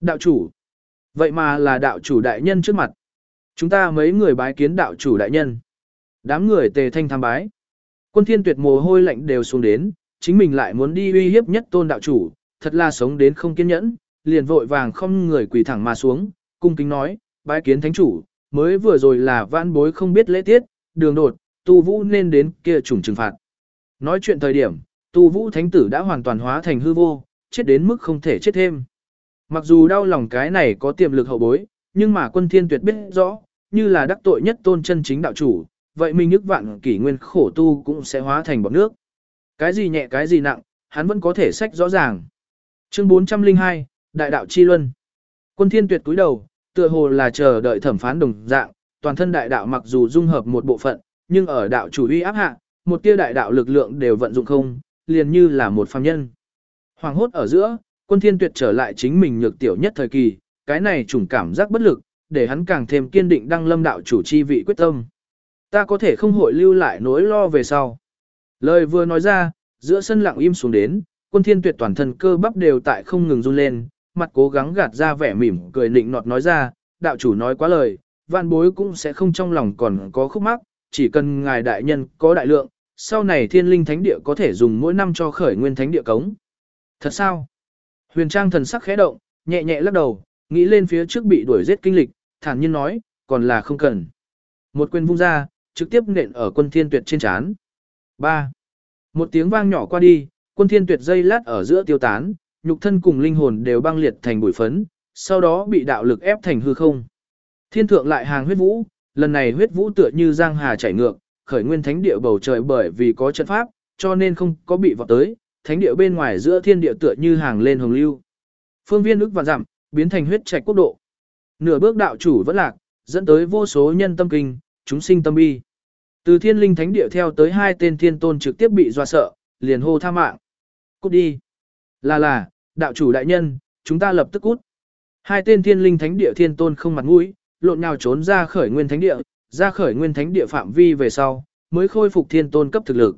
Đạo chủ. Vậy mà là đạo chủ đại nhân trước mặt. Chúng ta mấy người bái kiến đạo chủ đại nhân. Đám người tề thanh tham bái. Quân thiên tuyệt mồ hôi lạnh đều xuống đến, chính mình lại muốn đi uy hiếp nhất tôn đạo chủ, thật là sống đến không kiên nhẫn, liền vội vàng không người quỳ thẳng mà xuống, cung kính nói, bái kiến thánh chủ, mới vừa rồi là vãn bối không biết lễ tiết, đường đột, tu vũ nên đến kia chủng trừng phạt. Nói chuyện thời điểm, tu vũ thánh tử đã hoàn toàn hóa thành hư vô, chết đến mức không thể chết thêm. Mặc dù đau lòng cái này có tiềm lực hậu bối, nhưng mà quân thiên tuyệt biết rõ, như là đắc tội nhất tôn chân chính đạo chủ, vậy mình nhức vạn kỷ nguyên khổ tu cũng sẽ hóa thành bọt nước. Cái gì nhẹ cái gì nặng, hắn vẫn có thể sách rõ ràng. Chương 402, Đại đạo chi luân. Quân thiên tuyệt cúi đầu, tựa hồ là chờ đợi thẩm phán đồng dạng, toàn thân đại đạo mặc dù dung hợp một bộ phận, nhưng ở đạo chủ uy áp hạ, một tia đại đạo lực lượng đều vận dụng không, liền như là một phàm nhân. Hoàng hốt ở giữa, quân thiên tuyệt trở lại chính mình nhược tiểu nhất thời kỳ, cái này trùng cảm giác bất lực, để hắn càng thêm kiên định đăng lâm đạo chủ chi vị quyết tâm. Ta có thể không hội lưu lại nỗi lo về sau. Lời vừa nói ra, giữa sân lặng im xuống đến, quân thiên tuyệt toàn thân cơ bắp đều tại không ngừng run lên, mặt cố gắng gạt ra vẻ mỉm cười nịnh nọt nói ra, đạo chủ nói quá lời, vạn bối cũng sẽ không trong lòng còn có khúc mắc, chỉ cần ngài đại nhân có đại lượng, sau này thiên linh thánh địa có thể dùng mỗi năm cho khởi nguyên thánh địa cống. Thật sao? Huyền Trang thần sắc khẽ động, nhẹ nhẹ lắc đầu, nghĩ lên phía trước bị đuổi giết kinh lịch, thản nhiên nói, còn là không cần. Một quyền vung ra, trực tiếp nện ở quân thiên tuyệt trên chán. 3. Một tiếng vang nhỏ qua đi, quân thiên tuyệt dây lát ở giữa tiêu tán, nhục thân cùng linh hồn đều băng liệt thành bụi phấn, sau đó bị đạo lực ép thành hư không. Thiên thượng lại hàng huyết vũ, lần này huyết vũ tựa như giang hà chảy ngược, khởi nguyên thánh địa bầu trời bởi vì có trận pháp, cho nên không có bị vọt tới, thánh địa bên ngoài giữa thiên địa tựa như hàng lên hồng lưu. Phương viên ức và giảm, biến thành huyết trạch quốc độ. Nửa bước đạo chủ vẫn lạc, dẫn tới vô số nhân tâm kinh, chúng sinh tâm bi. Từ thiên linh thánh địa theo tới hai tên thiên tôn trực tiếp bị dọa sợ, liền hô tha mạng. Cút đi. Là là, đạo chủ đại nhân, chúng ta lập tức cút. Hai tên thiên linh thánh địa thiên tôn không mặt mũi, lộn nhào trốn ra khởi nguyên thánh địa, ra khởi nguyên thánh địa phạm vi về sau, mới khôi phục thiên tôn cấp thực lực.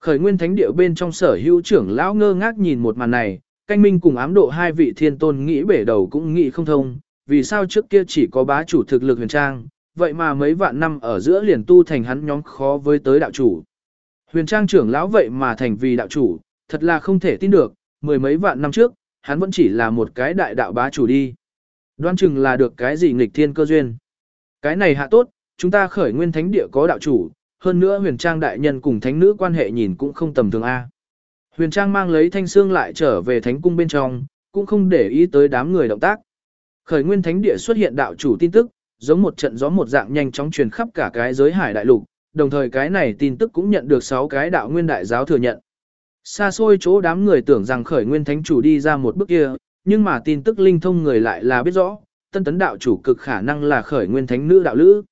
Khởi nguyên thánh địa bên trong sở hữu trưởng lão ngơ ngác nhìn một màn này, canh minh cùng ám độ hai vị thiên tôn nghĩ bể đầu cũng nghĩ không thông, vì sao trước kia chỉ có bá chủ thực lực huyền trang, vậy mà mấy vạn năm ở giữa liền tu thành hắn nhóm khó với tới đạo chủ. Huyền trang trưởng lão vậy mà thành vì đạo chủ, thật là không thể tin được, mười mấy vạn năm trước, hắn vẫn chỉ là một cái đại đạo bá chủ đi. Đoan chừng là được cái gì nghịch thiên cơ duyên. Cái này hạ tốt, chúng ta khởi nguyên thánh địa có đạo chủ, hơn nữa huyền trang đại nhân cùng thánh nữ quan hệ nhìn cũng không tầm thường A. Huyền trang mang lấy thanh xương lại trở về thánh cung bên trong, cũng không để ý tới đám người động tác. Khởi nguyên thánh địa xuất hiện đạo chủ tin tức, giống một trận gió một dạng nhanh chóng truyền khắp cả cái giới hải đại lục, đồng thời cái này tin tức cũng nhận được 6 cái đạo nguyên đại giáo thừa nhận. Xa xôi chỗ đám người tưởng rằng khởi nguyên thánh chủ đi ra một bước kia, nhưng mà tin tức linh thông người lại là biết rõ, tân tấn đạo chủ cực khả năng là khởi nguyên thánh nữ đạo lữ.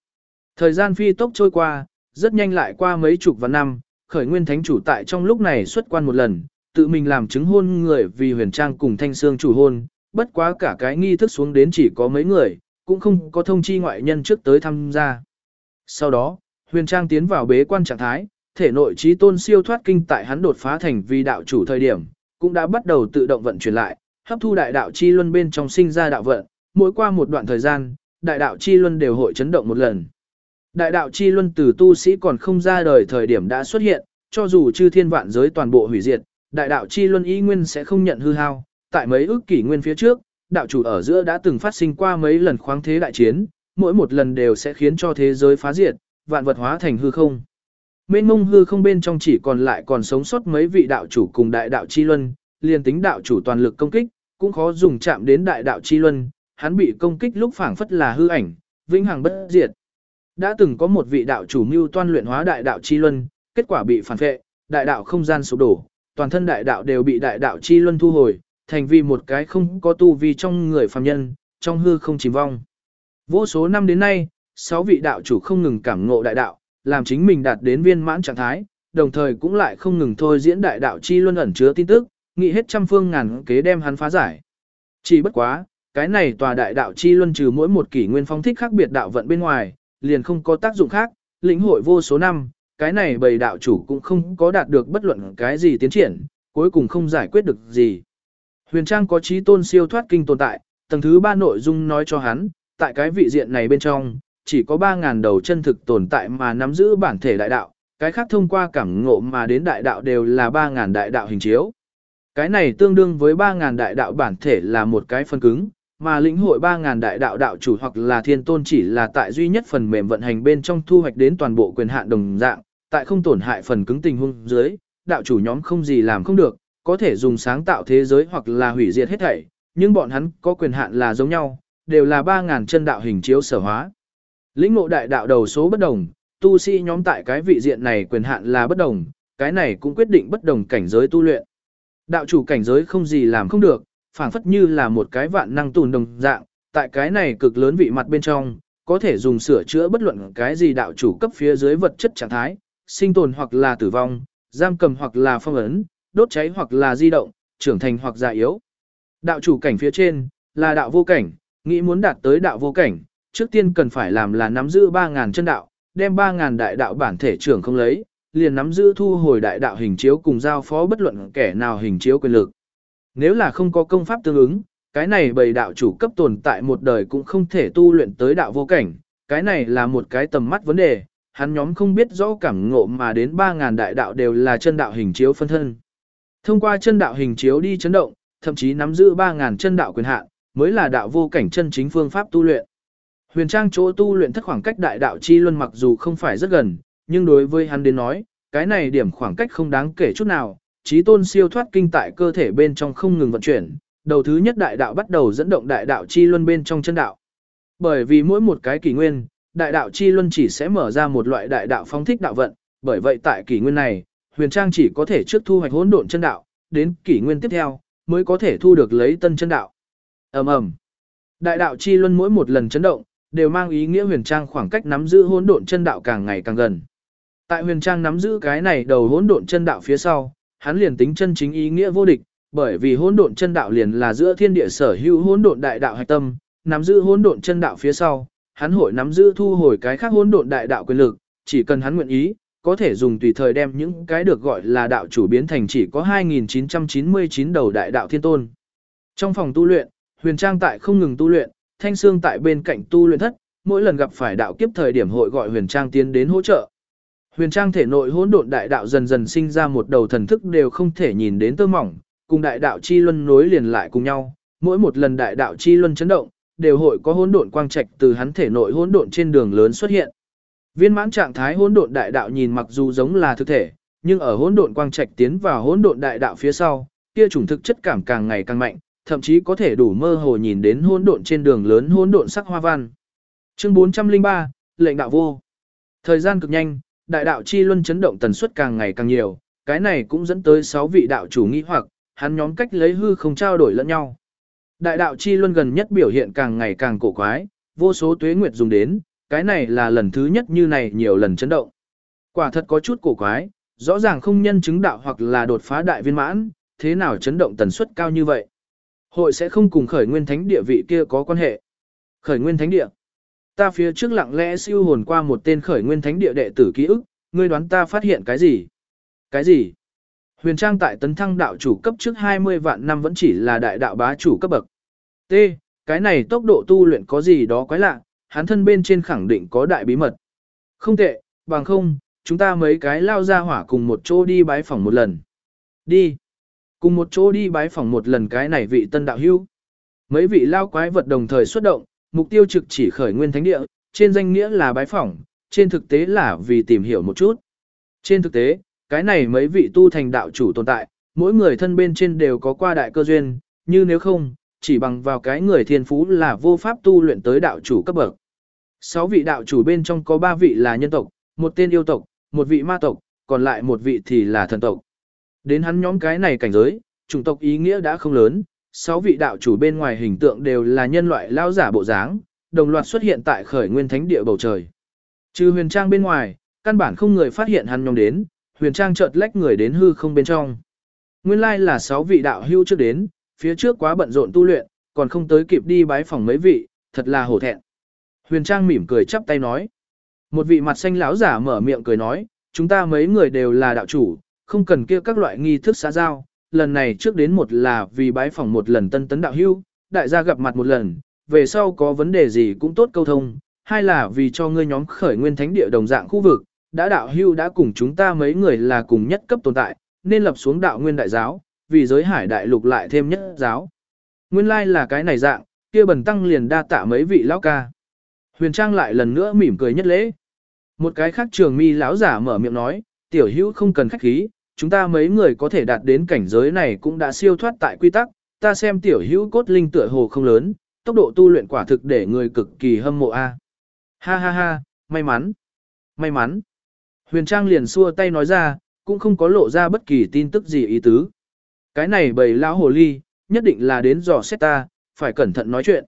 Thời gian phi tốc trôi qua, rất nhanh lại qua mấy chục và năm, khởi nguyên thánh chủ tại trong lúc này xuất quan một lần, tự mình làm chứng hôn người vì huyền trang cùng thanh xương chủ hôn, bất quá cả cái nghi thức xuống đến chỉ có mấy người, cũng không có thông chi ngoại nhân trước tới tham gia. Sau đó, huyền trang tiến vào bế quan trạng thái, thể nội trí tôn siêu thoát kinh tại hắn đột phá thành vì đạo chủ thời điểm, cũng đã bắt đầu tự động vận chuyển lại, hấp thu đại đạo chi luân bên trong sinh ra đạo vận, mỗi qua một đoạn thời gian, đại đạo chi luân đều hội chấn động một lần. Đại đạo chi luân từ tu sĩ còn không ra đời thời điểm đã xuất hiện, cho dù chư thiên vạn giới toàn bộ hủy diệt, đại đạo chi luân y nguyên sẽ không nhận hư hao. Tại mấy ước kỷ nguyên phía trước, đạo chủ ở giữa đã từng phát sinh qua mấy lần khoáng thế đại chiến, mỗi một lần đều sẽ khiến cho thế giới phá diệt, vạn vật hóa thành hư không. Mênh mông hư không bên trong chỉ còn lại còn sống sót mấy vị đạo chủ cùng đại đạo chi luân, liền tính đạo chủ toàn lực công kích, cũng khó dùng chạm đến đại đạo chi luân, hắn bị công kích lúc phảng phất là hư ảnh, vĩnh hằng bất diệt. Đã từng có một vị đạo chủ mưu toan luyện hóa đại đạo chi luân, kết quả bị phản phệ, đại đạo không gian sụp đổ, toàn thân đại đạo đều bị đại đạo chi luân thu hồi, thành vì một cái không có tu vi trong người phàm nhân, trong hư không chìm vong. Vô số năm đến nay, sáu vị đạo chủ không ngừng cảm ngộ đại đạo, làm chính mình đạt đến viên mãn trạng thái, đồng thời cũng lại không ngừng thôi diễn đại đạo chi luân ẩn chứa tin tức, nghĩ hết trăm phương ngàn kế đem hắn phá giải. Chỉ bất quá, cái này tòa đại đạo chi luân trừ mỗi một kỷ nguyên phong thích khác biệt đạo vận bên ngoài, liền không có tác dụng khác, lĩnh hội vô số năm, cái này bầy đạo chủ cũng không có đạt được bất luận cái gì tiến triển, cuối cùng không giải quyết được gì. Huyền Trang có trí tôn siêu thoát kinh tồn tại, tầng thứ ba nội dung nói cho hắn, tại cái vị diện này bên trong, chỉ có 3.000 đầu chân thực tồn tại mà nắm giữ bản thể đại đạo, cái khác thông qua cảm ngộ mà đến đại đạo đều là 3.000 đại đạo hình chiếu. Cái này tương đương với 3.000 đại đạo bản thể là một cái phân cứng, mà lĩnh hội 3.000 đại đạo đạo chủ hoặc là thiên tôn chỉ là tại duy nhất phần mềm vận hành bên trong thu hoạch đến toàn bộ quyền hạn đồng dạng, tại không tổn hại phần cứng tình huống dưới, đạo chủ nhóm không gì làm không được, có thể dùng sáng tạo thế giới hoặc là hủy diệt hết thảy, nhưng bọn hắn có quyền hạn là giống nhau, đều là 3.000 chân đạo hình chiếu sở hóa. Lĩnh ngộ đại đạo đầu số bất đồng, tu sĩ nhóm tại cái vị diện này quyền hạn là bất đồng, cái này cũng quyết định bất đồng cảnh giới tu luyện. Đạo chủ cảnh giới không gì làm không được, phảng phất như là một cái vạn năng tùn đồng dạng, tại cái này cực lớn vị mặt bên trong, có thể dùng sửa chữa bất luận cái gì đạo chủ cấp phía dưới vật chất trạng thái, sinh tồn hoặc là tử vong, giam cầm hoặc là phong ấn, đốt cháy hoặc là di động, trưởng thành hoặc già yếu. Đạo chủ cảnh phía trên, là đạo vô cảnh, nghĩ muốn đạt tới đạo vô cảnh, trước tiên cần phải làm là nắm giữ 3000 chân đạo, đem 3000 đại đạo bản thể trưởng không lấy, liền nắm giữ thu hồi đại đạo hình chiếu cùng giao phó bất luận kẻ nào hình chiếu quyền lực. Nếu là không có công pháp tương ứng, cái này bầy đạo chủ cấp tồn tại một đời cũng không thể tu luyện tới đạo vô cảnh, cái này là một cái tầm mắt vấn đề, hắn nhóm không biết rõ cảm ngộ mà đến 3.000 đại đạo đều là chân đạo hình chiếu phân thân. Thông qua chân đạo hình chiếu đi chấn động, thậm chí nắm giữ 3.000 chân đạo quyền hạn mới là đạo vô cảnh chân chính phương pháp tu luyện. Huyền trang chỗ tu luyện thất khoảng cách đại đạo chi luân mặc dù không phải rất gần, nhưng đối với hắn đến nói, cái này điểm khoảng cách không đáng kể chút nào, trí tôn siêu thoát kinh tại cơ thể bên trong không ngừng vận chuyển, đầu thứ nhất đại đạo bắt đầu dẫn động đại đạo chi luân bên trong chân đạo. Bởi vì mỗi một cái kỷ nguyên, đại đạo chi luân chỉ sẽ mở ra một loại đại đạo phóng thích đạo vận, bởi vậy tại kỷ nguyên này, huyền trang chỉ có thể trước thu hoạch hỗn độn chân đạo, đến kỷ nguyên tiếp theo mới có thể thu được lấy tân chân đạo. Ầm ầm. Đại đạo chi luân mỗi một lần chấn động, đều mang ý nghĩa huyền trang khoảng cách nắm giữ hỗn độn chân đạo càng ngày càng gần. Tại huyền trang nắm giữ cái này đầu hỗn độn chân đạo phía sau, hắn liền tính chân chính ý nghĩa vô địch, bởi vì hỗn độn chân đạo liền là giữa thiên địa sở hữu hỗn độn đại đạo hạch tâm, nắm giữ hỗn độn chân đạo phía sau, hắn hội nắm giữ thu hồi cái khác hỗn độn đại đạo quyền lực, chỉ cần hắn nguyện ý, có thể dùng tùy thời đem những cái được gọi là đạo chủ biến thành chỉ có 2999 đầu đại đạo thiên tôn. Trong phòng tu luyện, Huyền Trang tại không ngừng tu luyện, Thanh xương tại bên cạnh tu luyện thất, mỗi lần gặp phải đạo kiếp thời điểm hội gọi Huyền Trang tiến đến hỗ trợ. Huyền Trang thể nội hỗn độn đại đạo dần dần sinh ra một đầu thần thức đều không thể nhìn đến tơ mỏng, cùng đại đạo chi luân nối liền lại cùng nhau, mỗi một lần đại đạo chi luân chấn động, đều hội có hỗn độn quang trạch từ hắn thể nội hỗn độn trên đường lớn xuất hiện. Viên mãn trạng thái hỗn độn đại đạo nhìn mặc dù giống là thực thể, nhưng ở hỗn độn quang trạch tiến vào hỗn độn đại đạo phía sau, kia chủng thực chất cảm càng ngày càng mạnh, thậm chí có thể đủ mơ hồ nhìn đến hỗn độn trên đường lớn hỗn độn sắc hoa văn. Chương 403, lệnh đạo vô. Thời gian cực nhanh, đại đạo chi luân chấn động tần suất càng ngày càng nhiều, cái này cũng dẫn tới 6 vị đạo chủ nghi hoặc, hắn nhóm cách lấy hư không trao đổi lẫn nhau. Đại đạo chi luân gần nhất biểu hiện càng ngày càng cổ quái, vô số tuế nguyệt dùng đến, cái này là lần thứ nhất như này nhiều lần chấn động. Quả thật có chút cổ quái, rõ ràng không nhân chứng đạo hoặc là đột phá đại viên mãn, thế nào chấn động tần suất cao như vậy. Hội sẽ không cùng khởi nguyên thánh địa vị kia có quan hệ. Khởi nguyên thánh địa. Ta phía trước lặng lẽ siêu hồn qua một tên khởi nguyên thánh địa đệ tử ký ức, ngươi đoán ta phát hiện cái gì? Cái gì? Huyền Trang tại tấn thăng đạo chủ cấp trước 20 vạn năm vẫn chỉ là đại đạo bá chủ cấp bậc. T. Cái này tốc độ tu luyện có gì đó quái lạ, hắn thân bên trên khẳng định có đại bí mật. Không tệ, bằng không, chúng ta mấy cái lao ra hỏa cùng một chỗ đi bái phỏng một lần. Đi. Cùng một chỗ đi bái phỏng một lần cái này vị tân đạo hưu. Mấy vị lao quái vật đồng thời xuất động, mục tiêu trực chỉ khởi nguyên thánh địa, trên danh nghĩa là bái phỏng, trên thực tế là vì tìm hiểu một chút. Trên thực tế, cái này mấy vị tu thành đạo chủ tồn tại, mỗi người thân bên trên đều có qua đại cơ duyên, như nếu không, chỉ bằng vào cái người thiên phú là vô pháp tu luyện tới đạo chủ cấp bậc. Sáu vị đạo chủ bên trong có ba vị là nhân tộc, một tên yêu tộc, một vị ma tộc, còn lại một vị thì là thần tộc. Đến hắn nhóm cái này cảnh giới, chủng tộc ý nghĩa đã không lớn, sáu vị đạo chủ bên ngoài hình tượng đều là nhân loại lao giả bộ dáng, đồng loạt xuất hiện tại khởi nguyên thánh địa bầu trời. Trừ huyền trang bên ngoài, căn bản không người phát hiện hắn nhóm đến, huyền trang chợt lách người đến hư không bên trong. Nguyên lai là sáu vị đạo hưu trước đến, phía trước quá bận rộn tu luyện, còn không tới kịp đi bái phòng mấy vị, thật là hổ thẹn. Huyền trang mỉm cười chắp tay nói. Một vị mặt xanh lão giả mở miệng cười nói, chúng ta mấy người đều là đạo chủ, không cần kia các loại nghi thức xã giao, lần này trước đến một là vì bái phỏng một lần tân tấn đạo hưu, đại gia gặp mặt một lần, về sau có vấn đề gì cũng tốt câu thông, hai là vì cho ngươi nhóm khởi nguyên thánh địa đồng dạng khu vực, đã đạo hưu đã cùng chúng ta mấy người là cùng nhất cấp tồn tại, nên lập xuống đạo nguyên đại giáo, vì giới hải đại lục lại thêm nhất giáo. Nguyên lai là cái này dạng, kia bần tăng liền đa tạ mấy vị lão ca. Huyền Trang lại lần nữa mỉm cười nhất lễ. Một cái khác trường mi lão giả mở miệng nói, tiểu hữu không cần khách khí, chúng ta mấy người có thể đạt đến cảnh giới này cũng đã siêu thoát tại quy tắc, ta xem tiểu hữu cốt linh tựa hồ không lớn, tốc độ tu luyện quả thực để người cực kỳ hâm mộ a. Ha ha ha, may mắn, may mắn. Huyền Trang liền xua tay nói ra, cũng không có lộ ra bất kỳ tin tức gì ý tứ. Cái này bầy lão hồ ly, nhất định là đến dò xét ta, phải cẩn thận nói chuyện.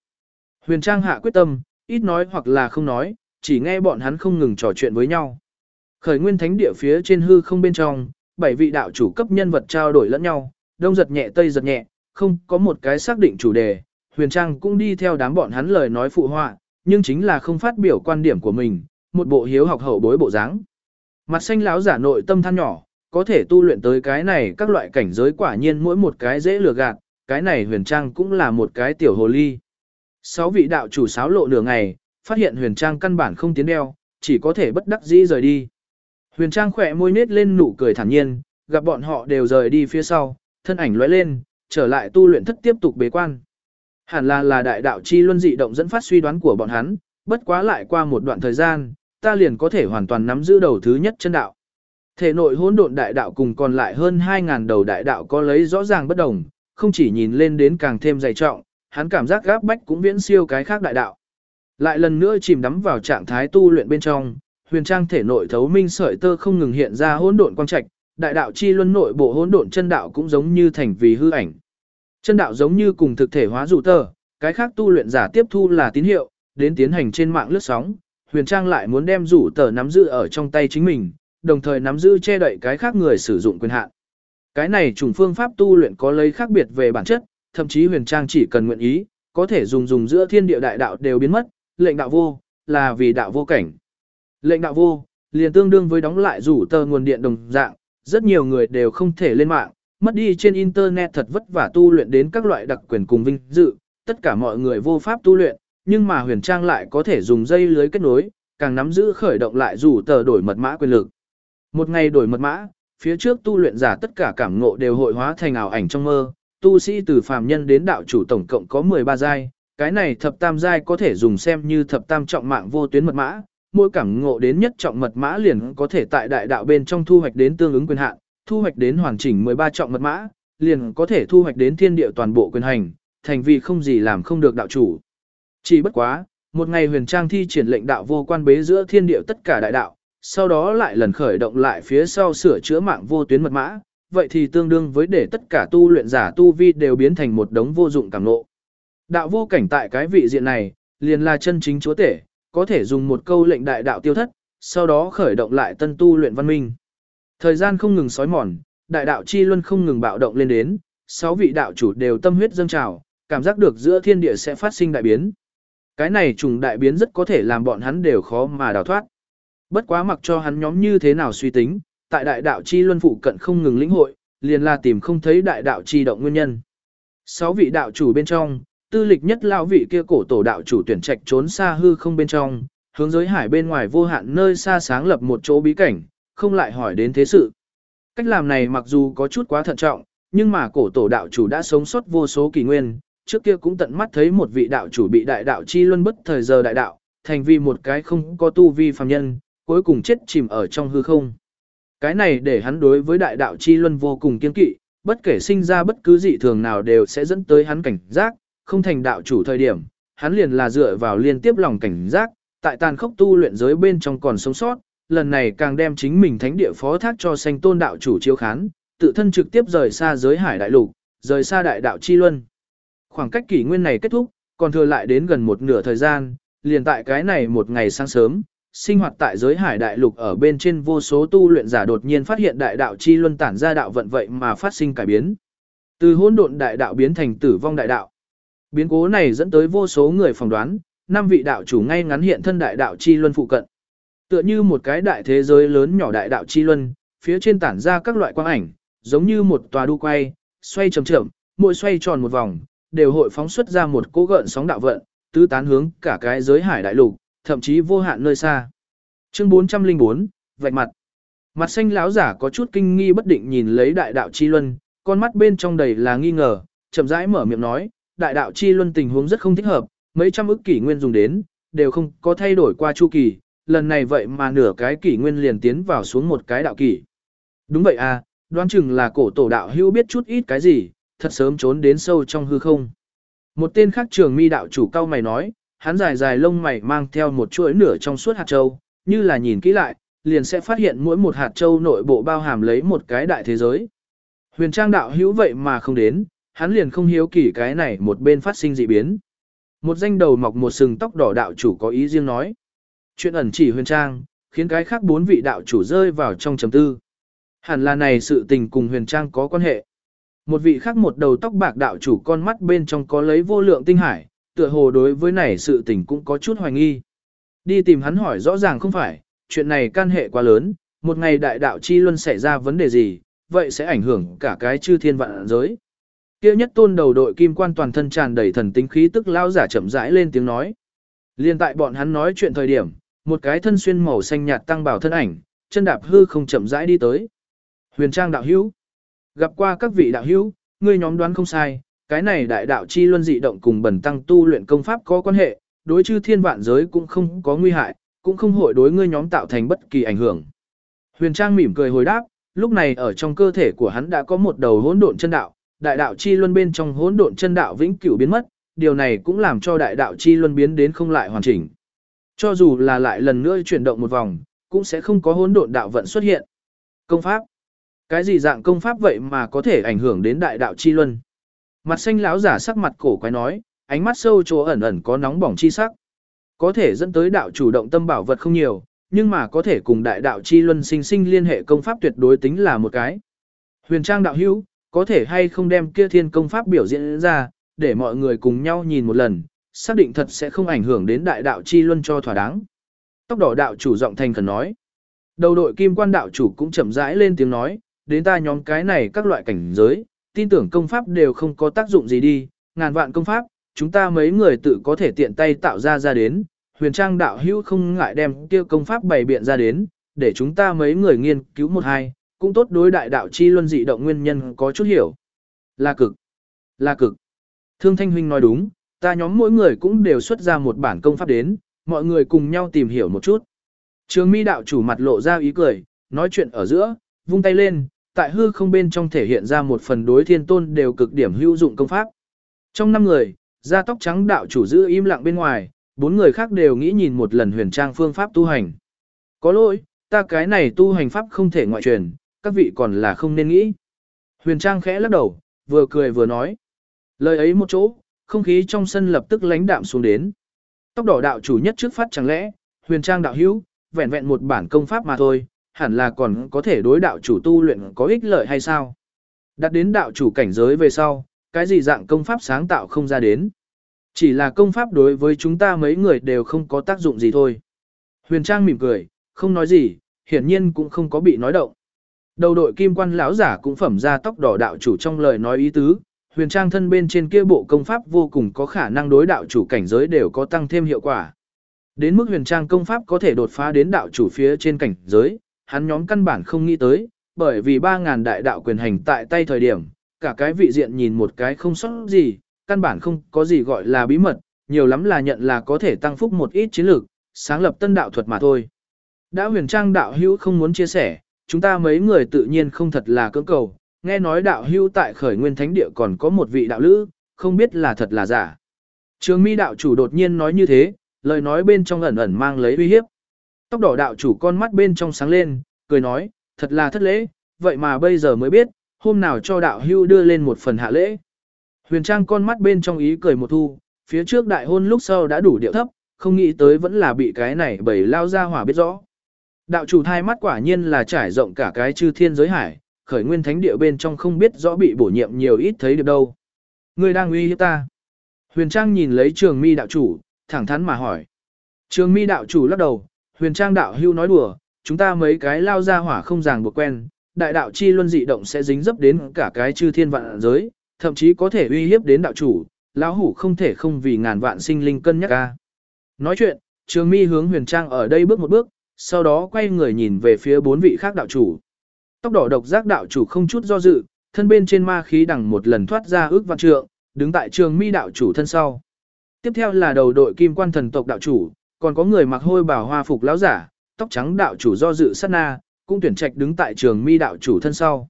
Huyền Trang hạ quyết tâm, ít nói hoặc là không nói, chỉ nghe bọn hắn không ngừng trò chuyện với nhau. Khởi nguyên thánh địa phía trên hư không bên trong, bảy vị đạo chủ cấp nhân vật trao đổi lẫn nhau, đông giật nhẹ tây giật nhẹ, không có một cái xác định chủ đề. Huyền Trang cũng đi theo đám bọn hắn lời nói phụ họa, nhưng chính là không phát biểu quan điểm của mình, một bộ hiếu học hậu bối bộ dáng. Mặt xanh lão giả nội tâm than nhỏ, có thể tu luyện tới cái này các loại cảnh giới quả nhiên mỗi một cái dễ lừa gạt, cái này huyền trang cũng là một cái tiểu hồ ly. Sáu vị đạo chủ sáo lộ nửa ngày, phát hiện huyền trang căn bản không tiến đeo, chỉ có thể bất đắc dĩ rời đi. Huyền trang khỏe môi nết lên nụ cười thản nhiên, gặp bọn họ đều rời đi phía sau, thân ảnh lóe lên, trở lại tu luyện thất tiếp tục bế quan. Hẳn là là đại đạo chi luân dị động dẫn phát suy đoán của bọn hắn, bất quá lại qua một đoạn thời gian, ta liền có thể hoàn toàn nắm giữ đầu thứ nhất chân đạo. Thể nội hỗn độn đại đạo cùng còn lại hơn 2000 đầu đại đạo có lấy rõ ràng bất đồng, không chỉ nhìn lên đến càng thêm dày trọng, hắn cảm giác gáp bách cũng viễn siêu cái khác đại đạo. Lại lần nữa chìm đắm vào trạng thái tu luyện bên trong, huyền trang thể nội thấu minh sợi tơ không ngừng hiện ra hỗn độn quang trạch, đại đạo chi luân nội bộ hỗn độn chân đạo cũng giống như thành vì hư ảnh. Chân đạo giống như cùng thực thể hóa dụ tơ, cái khác tu luyện giả tiếp thu là tín hiệu, đến tiến hành trên mạng lướt sóng, huyền trang lại muốn đem rủ tờ nắm giữ ở trong tay chính mình, đồng thời nắm giữ che đậy cái khác người sử dụng quyền hạn. Cái này trùng phương pháp tu luyện có lấy khác biệt về bản chất, thậm chí huyền trang chỉ cần nguyện ý, có thể dùng dùng giữa thiên địa đại đạo đều biến mất, lệnh đạo vô, là vì đạo vô cảnh. Lệnh đạo vô, liền tương đương với đóng lại rủ tờ nguồn điện đồng dạng, rất nhiều người đều không thể lên mạng, mất đi trên internet thật vất vả tu luyện đến các loại đặc quyền cùng vinh dự, tất cả mọi người vô pháp tu luyện, nhưng mà huyền trang lại có thể dùng dây lưới kết nối, càng nắm giữ khởi động lại rủ tờ đổi mật mã quyền lực. Một ngày đổi mật mã, phía trước tu luyện giả tất cả cảm ngộ đều hội hóa thành ảo ảnh trong mơ, tu sĩ từ phàm nhân đến đạo chủ tổng cộng có 13 giai, cái này thập tam giai có thể dùng xem như thập tam trọng mạng vô tuyến mật mã, mỗi cảm ngộ đến nhất trọng mật mã liền có thể tại đại đạo bên trong thu hoạch đến tương ứng quyền hạn, thu hoạch đến hoàn chỉnh 13 trọng mật mã, liền có thể thu hoạch đến thiên địa toàn bộ quyền hành, thành vì không gì làm không được đạo chủ. Chỉ bất quá, một ngày huyền trang thi triển lệnh đạo vô quan bế giữa thiên địa tất cả đại đạo, sau đó lại lần khởi động lại phía sau sửa chữa mạng vô tuyến mật mã, vậy thì tương đương với để tất cả tu luyện giả tu vi đều biến thành một đống vô dụng cảm nộ. Đạo vô cảnh tại cái vị diện này, liền là chân chính chúa tể, có thể dùng một câu lệnh đại đạo tiêu thất, sau đó khởi động lại tân tu luyện văn minh. Thời gian không ngừng sói mòn, đại đạo chi luân không ngừng bạo động lên đến, sáu vị đạo chủ đều tâm huyết dâng trào, cảm giác được giữa thiên địa sẽ phát sinh đại biến. Cái này trùng đại biến rất có thể làm bọn hắn đều khó mà đào thoát. Bất quá mặc cho hắn nhóm như thế nào suy tính, tại đại đạo chi luân phụ cận không ngừng lĩnh hội, liền là tìm không thấy đại đạo chi động nguyên nhân. Sáu vị đạo chủ bên trong, tư lịch nhất lão vị kia cổ tổ đạo chủ tuyển trạch trốn xa hư không bên trong, hướng giới hải bên ngoài vô hạn nơi xa sáng lập một chỗ bí cảnh, không lại hỏi đến thế sự. Cách làm này mặc dù có chút quá thận trọng, nhưng mà cổ tổ đạo chủ đã sống sót vô số kỷ nguyên, trước kia cũng tận mắt thấy một vị đạo chủ bị đại đạo chi luân bất thời giờ đại đạo, thành vì một cái không có tu vi phàm nhân, cuối cùng chết chìm ở trong hư không. Cái này để hắn đối với đại đạo chi luân vô cùng kiên kỵ, bất kể sinh ra bất cứ dị thường nào đều sẽ dẫn tới hắn cảnh giác, không thành đạo chủ thời điểm, hắn liền là dựa vào liên tiếp lòng cảnh giác, tại tàn khốc tu luyện giới bên trong còn sống sót, lần này càng đem chính mình thánh địa phó thác cho sanh tôn đạo chủ chiếu khán, tự thân trực tiếp rời xa giới hải đại lục, rời xa đại đạo chi luân. Khoảng cách kỷ nguyên này kết thúc, còn thừa lại đến gần một nửa thời gian, liền tại cái này một ngày sáng sớm, sinh hoạt tại giới hải đại lục ở bên trên vô số tu luyện giả đột nhiên phát hiện đại đạo chi luân tản ra đạo vận vậy mà phát sinh cải biến. Từ hỗn độn đại đạo biến thành tử vong đại đạo. Biến cố này dẫn tới vô số người phỏng đoán, năm vị đạo chủ ngay ngắn hiện thân đại đạo chi luân phụ cận. Tựa như một cái đại thế giới lớn nhỏ đại đạo chi luân, phía trên tản ra các loại quang ảnh, giống như một tòa đu quay, xoay chậm chậm, mỗi xoay tròn một vòng, đều hội phóng xuất ra một cỗ gợn sóng đạo vận, tứ tán hướng cả cái giới hải đại lục, thậm chí vô hạn nơi xa. Chương 404, vạch mặt. Mặt xanh lão giả có chút kinh nghi bất định nhìn lấy đại đạo chi luân, con mắt bên trong đầy là nghi ngờ, chậm rãi mở miệng nói, đại đạo chi luân tình huống rất không thích hợp, mấy trăm ức kỷ nguyên dùng đến, đều không có thay đổi qua chu kỳ, lần này vậy mà nửa cái kỷ nguyên liền tiến vào xuống một cái đạo kỷ. Đúng vậy à, đoán chừng là cổ tổ đạo hữu biết chút ít cái gì, thật sớm trốn đến sâu trong hư không. Một tên khác trường mi đạo chủ cao mày nói, hắn dài dài lông mày mang theo một chuỗi nửa trong suốt hạt châu, như là nhìn kỹ lại, liền sẽ phát hiện mỗi một hạt châu nội bộ bao hàm lấy một cái đại thế giới. Huyền trang đạo hữu vậy mà không đến, hắn liền không hiếu kỳ cái này một bên phát sinh dị biến. Một danh đầu mọc một sừng tóc đỏ đạo chủ có ý riêng nói. Chuyện ẩn chỉ huyền trang, khiến cái khác bốn vị đạo chủ rơi vào trong chấm tư. Hẳn là này sự tình cùng huyền trang có quan hệ. Một vị khác một đầu tóc bạc đạo chủ con mắt bên trong có lấy vô lượng tinh hải, tựa hồ đối với này sự tình cũng có chút hoài nghi. Đi tìm hắn hỏi rõ ràng không phải, chuyện này can hệ quá lớn, một ngày đại đạo chi luân xảy ra vấn đề gì, vậy sẽ ảnh hưởng cả cái chư thiên vạn giới. Kia nhất tôn đầu đội kim quan toàn thân tràn đầy thần tính khí tức lao giả chậm rãi lên tiếng nói. Liên tại bọn hắn nói chuyện thời điểm, một cái thân xuyên màu xanh nhạt tăng bảo thân ảnh, chân đạp hư không chậm rãi đi tới. Huyền Trang đạo hữu, gặp qua các vị đạo hữu, ngươi nhóm đoán không sai, cái này đại đạo chi luân dị động cùng bẩn tăng tu luyện công pháp có quan hệ, đối chư thiên vạn giới cũng không có nguy hại, cũng không hội đối ngươi nhóm tạo thành bất kỳ ảnh hưởng. Huyền Trang mỉm cười hồi đáp, lúc này ở trong cơ thể của hắn đã có một đầu hỗn độn chân đạo, đại đạo chi luân bên trong hỗn độn chân đạo vĩnh cửu biến mất, điều này cũng làm cho đại đạo chi luân biến đến không lại hoàn chỉnh. Cho dù là lại lần nữa chuyển động một vòng, cũng sẽ không có hỗn độn đạo vận xuất hiện. Công pháp. Cái gì dạng công pháp vậy mà có thể ảnh hưởng đến đại đạo chi luân? Mặt xanh lão giả sắc mặt cổ quái nói, ánh mắt sâu chỗ ẩn ẩn có nóng bỏng chi sắc. Có thể dẫn tới đạo chủ động tâm bảo vật không nhiều, nhưng mà có thể cùng đại đạo chi luân sinh sinh liên hệ công pháp tuyệt đối tính là một cái. Huyền Trang đạo hữu, có thể hay không đem kia thiên công pháp biểu diễn ra, để mọi người cùng nhau nhìn một lần, xác định thật sẽ không ảnh hưởng đến đại đạo chi luân cho thỏa đáng. Tóc đỏ đạo chủ giọng thành khẩn nói. Đầu đội kim quan đạo chủ cũng chậm rãi lên tiếng nói, đến ta nhóm cái này các loại cảnh giới, tin tưởng công pháp đều không có tác dụng gì đi, ngàn vạn công pháp, chúng ta mấy người tự có thể tiện tay tạo ra ra đến, huyền trang đạo hữu không ngại đem kia công pháp bày biện ra đến, để chúng ta mấy người nghiên cứu một hai, cũng tốt đối đại đạo chi luân dị động nguyên nhân có chút hiểu. Là cực. Là cực. Thương Thanh Huynh nói đúng, ta nhóm mỗi người cũng đều xuất ra một bản công pháp đến, mọi người cùng nhau tìm hiểu một chút. Trường mi đạo chủ mặt lộ ra ý cười, nói chuyện ở giữa, vung tay lên, tại hư không bên trong thể hiện ra một phần đối thiên tôn đều cực điểm hữu dụng công pháp. Trong năm người, da tóc trắng đạo chủ giữ im lặng bên ngoài, bốn người khác đều nghĩ nhìn một lần huyền trang phương pháp tu hành. Có lỗi, ta cái này tu hành pháp không thể ngoại truyền, các vị còn là không nên nghĩ. Huyền trang khẽ lắc đầu, vừa cười vừa nói. Lời ấy một chỗ, không khí trong sân lập tức lánh đạm xuống đến. Tóc đỏ đạo chủ nhất trước phát chẳng lẽ, huyền trang đạo hữu, vẹn vẹn một bản công pháp mà thôi, hẳn là còn có thể đối đạo chủ tu luyện có ích lợi hay sao? Đặt đến đạo chủ cảnh giới về sau, cái gì dạng công pháp sáng tạo không ra đến. Chỉ là công pháp đối với chúng ta mấy người đều không có tác dụng gì thôi. Huyền Trang mỉm cười, không nói gì, hiển nhiên cũng không có bị nói động. Đầu đội kim quan lão giả cũng phẩm ra tóc đỏ đạo chủ trong lời nói ý tứ, huyền trang thân bên trên kia bộ công pháp vô cùng có khả năng đối đạo chủ cảnh giới đều có tăng thêm hiệu quả. Đến mức huyền trang công pháp có thể đột phá đến đạo chủ phía trên cảnh giới, hắn nhóm căn bản không nghĩ tới, bởi vì 3.000 đại đạo quyền hành tại tay thời điểm, cả cái vị diện nhìn một cái không sót gì, căn bản không có gì gọi là bí mật, nhiều lắm là nhận là có thể tăng phúc một ít chiến lược, sáng lập tân đạo thuật mà thôi. Đã huyền trang đạo hữu không muốn chia sẻ, chúng ta mấy người tự nhiên không thật là cưỡng cầu, nghe nói đạo hưu tại khởi nguyên thánh địa còn có một vị đạo lữ, không biết là thật là giả. Trường mi đạo chủ đột nhiên nói như thế, lời nói bên trong ẩn ẩn mang lấy uy hiếp. Tóc đỏ đạo chủ con mắt bên trong sáng lên, cười nói, thật là thất lễ, vậy mà bây giờ mới biết, hôm nào cho đạo hưu đưa lên một phần hạ lễ. Huyền Trang con mắt bên trong ý cười một thu, phía trước đại hôn lúc sau đã đủ điệu thấp, không nghĩ tới vẫn là bị cái này bầy lao ra hỏa biết rõ. Đạo chủ thai mắt quả nhiên là trải rộng cả cái chư thiên giới hải, khởi nguyên thánh địa bên trong không biết rõ bị bổ nhiệm nhiều ít thấy được đâu. Người đang uy hiếp ta. Huyền Trang nhìn lấy trường mi đạo chủ, thẳng thắn mà hỏi. Trường mi đạo chủ lắc đầu, huyền Trang đạo hưu nói đùa, chúng ta mấy cái lao ra hỏa không ràng buộc quen, đại đạo chi luân dị động sẽ dính dấp đến cả cái chư thiên vạn giới, thậm chí có thể uy hiếp đến đạo chủ, lão hủ không thể không vì ngàn vạn sinh linh cân nhắc ca. Nói chuyện, Trường Mi hướng Huyền Trang ở đây bước một bước, sau đó quay người nhìn về phía bốn vị khác đạo chủ. Tóc đỏ độc giác đạo chủ không chút do dự, thân bên trên ma khí đằng một lần thoát ra ước văn trượng, đứng tại Trường Mi đạo chủ thân sau. Tiếp theo là đầu đội kim quan thần tộc đạo chủ, còn có người mặc hôi bào hoa phục lão giả, tóc trắng đạo chủ do dự sát na, cũng tuyển trạch đứng tại Trường Mi đạo chủ thân sau.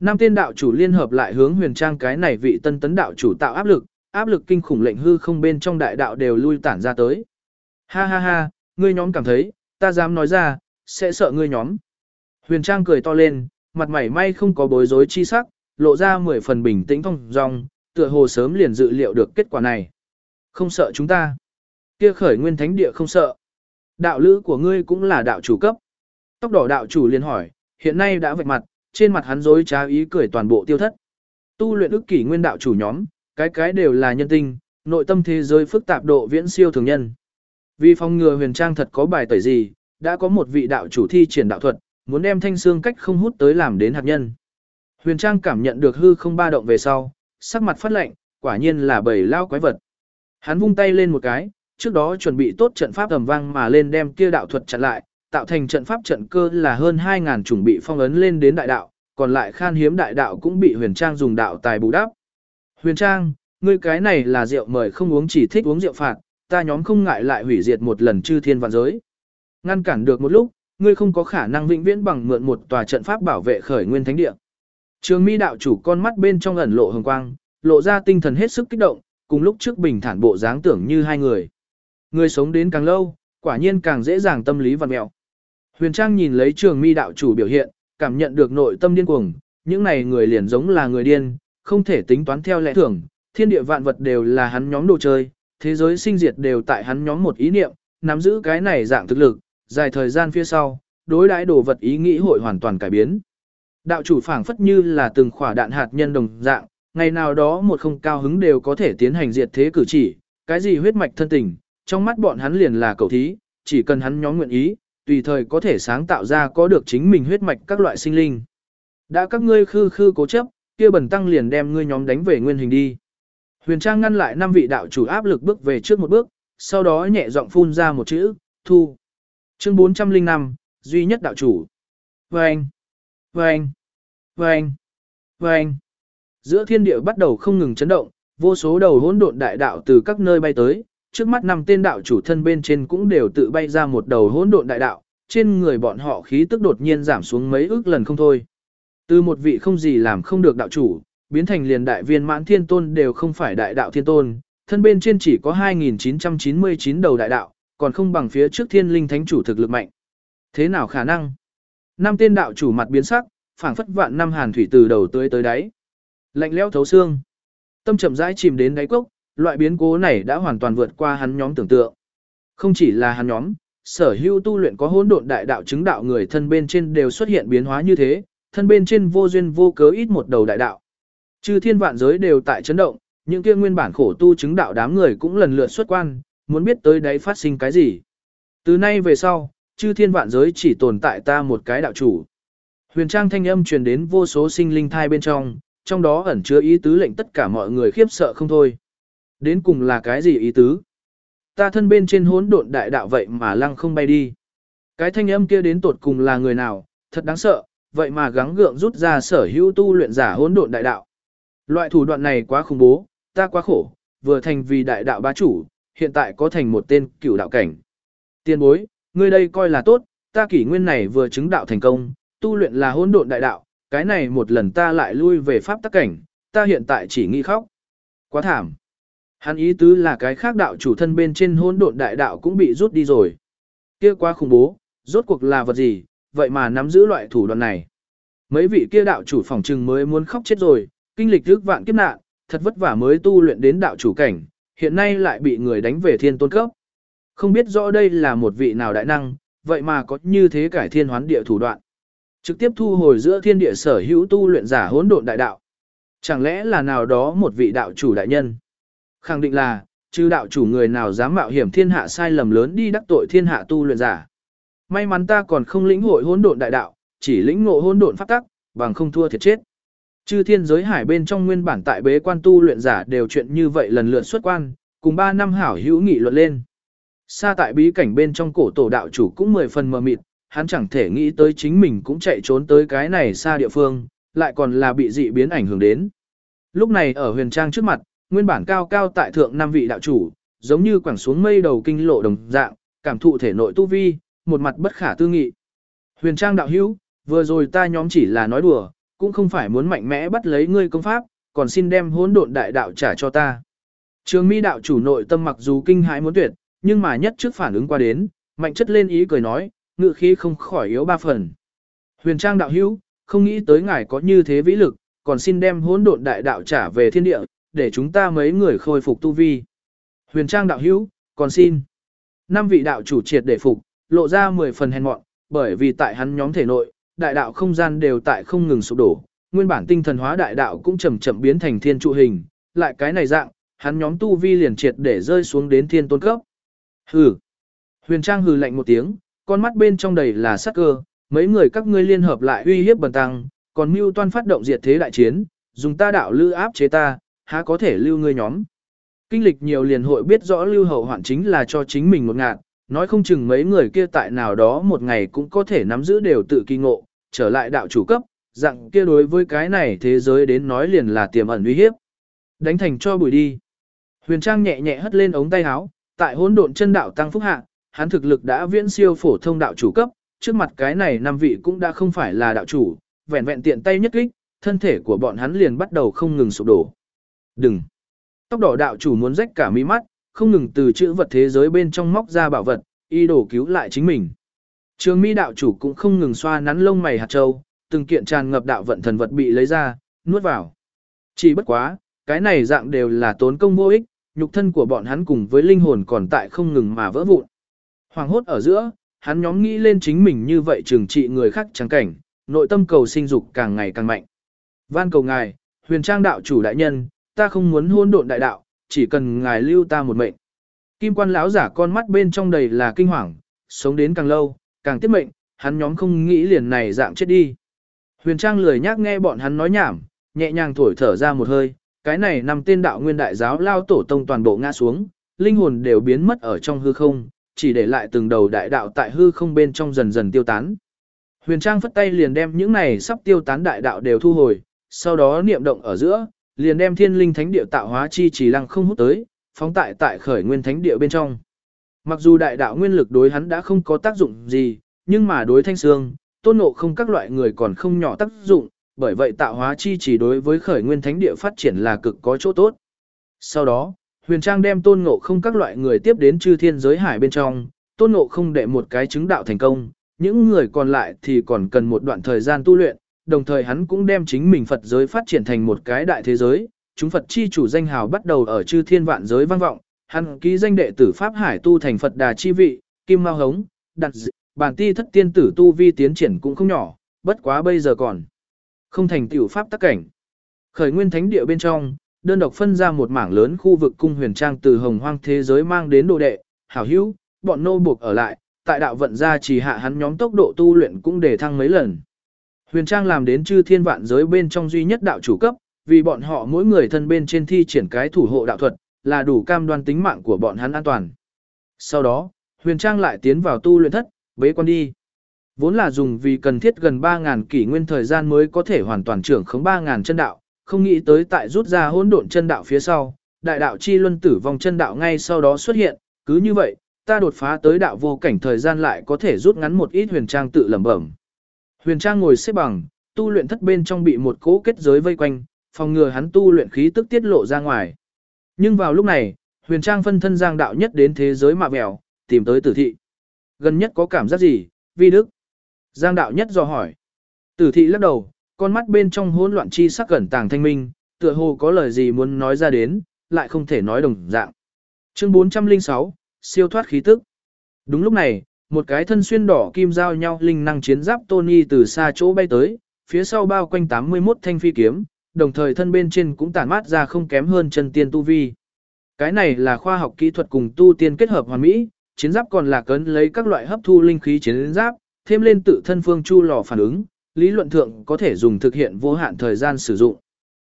nam tiên đạo chủ liên hợp lại hướng Huyền Trang cái này vị tân tấn đạo chủ tạo áp lực, áp lực kinh khủng lệnh hư không bên trong đại đạo đều lui tản ra tới. Ha ha ha, ngươi nhóm cảm thấy, ta dám nói ra, sẽ sợ ngươi nhóm. Huyền Trang cười to lên, mặt mày may không có bối rối chi sắc, lộ ra mười phần bình tĩnh thông dong, tựa hồ sớm liền dự liệu được kết quả này. Không sợ chúng ta. Kia khởi nguyên thánh địa không sợ. Đạo lữ của ngươi cũng là đạo chủ cấp. Tóc đỏ đạo chủ liền hỏi, hiện nay đã vạch mặt, trên mặt hắn dối trá ý cười toàn bộ tiêu thất. Tu luyện ức kỷ nguyên đạo chủ nhóm, cái cái đều là nhân tinh, nội tâm thế giới phức tạp độ viễn siêu thường nhân. Vì phòng ngừa huyền trang thật có bài tẩy gì, đã có một vị đạo chủ thi triển đạo thuật, muốn đem thanh xương cách không hút tới làm đến hạt nhân. Huyền trang cảm nhận được hư không ba động về sau, sắc mặt phát lạnh, quả nhiên là bầy lao quái vật. Hắn vung tay lên một cái, trước đó chuẩn bị tốt trận pháp tầm vang mà lên đem kia đạo thuật chặn lại, tạo thành trận pháp trận cơ là hơn 2000 chuẩn bị phong ấn lên đến đại đạo, còn lại khan hiếm đại đạo cũng bị huyền trang dùng đạo tài bù đắp. Huyền trang, ngươi cái này là rượu mời không uống chỉ thích uống rượu phạt, ta nhóm không ngại lại hủy diệt một lần chư thiên vạn giới. Ngăn cản được một lúc, ngươi không có khả năng vĩnh viễn bằng mượn một tòa trận pháp bảo vệ khởi nguyên thánh địa. Trường mi đạo chủ con mắt bên trong ẩn lộ hồng quang, lộ ra tinh thần hết sức kích động, cùng lúc trước bình thản bộ dáng tưởng như hai người. Người sống đến càng lâu, quả nhiên càng dễ dàng tâm lý vặn mẹo. Huyền Trang nhìn lấy trường mi đạo chủ biểu hiện, cảm nhận được nội tâm điên cuồng, những này người liền giống là người điên, không thể tính toán theo lẽ thường, thiên địa vạn vật đều là hắn nhóm đồ chơi, thế giới sinh diệt đều tại hắn nhóm một ý niệm, nắm giữ cái này dạng thực lực, dài thời gian phía sau, đối đãi đồ vật ý nghĩ hội hoàn toàn cải biến. Đạo chủ phảng phất như là từng khỏa đạn hạt nhân đồng dạng, ngày nào đó một không cao hứng đều có thể tiến hành diệt thế cử chỉ, cái gì huyết mạch thân tình, trong mắt bọn hắn liền là cầu thí, chỉ cần hắn nhóm nguyện ý, tùy thời có thể sáng tạo ra có được chính mình huyết mạch các loại sinh linh. Đã các ngươi khư khư cố chấp, kia bẩn tăng liền đem ngươi nhóm đánh về nguyên hình đi. Huyền Trang ngăn lại năm vị đạo chủ áp lực bước về trước một bước, sau đó nhẹ giọng phun ra một chữ, thu. Chương 405, duy nhất đạo chủ. Vâng, vâng, vâng, vâng. Giữa thiên địa bắt đầu không ngừng chấn động, vô số đầu hỗn độn đại đạo từ các nơi bay tới, trước mắt năm tên đạo chủ thân bên trên cũng đều tự bay ra một đầu hỗn độn đại đạo, trên người bọn họ khí tức đột nhiên giảm xuống mấy ước lần không thôi. Từ một vị không gì làm không được đạo chủ, biến thành liền đại viên mãn thiên tôn đều không phải đại đạo thiên tôn, thân bên trên chỉ có 2.999 đầu đại đạo, còn không bằng phía trước thiên linh thánh chủ thực lực mạnh. Thế nào khả năng? Năm tên đạo chủ mặt biến sắc, phảng phất vạn năm hàn thủy từ đầu tới tới đáy. Lạnh lẽo thấu xương. Tâm chậm rãi chìm đến đáy cốc, loại biến cố này đã hoàn toàn vượt qua hắn nhóm tưởng tượng. Không chỉ là hắn nhóm, sở hữu tu luyện có hỗn độn đại đạo chứng đạo người thân bên trên đều xuất hiện biến hóa như thế, thân bên trên vô duyên vô cớ ít một đầu đại đạo. Chư thiên vạn giới đều tại chấn động, những kia nguyên bản khổ tu chứng đạo đám người cũng lần lượt xuất quan, muốn biết tới đấy phát sinh cái gì. Từ nay về sau, chư thiên vạn giới chỉ tồn tại ta một cái đạo chủ. Huyền trang thanh âm truyền đến vô số sinh linh thai bên trong, trong đó ẩn chứa ý tứ lệnh tất cả mọi người khiếp sợ không thôi. Đến cùng là cái gì ý tứ? Ta thân bên trên hỗn độn đại đạo vậy mà lăng không bay đi. Cái thanh âm kia đến tột cùng là người nào, thật đáng sợ, vậy mà gắng gượng rút ra sở hữu tu luyện giả hỗn độn đại đạo. Loại thủ đoạn này quá khủng bố, ta quá khổ, vừa thành vì đại đạo bá chủ, hiện tại có thành một tên cửu đạo cảnh. Tiên bối, ngươi đây coi là tốt, ta kỷ nguyên này vừa chứng đạo thành công, tu luyện là hỗn độn đại đạo, cái này một lần ta lại lui về pháp tắc cảnh, ta hiện tại chỉ nghi khóc. Quá thảm. Hắn ý tứ là cái khác đạo chủ thân bên trên hỗn độn đại đạo cũng bị rút đi rồi. Kia quá khủng bố, rốt cuộc là vật gì, vậy mà nắm giữ loại thủ đoạn này. Mấy vị kia đạo chủ phòng trừng mới muốn khóc chết rồi, kinh lịch trước vạn kiếp nạn, thật vất vả mới tu luyện đến đạo chủ cảnh, hiện nay lại bị người đánh về thiên tôn cấp. Không biết rõ đây là một vị nào đại năng, vậy mà có như thế cải thiên hoán địa thủ đoạn. Trực tiếp thu hồi giữa thiên địa sở hữu tu luyện giả hỗn độn đại đạo. Chẳng lẽ là nào đó một vị đạo chủ đại nhân? Khẳng định là, chứ đạo chủ người nào dám mạo hiểm thiên hạ sai lầm lớn đi đắc tội thiên hạ tu luyện giả. May mắn ta còn không lĩnh hội hỗn độn đại đạo, chỉ lĩnh ngộ hỗn độn pháp tắc, bằng không thua thiệt chết. Chư thiên giới hải bên trong nguyên bản tại bế quan tu luyện giả đều chuyện như vậy lần lượt xuất quan, cùng 3 năm hảo hữu nghị luận lên. Xa tại bí cảnh bên trong cổ tổ đạo chủ cũng mười phần mờ mịt, hắn chẳng thể nghĩ tới chính mình cũng chạy trốn tới cái này xa địa phương, lại còn là bị dị biến ảnh hưởng đến. Lúc này ở huyền trang trước mặt, nguyên bản cao cao tại thượng năm vị đạo chủ, giống như quẳng xuống mây đầu kinh lộ đồng dạng, cảm thụ thể nội tu vi, một mặt bất khả tư nghị. Huyền trang đạo hữu, vừa rồi ta nhóm chỉ là nói đùa, cũng không phải muốn mạnh mẽ bắt lấy ngươi công pháp, còn xin đem hỗn độn đại đạo trả cho ta. Trường mi đạo chủ nội tâm mặc dù kinh hãi muốn tuyệt, nhưng mà nhất trước phản ứng qua đến, mạnh chất lên ý cười nói, ngự khí không khỏi yếu ba phần. Huyền trang đạo hữu, không nghĩ tới ngài có như thế vĩ lực, còn xin đem hỗn độn đại đạo trả về thiên địa, để chúng ta mấy người khôi phục tu vi. Huyền trang đạo hữu, còn xin. Năm vị đạo chủ triệt để phục, lộ ra 10 phần hèn mọn, bởi vì tại hắn nhóm thể nội, đại đạo không gian đều tại không ngừng sụp đổ, nguyên bản tinh thần hóa đại đạo cũng chậm chậm biến thành thiên trụ hình, lại cái này dạng, hắn nhóm tu vi liền triệt để rơi xuống đến thiên tôn cấp. Hừ. Huyền Trang hừ lạnh một tiếng, con mắt bên trong đầy là sát cơ, mấy người các ngươi liên hợp lại uy hiếp bần tăng, còn mưu toan phát động diệt thế đại chiến, dùng ta đạo lư áp chế ta, há có thể lưu ngươi nhóm. Kinh lịch nhiều liền hội biết rõ lưu hậu hoạn chính là cho chính mình một ngạn, nói không chừng mấy người kia tại nào đó một ngày cũng có thể nắm giữ đều tự kỳ ngộ, trở lại đạo chủ cấp, dạng kia đối với cái này thế giới đến nói liền là tiềm ẩn uy hiếp. Đánh thành cho bùi đi. Huyền Trang nhẹ nhẹ hất lên ống tay áo, tại hỗn độn chân đạo tăng phúc hạ, hắn thực lực đã viễn siêu phổ thông đạo chủ cấp, trước mặt cái này năm vị cũng đã không phải là đạo chủ, vẹn vẹn tiện tay nhất kích, thân thể của bọn hắn liền bắt đầu không ngừng sụp đổ. Đừng! Tóc đỏ đạo chủ muốn rách cả mi mắt, không ngừng từ chữ vật thế giới bên trong móc ra bảo vật, y đổ cứu lại chính mình. Trường mi đạo chủ cũng không ngừng xoa nắn lông mày hạt châu, từng kiện tràn ngập đạo vận thần vật bị lấy ra, nuốt vào. Chỉ bất quá, cái này dạng đều là tốn công vô ích, nhục thân của bọn hắn cùng với linh hồn còn tại không ngừng mà vỡ vụn. Hoàng hốt ở giữa, hắn nhóm nghĩ lên chính mình như vậy trừng trị người khác trắng cảnh, nội tâm cầu sinh dục càng ngày càng mạnh. Van cầu ngài, huyền trang đạo chủ đại nhân, ta không muốn hôn độn đại đạo, chỉ cần ngài lưu ta một mệnh. Kim quan lão giả con mắt bên trong đầy là kinh hoàng, sống đến càng lâu, càng tiết mệnh, hắn nhóm không nghĩ liền này dạng chết đi. Huyền trang lười nhác nghe bọn hắn nói nhảm, nhẹ nhàng thổi thở ra một hơi, cái này nằm tên đạo nguyên đại giáo lao tổ tông toàn bộ ngã xuống, linh hồn đều biến mất ở trong hư không, chỉ để lại từng đầu đại đạo tại hư không bên trong dần dần tiêu tán. Huyền Trang phất tay liền đem những này sắp tiêu tán đại đạo đều thu hồi, sau đó niệm động ở giữa, liền đem thiên linh thánh địa tạo hóa chi chỉ lăng không hút tới, phóng tại tại khởi nguyên thánh địa bên trong. Mặc dù đại đạo nguyên lực đối hắn đã không có tác dụng gì, nhưng mà đối thanh xương, tôn ngộ không các loại người còn không nhỏ tác dụng, bởi vậy tạo hóa chi chỉ đối với khởi nguyên thánh địa phát triển là cực có chỗ tốt. Sau đó, huyền trang đem tôn ngộ không các loại người tiếp đến chư thiên giới hải bên trong, tôn ngộ không để một cái chứng đạo thành công, những người còn lại thì còn cần một đoạn thời gian tu luyện, đồng thời hắn cũng đem chính mình Phật giới phát triển thành một cái đại thế giới, chúng Phật chi chủ danh hào bắt đầu ở chư thiên vạn giới vang vọng, hắn ký danh đệ tử Pháp Hải tu thành Phật đà chi vị, kim mao hống, đặt dị, bản ti thất tiên tử tu vi tiến triển cũng không nhỏ, bất quá bây giờ còn không thành tiểu pháp tác cảnh. Khởi nguyên thánh địa bên trong, đơn độc phân ra một mảng lớn khu vực cung huyền trang từ hồng hoang thế giới mang đến đồ đệ, hảo hữu, bọn nô buộc ở lại, tại đạo vận gia chỉ hạ hắn nhóm tốc độ tu luyện cũng để thăng mấy lần. Huyền trang làm đến chư thiên vạn giới bên trong duy nhất đạo chủ cấp, vì bọn họ mỗi người thân bên trên thi triển cái thủ hộ đạo thuật, là đủ cam đoan tính mạng của bọn hắn an toàn. Sau đó, huyền trang lại tiến vào tu luyện thất, bế quan đi. Vốn là dùng vì cần thiết gần 3.000 kỷ nguyên thời gian mới có thể hoàn toàn trưởng khống 3.000 chân đạo, không nghĩ tới tại rút ra hỗn độn chân đạo phía sau, đại đạo chi luân tử vong chân đạo ngay sau đó xuất hiện, cứ như vậy, ta đột phá tới đạo vô cảnh thời gian lại có thể rút ngắn một ít huyền trang tự lẩm bẩm. Huyền trang ngồi xếp bằng, tu luyện thất bên trong bị một cỗ kết giới vây quanh, phòng ngừa hắn tu luyện khí tức tiết lộ ra ngoài. Nhưng vào lúc này, huyền trang phân thân giang đạo nhất đến thế giới mạ mèo, tìm tới tử thị. Gần nhất có cảm giác gì, vi đức? Giang đạo nhất dò hỏi. Tử thị lắc đầu, con mắt bên trong hỗn loạn chi sắc gần tàng thanh minh, tựa hồ có lời gì muốn nói ra đến, lại không thể nói đồng dạng. Chương 406, siêu thoát khí tức. Đúng lúc này, một cái thân xuyên đỏ kim giao nhau linh năng chiến giáp Tony từ xa chỗ bay tới, phía sau bao quanh 81 thanh phi kiếm, đồng thời thân bên trên cũng tản mát ra không kém hơn chân tiên tu vi. Cái này là khoa học kỹ thuật cùng tu tiên kết hợp hoàn mỹ, chiến giáp còn là cấn lấy các loại hấp thu linh khí chiến giáp, thêm lên tự thân phương chu lò phản ứng, lý luận thượng có thể dùng thực hiện vô hạn thời gian sử dụng.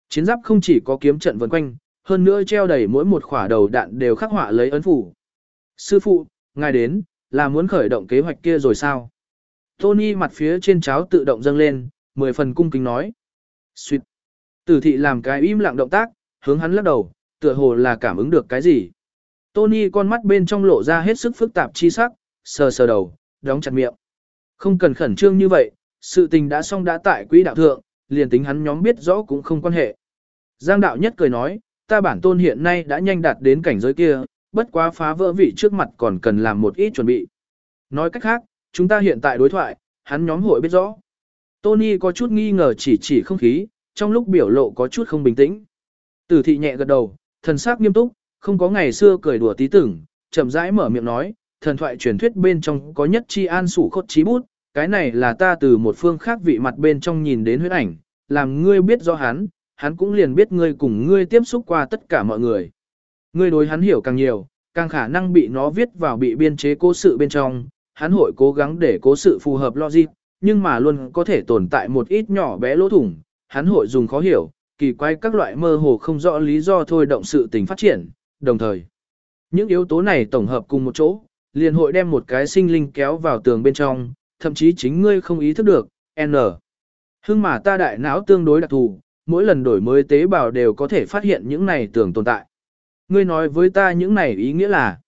Chiến giáp không chỉ có kiếm trận vần quanh, hơn nữa treo đầy mỗi một khỏa đầu đạn đều khắc họa lấy ấn phủ. Sư phụ, ngài đến, là muốn khởi động kế hoạch kia rồi sao? Tony mặt phía trên cháo tự động dâng lên, mười phần cung kính nói. Xuyệt. Tử thị làm cái im lặng động tác, hướng hắn lắc đầu, tựa hồ là cảm ứng được cái gì. Tony con mắt bên trong lộ ra hết sức phức tạp chi sắc, sờ sờ đầu, đóng chặt miệng. Không cần khẩn trương như vậy, sự tình đã xong đã tại quỹ đạo thượng, liền tính hắn nhóm biết rõ cũng không quan hệ. Giang đạo nhất cười nói, ta bản tôn hiện nay đã nhanh đạt đến cảnh giới kia, bất quá phá vỡ vị trước mặt còn cần làm một ít chuẩn bị. Nói cách khác, chúng ta hiện tại đối thoại, hắn nhóm hội biết rõ. Tony có chút nghi ngờ chỉ chỉ không khí, trong lúc biểu lộ có chút không bình tĩnh. Tử thị nhẹ gật đầu, thần sắc nghiêm túc, không có ngày xưa cười đùa tí tưởng, chậm rãi mở miệng nói, thần thoại truyền thuyết bên trong có nhất chi an sủ khốt chí bút, cái này là ta từ một phương khác vị mặt bên trong nhìn đến huyết ảnh, làm ngươi biết do hắn, hắn cũng liền biết ngươi cùng ngươi tiếp xúc qua tất cả mọi người. Ngươi đối hắn hiểu càng nhiều, càng khả năng bị nó viết vào bị biên chế cố sự bên trong, hắn hội cố gắng để cố sự phù hợp logic, nhưng mà luôn có thể tồn tại một ít nhỏ bé lỗ thủng, hắn hội dùng khó hiểu, kỳ quái các loại mơ hồ không rõ lý do thôi động sự tình phát triển, đồng thời. Những yếu tố này tổng hợp cùng một chỗ, liền hội đem một cái sinh linh kéo vào tường bên trong, thậm chí chính ngươi không ý thức được, N. Hưng mà ta đại não tương đối đặc thù, mỗi lần đổi mới tế bào đều có thể phát hiện những này tưởng tồn tại. Ngươi nói với ta những này ý nghĩa là,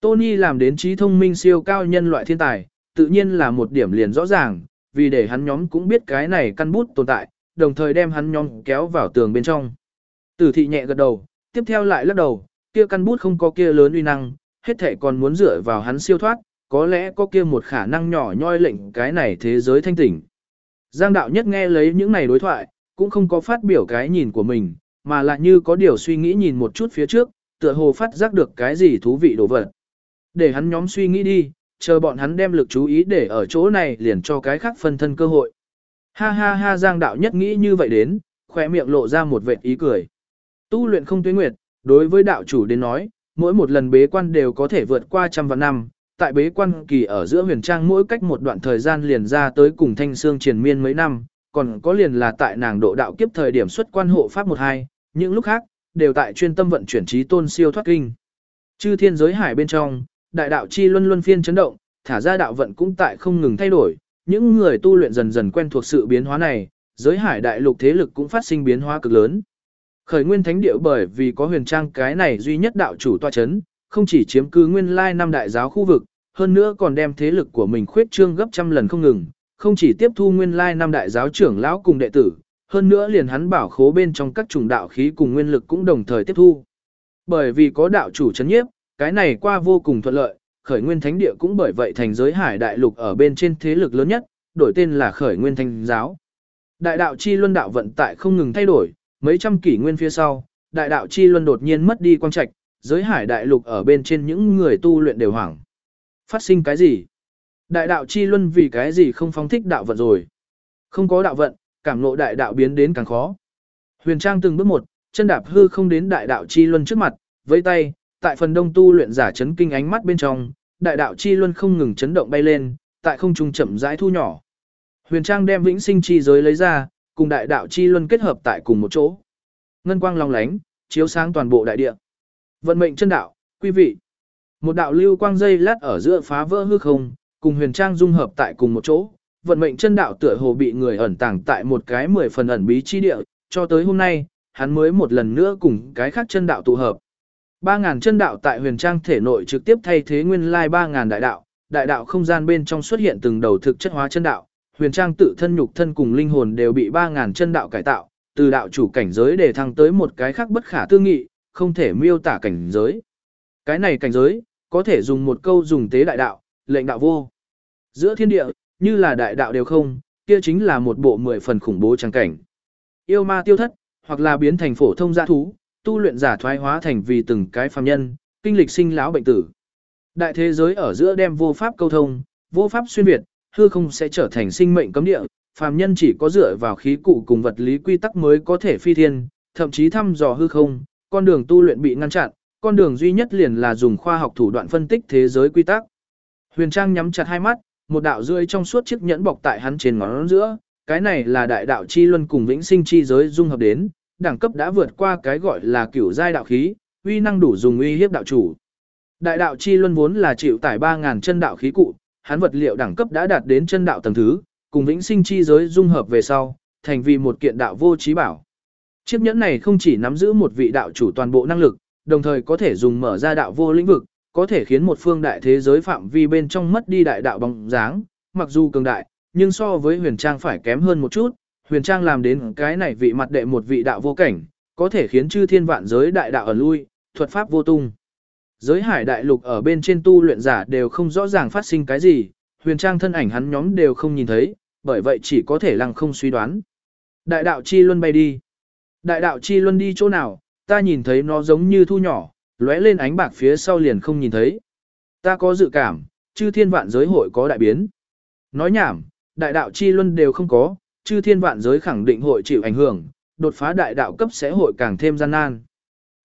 Tony làm đến trí thông minh siêu cao nhân loại thiên tài, tự nhiên là một điểm liền rõ ràng, vì để hắn nhóm cũng biết cái này căn bút tồn tại, đồng thời đem hắn nhóm kéo vào tường bên trong. Tử thị nhẹ gật đầu, tiếp theo lại lắc đầu, kia căn bút không có kia lớn uy năng, hết thể còn muốn dựa vào hắn siêu thoát, có lẽ có kia một khả năng nhỏ nhoi lệnh cái này thế giới thanh tỉnh. Giang đạo nhất nghe lấy những này đối thoại, cũng không có phát biểu cái nhìn của mình, mà là như có điều suy nghĩ nhìn một chút phía trước, tựa hồ phát giác được cái gì thú vị đồ vật. Để hắn nhóm suy nghĩ đi, chờ bọn hắn đem lực chú ý để ở chỗ này liền cho cái khác phân thân cơ hội. Ha ha ha Giang đạo nhất nghĩ như vậy đến, khỏe miệng lộ ra một vệt ý cười. Tu luyện không tuyến nguyệt, đối với đạo chủ đến nói, mỗi một lần bế quan đều có thể vượt qua trăm vạn năm. Tại bế quan kỳ ở giữa huyền trang mỗi cách một đoạn thời gian liền ra tới cùng thanh xương triền miên mấy năm, còn có liền là tại nàng độ đạo kiếp thời điểm xuất quan hộ pháp một hai, những lúc khác, đều tại chuyên tâm vận chuyển trí tôn siêu thoát kinh. Chư thiên giới hải bên trong, đại đạo chi luân luân phiên chấn động, thả ra đạo vận cũng tại không ngừng thay đổi, những người tu luyện dần dần quen thuộc sự biến hóa này, giới hải đại lục thế lực cũng phát sinh biến hóa cực lớn. Khởi nguyên thánh địa bởi vì có huyền trang cái này duy nhất đạo chủ tọa chấn, không chỉ chiếm cứ nguyên lai năm đại giáo khu vực, hơn nữa còn đem thế lực của mình khuyết trương gấp trăm lần không ngừng, không chỉ tiếp thu nguyên lai năm đại giáo trưởng lão cùng đệ tử, hơn nữa liền hắn bảo khố bên trong các chủng đạo khí cùng nguyên lực cũng đồng thời tiếp thu. Bởi vì có đạo chủ chấn nhiếp, cái này qua vô cùng thuận lợi, khởi nguyên thánh địa cũng bởi vậy thành giới hải đại lục ở bên trên thế lực lớn nhất, đổi tên là khởi nguyên thánh giáo. Đại đạo chi luân đạo vận tại không ngừng thay đổi, mấy trăm kỷ nguyên phía sau, đại đạo chi luân đột nhiên mất đi quang trạch, giới hải đại lục ở bên trên những người tu luyện đều hoảng. Phát sinh cái gì? Đại đạo chi luân vì cái gì không phóng thích đạo vận rồi? Không có đạo vận, cảm ngộ đại đạo biến đến càng khó. Huyền Trang từng bước một, chân đạp hư không đến đại đạo chi luân trước mặt, với tay, tại phần đông tu luyện giả chấn kinh ánh mắt bên trong, đại đạo chi luân không ngừng chấn động bay lên, tại không trung chậm rãi thu nhỏ. Huyền Trang đem vĩnh sinh chi giới lấy ra, cùng đại đạo chi luân kết hợp tại cùng một chỗ. Ngân quang long lánh, chiếu sáng toàn bộ đại địa. Vận mệnh chân đạo, quý vị. Một đạo lưu quang dây lát ở giữa phá vỡ hư không, cùng Huyền Trang dung hợp tại cùng một chỗ. Vận mệnh chân đạo tựa hồ bị người ẩn tàng tại một cái mười phần ẩn bí chi địa, cho tới hôm nay, hắn mới một lần nữa cùng cái khác chân đạo tụ hợp. Ba ngàn chân đạo tại huyền trang thể nội trực tiếp thay thế nguyên lai ba ngàn đại đạo, đại đạo không gian bên trong xuất hiện từng đầu thực chất hóa chân đạo, huyền trang tự thân nhục thân cùng linh hồn đều bị ba ngàn chân đạo cải tạo, từ đạo chủ cảnh giới để thăng tới một cái khác bất khả tư nghị, không thể miêu tả cảnh giới. Cái này cảnh giới, có thể dùng một câu dùng tế đại đạo, lệnh đạo vô. Giữa thiên địa, như là đại đạo đều không, kia chính là một bộ mười phần khủng bố trang cảnh. Yêu ma tiêu thất, hoặc là biến thành phổ thông gia thú, tu luyện giả thoái hóa thành vì từng cái phàm nhân, kinh lịch sinh lão bệnh tử. Đại thế giới ở giữa đem vô pháp câu thông, vô pháp xuyên việt, hư không sẽ trở thành sinh mệnh cấm địa, phàm nhân chỉ có dựa vào khí cụ cùng vật lý quy tắc mới có thể phi thiên, thậm chí thăm dò hư không, con đường tu luyện bị ngăn chặn, con đường duy nhất liền là dùng khoa học thủ đoạn phân tích thế giới quy tắc. Huyền Trang nhắm chặt hai mắt, một đạo rươi trong suốt chiếc nhẫn bọc tại hắn trên ngón giữa, cái này là đại đạo chi luân cùng vĩnh sinh chi giới dung hợp đến, đẳng cấp đã vượt qua cái gọi là cửu giai đạo khí, uy năng đủ dùng uy hiếp đạo chủ. Đại đạo chi luân vốn là chịu tải 3000 chân đạo khí cụ, hắn vật liệu đẳng cấp đã đạt đến chân đạo tầng thứ, cùng vĩnh sinh chi giới dung hợp về sau, thành vì một kiện đạo vô trí bảo. Chiếc nhẫn này không chỉ nắm giữ một vị đạo chủ toàn bộ năng lực, đồng thời có thể dùng mở ra đạo vô lĩnh vực, có thể khiến một phương đại thế giới phạm vi bên trong mất đi đại đạo bóng dáng, mặc dù cường đại, nhưng so với huyền trang phải kém hơn một chút, huyền trang làm đến cái này vị mặt đệ một vị đạo vô cảnh, có thể khiến chư thiên vạn giới đại đạo ở lui, thuật pháp vô tung. Giới hải đại lục ở bên trên tu luyện giả đều không rõ ràng phát sinh cái gì, huyền trang thân ảnh hắn nhóm đều không nhìn thấy, bởi vậy chỉ có thể lăng không suy đoán. Đại đạo chi luân bay đi. Đại đạo chi luân đi chỗ nào, ta nhìn thấy nó giống như thu nhỏ, lóe lên ánh bạc phía sau liền không nhìn thấy. Ta có dự cảm, chư thiên vạn giới hội có đại biến. Nói nhảm, đại đạo chi luân đều không có, chư thiên vạn giới khẳng định hội chịu ảnh hưởng, đột phá đại đạo cấp sẽ hội càng thêm gian nan.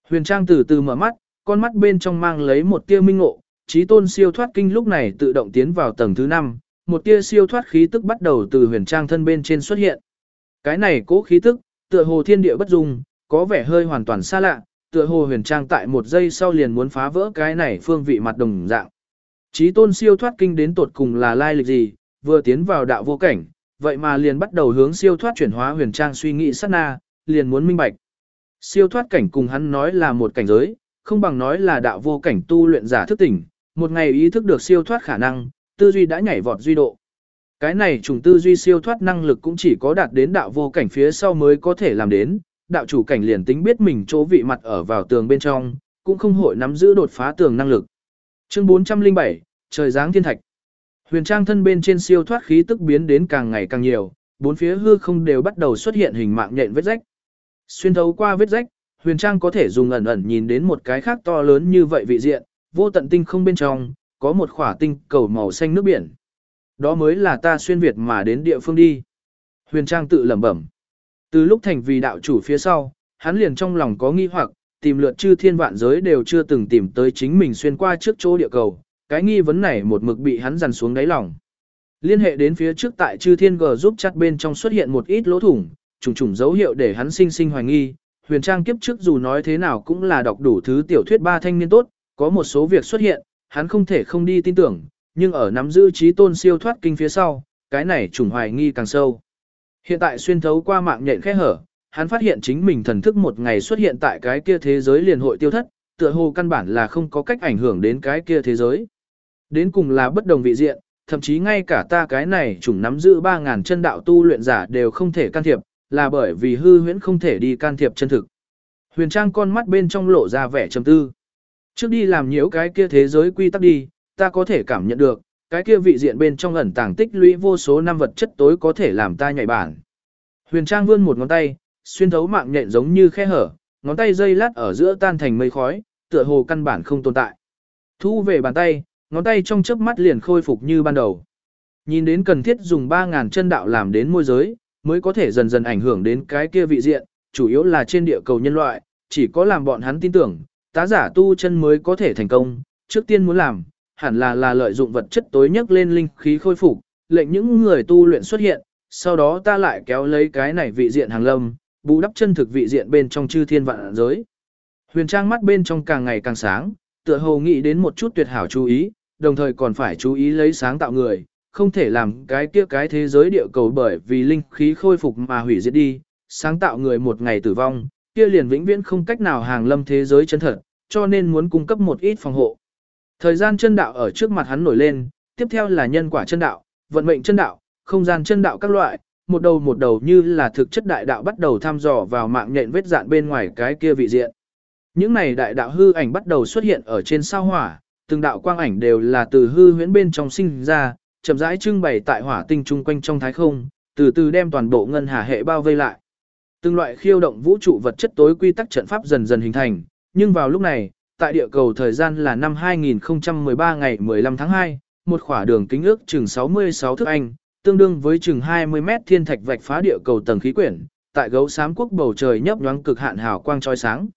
Huyền Trang từ từ mở mắt, con mắt bên trong mang lấy một tia minh ngộ, trí tôn siêu thoát kinh lúc này tự động tiến vào tầng thứ 5, một tia siêu thoát khí tức bắt đầu từ huyền trang thân bên trên xuất hiện. Cái này cố khí tức, tựa hồ thiên địa bất dung, có vẻ hơi hoàn toàn xa lạ, tựa hồ huyền trang tại một giây sau liền muốn phá vỡ cái này phương vị mặt đồng dạng. Chí tôn siêu thoát kinh đến tột cùng là lai lịch gì, vừa tiến vào đạo vô cảnh, vậy mà liền bắt đầu hướng siêu thoát chuyển hóa huyền trang suy nghĩ sát na, liền muốn minh bạch. Siêu thoát cảnh cùng hắn nói là một cảnh giới, không bằng nói là đạo vô cảnh tu luyện giả thức tỉnh, một ngày ý thức được siêu thoát khả năng, tư duy đã nhảy vọt duy độ. Cái này trùng tư duy siêu thoát năng lực cũng chỉ có đạt đến đạo vô cảnh phía sau mới có thể làm đến, đạo chủ cảnh liền tính biết mình chỗ vị mặt ở vào tường bên trong, cũng không hội nắm giữ đột phá tường năng lực. Chương 407, trời giáng thiên thạch. Huyền trang thân bên trên siêu thoát khí tức biến đến càng ngày càng nhiều, bốn phía hư không đều bắt đầu xuất hiện hình mạng nhện vết rách. Xuyên thấu qua vết rách, huyền trang có thể dùng ẩn ẩn nhìn đến một cái khác to lớn như vậy vị diện, vô tận tinh không bên trong, có một khỏa tinh cầu màu xanh nước biển. Đó mới là ta xuyên Việt mà đến địa phương đi. Huyền trang tự lẩm bẩm. Từ lúc thành vì đạo chủ phía sau, hắn liền trong lòng có nghi hoặc, tìm lượt chư thiên vạn giới đều chưa từng tìm tới chính mình xuyên qua trước chỗ địa cầu. Cái nghi vấn này một mực bị hắn dằn xuống đáy lòng. Liên hệ đến phía trước tại chư thiên G giúp chặt bên trong xuất hiện một ít lỗ thủng, trùng trùng dấu hiệu để hắn sinh sinh hoài nghi. Huyền Trang kiếp trước dù nói thế nào cũng là đọc đủ thứ tiểu thuyết ba thanh niên tốt, có một số việc xuất hiện, hắn không thể không đi tin tưởng, nhưng ở nắm giữ trí tôn siêu thoát kinh phía sau, cái này trùng hoài nghi càng sâu. Hiện tại xuyên thấu qua mạng nhện khẽ hở, hắn phát hiện chính mình thần thức một ngày xuất hiện tại cái kia thế giới liền hội tiêu thất, tựa hồ căn bản là không có cách ảnh hưởng đến cái kia thế giới. Đến cùng là bất đồng vị diện, thậm chí ngay cả ta cái này chủng nắm giữ 3.000 chân đạo tu luyện giả đều không thể can thiệp, là bởi vì hư huyễn không thể đi can thiệp chân thực. Huyền Trang con mắt bên trong lộ ra vẻ trầm tư. Trước đi làm nhiễu cái kia thế giới quy tắc đi, ta có thể cảm nhận được, cái kia vị diện bên trong ẩn tàng tích lũy vô số năm vật chất tối có thể làm ta nhảy bản. Huyền Trang vươn một ngón tay, xuyên thấu mạng nhện giống như khe hở, ngón tay dây lát ở giữa tan thành mây khói, tựa hồ căn bản không tồn tại. Thu về bàn tay, ngón tay trong chớp mắt liền khôi phục như ban đầu. Nhìn đến cần thiết dùng 3.000 chân đạo làm đến môi giới, mới có thể dần dần ảnh hưởng đến cái kia vị diện, chủ yếu là trên địa cầu nhân loại, chỉ có làm bọn hắn tin tưởng, tá giả tu chân mới có thể thành công, trước tiên muốn làm, hẳn là là lợi dụng vật chất tối nhất lên linh khí khôi phục, lệnh những người tu luyện xuất hiện, sau đó ta lại kéo lấy cái này vị diện hàng lâm, bù đắp chân thực vị diện bên trong chư thiên vạn giới. Huyền Trang mắt bên trong càng ngày càng sáng, tựa hồ nghĩ đến một chút tuyệt hảo chú ý, đồng thời còn phải chú ý lấy sáng tạo người, không thể làm cái kia cái thế giới địa cầu bởi vì linh khí khôi phục mà hủy diệt đi, sáng tạo người một ngày tử vong, kia liền vĩnh viễn không cách nào hàng lâm thế giới chân thật, cho nên muốn cung cấp một ít phòng hộ. Thời gian chân đạo ở trước mặt hắn nổi lên, tiếp theo là nhân quả chân đạo, vận mệnh chân đạo, không gian chân đạo các loại, một đầu một đầu như là thực chất đại đạo bắt đầu thăm dò vào mạng nhện vết dạn bên ngoài cái kia vị diện. Những này đại đạo hư ảnh bắt đầu xuất hiện ở trên sao hỏa, từng đạo quang ảnh đều là từ hư huyễn bên trong sinh ra, chậm rãi trưng bày tại hỏa tinh trung quanh trong thái không, từ từ đem toàn bộ ngân hà hệ bao vây lại. Từng loại khiêu động vũ trụ vật chất tối quy tắc trận pháp dần dần hình thành, nhưng vào lúc này, tại địa cầu thời gian là năm 2013 ngày 15 tháng 2, một khỏa đường kính ước chừng 66 thước Anh, tương đương với chừng 20 mét thiên thạch vạch phá địa cầu tầng khí quyển, tại gấu xám quốc bầu trời nhấp nhoáng cực hạn hào quang chói sáng.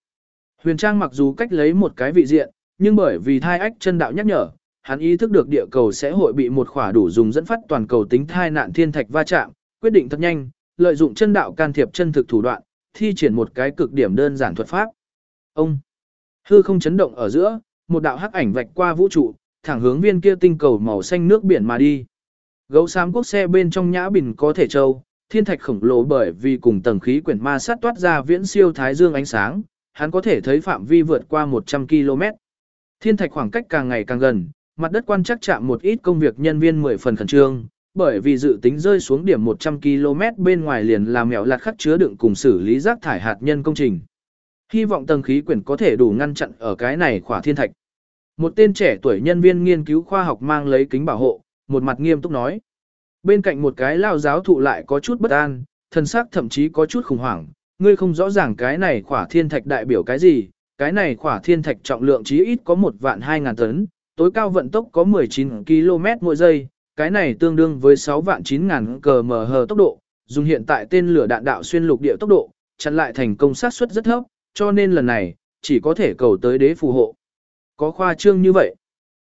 Huyền Trang mặc dù cách lấy một cái vị diện, nhưng bởi vì thai ách chân đạo nhắc nhở, hắn ý thức được địa cầu sẽ hội bị một khỏa đủ dùng dẫn phát toàn cầu tính thai nạn thiên thạch va chạm, quyết định thật nhanh, lợi dụng chân đạo can thiệp chân thực thủ đoạn, thi triển một cái cực điểm đơn giản thuật pháp. Ông hư không chấn động ở giữa, một đạo hắc ảnh vạch qua vũ trụ, thẳng hướng viên kia tinh cầu màu xanh nước biển mà đi. Gấu xám quốc xe bên trong nhã bình có thể châu, thiên thạch khổng lồ bởi vì cùng tầng khí quyển ma sát toát ra viễn siêu thái dương ánh sáng, hắn có thể thấy phạm vi vượt qua 100 km. Thiên thạch khoảng cách càng ngày càng gần, mặt đất quan chắc chạm một ít công việc nhân viên 10 phần khẩn trương, bởi vì dự tính rơi xuống điểm 100 km bên ngoài liền là mèo lạt khắc chứa đựng cùng xử lý rác thải hạt nhân công trình. Hy vọng tầng khí quyển có thể đủ ngăn chặn ở cái này khỏa thiên thạch. Một tên trẻ tuổi nhân viên nghiên cứu khoa học mang lấy kính bảo hộ, một mặt nghiêm túc nói. Bên cạnh một cái lao giáo thụ lại có chút bất an, thần sắc thậm chí có chút khủng hoảng, ngươi không rõ ràng cái này khỏa thiên thạch đại biểu cái gì, cái này khỏa thiên thạch trọng lượng chí ít có một vạn hai ngàn tấn, tối cao vận tốc có 19 km mỗi giây, cái này tương đương với 6 vạn 9 ngàn km tốc độ, dùng hiện tại tên lửa đạn đạo xuyên lục địa tốc độ, chặn lại thành công sát suất rất thấp, cho nên lần này, chỉ có thể cầu tới đế phù hộ. Có khoa trương như vậy,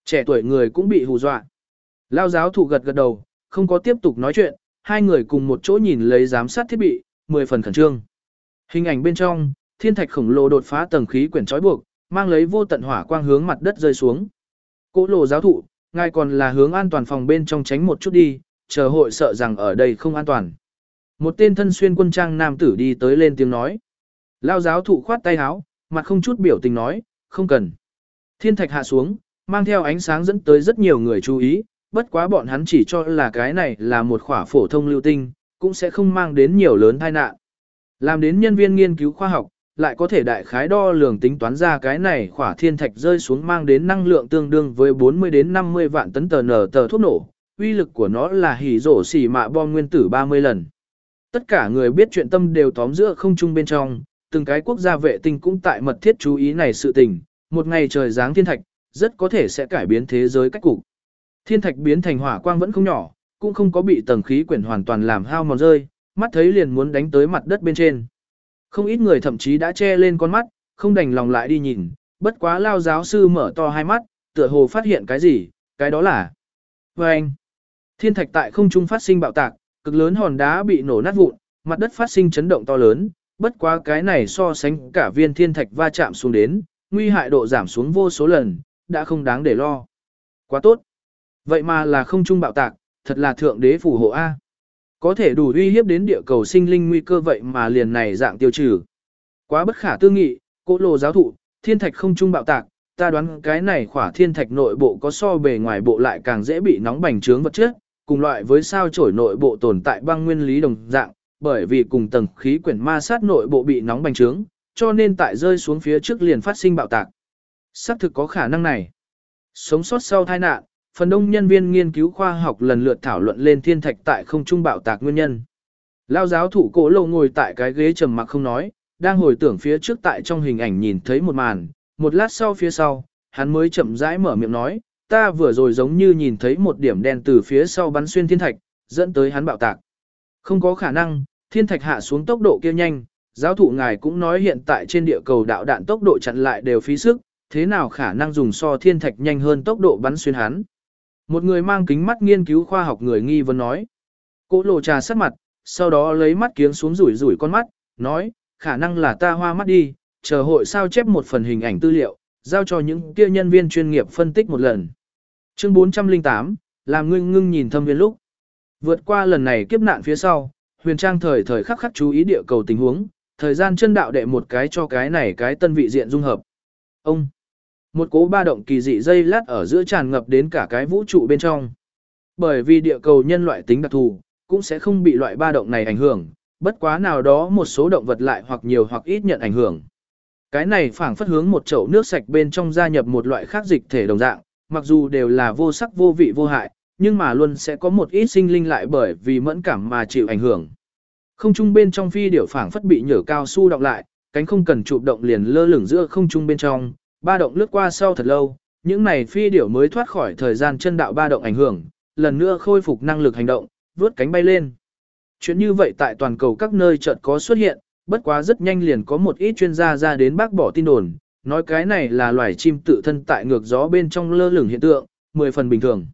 trẻ tuổi người cũng bị hù dọa. Lao giáo thủ gật gật đầu, không có tiếp tục nói chuyện, hai người cùng một chỗ nhìn lấy giám sát thiết bị, 10 phần khẩn trương. Hình ảnh bên trong, thiên thạch khổng lồ đột phá tầng khí quyển trói buộc, mang lấy vô tận hỏa quang hướng mặt đất rơi xuống. Cố lộ giáo thụ, ngài còn là hướng an toàn phòng bên trong tránh một chút đi, chờ hội sợ rằng ở đây không an toàn. Một tên thân xuyên quân trang nam tử đi tới lên tiếng nói. Lao giáo thụ khoát tay áo, mặt không chút biểu tình nói, không cần. Thiên thạch hạ xuống, mang theo ánh sáng dẫn tới rất nhiều người chú ý, bất quá bọn hắn chỉ cho là cái này là một khỏa phổ thông lưu tinh, cũng sẽ không mang đến nhiều lớn tai nạn. Làm đến nhân viên nghiên cứu khoa học, lại có thể đại khái đo lường tính toán ra cái này khỏa thiên thạch rơi xuống mang đến năng lượng tương đương với 40 đến 50 vạn tấn tờ nở tờ thuốc nổ, uy lực của nó là hỉ rổ xỉ mạ bom nguyên tử 30 lần. Tất cả người biết chuyện tâm đều tóm giữa không trung bên trong, từng cái quốc gia vệ tinh cũng tại mật thiết chú ý này sự tình, một ngày trời giáng thiên thạch, rất có thể sẽ cải biến thế giới cách cục. Thiên thạch biến thành hỏa quang vẫn không nhỏ, cũng không có bị tầng khí quyển hoàn toàn làm hao mòn rơi, mắt thấy liền muốn đánh tới mặt đất bên trên. Không ít người thậm chí đã che lên con mắt, không đành lòng lại đi nhìn, bất quá lao giáo sư mở to hai mắt, tựa hồ phát hiện cái gì, cái đó là Và anh, thiên thạch tại không trung phát sinh bạo tạc, cực lớn hòn đá bị nổ nát vụn, mặt đất phát sinh chấn động to lớn, bất quá cái này so sánh cả viên thiên thạch va chạm xuống đến, nguy hại độ giảm xuống vô số lần, đã không đáng để lo. Quá tốt. Vậy mà là không trung bạo tạc, thật là thượng đế phù hộ A. Có thể đủ uy hiếp đến địa cầu sinh linh nguy cơ vậy mà liền này dạng tiêu trừ. Quá bất khả tư nghị, cỗ lồ giáo thụ, thiên thạch không trung bạo tạc, ta đoán cái này khỏa thiên thạch nội bộ có so bề ngoài bộ lại càng dễ bị nóng bành trướng vật chất, cùng loại với sao chổi nội bộ tồn tại băng nguyên lý đồng dạng, bởi vì cùng tầng khí quyển ma sát nội bộ bị nóng bành trướng, cho nên tại rơi xuống phía trước liền phát sinh bạo tạc. Xác thực có khả năng này. Sống sót sau tai nạn, phần đông nhân viên nghiên cứu khoa học lần lượt thảo luận lên thiên thạch tại không trung bạo tạc nguyên nhân. Lao giáo thủ cổ lầu ngồi tại cái ghế trầm mặc không nói, đang hồi tưởng phía trước tại trong hình ảnh nhìn thấy một màn, một lát sau phía sau, hắn mới chậm rãi mở miệng nói, ta vừa rồi giống như nhìn thấy một điểm đen từ phía sau bắn xuyên thiên thạch, dẫn tới hắn bạo tạc. Không có khả năng, thiên thạch hạ xuống tốc độ kia nhanh, giáo thụ ngài cũng nói hiện tại trên địa cầu đạo đạn tốc độ chặn lại đều phí sức, thế nào khả năng dùng so thiên thạch nhanh hơn tốc độ bắn xuyên hắn. Một người mang kính mắt nghiên cứu khoa học người nghi vấn nói. Cố lộ trà sát mặt, sau đó lấy mắt kiếng xuống rủi rủi con mắt, nói, khả năng là ta hoa mắt đi, chờ hội sao chép một phần hình ảnh tư liệu, giao cho những kia nhân viên chuyên nghiệp phân tích một lần. Chương 408, làm ngưng ngưng nhìn thâm viên lúc. Vượt qua lần này kiếp nạn phía sau, huyền trang thời thời khắc khắc chú ý địa cầu tình huống, thời gian chân đạo đệ một cái cho cái này cái tân vị diện dung hợp. Ông một cố ba động kỳ dị dây lát ở giữa tràn ngập đến cả cái vũ trụ bên trong. Bởi vì địa cầu nhân loại tính đặc thù, cũng sẽ không bị loại ba động này ảnh hưởng, bất quá nào đó một số động vật lại hoặc nhiều hoặc ít nhận ảnh hưởng. Cái này phảng phất hướng một chậu nước sạch bên trong gia nhập một loại khác dịch thể đồng dạng, mặc dù đều là vô sắc vô vị vô hại, nhưng mà luôn sẽ có một ít sinh linh lại bởi vì mẫn cảm mà chịu ảnh hưởng. Không trung bên trong phi điểu phảng phất bị nhở cao su động lại, cánh không cần chụp động liền lơ lửng giữa không trung bên trong, ba động lướt qua sau thật lâu, những này phi điểu mới thoát khỏi thời gian chân đạo ba động ảnh hưởng, lần nữa khôi phục năng lực hành động, vướt cánh bay lên. Chuyện như vậy tại toàn cầu các nơi chợt có xuất hiện, bất quá rất nhanh liền có một ít chuyên gia ra đến bác bỏ tin đồn, nói cái này là loài chim tự thân tại ngược gió bên trong lơ lửng hiện tượng, mười phần bình thường.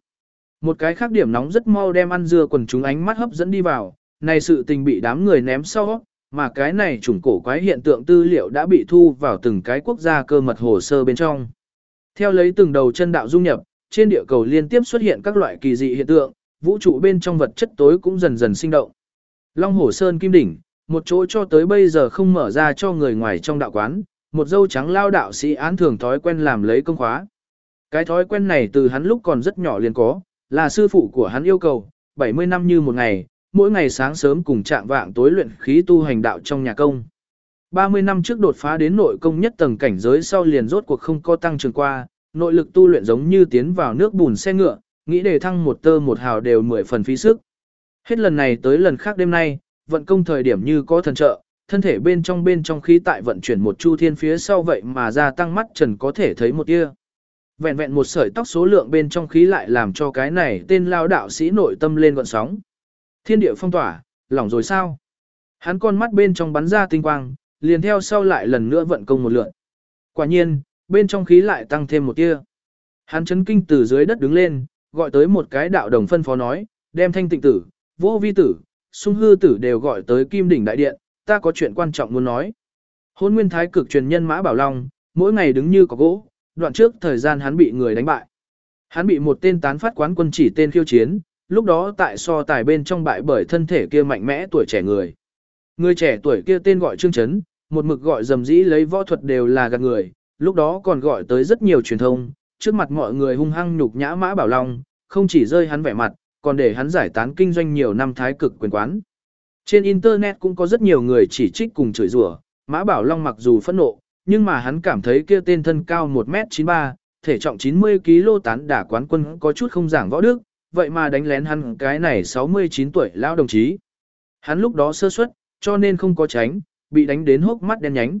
Một cái khác điểm nóng rất mau đem ăn dưa quần chúng ánh mắt hấp dẫn đi vào, Này sự tình bị đám người ném sau, mà cái này chủng cổ quái hiện tượng tư liệu đã bị thu vào từng cái quốc gia cơ mật hồ sơ bên trong. Theo lấy từng đầu chân đạo dung nhập, trên địa cầu liên tiếp xuất hiện các loại kỳ dị hiện tượng, vũ trụ bên trong vật chất tối cũng dần dần sinh động. Long hồ Sơn Kim Đỉnh, một chỗ cho tới bây giờ không mở ra cho người ngoài trong đạo quán, một dâu trắng lao đạo sĩ án thường thói quen làm lấy công khóa. Cái thói quen này từ hắn lúc còn rất nhỏ liền có, là sư phụ của hắn yêu cầu, 70 năm như một ngày, mỗi ngày sáng sớm cùng trạng vạng tối luyện khí tu hành đạo trong nhà công. 30 năm trước đột phá đến nội công nhất tầng cảnh giới sau liền rốt cuộc không có tăng trưởng qua, nội lực tu luyện giống như tiến vào nước bùn xe ngựa, nghĩ để thăng một tơ một hào đều mười phần phí sức. Hết lần này tới lần khác đêm nay, vận công thời điểm như có thần trợ, thân thể bên trong bên trong khí tại vận chuyển một chu thiên phía sau vậy mà gia tăng mắt trần có thể thấy một tia. Vẹn vẹn một sợi tóc số lượng bên trong khí lại làm cho cái này tên lao đạo sĩ nội tâm lên gọn sóng. Thiên địa phong tỏa, lỏng rồi sao? Hắn con mắt bên trong bắn ra tinh quang, liền theo sau lại lần nữa vận công một lượt. Quả nhiên, bên trong khí lại tăng thêm một tia. Hắn chấn kinh từ dưới đất đứng lên, gọi tới một cái đạo đồng phân phó nói, đem thanh tịnh tử, vô vi tử, sung hư tử đều gọi tới kim đỉnh đại điện, ta có chuyện quan trọng muốn nói. Hôn nguyên thái cực truyền nhân mã bảo long, mỗi ngày đứng như có gỗ, đoạn trước thời gian hắn bị người đánh bại. Hắn bị một tên tán phát quán quân chỉ tên khiêu chiến, lúc đó tại so tài bên trong bại bởi thân thể kia mạnh mẽ tuổi trẻ người. Người trẻ tuổi kia tên gọi Trương Chấn, một mực gọi dầm dĩ lấy võ thuật đều là gạt người, lúc đó còn gọi tới rất nhiều truyền thông, trước mặt mọi người hung hăng nhục nhã Mã Bảo Long, không chỉ rơi hắn vẻ mặt, còn để hắn giải tán kinh doanh nhiều năm thái cực quyền quán. Trên Internet cũng có rất nhiều người chỉ trích cùng chửi rủa, Mã Bảo Long mặc dù phẫn nộ, nhưng mà hắn cảm thấy kia tên thân cao 1m93, thể trọng 90kg tán đả quán quân có chút không giảng võ đức, vậy mà đánh lén hắn cái này 69 tuổi lão đồng chí. Hắn lúc đó sơ suất, cho nên không có tránh, bị đánh đến hốc mắt đen nhánh.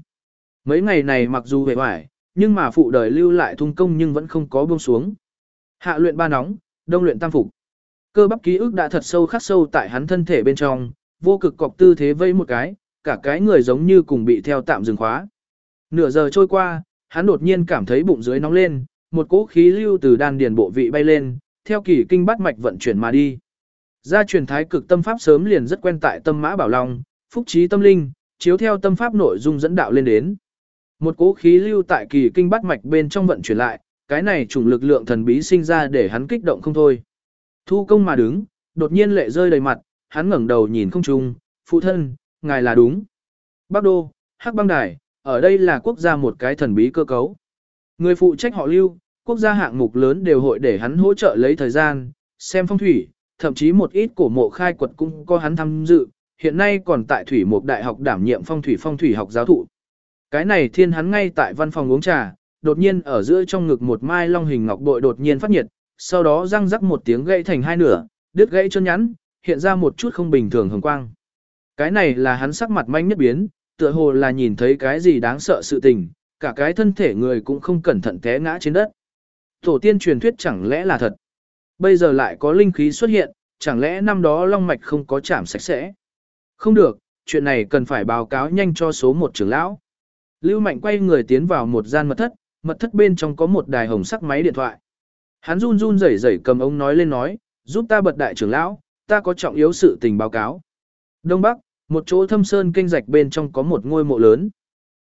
Mấy ngày này mặc dù về vải, nhưng mà phụ đời lưu lại thung công nhưng vẫn không có buông xuống. Hạ luyện ba nóng, đông luyện tam phục. Cơ bắp ký ức đã thật sâu khắc sâu tại hắn thân thể bên trong, vô cực cọc tư thế vây một cái, cả cái người giống như cùng bị theo tạm dừng khóa. Nửa giờ trôi qua, hắn đột nhiên cảm thấy bụng dưới nóng lên, một cỗ khí lưu từ đan điền bộ vị bay lên, theo kỳ kinh bát mạch vận chuyển mà đi. Gia truyền thái cực tâm pháp sớm liền rất quen tại tâm mã bảo long, phúc trí tâm linh, chiếu theo tâm pháp nội dung dẫn đạo lên đến. Một cố khí lưu tại kỳ kinh bát mạch bên trong vận chuyển lại, cái này chủng lực lượng thần bí sinh ra để hắn kích động không thôi. Thu công mà đứng, đột nhiên lệ rơi đầy mặt, hắn ngẩng đầu nhìn không trung, phụ thân, ngài là đúng. Bắc Đô, Hắc băng đài, ở đây là quốc gia một cái thần bí cơ cấu. Người phụ trách họ lưu, quốc gia hạng mục lớn đều hội để hắn hỗ trợ lấy thời gian, xem phong thủy, thậm chí một ít cổ mộ khai quật cũng có hắn tham dự, hiện nay còn tại thủy mục đại học đảm nhiệm phong thủy phong thủy học giáo thụ. Cái này thiên hắn ngay tại văn phòng uống trà, đột nhiên ở giữa trong ngực một mai long hình ngọc bội đột nhiên phát nhiệt, sau đó răng rắc một tiếng gãy thành hai nửa, đứt gãy chân nhắn, hiện ra một chút không bình thường hồng quang. Cái này là hắn sắc mặt manh nhất biến, tựa hồ là nhìn thấy cái gì đáng sợ sự tình, cả cái thân thể người cũng không cẩn thận té ngã trên đất. Tổ tiên truyền thuyết chẳng lẽ là thật. Bây giờ lại có linh khí xuất hiện, chẳng lẽ năm đó long mạch không có chạm sạch sẽ. Không được, chuyện này cần phải báo cáo nhanh cho số một trưởng lão. Lưu Mạnh quay người tiến vào một gian mật thất, mật thất bên trong có một đài hồng sắc máy điện thoại. Hắn run run rẩy rẩy cầm ống nói lên nói, giúp ta bật đại trưởng lão, ta có trọng yếu sự tình báo cáo. Đông Bắc, một chỗ thâm sơn kinh rạch bên trong có một ngôi mộ lớn.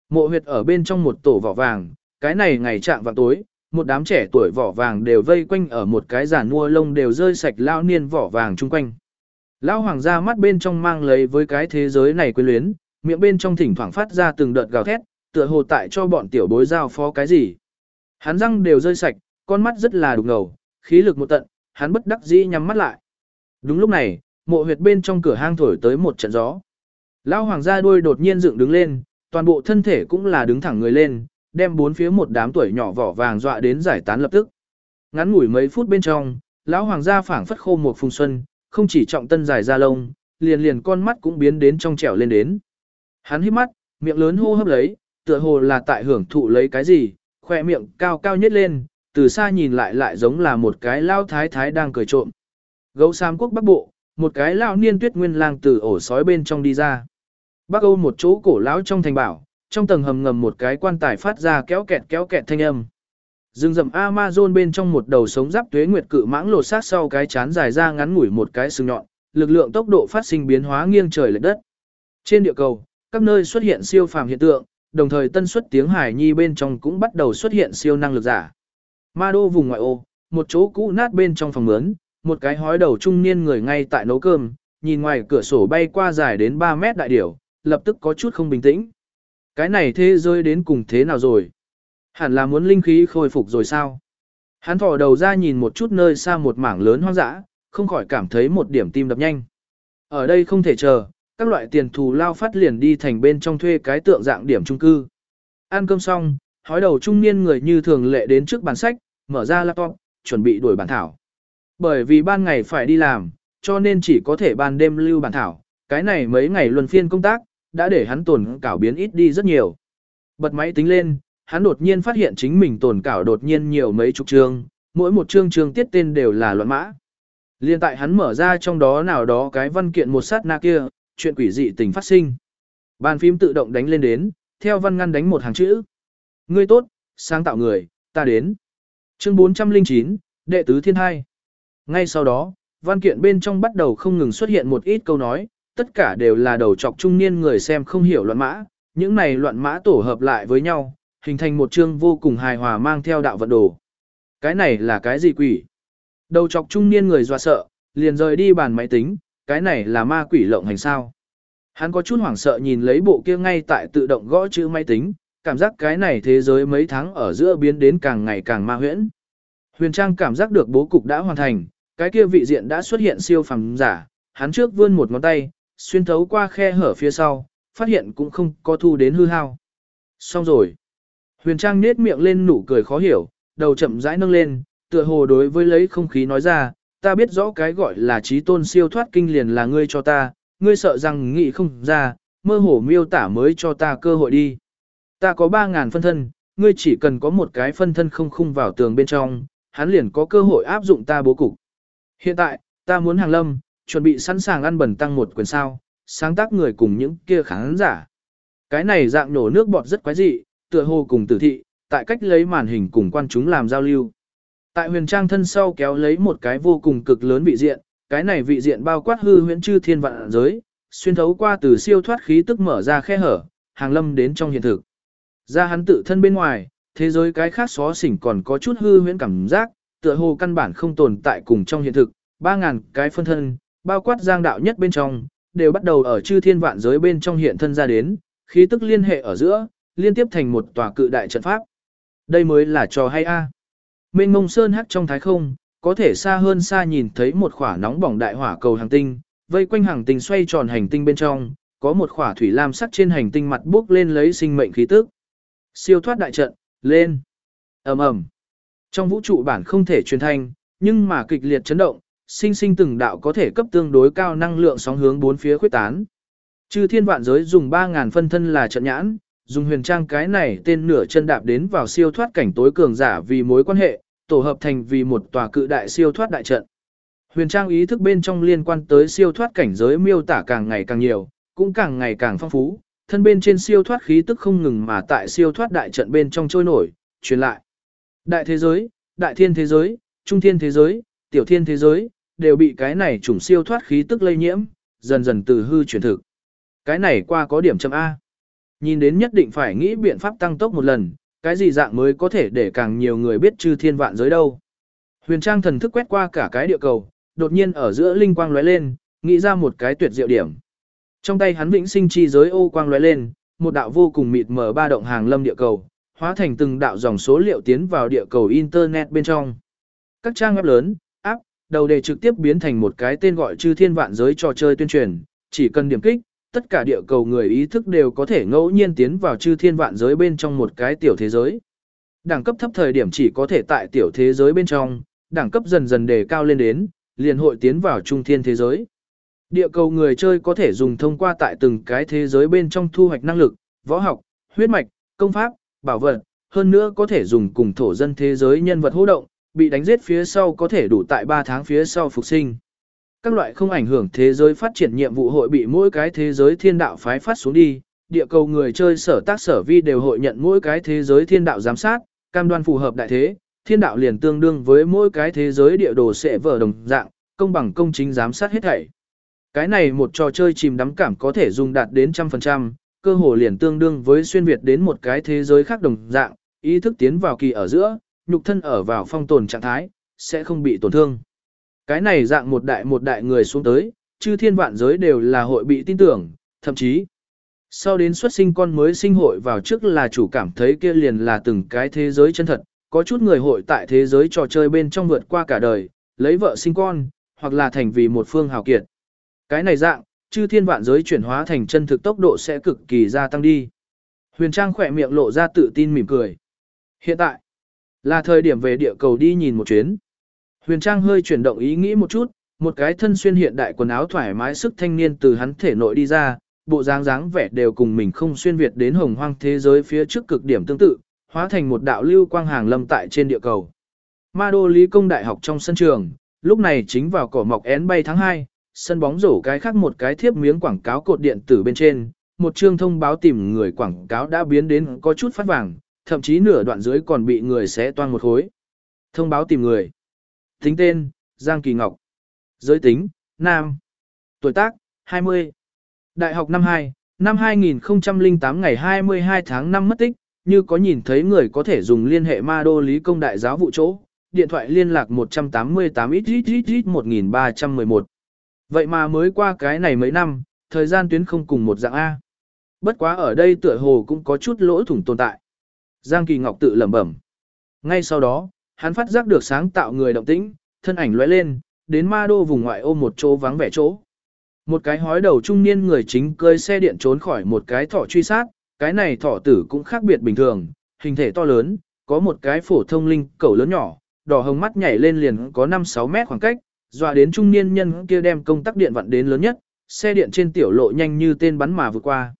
Mộ huyệt ở bên trong một tổ vỏ vàng, cái này ngày trạng vào tối, một đám trẻ tuổi vỏ vàng đều vây quanh ở một cái giàn mua lông đều rơi sạch lao niên vỏ vàng chung quanh. Lão hoàng gia mắt bên trong mang lấy với cái thế giới này quyến luyến, miệng bên trong thỉnh thoảng phát ra từng đợt gào thét, tựa hồ tại cho bọn tiểu bối giao phó cái gì. Hắn răng đều rơi sạch, con mắt rất là đục ngầu, khí lực một tận, hắn bất đắc dĩ nhắm mắt lại. Đúng lúc này, mộ huyệt bên trong cửa hang thổi tới một trận gió. Lão hoàng gia đuôi đột nhiên dựng đứng lên, toàn bộ thân thể cũng là đứng thẳng người lên, đem bốn phía một đám tuổi nhỏ vỏ vàng dọa đến giải tán lập tức. Ngắn ngủi mấy phút bên trong, lão hoàng gia phảng phất khô một phùng xuân, không chỉ trọng tân dài ra lông, liền liền con mắt cũng biến đến trong trẻo lên đến. Hắn hít mắt, miệng lớn hô hấp lấy, tựa hồ là tại hưởng thụ lấy cái gì, khoe miệng cao cao nhất lên, từ xa nhìn lại lại giống là một cái lao thái thái đang cười trộm. Gấu Sam quốc bắc bộ, một cái lao niên tuyết nguyên lang từ ổ sói bên trong đi ra. Bắc Âu một chỗ cổ lão trong thành bảo, trong tầng hầm ngầm một cái quan tài phát ra kéo kẹt kéo kẹt thanh âm. Rừng rậm Amazon bên trong một đầu sống giáp tuế nguyệt cự mãng lột xác sau cái chán dài ra ngắn ngủi một cái sừng nhọn, lực lượng tốc độ phát sinh biến hóa nghiêng trời lệch đất. Trên địa cầu, các nơi xuất hiện siêu phàm hiện tượng, đồng thời tân xuất tiếng hải nhi bên trong cũng bắt đầu xuất hiện siêu năng lực giả. Ma đô vùng ngoại ô, một chỗ cũ nát bên trong phòng mướn, một cái hói đầu trung niên người ngay tại nấu cơm, nhìn ngoài cửa sổ bay qua dài đến 3 mét đại điểu, lập tức có chút không bình tĩnh. Cái này thế rơi đến cùng thế nào rồi? Hẳn là muốn linh khí khôi phục rồi sao? Hắn thỏ đầu ra nhìn một chút nơi xa một mảng lớn hoang dã, không khỏi cảm thấy một điểm tim đập nhanh. Ở đây không thể chờ, các loại tiền thù lao phát liền đi thành bên trong thuê cái tượng dạng điểm trung cư. Ăn cơm xong, hói đầu trung niên người như thường lệ đến trước bàn sách, mở ra laptop, chuẩn bị đuổi bản thảo. Bởi vì ban ngày phải đi làm, cho nên chỉ có thể ban đêm lưu bản thảo, cái này mấy ngày luân phiên công tác, đã để hắn tổn cảo biến ít đi rất nhiều. Bật máy tính lên, hắn đột nhiên phát hiện chính mình tổn cảo đột nhiên nhiều mấy chục chương, mỗi một chương chương tiết tên đều là loạn mã. Liên tại hắn mở ra trong đó nào đó cái văn kiện một sát na kia, chuyện quỷ dị tình phát sinh. Bàn phím tự động đánh lên đến, theo văn ngăn đánh một hàng chữ. Ngươi tốt, sáng tạo người, ta đến. Chương 409, đệ tứ thiên hai. Ngay sau đó, văn kiện bên trong bắt đầu không ngừng xuất hiện một ít câu nói, tất cả đều là đầu chọc trung niên người xem không hiểu loạn mã, những này loạn mã tổ hợp lại với nhau, hình thành một chương vô cùng hài hòa mang theo đạo vận đồ. Cái này là cái gì quỷ? Đầu chọc trung niên người dọa sợ, liền rời đi bàn máy tính, cái này là ma quỷ lộng hành sao. Hắn có chút hoảng sợ nhìn lấy bộ kia ngay tại tự động gõ chữ máy tính, cảm giác cái này thế giới mấy tháng ở giữa biến đến càng ngày càng ma huyễn. Huyền Trang cảm giác được bố cục đã hoàn thành, cái kia vị diện đã xuất hiện siêu phàm giả, hắn trước vươn một ngón tay, xuyên thấu qua khe hở phía sau, phát hiện cũng không có thu đến hư hao. Xong rồi. Huyền Trang nết miệng lên nụ cười khó hiểu, đầu chậm rãi nâng lên, tựa hồ đối với lấy không khí nói ra, ta biết rõ cái gọi là trí tôn siêu thoát kinh liền là ngươi cho ta, ngươi sợ rằng nghĩ không ra, mơ hồ miêu tả mới cho ta cơ hội đi. Ta có 3.000 phân thân, ngươi chỉ cần có một cái phân thân không khung vào tường bên trong, hắn liền có cơ hội áp dụng ta bố cục. Hiện tại, ta muốn hàng lâm, chuẩn bị sẵn sàng ăn bẩn tăng một quyền sao, sáng tác người cùng những kia khán giả. Cái này dạng nổ nước bọt rất quái dị, tựa hồ cùng tử thị, tại cách lấy màn hình cùng quan chúng làm giao lưu. Tại huyền trang thân sau kéo lấy một cái vô cùng cực lớn vị diện, cái này vị diện bao quát hư huyễn chư thiên vạn giới, xuyên thấu qua từ siêu thoát khí tức mở ra khe hở, hàng lâm đến trong hiện thực. Ra hắn tự thân bên ngoài, thế giới cái khác xó xỉnh còn có chút hư huyễn cảm giác, tựa hồ căn bản không tồn tại cùng trong hiện thực, 3.000 cái phân thân, bao quát giang đạo nhất bên trong, đều bắt đầu ở chư thiên vạn giới bên trong hiện thân ra đến, khí tức liên hệ ở giữa, liên tiếp thành một tòa cự đại trận pháp. Đây mới là trò hay a. À. Mênh mông sơn hắc trong thái không, có thể xa hơn xa nhìn thấy một khỏa nóng bỏng đại hỏa cầu hành tinh, vây quanh hành tinh xoay tròn hành tinh bên trong, có một khỏa thủy lam sắc trên hành tinh mặt bước lên lấy sinh mệnh khí tức. Siêu thoát đại trận, lên. Ầm ầm. Trong vũ trụ bản không thể truyền thanh, nhưng mà kịch liệt chấn động, sinh sinh từng đạo có thể cấp tương đối cao năng lượng sóng hướng bốn phía khuyết tán. Chư thiên vạn giới dùng 3000 phân thân là trận nhãn, dùng huyền trang cái này tên nửa chân đạp đến vào siêu thoát cảnh tối cường giả vì mối quan hệ, tổ hợp thành vì một tòa cự đại siêu thoát đại trận. Huyền trang ý thức bên trong liên quan tới siêu thoát cảnh giới miêu tả càng ngày càng nhiều, cũng càng ngày càng phong phú, thân bên trên siêu thoát khí tức không ngừng mà tại siêu thoát đại trận bên trong trôi nổi, truyền lại. Đại thế giới, đại thiên thế giới, trung thiên thế giới, tiểu thiên thế giới, đều bị cái này trùng siêu thoát khí tức lây nhiễm, dần dần từ hư chuyển thực. Cái này qua có điểm chấm A. Nhìn đến nhất định phải nghĩ biện pháp tăng tốc một lần, cái gì dạng mới có thể để càng nhiều người biết chư thiên vạn giới đâu. Huyền Trang thần thức quét qua cả cái địa cầu, đột nhiên ở giữa linh quang lóe lên, nghĩ ra một cái tuyệt diệu điểm. Trong tay hắn vĩnh sinh chi giới ô quang lóe lên, một đạo vô cùng mịt mờ ba động hàng lâm địa cầu, hóa thành từng đạo dòng số liệu tiến vào địa cầu internet bên trong. Các trang web lớn, đầu đề trực tiếp biến thành một cái tên gọi chư thiên vạn giới trò chơi tuyên truyền, chỉ cần điểm kích, tất cả địa cầu người ý thức đều có thể ngẫu nhiên tiến vào chư thiên vạn giới bên trong một cái tiểu thế giới. Đẳng cấp thấp thời điểm chỉ có thể tại tiểu thế giới bên trong, đẳng cấp dần dần đề cao lên đến, liền hội tiến vào trung thiên thế giới. Địa cầu người chơi có thể dùng thông qua tại từng cái thế giới bên trong thu hoạch năng lực, võ học, huyết mạch, công pháp, bảo vật, hơn nữa có thể dùng cùng thổ dân thế giới nhân vật hô động, bị đánh giết phía sau có thể đủ tại 3 tháng phía sau phục sinh. Các loại không ảnh hưởng thế giới phát triển nhiệm vụ hội bị mỗi cái thế giới thiên đạo phái phát xuống đi, địa cầu người chơi sở tác sở vi đều hội nhận mỗi cái thế giới thiên đạo giám sát, cam đoan phù hợp đại thế, thiên đạo liền tương đương với mỗi cái thế giới địa đồ sẽ vở đồng dạng, công bằng công chính giám sát hết thảy. Cái này một trò chơi chìm đắm cảm có thể dùng đạt đến trăm phần trăm, cơ hồ liền tương đương với xuyên Việt đến một cái thế giới khác đồng dạng, ý thức tiến vào kỳ ở giữa, nhục thân ở vào phong tồn trạng thái, sẽ không bị tổn thương. Cái này dạng một đại một đại người xuống tới, chư thiên vạn giới đều là hội bị tin tưởng, thậm chí sau đến xuất sinh con mới sinh hội vào trước là chủ cảm thấy kia liền là từng cái thế giới chân thật, có chút người hội tại thế giới trò chơi bên trong vượt qua cả đời, lấy vợ sinh con, hoặc là thành vì một phương hào kiệt. Cái này dạng, chư thiên vạn giới chuyển hóa thành chân thực tốc độ sẽ cực kỳ gia tăng đi. Huyền Trang khỏe miệng lộ ra tự tin mỉm cười. Hiện tại, là thời điểm về địa cầu đi nhìn một chuyến. Huyền Trang hơi chuyển động ý nghĩ một chút, một cái thân xuyên hiện đại quần áo thoải mái sức thanh niên từ hắn thể nội đi ra, bộ dáng dáng vẻ đều cùng mình không xuyên việt đến hồng hoang thế giới phía trước cực điểm tương tự, hóa thành một đạo lưu quang hàng lâm tại trên địa cầu. Ma đô lý công đại học trong sân trường, lúc này chính vào cỏ mọc én bay tháng 2, sân bóng rổ cái khác một cái thiếp miếng quảng cáo cột điện tử bên trên, một chương thông báo tìm người quảng cáo đã biến đến có chút phát vàng, thậm chí nửa đoạn dưới còn bị người xé toan một khối. Thông báo tìm người. Tính tên, Giang Kỳ Ngọc. Giới tính, Nam. Tuổi tác, 20. Đại học năm 2, năm 2008 ngày 22 tháng 5 mất tích, như có nhìn thấy người có thể dùng liên hệ ma đô lý công đại giáo vụ chỗ, điện thoại liên lạc 188 ít ít ít ít 1311. Vậy mà mới qua cái này mấy năm, thời gian tuyến không cùng một dạng A. Bất quá ở đây tựa hồ cũng có chút lỗ thủng tồn tại. Giang Kỳ Ngọc tự lẩm bẩm. Ngay sau đó, hắn phát giác được sáng tạo người động tĩnh, thân ảnh lóe lên, đến ma đô vùng ngoại ô một chỗ vắng vẻ chỗ. Một cái hói đầu trung niên người chính cơi xe điện trốn khỏi một cái thỏ truy sát, cái này thỏ tử cũng khác biệt bình thường, hình thể to lớn, có một cái phổ thông linh cẩu lớn nhỏ, đỏ hồng mắt nhảy lên liền có 5-6 mét khoảng cách, dọa đến trung niên nhân kia đem công tắc điện vặn đến lớn nhất, xe điện trên tiểu lộ nhanh như tên bắn mà vượt qua.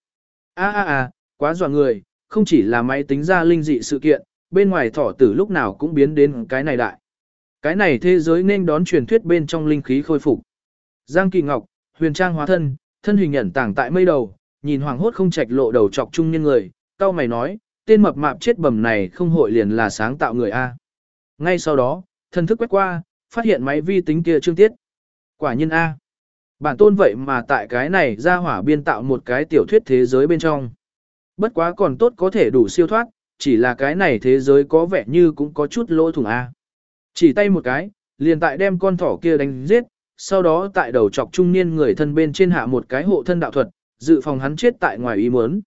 A a a, quá dọa người, không chỉ là máy tính ra linh dị sự kiện, bên ngoài thỏ tử lúc nào cũng biến đến cái này đại. Cái này thế giới nên đón truyền thuyết bên trong linh khí khôi phục. Giang Kỳ Ngọc, huyền trang hóa thân, thân hình ẩn tàng tại mây đầu, nhìn hoàng hốt không trạch lộ đầu chọc trung nhân người, cao mày nói, tên mập mạp chết bầm này không hội liền là sáng tạo người A. Ngay sau đó, thân thức quét qua, phát hiện máy vi tính kia trương tiết. Quả nhiên A. Bản tôn vậy mà tại cái này ra hỏa biên tạo một cái tiểu thuyết thế giới bên trong. Bất quá còn tốt có thể đủ siêu thoát, chỉ là cái này thế giới có vẻ như cũng có chút lỗ thủng A. Chỉ tay một cái, liền tại đem con thỏ kia đánh giết, sau đó tại đầu chọc trung niên người thân bên trên hạ một cái hộ thân đạo thuật, dự phòng hắn chết tại ngoài ý muốn.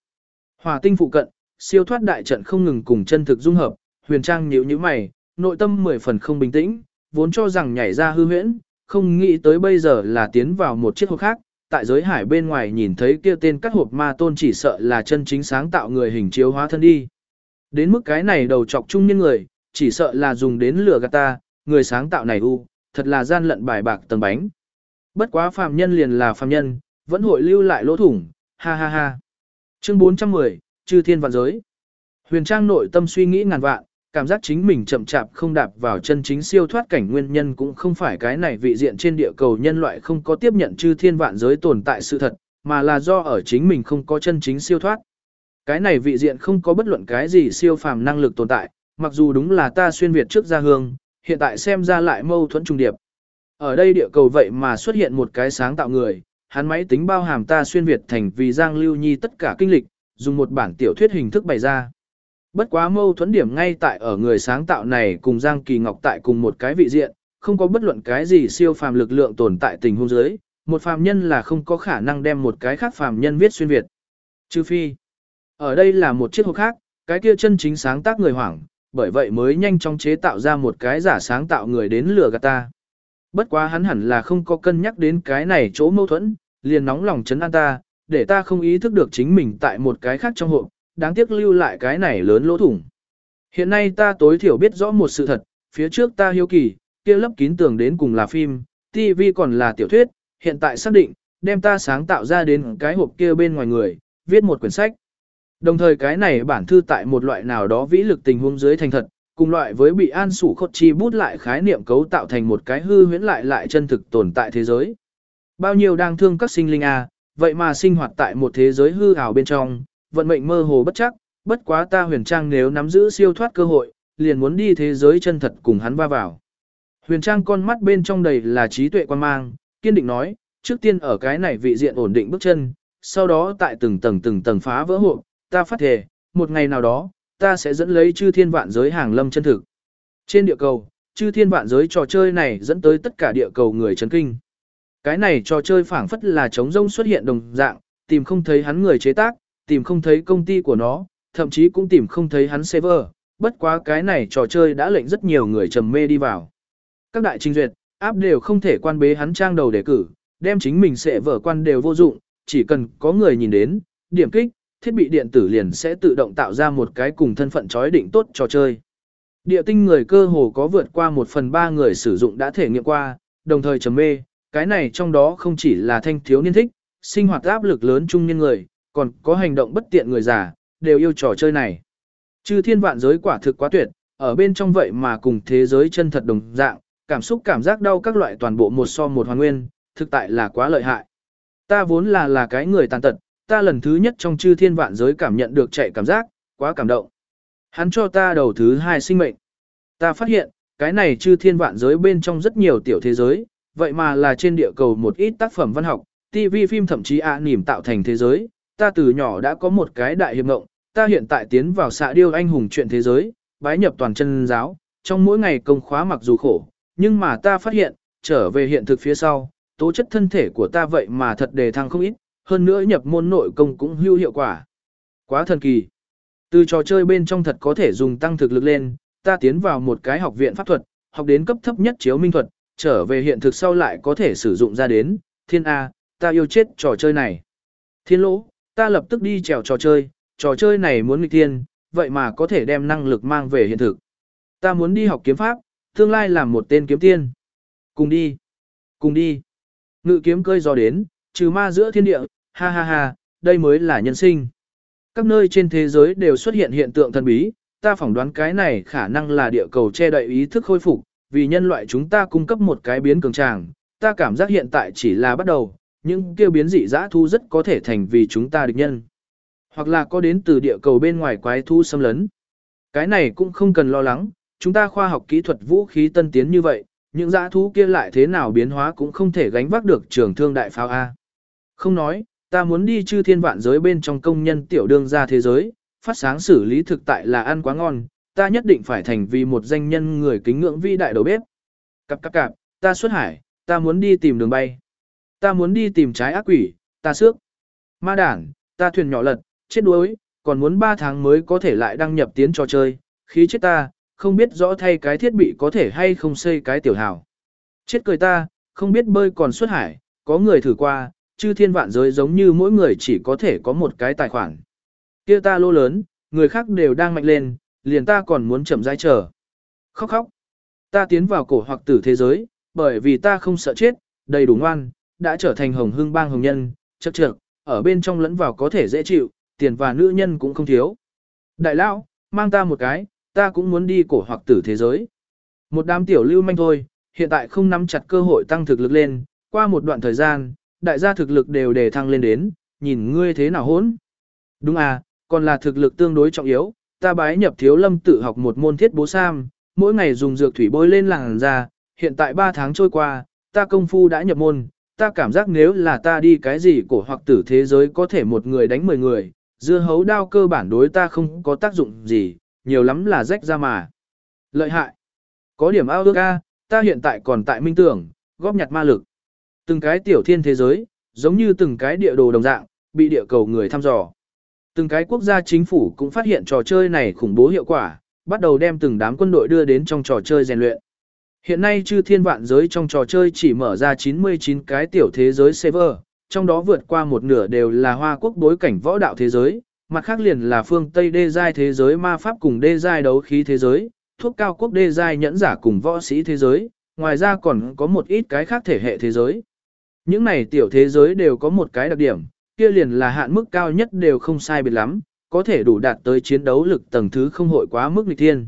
Hòa tinh phụ cận, siêu thoát đại trận không ngừng cùng chân thực dung hợp, huyền trang nhíu nhíu mày, nội tâm mười phần không bình tĩnh, vốn cho rằng nhảy ra hư huyễn, không nghĩ tới bây giờ là tiến vào một chiếc hộp khác, tại giới hải bên ngoài nhìn thấy kia tên cắt hộp ma tôn chỉ sợ là chân chính sáng tạo người hình chiếu hóa thân đi. Đến mức cái này đầu chọc chung nhân người, chỉ sợ là dùng đến lửa gạt ta, người sáng tạo này u, thật là gian lận bài bạc tầng bánh. Bất quá phàm nhân liền là phàm nhân, vẫn hội lưu lại lỗ thủng, ha ha ha. Chương 410, Chư Thiên Vạn Giới. Huyền Trang nội tâm suy nghĩ ngàn vạn, cảm giác chính mình chậm chạp không đạp vào chân chính siêu thoát cảnh nguyên nhân cũng không phải cái này vị diện trên địa cầu nhân loại không có tiếp nhận chư thiên vạn giới tồn tại sự thật, mà là do ở chính mình không có chân chính siêu thoát. Cái này vị diện không có bất luận cái gì siêu phàm năng lực tồn tại, mặc dù đúng là ta xuyên Việt trước gia hương, hiện tại xem ra lại mâu thuẫn trùng điệp. Ở đây địa cầu vậy mà xuất hiện một cái sáng tạo người, hắn máy tính bao hàm ta xuyên Việt thành vì Giang Lưu Nhi tất cả kinh lịch, dùng một bản tiểu thuyết hình thức bày ra. Bất quá mâu thuẫn điểm ngay tại ở người sáng tạo này cùng Giang Kỳ Ngọc tại cùng một cái vị diện, không có bất luận cái gì siêu phàm lực lượng tồn tại tình huống giới, một phàm nhân là không có khả năng đem một cái khác phàm nhân viết xuyên Việt. Trừ phi, ở đây là một chiếc hộp khác, cái kia chân chính sáng tác người hoảng, bởi vậy mới nhanh chóng chế tạo ra một cái giả sáng tạo người đến lừa gạt ta. Bất quá hắn hẳn là không có cân nhắc đến cái này chỗ mâu thuẫn, liền nóng lòng chấn an ta, để ta không ý thức được chính mình tại một cái khác trong hộp, đáng tiếc lưu lại cái này lớn lỗ thủng. Hiện nay ta tối thiểu biết rõ một sự thật, phía trước ta hiếu kỳ, kia lấp kín tường đến cùng là phim, TV còn là tiểu thuyết, hiện tại xác định, đem ta sáng tạo ra đến cái hộp kia bên ngoài người, viết một quyển sách. Đồng thời cái này bản thư tại một loại nào đó vĩ lực tình huống dưới thành thật, cùng loại với bị an sủ khốt chi bút lại khái niệm cấu tạo thành một cái hư huyễn lại lại chân thực tồn tại thế giới. Bao nhiêu đang thương các sinh linh a, vậy mà sinh hoạt tại một thế giới hư ảo bên trong, vận mệnh mơ hồ bất chắc, bất quá ta huyền trang nếu nắm giữ siêu thoát cơ hội, liền muốn đi thế giới chân thật cùng hắn va vào. Huyền trang con mắt bên trong đầy là trí tuệ quan mang, kiên định nói, Trước tiên ở cái này vị diện ổn định bước chân, sau đó tại từng tầng từng tầng phá vỡ hộ, ta phát thề, một ngày nào đó, ta sẽ dẫn lấy chư thiên vạn giới hàng lâm chân thực. Trên địa cầu, chư thiên vạn giới trò chơi này dẫn tới tất cả địa cầu người chấn kinh. Cái này trò chơi phảng phất là trống rông xuất hiện đồng dạng, tìm không thấy hắn người chế tác, tìm không thấy công ty của nó, thậm chí cũng tìm không thấy hắn server, bất quá cái này trò chơi đã lệnh rất nhiều người trầm mê đi vào. Các đại trình duyệt, áp đều không thể quan bế hắn trang đầu đề cử, đem chính mình sẽ vở quan đều vô dụng, chỉ cần có người nhìn đến, điểm kích, thiết bị điện tử liền sẽ tự động tạo ra một cái cùng thân phận chói định tốt trò chơi. Địa tinh người cơ hồ có vượt qua một phần ba người sử dụng đã thể nghiệm qua, đồng thời trầm mê, cái này trong đó không chỉ là thanh thiếu niên thích, sinh hoạt áp lực lớn trung niên người, còn có hành động bất tiện người già, đều yêu trò chơi này. Chư thiên vạn giới quả thực quá tuyệt, ở bên trong vậy mà cùng thế giới chân thật đồng dạng, cảm xúc cảm giác đau các loại toàn bộ một so một hoàn nguyên, thực tại là quá lợi hại. Ta vốn là là cái người tàn tật, ta lần thứ nhất trong chư thiên vạn giới cảm nhận được chạy cảm giác, quá cảm động. Hắn cho ta đầu thứ hai sinh mệnh. Ta phát hiện, cái này chư thiên vạn giới bên trong rất nhiều tiểu thế giới, vậy mà là trên địa cầu một ít tác phẩm văn học, TV phim thậm chí ạ à nỉm tạo thành thế giới. Ta từ nhỏ đã có một cái đại hiệp ngộng, ta hiện tại tiến vào xạ điêu anh hùng chuyện thế giới, bái nhập toàn chân giáo, trong mỗi ngày công khóa mặc dù khổ, nhưng mà ta phát hiện, trở về hiện thực phía sau, tố chất thân thể của ta vậy mà thật đề thăng không ít, hơn nữa nhập môn nội công cũng hữu hiệu quả. Quá thần kỳ. Từ trò chơi bên trong thật có thể dùng tăng thực lực lên, ta tiến vào một cái học viện pháp thuật, học đến cấp thấp nhất chiếu minh thuật, trở về hiện thực sau lại có thể sử dụng ra đến, thiên A, ta yêu chết trò chơi này. Thiên lỗ, ta lập tức đi trèo trò chơi, trò chơi này muốn nghịch thiên, vậy mà có thể đem năng lực mang về hiện thực. Ta muốn đi học kiếm pháp, tương lai làm một tên kiếm tiên. Cùng đi. Cùng đi. Ngự kiếm cơi gió đến, trừ ma giữa thiên địa, ha ha ha, đây mới là nhân sinh. Các nơi trên thế giới đều xuất hiện hiện tượng thần bí, ta phỏng đoán cái này khả năng là địa cầu che đậy ý thức khôi phục, vì nhân loại chúng ta cung cấp một cái biến cường tràng, ta cảm giác hiện tại chỉ là bắt đầu, những kêu biến dị dã thu rất có thể thành vì chúng ta địch nhân. Hoặc là có đến từ địa cầu bên ngoài quái thu xâm lấn. Cái này cũng không cần lo lắng, chúng ta khoa học kỹ thuật vũ khí tân tiến như vậy, những dã thú kia lại thế nào biến hóa cũng không thể gánh vác được trường thương đại pháo A. Không nói, ta muốn đi chư thiên vạn giới bên trong công nhân tiểu đương ra thế giới, phát sáng xử lý thực tại là ăn quá ngon, ta nhất định phải thành vì một danh nhân người kính ngưỡng vĩ đại đầu bếp. Cặp cặp cặp, ta xuất hải, ta muốn đi tìm đường bay. Ta muốn đi tìm trái ác quỷ, ta xước. Ma đản, ta thuyền nhỏ lật, chết đuối, còn muốn 3 tháng mới có thể lại đăng nhập tiến trò chơi, khí chết ta, không biết rõ thay cái thiết bị có thể hay không xây cái tiểu hào. Chết cười ta, không biết bơi còn xuất hải, có người thử qua, chư thiên vạn giới giống như mỗi người chỉ có thể có một cái tài khoản. Kia ta lô lớn, người khác đều đang mạnh lên, liền ta còn muốn chậm rãi chờ. Khóc khóc. Ta tiến vào cổ hoặc tử thế giới, bởi vì ta không sợ chết, đầy đủ ngoan, đã trở thành hồng hương bang hồng nhân, chật trược, ở bên trong lẫn vào có thể dễ chịu, tiền và nữ nhân cũng không thiếu. Đại lão, mang ta một cái, ta cũng muốn đi cổ hoặc tử thế giới. Một đám tiểu lưu manh thôi, hiện tại không nắm chặt cơ hội tăng thực lực lên, qua một đoạn thời gian, đại gia thực lực đều đề thăng lên đến, nhìn ngươi thế nào hỗn. Đúng à, còn là thực lực tương đối trọng yếu, ta bái nhập thiếu lâm tự học một môn thiết bố sam, mỗi ngày dùng dược thủy bôi lên làng da, hiện tại 3 tháng trôi qua, ta công phu đã nhập môn, ta cảm giác nếu là ta đi cái gì cổ hoặc tử thế giới có thể một người đánh 10 người, dưa hấu đao cơ bản đối ta không có tác dụng gì, nhiều lắm là rách ra mà. Lợi hại. Có điểm ao ước a, ta hiện tại còn tại minh tưởng, góp nhặt ma lực. Từng cái tiểu thiên thế giới, giống như từng cái địa đồ đồng dạng, bị địa cầu người thăm dò. Từng cái quốc gia chính phủ cũng phát hiện trò chơi này khủng bố hiệu quả, bắt đầu đem từng đám quân đội đưa đến trong trò chơi rèn luyện. Hiện nay chư thiên vạn giới trong trò chơi chỉ mở ra 99 cái tiểu thế giới server, trong đó vượt qua một nửa đều là hoa quốc bối cảnh võ đạo thế giới, mặt khác liền là phương Tây đê giai thế giới ma pháp cùng đê giai đấu khí thế giới, thuốc cao quốc đê giai nhẫn giả cùng võ sĩ thế giới, ngoài ra còn có một ít cái khác thể hệ thế giới. Những này tiểu thế giới đều có một cái đặc điểm, kia liền là hạn mức cao nhất đều không sai biệt lắm, có thể đủ đạt tới chiến đấu lực tầng thứ không hội quá mức nghịch thiên.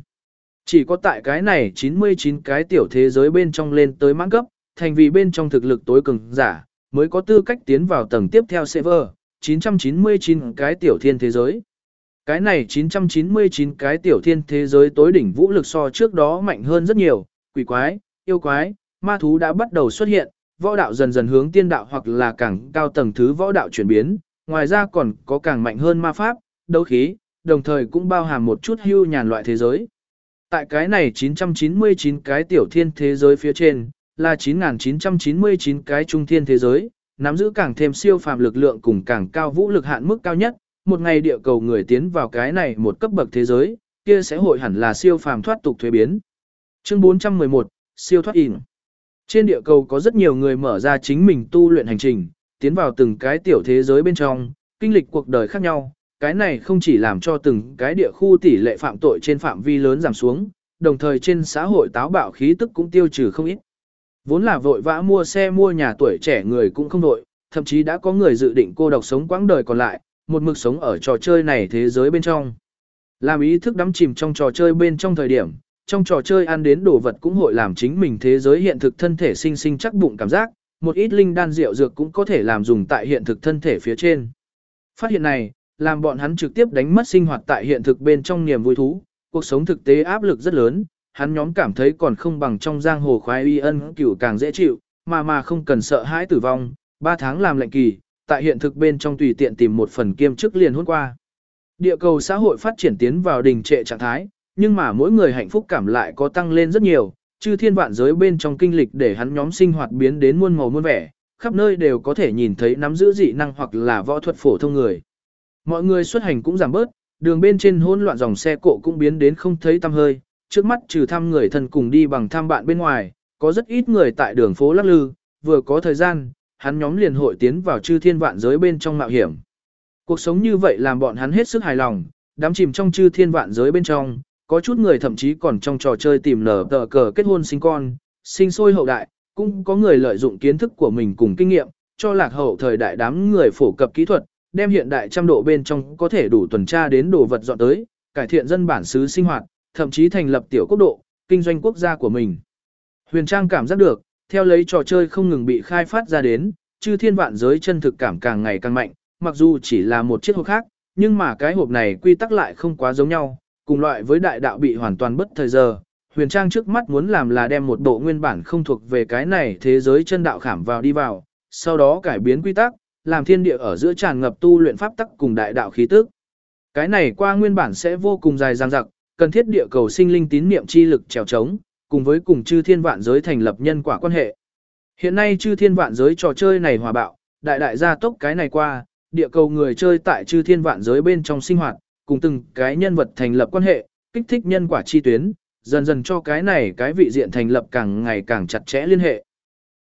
Chỉ có tại cái này 99 cái tiểu thế giới bên trong lên tới mãn cấp, thành vì bên trong thực lực tối cường giả, mới có tư cách tiến vào tầng tiếp theo server, 999 cái tiểu thiên thế giới. Cái này 999 cái tiểu thiên thế giới tối đỉnh vũ lực so trước đó mạnh hơn rất nhiều, quỷ quái, yêu quái, ma thú đã bắt đầu xuất hiện, võ đạo dần dần hướng tiên đạo hoặc là càng cao tầng thứ võ đạo chuyển biến, ngoài ra còn có càng mạnh hơn ma pháp, đấu khí, đồng thời cũng bao hàm một chút hưu nhàn loại thế giới. Tại cái này 999 cái tiểu thiên thế giới phía trên, là 9999 cái trung thiên thế giới, nắm giữ càng thêm siêu phàm lực lượng cùng càng cao vũ lực hạn mức cao nhất, một ngày địa cầu người tiến vào cái này một cấp bậc thế giới, kia sẽ hội hẳn là siêu phàm thoát tục thuế biến. Chương 411, siêu thoát ỉn. Trên địa cầu có rất nhiều người mở ra chính mình tu luyện hành trình, tiến vào từng cái tiểu thế giới bên trong, kinh lịch cuộc đời khác nhau. Cái này không chỉ làm cho từng cái địa khu tỷ lệ phạm tội trên phạm vi lớn giảm xuống, đồng thời trên xã hội táo bạo khí tức cũng tiêu trừ không ít. Vốn là vội vã mua xe mua nhà tuổi trẻ người cũng không đội, thậm chí đã có người dự định cô độc sống quãng đời còn lại, một mực sống ở trò chơi này thế giới bên trong. Làm ý thức đắm chìm trong trò chơi bên trong thời điểm, trong trò chơi ăn đến đồ vật cũng hội làm chính mình thế giới hiện thực thân thể sinh sinh chắc bụng cảm giác, một ít linh đan rượu dược cũng có thể làm dùng tại hiện thực thân thể phía trên. Phát hiện này, làm bọn hắn trực tiếp đánh mất sinh hoạt tại hiện thực bên trong niềm vui thú, cuộc sống thực tế áp lực rất lớn, hắn nhóm cảm thấy còn không bằng trong giang hồ khoái y ân cửu càng dễ chịu, mà mà không cần sợ hãi tử vong, 3 tháng làm lệnh kỳ, tại hiện thực bên trong tùy tiện tìm một phần kiêm chức liền hôn qua. Địa cầu xã hội phát triển tiến vào đình trệ trạng thái, nhưng mà mỗi người hạnh phúc cảm lại có tăng lên rất nhiều, chư thiên vạn giới bên trong kinh lịch để hắn nhóm sinh hoạt biến đến muôn màu muôn vẻ, khắp nơi đều có thể nhìn thấy nắm giữ dị năng hoặc là võ thuật phổ thông người. Mọi người xuất hành cũng giảm bớt, đường bên trên hỗn loạn dòng xe cộ cũng biến đến không thấy tăm hơi, trước mắt trừ thăm người thân cùng đi bằng thăm bạn bên ngoài, có rất ít người tại đường phố lắc lư, vừa có thời gian, hắn nhóm liền hội tiến vào chư thiên vạn giới bên trong mạo hiểm. Cuộc sống như vậy làm bọn hắn hết sức hài lòng, Đám chìm trong chư thiên vạn giới bên trong, có chút người thậm chí còn trong trò chơi tìm nở tờ cờ kết hôn sinh con, sinh sôi hậu đại, cũng có người lợi dụng kiến thức của mình cùng kinh nghiệm, cho lạc hậu thời đại đám người phổ cập kỹ thuật, đem hiện đại trăm độ bên trong có thể đủ tuần tra đến đồ vật dọn tới, cải thiện dân bản xứ sinh hoạt, thậm chí thành lập tiểu quốc độ, kinh doanh quốc gia của mình. Huyền Trang cảm giác được, theo lấy trò chơi không ngừng bị khai phát ra đến, chư thiên vạn giới chân thực cảm càng ngày càng mạnh, mặc dù chỉ là một chiếc hộp khác, nhưng mà cái hộp này quy tắc lại không quá giống nhau, cùng loại với đại đạo bị hoàn toàn bất thời giờ. Huyền Trang trước mắt muốn làm là đem một bộ nguyên bản không thuộc về cái này thế giới chân đạo khảm vào đi vào, sau đó cải biến quy tắc, làm thiên địa ở giữa tràn ngập tu luyện pháp tắc cùng đại đạo khí tức. Cái này qua nguyên bản sẽ vô cùng dài dằng dặc, cần thiết địa cầu sinh linh tín niệm chi lực trèo trống, cùng với cùng chư thiên vạn giới thành lập nhân quả quan hệ. Hiện nay chư thiên vạn giới trò chơi này hòa bạo, đại đại gia tốc cái này qua, địa cầu người chơi tại chư thiên vạn giới bên trong sinh hoạt, cùng từng cái nhân vật thành lập quan hệ, kích thích nhân quả chi tuyến, dần dần cho cái này cái vị diện thành lập càng ngày càng chặt chẽ liên hệ.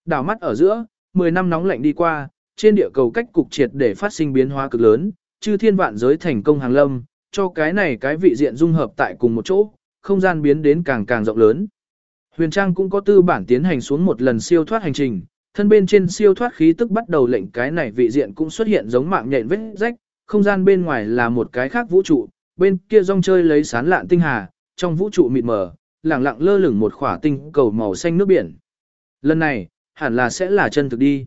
Đảo mắt ở giữa, 10 năm nóng lạnh đi qua, trên địa cầu cách cục triệt để phát sinh biến hóa cực lớn, chư thiên vạn giới thành công hàng lâm, cho cái này cái vị diện dung hợp tại cùng một chỗ, không gian biến đến càng càng rộng lớn. Huyền Trang cũng có tư bản tiến hành xuống một lần siêu thoát hành trình, thân bên trên siêu thoát khí tức bắt đầu lệnh cái này vị diện cũng xuất hiện giống mạng nhện vết rách, không gian bên ngoài là một cái khác vũ trụ, bên kia rong chơi lấy sán lạn tinh hà, trong vũ trụ mịt mờ, lẳng lặng lơ lửng một khỏa tinh cầu màu xanh nước biển. Lần này, hẳn là sẽ là chân thực đi.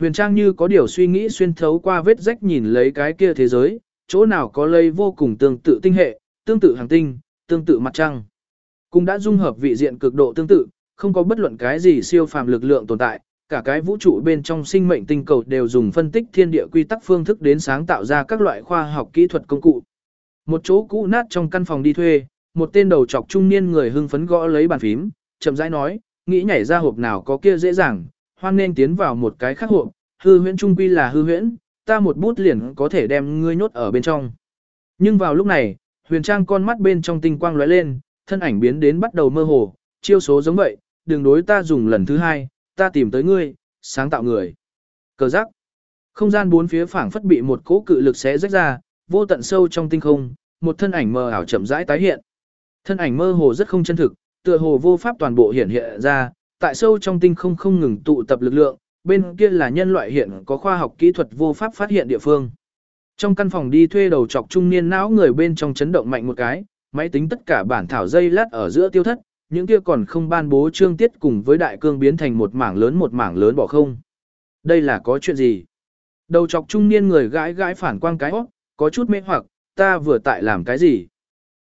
Huyền Trang như có điều suy nghĩ xuyên thấu qua vết rách nhìn lấy cái kia thế giới, chỗ nào có lây vô cùng tương tự tinh hệ, tương tự hành tinh, tương tự mặt trăng. Cũng đã dung hợp vị diện cực độ tương tự, không có bất luận cái gì siêu phàm lực lượng tồn tại, cả cái vũ trụ bên trong sinh mệnh tinh cầu đều dùng phân tích thiên địa quy tắc phương thức đến sáng tạo ra các loại khoa học kỹ thuật công cụ. Một chỗ cũ nát trong căn phòng đi thuê, một tên đầu trọc trung niên người hưng phấn gõ lấy bàn phím, chậm rãi nói, nghĩ nhảy ra hộp nào có kia dễ dàng, hoan nên tiến vào một cái khác hộp, hư huyễn trung quy là hư huyễn, ta một bút liền có thể đem ngươi nhốt ở bên trong. Nhưng vào lúc này, huyền trang con mắt bên trong tinh quang lóe lên, thân ảnh biến đến bắt đầu mơ hồ, chiêu số giống vậy, đừng đối ta dùng lần thứ hai, ta tìm tới ngươi, sáng tạo người. Cờ giác. Không gian bốn phía phảng phất bị một cỗ cự lực xé rách ra, vô tận sâu trong tinh không, một thân ảnh mơ ảo chậm rãi tái hiện. Thân ảnh mơ hồ rất không chân thực, tựa hồ vô pháp toàn bộ hiện hiện ra, tại sâu trong tinh không không ngừng tụ tập lực lượng, bên kia là nhân loại hiện có khoa học kỹ thuật vô pháp phát hiện địa phương. Trong căn phòng đi thuê đầu chọc trung niên não người bên trong chấn động mạnh một cái, máy tính tất cả bản thảo dây lát ở giữa tiêu thất, những kia còn không ban bố chương tiết cùng với đại cương biến thành một mảng lớn một mảng lớn bỏ không. Đây là có chuyện gì? Đầu chọc trung niên người gãi gãi phản quang cái óc, có chút mê hoặc, ta vừa tại làm cái gì?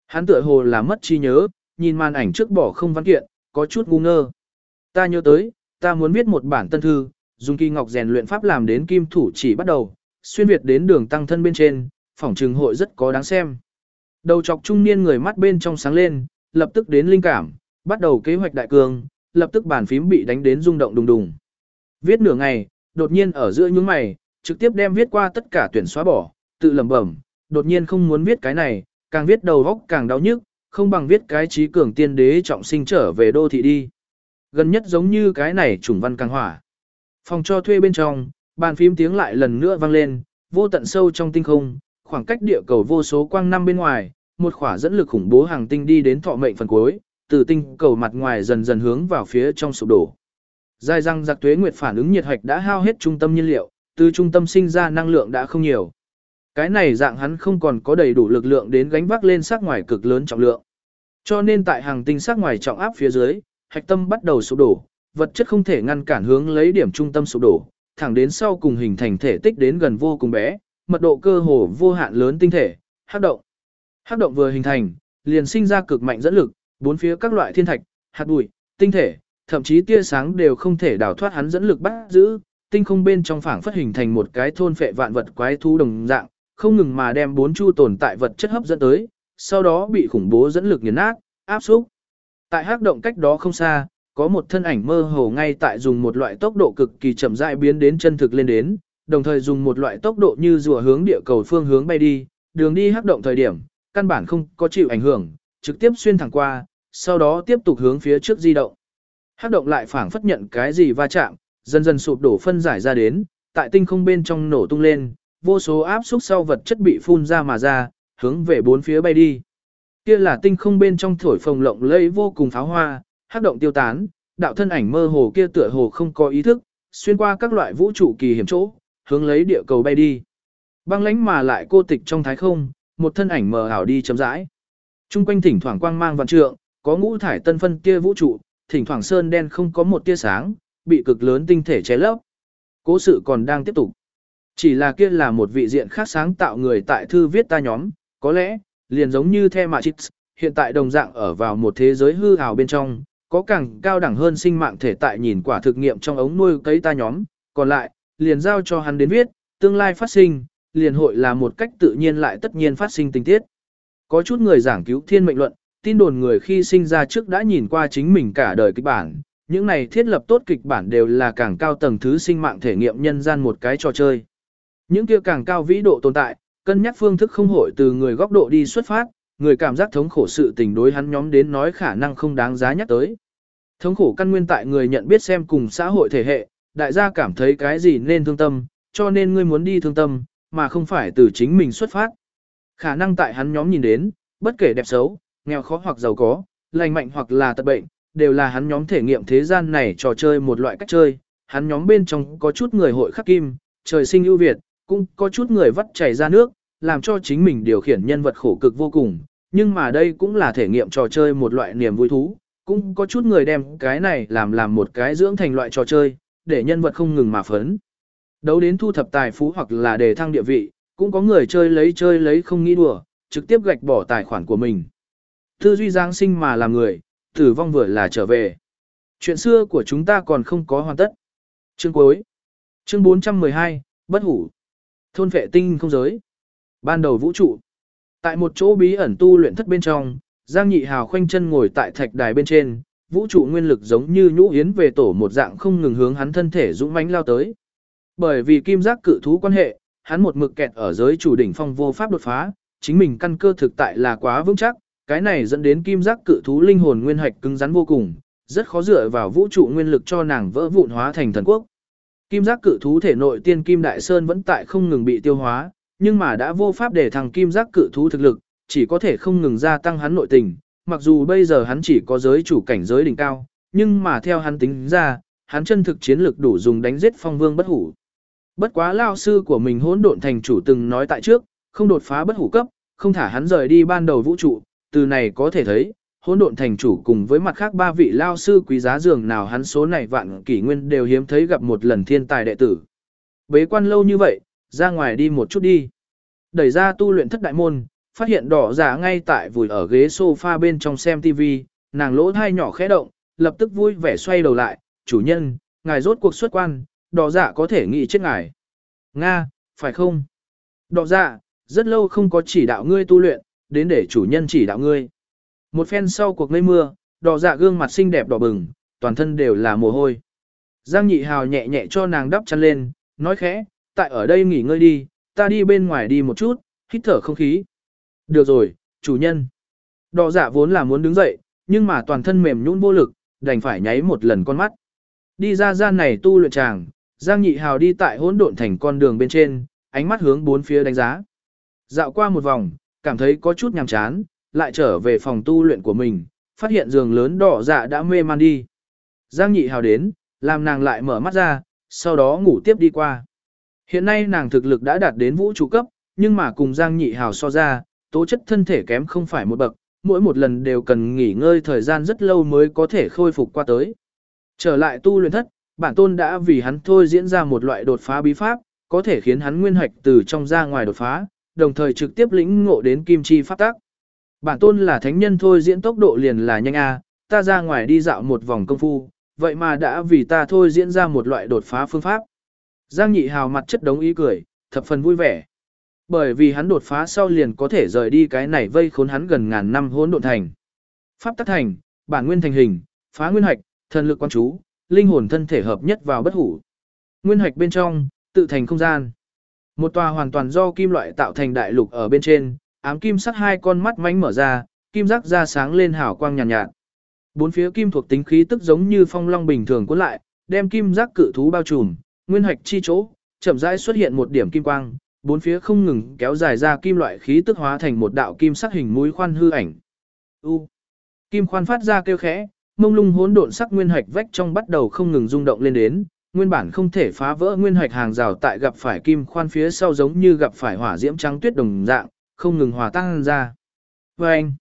Hắn tựa hồ là mất trí nhớ, nhìn màn ảnh trước bỏ không văn kiện, có chút ngu ngơ. Ta nhớ tới, ta muốn viết một bản tân thư, dùng kỳ ngọc rèn luyện pháp làm đến kim thủ chỉ bắt đầu, xuyên việt đến đường tăng thân bên trên, phỏng trừng hội rất có đáng xem. Đầu chọc trung niên người mắt bên trong sáng lên, lập tức đến linh cảm, bắt đầu kế hoạch đại cường, lập tức bàn phím bị đánh đến rung động đùng đùng. Viết nửa ngày, đột nhiên ở giữa những mày, trực tiếp đem viết qua tất cả tuyển xóa bỏ, tự lẩm bẩm, đột nhiên không muốn viết cái này, càng viết đầu góc càng đau nhức, không bằng viết cái trí cường tiên đế trọng sinh trở về đô thị đi. Gần nhất giống như cái này trùng văn càng hỏa. Phòng cho thuê bên trong, bàn phím tiếng lại lần nữa vang lên, vô tận sâu trong tinh không, khoảng cách địa cầu vô số quang năm bên ngoài, một khỏa dẫn lực khủng bố hàng tinh đi đến thọ mệnh phần cuối, từ tinh cầu mặt ngoài dần dần hướng vào phía trong sụp đổ. Dài răng giặc tuế nguyệt phản ứng nhiệt hạch đã hao hết trung tâm nhiên liệu, từ trung tâm sinh ra năng lượng đã không nhiều. Cái này dạng hắn không còn có đầy đủ lực lượng đến gánh vác lên sắc ngoài cực lớn trọng lượng. Cho nên tại hàng tinh sắc ngoài trọng áp phía dưới, hạch tâm bắt đầu sụp đổ, vật chất không thể ngăn cản hướng lấy điểm trung tâm sụp đổ, thẳng đến sau cùng hình thành thể tích đến gần vô cùng bé, mật độ cơ hồ vô hạn lớn tinh thể, hắc động. Hắc động vừa hình thành, liền sinh ra cực mạnh dẫn lực, bốn phía các loại thiên thạch, hạt bụi, tinh thể, thậm chí tia sáng đều không thể đào thoát hắn dẫn lực bắt giữ, tinh không bên trong phảng phất hình thành một cái thôn phệ vạn vật quái thú đồng dạng, không ngừng mà đem bốn chu tồn tại vật chất hấp dẫn tới, sau đó bị khủng bố dẫn lực nghiền nát, áp xúc. Tại hắc động cách đó không xa, có một thân ảnh mơ hồ ngay tại dùng một loại tốc độ cực kỳ chậm rãi biến đến chân thực lên đến, đồng thời dùng một loại tốc độ như rùa hướng địa cầu phương hướng bay đi, đường đi hắc động thời điểm, căn bản không có chịu ảnh hưởng, trực tiếp xuyên thẳng qua, sau đó tiếp tục hướng phía trước di động. Hắc động lại phảng phất nhận cái gì va chạm, dần dần sụp đổ phân giải ra đến, tại tinh không bên trong nổ tung lên, vô số áp xúc sau vật chất bị phun ra mà ra, hướng về bốn phía bay đi. Kia là tinh không bên trong thổi phồng lộng lẫy vô cùng pháo hoa, hắc động tiêu tán, đạo thân ảnh mơ hồ kia tựa hồ không có ý thức, xuyên qua các loại vũ trụ kỳ hiểm chỗ, hướng lấy địa cầu bay đi. Băng lãnh mà lại cô tịch trong thái không, một thân ảnh mờ ảo đi chấm rãi. Trung quanh thỉnh thoảng quang mang vạn trượng, có ngũ thải tân phân kia vũ trụ, thỉnh thoảng sơn đen không có một tia sáng, bị cực lớn tinh thể che lấp. Cố sự còn đang tiếp tục. Chỉ là kia là một vị diện khác sáng tạo người tại thư viết ta nhóm, có lẽ, liền giống như The Matrix, hiện tại đồng dạng ở vào một thế giới hư ảo bên trong, có càng cao đẳng hơn sinh mạng thể tại nhìn quả thực nghiệm trong ống nuôi cấy ta nhóm, còn lại, liền giao cho hắn đến viết, tương lai phát sinh, liền hội là một cách tự nhiên lại tất nhiên phát sinh tình tiết. Có chút người giảng cứu thiên mệnh luận, tin đồn người khi sinh ra trước đã nhìn qua chính mình cả đời kịch bản, những này thiết lập tốt kịch bản đều là càng cao tầng thứ sinh mạng thể nghiệm nhân gian một cái trò chơi. Những kia càng cao vĩ độ tồn tại, cân nhắc phương thức không hội từ người góc độ đi xuất phát, người cảm giác thống khổ sự tình đối hắn nhóm đến nói khả năng không đáng giá nhắc tới. Thống khổ căn nguyên tại người nhận biết xem cùng xã hội thể hệ, đại gia cảm thấy cái gì nên thương tâm, cho nên ngươi muốn đi thương tâm, mà không phải từ chính mình xuất phát. Khả năng tại hắn nhóm nhìn đến, bất kể đẹp xấu, nghèo khó hoặc giàu có, lành mạnh hoặc là tật bệnh, đều là hắn nhóm thể nghiệm thế gian này trò chơi một loại cách chơi. Hắn nhóm bên trong có chút người hội khắc kim, trời sinh ưu việt, cũng có chút người vắt chảy ra nước, làm cho chính mình điều khiển nhân vật khổ cực vô cùng. Nhưng mà đây cũng là thể nghiệm trò chơi một loại niềm vui thú, cũng có chút người đem cái này làm làm một cái dưỡng thành loại trò chơi, để nhân vật không ngừng mà phấn. Đấu đến thu thập tài phú hoặc là để thăng địa vị, cũng có người chơi lấy chơi lấy không nghĩ đùa, trực tiếp gạch bỏ tài khoản của mình. Tư duy giáng sinh mà làm người, tử vong vừa là trở về. Chuyện xưa của chúng ta còn không có hoàn tất. Chương cuối. Chương 412, bất hủ. Thôn vệ tinh không giới. Ban đầu vũ trụ. Tại một chỗ bí ẩn tu luyện thất bên trong, Giang Nhị Hào khoanh chân ngồi tại thạch đài bên trên, vũ trụ nguyên lực giống như nhũ yến về tổ một dạng không ngừng hướng hắn thân thể dũng mãnh lao tới. Bởi vì kim giác cự thú quan hệ, hắn một mực kẹt ở giới chủ đỉnh phong vô pháp đột phá, chính mình căn cơ thực tại là quá vững chắc, cái này dẫn đến kim giác cự thú linh hồn nguyên hạch cứng rắn vô cùng, rất khó dựa vào vũ trụ nguyên lực cho nàng vỡ vụn hóa thành thần quốc. Kim giác cự thú thể nội tiên kim đại sơn vẫn tại không ngừng bị tiêu hóa, nhưng mà đã vô pháp để thằng kim giác cự thú thực lực, chỉ có thể không ngừng gia tăng hắn nội tình, mặc dù bây giờ hắn chỉ có giới chủ cảnh giới đỉnh cao, nhưng mà theo hắn tính ra, hắn chân thực chiến lực đủ dùng đánh giết phong vương bất hủ. Bất quá lao sư của mình hỗn độn thành chủ từng nói tại trước, không đột phá bất hủ cấp, không thả hắn rời đi ban đầu vũ trụ, từ này có thể thấy, hỗn độn thành chủ cùng với mặt khác ba vị lao sư quý giá dường nào hắn số này vạn kỷ nguyên đều hiếm thấy gặp một lần thiên tài đệ tử. Bế quan lâu như vậy, ra ngoài đi một chút đi. Đẩy ra tu luyện thất đại môn, phát hiện đỏ giả ngay tại vùi ở ghế sofa bên trong xem TV, nàng lỗ thai nhỏ khẽ động, lập tức vui vẻ xoay đầu lại, chủ nhân, ngài rốt cuộc xuất quan, đỏ dạ có thể nghĩ chết ngài. Nga, phải không? Đỏ dạ, rất lâu không có chỉ đạo ngươi tu luyện, đến để chủ nhân chỉ đạo ngươi. Một phen sau cuộc mây mưa, đỏ dạ gương mặt xinh đẹp đỏ bừng, toàn thân đều là mồ hôi. Giang nhị hào nhẹ nhẹ cho nàng đắp chăn lên, nói khẽ, tại ở đây nghỉ ngơi đi, ta đi bên ngoài đi một chút, hít thở không khí. Được rồi, chủ nhân. Đỏ dạ vốn là muốn đứng dậy, nhưng mà toàn thân mềm nhũn vô lực, đành phải nháy một lần con mắt. Đi ra gian này tu luyện tràng, Giang Nhị Hào đi tại hỗn độn thành con đường bên trên, ánh mắt hướng bốn phía đánh giá. Dạo qua một vòng, cảm thấy có chút nhàm chán, lại trở về phòng tu luyện của mình, phát hiện giường lớn đỏ dạ đã mê man đi. Giang Nhị Hào đến, làm nàng lại mở mắt ra, sau đó ngủ tiếp đi qua. Hiện nay nàng thực lực đã đạt đến vũ trụ cấp, nhưng mà cùng Giang Nhị Hào so ra, tố chất thân thể kém không phải một bậc, mỗi một lần đều cần nghỉ ngơi thời gian rất lâu mới có thể khôi phục qua tới. Trở lại tu luyện thất, bản tôn đã vì hắn thôi diễn ra một loại đột phá bí pháp, có thể khiến hắn nguyên hạch từ trong ra ngoài đột phá, đồng thời trực tiếp lĩnh ngộ đến kim chi pháp tác. Bản tôn là thánh nhân thôi diễn tốc độ liền là nhanh a, ta ra ngoài đi dạo một vòng công phu, vậy mà đã vì ta thôi diễn ra một loại đột phá phương pháp. Giang nhị hào mặt chất đống ý cười, thập phần vui vẻ. Bởi vì hắn đột phá sau liền có thể rời đi cái này vây khốn hắn gần ngàn năm hỗn độn thành. Pháp tắc thành, bản nguyên thành hình, phá nguyên hạch, thần lực quan chú, linh hồn thân thể hợp nhất vào bất hủ. Nguyên hạch bên trong, tự thành không gian. Một tòa hoàn toàn do kim loại tạo thành đại lục ở bên trên, ám kim sắc hai con mắt mánh mở ra, kim giác ra sáng lên hào quang nhàn nhạt, nhạt. Bốn phía kim thuộc tính khí tức giống như phong long bình thường cuốn lại, đem kim giác cự thú bao trùm, nguyên hạch chi chỗ, chậm rãi xuất hiện một điểm kim quang, bốn phía không ngừng kéo dài ra kim loại khí tức hóa thành một đạo kim sắc hình mũi khoan hư ảnh. U. Kim khoan phát ra kêu khẽ, mông lung hỗn độn sắc nguyên hạch vách trong bắt đầu không ngừng rung động lên đến, nguyên bản không thể phá vỡ nguyên hạch hàng rào tại gặp phải kim khoan phía sau giống như gặp phải hỏa diễm trắng tuyết đồng dạng, không ngừng hòa tan ra. Và anh,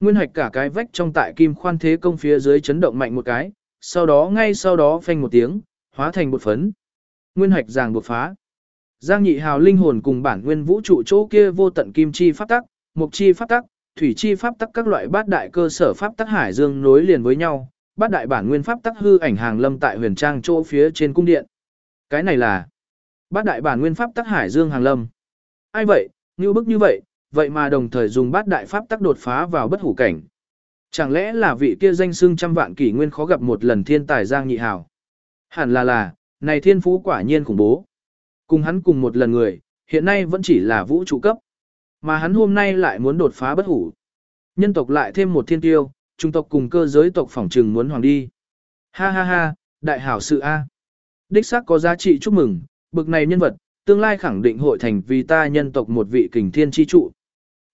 nguyên hạch cả cái vách trong tại kim khoan thế công phía dưới chấn động mạnh một cái, sau đó ngay sau đó phanh một tiếng, hóa thành một phấn. Nguyên hạch giàng bột phá. Giang nhị hào linh hồn cùng bản nguyên vũ trụ chỗ kia vô tận kim chi pháp tắc, mục chi pháp tắc, thủy chi pháp tắc các loại bát đại cơ sở pháp tắc hải dương nối liền với nhau, bát đại bản nguyên pháp tắc hư ảnh hàng lâm tại huyền trang chỗ phía trên cung điện. Cái này là bát đại bản nguyên pháp tắc hải dương hàng lâm. Ai vậy, như bức như vậy, vậy mà đồng thời dùng bát đại pháp tắc đột phá vào bất hủ cảnh. Chẳng lẽ là vị kia danh xưng trăm vạn kỷ nguyên khó gặp một lần thiên tài Giang Nhị Hào? Hẳn là là, này thiên phú quả nhiên khủng bố. Cùng hắn cùng một lần người, hiện nay vẫn chỉ là vũ trụ cấp. Mà hắn hôm nay lại muốn đột phá bất hủ. Nhân tộc lại thêm một thiên tiêu, trung tộc cùng cơ giới tộc phỏng trừng muốn hoàng đi. Ha ha ha, đại hảo sự A. Đích xác có giá trị chúc mừng, bực này nhân vật, tương lai khẳng định hội thành vì ta nhân tộc một vị kình thiên chi trụ.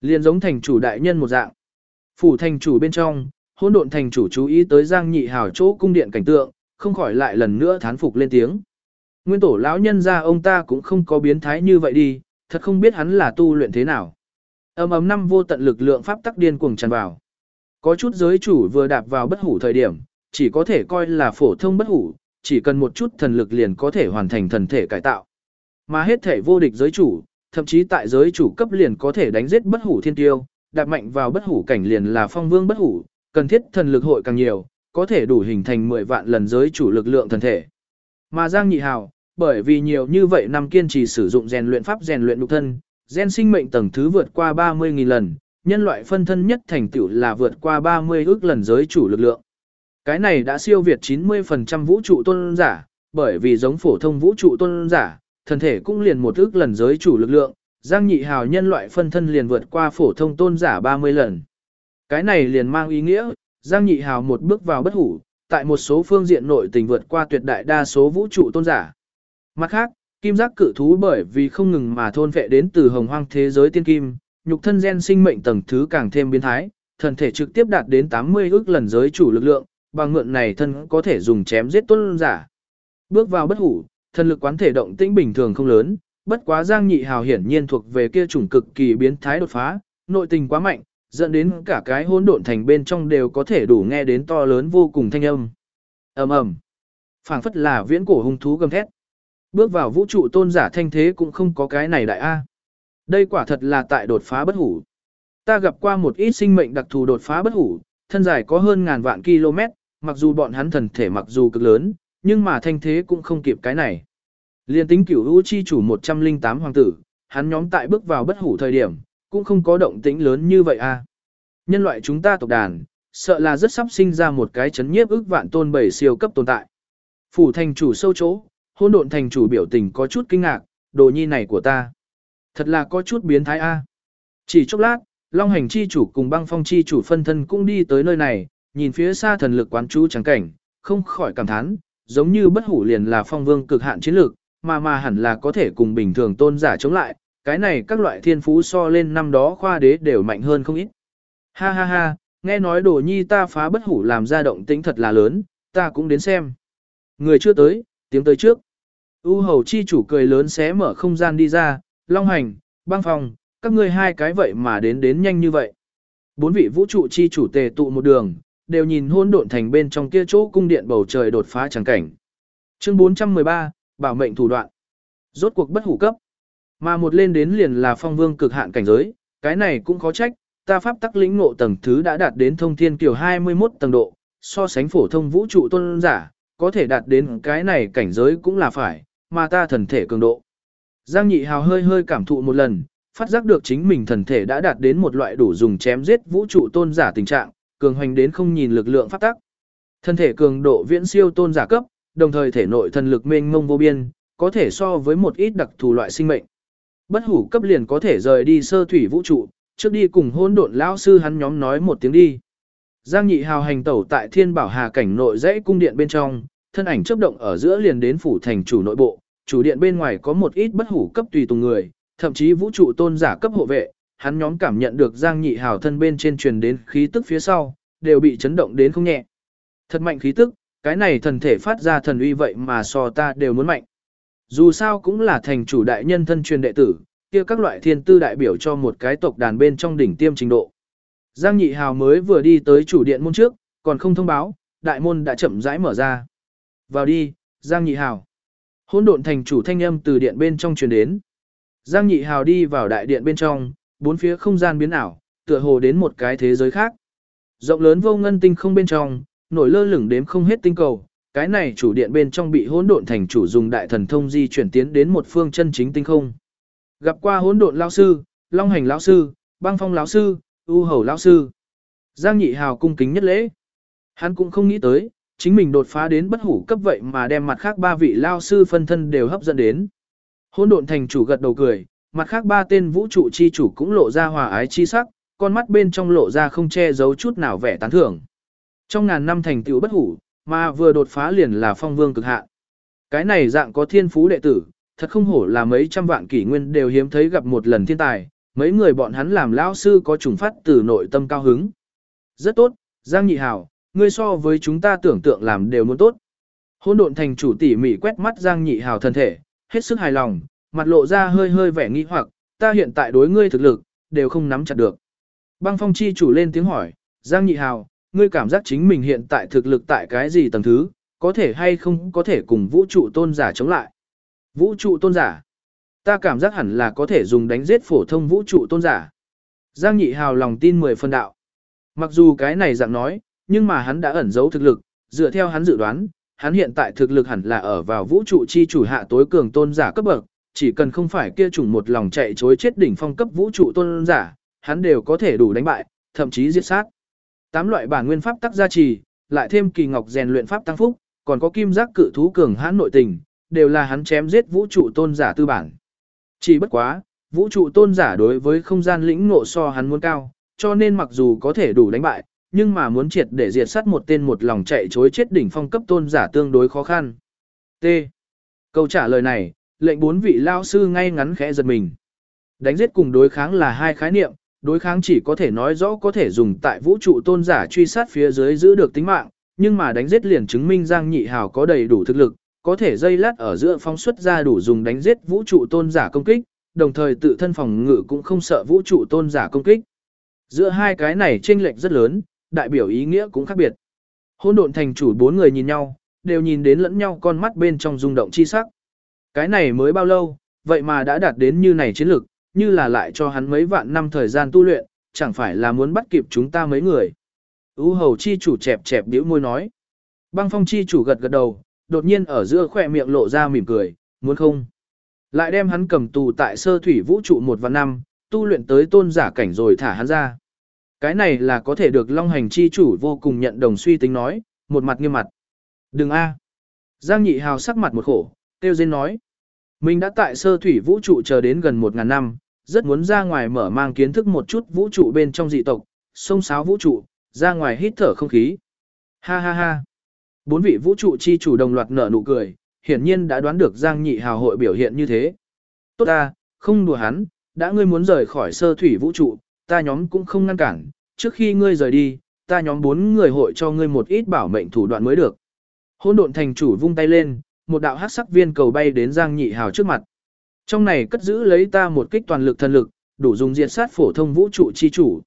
Liên giống thành chủ đại nhân một dạng. Phủ thành chủ bên trong, hỗn độn thành chủ chú ý tới Giang Nhị Hảo chỗ cung điện cảnh tượng, không khỏi lại lần nữa thán phục lên tiếng. Nguyên tổ lão nhân ra ông ta cũng không có biến thái như vậy đi, thật không biết hắn là tu luyện thế nào. Ầm ầm năm vô tận lực lượng pháp tắc điên cuồng tràn vào. Có chút giới chủ vừa đạp vào bất hủ thời điểm, chỉ có thể coi là phổ thông bất hủ, chỉ cần một chút thần lực liền có thể hoàn thành thần thể cải tạo. Mà hết thể vô địch giới chủ, thậm chí tại giới chủ cấp liền có thể đánh giết bất hủ thiên tiêu, đạp mạnh vào bất hủ cảnh liền là phong vương bất hủ, cần thiết thần lực hội càng nhiều, có thể đủ hình thành 10 vạn lần giới chủ lực lượng thần thể. Mà Giang Nhị Hào, bởi vì nhiều như vậy năm kiên trì sử dụng rèn luyện pháp rèn luyện nhục thân, gen sinh mệnh tầng thứ vượt qua 30.000 lần, nhân loại phân thân nhất thành tựu là vượt qua 30 ước lần giới chủ lực lượng. Cái này đã siêu việt 90% vũ trụ tôn giả, bởi vì giống phổ thông vũ trụ tôn giả, Thần thể cũng liền một ước lần giới chủ lực lượng, Giang Nhị Hào nhân loại phân thân liền vượt qua phổ thông tôn giả 30 lần. Cái này liền mang ý nghĩa, Giang Nhị Hào một bước vào bất hủ, tại một số phương diện nội tình vượt qua tuyệt đại đa số vũ trụ tôn giả. Mặt khác, kim giác cự thú bởi vì không ngừng mà thôn vệ đến từ hồng hoang thế giới tiên kim, nhục thân gen sinh mệnh tầng thứ càng thêm biến thái, thần thể trực tiếp đạt đến 80 ước lần giới chủ lực lượng, bằng mượn này thân có thể dùng chém giết tôn giả. Bước vào bất hủ, thần lực quán thể động tĩnh bình thường không lớn, bất quá Giang Nhị Hào hiển nhiên thuộc về kia chủng cực kỳ biến thái đột phá, nội tình quá mạnh, dẫn đến cả cái hỗn độn thành bên trong đều có thể đủ nghe đến to lớn vô cùng thanh âm. Ầm ầm. Phảng phất là viễn cổ hung thú gầm thét. Bước vào vũ trụ tôn giả thanh thế cũng không có cái này đại A. Đây quả thật là tại đột phá bất hủ. Ta gặp qua một ít sinh mệnh đặc thù đột phá bất hủ, thân dài có hơn ngàn vạn km, mặc dù bọn hắn thần thể mặc dù cực lớn, nhưng mà thanh thế cũng không kịp cái này. Liên tính cửu u chi chủ 108 hoàng tử, hắn nhóm tại bước vào bất hủ thời điểm, cũng không có động tĩnh lớn như vậy à. Nhân loại chúng ta tộc đàn, sợ là rất sắp sinh ra một cái chấn nhiếp ức vạn tôn bảy siêu cấp tồn tại. Phủ thành chủ sâu chỗ, hôn độn thành chủ biểu tình có chút kinh ngạc, đồ nhi này của ta. Thật là có chút biến thái a. Chỉ chốc lát, Long hành chi chủ cùng băng phong chi chủ phân thân cũng đi tới nơi này, nhìn phía xa thần lực quán chú trắng cảnh, không khỏi cảm thán, giống như bất hủ liền là phong vương cực hạn chiến lược, mà mà hẳn là có thể cùng bình thường tôn giả chống lại, cái này các loại thiên phú so lên năm đó khoa đế đều mạnh hơn không ít. Ha ha ha, nghe nói đồ nhi ta phá bất hủ làm ra động tĩnh thật là lớn, ta cũng đến xem. Người chưa tới, tiếng tới trước. U hầu chi chủ cười lớn xé mở không gian đi ra, long hành, băng phòng, các ngươi hai cái vậy mà đến đến nhanh như vậy. Bốn vị vũ trụ chi chủ tề tụ một đường, đều nhìn hôn độn thành bên trong kia chỗ cung điện bầu trời đột phá chẳng cảnh. Chương 413, bảo mệnh thủ đoạn. Rốt cuộc bất hủ cấp. Mà một lên đến liền là phong vương cực hạn cảnh giới, cái này cũng khó trách, ta pháp tắc lĩnh ngộ tầng thứ đã đạt đến thông thiên kiểu 21 tầng độ, so sánh phổ thông vũ trụ tôn giả, có thể đạt đến cái này cảnh giới cũng là phải, mà ta thần thể cường độ. Giang nhị hào hơi hơi cảm thụ một lần, phát giác được chính mình thần thể đã đạt đến một loại đủ dùng chém giết vũ trụ tôn giả tình trạng, cường hoành đến không nhìn lực lượng pháp tắc. Thân thể cường độ viễn siêu tôn giả cấp, đồng thời thể nội thần lực mênh mông vô biên, có thể so với một ít đặc thù loại sinh mệnh. Bất hủ cấp liền có thể rời đi sơ thủy vũ trụ, trước đi cùng hôn độn lão sư hắn nhóm nói một tiếng đi. Giang nhị hào hành tẩu tại thiên bảo hà cảnh nội dãy cung điện bên trong, thân ảnh chấp động ở giữa liền đến phủ thành chủ nội bộ, chủ điện bên ngoài có một ít bất hủ cấp tùy tùng người, thậm chí vũ trụ tôn giả cấp hộ vệ, hắn nhóm cảm nhận được Giang Nhị Hào thân bên trên truyền đến khí tức phía sau, đều bị chấn động đến không nhẹ. Thật mạnh khí tức, cái này thần thể phát ra thần uy vậy mà so ta đều muốn mạnh. Dù sao cũng là thành chủ đại nhân thân truyền đệ tử, kia các loại thiên tư đại biểu cho một cái tộc đàn bên trong đỉnh tiêm trình độ. Giang Nhị Hào mới vừa đi tới chủ điện môn trước, còn không thông báo, đại môn đã chậm rãi mở ra. Vào đi, Giang Nhị Hào. Hỗn độn thành chủ thanh âm từ điện bên trong truyền đến. Giang Nhị Hào đi vào đại điện bên trong, bốn phía không gian biến ảo, tựa hồ đến một cái thế giới khác. Rộng lớn vô ngân tinh không bên trong, nổi lơ lửng đếm không hết tinh cầu, cái này chủ điện bên trong bị hỗn độn thành chủ dùng đại thần thông di chuyển tiến đến một phương chân chính tinh không. Gặp qua hỗn độn lão sư, Long Hành lão sư, Băng Phong lão sư, U Hầu lão sư. Giang Nhị Hào cung kính nhất lễ. Hắn cũng không nghĩ tới, chính mình đột phá đến bất hủ cấp vậy mà đem mặt khác ba vị lao sư phân thân đều hấp dẫn đến. Hỗn độn thành chủ gật đầu cười, mặt khác ba tên vũ trụ chi chủ cũng lộ ra hòa ái chi sắc, con mắt bên trong lộ ra không che giấu chút nào vẻ tán thưởng. Trong ngàn năm thành tựu bất hủ, mà vừa đột phá liền là phong vương cực hạn. Cái này dạng có thiên phú đệ tử, thật không hổ là mấy trăm vạn kỷ nguyên đều hiếm thấy gặp một lần thiên tài, mấy người bọn hắn làm lão sư có trùng phát từ nội tâm cao hứng. Rất tốt, Giang Nhị Hảo, ngươi so với chúng ta tưởng tượng làm đều muốn tốt. Hôn độn thành chủ tỉ mỉ quét mắt Giang Nhị Hào thân thể, hết sức hài lòng, mặt lộ ra hơi hơi vẻ nghi hoặc, ta hiện tại đối ngươi thực lực, đều không nắm chặt được. Băng phong chi chủ lên tiếng hỏi, Giang Nhị Hào, ngươi cảm giác chính mình hiện tại thực lực tại cái gì tầng thứ, có thể hay không có thể cùng vũ trụ tôn giả chống lại. Vũ trụ tôn giả, ta cảm giác hẳn là có thể dùng đánh giết phổ thông vũ trụ tôn giả. Giang Nhị Hào lòng tin 10 phân đạo. Mặc dù cái này dạng nói, nhưng mà hắn đã ẩn giấu thực lực, dựa theo hắn dự đoán, hắn hiện tại thực lực hẳn là ở vào vũ trụ chi chủ hạ tối cường tôn giả cấp bậc, chỉ cần không phải kia chủng một lòng chạy chối chết đỉnh phong cấp vũ trụ tôn giả, hắn đều có thể đủ đánh bại, thậm chí giết sát. Tám loại bản nguyên pháp tắc gia trì, lại thêm kỳ ngọc rèn luyện pháp tăng phúc, còn có kim giác cự thú cường hãn nội tình, đều là hắn chém giết vũ trụ tôn giả tư bản. Chỉ bất quá, vũ trụ tôn giả đối với không gian lĩnh ngộ so hắn muốn cao, cho nên mặc dù có thể đủ đánh bại, nhưng mà muốn triệt để diệt sát một tên một lòng chạy chối chết đỉnh phong cấp tôn giả tương đối khó khăn. T. Câu trả lời này, lệnh bốn vị lao sư ngay ngắn khẽ giật mình. Đánh giết cùng đối kháng là hai khái niệm, đối kháng chỉ có thể nói rõ có thể dùng tại vũ trụ tôn giả truy sát phía dưới giữ được tính mạng, nhưng mà đánh giết liền chứng minh Giang Nhị Hào có đầy đủ thực lực, có thể dây lát ở giữa phóng xuất ra đủ dùng đánh giết vũ trụ tôn giả công kích, đồng thời tự thân phòng ngự cũng không sợ vũ trụ tôn giả công kích. Giữa hai cái này chênh lệch rất lớn, đại biểu ý nghĩa cũng khác biệt. Hôn độn thành chủ bốn người nhìn nhau, đều nhìn đến lẫn nhau con mắt bên trong rung động chi sắc. Cái này mới bao lâu, vậy mà đã đạt đến như này chiến lực, như là lại cho hắn mấy vạn năm thời gian tu luyện, chẳng phải là muốn bắt kịp chúng ta mấy người. Ú hầu chi chủ chẹp chẹp điếu môi nói. Băng phong chi chủ gật gật đầu, đột nhiên ở giữa khỏe miệng lộ ra mỉm cười, muốn không? Lại đem hắn cầm tù tại sơ thủy vũ trụ một và năm, tu luyện tới tôn giả cảnh rồi thả hắn ra. Cái này là có thể được long hành chi chủ vô cùng nhận đồng suy tính nói, một mặt nghiêm mặt. Đừng a. Giang nhị hào sắc mặt một khổ, tiêu dên nói. Mình đã tại sơ thủy vũ trụ chờ đến gần một ngàn năm, rất muốn ra ngoài mở mang kiến thức một chút vũ trụ bên trong dị tộc, sông sáo vũ trụ, ra ngoài hít thở không khí. Ha ha ha. Bốn vị vũ trụ chi chủ đồng loạt nở nụ cười, hiển nhiên đã đoán được Giang Nhị Hào hội biểu hiện như thế. Tốt ta, không đùa hắn, đã ngươi muốn rời khỏi sơ thủy vũ trụ, ta nhóm cũng không ngăn cản, trước khi ngươi rời đi, ta nhóm bốn người hội cho ngươi một ít bảo mệnh thủ đoạn mới được. Hôn độn thành chủ vung tay lên, một đạo hắc sắc viên cầu bay đến Giang Nhị Hào trước mặt. Trong này cất giữ lấy ta một kích toàn lực thần lực, đủ dùng diệt sát phổ thông vũ trụ chi chủ.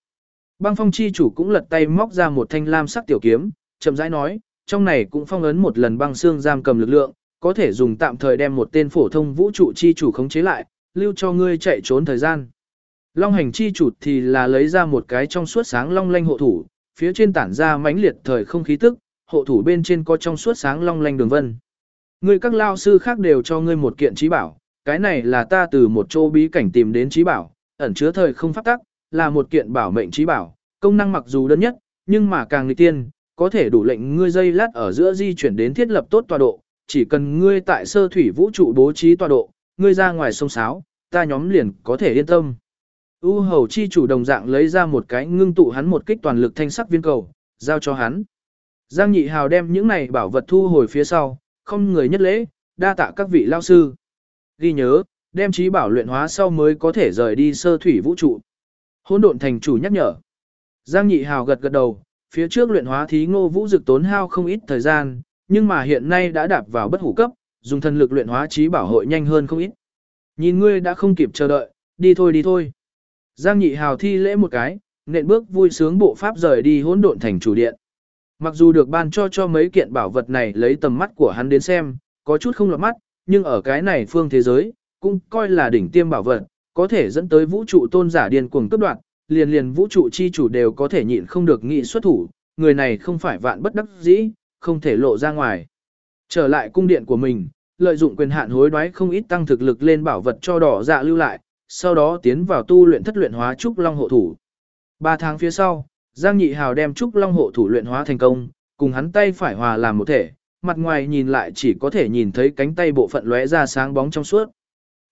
Băng phong chi chủ cũng lật tay móc ra một thanh lam sắc tiểu kiếm, chậm rãi nói, trong này cũng phong ấn một lần băng xương giam cầm lực lượng, có thể dùng tạm thời đem một tên phổ thông vũ trụ chi chủ khống chế lại, lưu cho ngươi chạy trốn thời gian. Long hành chi chủ thì là lấy ra một cái trong suốt sáng long lanh hộ thủ, phía trên tản ra mãnh liệt thời không khí tức, hộ thủ bên trên có trong suốt sáng long lanh đường vân. Ngươi các lao sư khác đều cho ngươi một kiện trí bảo, cái này là ta từ một chỗ bí cảnh tìm đến trí bảo, ẩn chứa thời không pháp tắc, là một kiện bảo mệnh trí bảo, công năng mặc dù đơn nhất, nhưng mà càng nghịch tiên, có thể đủ lệnh ngươi dây lát ở giữa di chuyển đến thiết lập tốt tọa độ, chỉ cần ngươi tại sơ thủy vũ trụ bố trí tọa độ, ngươi ra ngoài sông sáo, ta nhóm liền có thể yên tâm. U hầu chi chủ đồng dạng lấy ra một cái ngưng tụ hắn một kích toàn lực thanh sắc viên cầu, giao cho hắn. Giang nhị hào đem những này bảo vật thu hồi phía sau, không người nhất lễ, đa tạ các vị lao sư. Ghi nhớ, đem trí bảo luyện hóa sau mới có thể rời đi sơ thủy vũ trụ. Hôn độn thành chủ nhắc nhở. Giang nhị hào gật gật đầu, phía trước luyện hóa thí ngô vũ dực tốn hao không ít thời gian, nhưng mà hiện nay đã đạp vào bất hủ cấp, dùng thần lực luyện hóa trí bảo hội nhanh hơn không ít. Nhìn ngươi đã không kịp chờ đợi, đi thôi đi thôi. Giang nhị hào thi lễ một cái, nện bước vui sướng bộ pháp rời đi hỗn độn thành chủ điện. Mặc dù được ban cho cho mấy kiện bảo vật này lấy tầm mắt của hắn đến xem, có chút không lọt mắt, nhưng ở cái này phương thế giới, cũng coi là đỉnh tiêm bảo vật, có thể dẫn tới vũ trụ tôn giả điên cuồng cấp đoạn, liền liền vũ trụ chi chủ đều có thể nhịn không được nghị xuất thủ, người này không phải vạn bất đắc dĩ, không thể lộ ra ngoài. Trở lại cung điện của mình, lợi dụng quyền hạn hối đoái không ít tăng thực lực lên bảo vật cho đỏ dạ lưu lại, sau đó tiến vào tu luyện thất luyện hóa trúc long hộ thủ. Ba tháng phía sau, Giang Nhị Hào đem trúc long hộ thủ luyện hóa thành công, cùng hắn tay phải hòa làm một thể, mặt ngoài nhìn lại chỉ có thể nhìn thấy cánh tay bộ phận lóe ra sáng bóng trong suốt.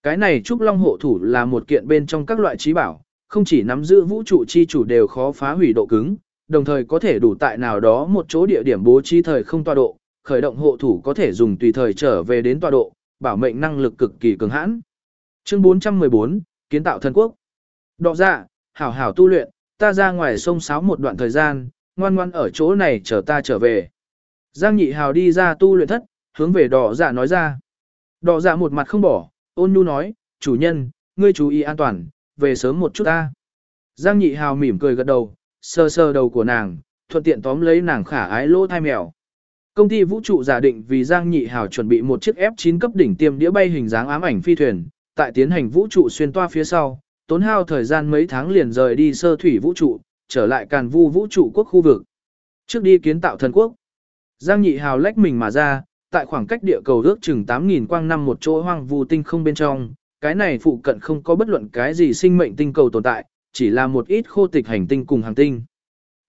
Cái này trúc long hộ thủ là một kiện bên trong các loại trí bảo, không chỉ nắm giữ vũ trụ chi chủ đều khó phá hủy độ cứng, đồng thời có thể đủ tại nào đó một chỗ địa điểm bố trí thời không tọa độ, khởi động hộ thủ có thể dùng tùy thời trở về đến tọa độ, bảo mệnh năng lực cực kỳ cường hãn. Chương 414, kiến tạo thần quốc. Đọ dạ, hảo hảo tu luyện, ta ra ngoài sông sáo một đoạn thời gian, ngoan ngoan ở chỗ này chờ ta trở về. Giang nhị hào đi ra tu luyện thất, hướng về đỏ dạ nói ra. Đỏ dạ một mặt không bỏ, ôn nhu nói, chủ nhân, ngươi chú ý an toàn, về sớm một chút ta. Giang nhị hào mỉm cười gật đầu, sờ sờ đầu của nàng, thuận tiện tóm lấy nàng khả ái lỗ thai mèo. Công ty vũ trụ giả định vì Giang Nhị Hào chuẩn bị một chiếc F9 cấp đỉnh tiêm đĩa bay hình dáng ám ảnh phi thuyền, tại tiến hành vũ trụ xuyên toa phía sau, tốn hao thời gian mấy tháng liền rời đi sơ thủy vũ trụ, trở lại càn vu vũ trụ quốc khu vực. Trước đi kiến tạo thần quốc, Giang Nhị Hào lách mình mà ra, tại khoảng cách địa cầu ước chừng 8.000 quang năm một chỗ hoang vu tinh không bên trong, cái này phụ cận không có bất luận cái gì sinh mệnh tinh cầu tồn tại, chỉ là một ít khô tịch hành tinh cùng hàng tinh.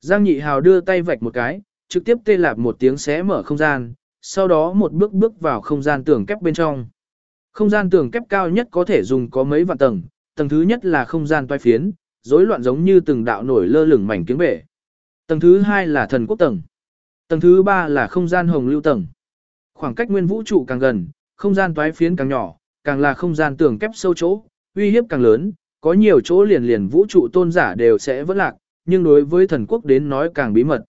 Giang Nhị Hào đưa tay vạch một cái, trực tiếp tê lạp một tiếng xé mở không gian, sau đó một bước bước vào không gian tường kép bên trong. Không gian tường kép cao nhất có thể dùng có mấy vạn tầng, tầng thứ nhất là không gian toai phiến, rối loạn giống như từng đạo nổi lơ lửng mảnh kiếng bể. Tầng thứ hai là thần quốc tầng. Tầng thứ ba là không gian hồng lưu tầng. Khoảng cách nguyên vũ trụ càng gần, không gian toái phiến càng nhỏ, càng là không gian tường kép sâu chỗ, uy hiếp càng lớn, có nhiều chỗ liền liền vũ trụ tôn giả đều sẽ vỡ lạc, nhưng đối với thần quốc đến nói càng bí mật.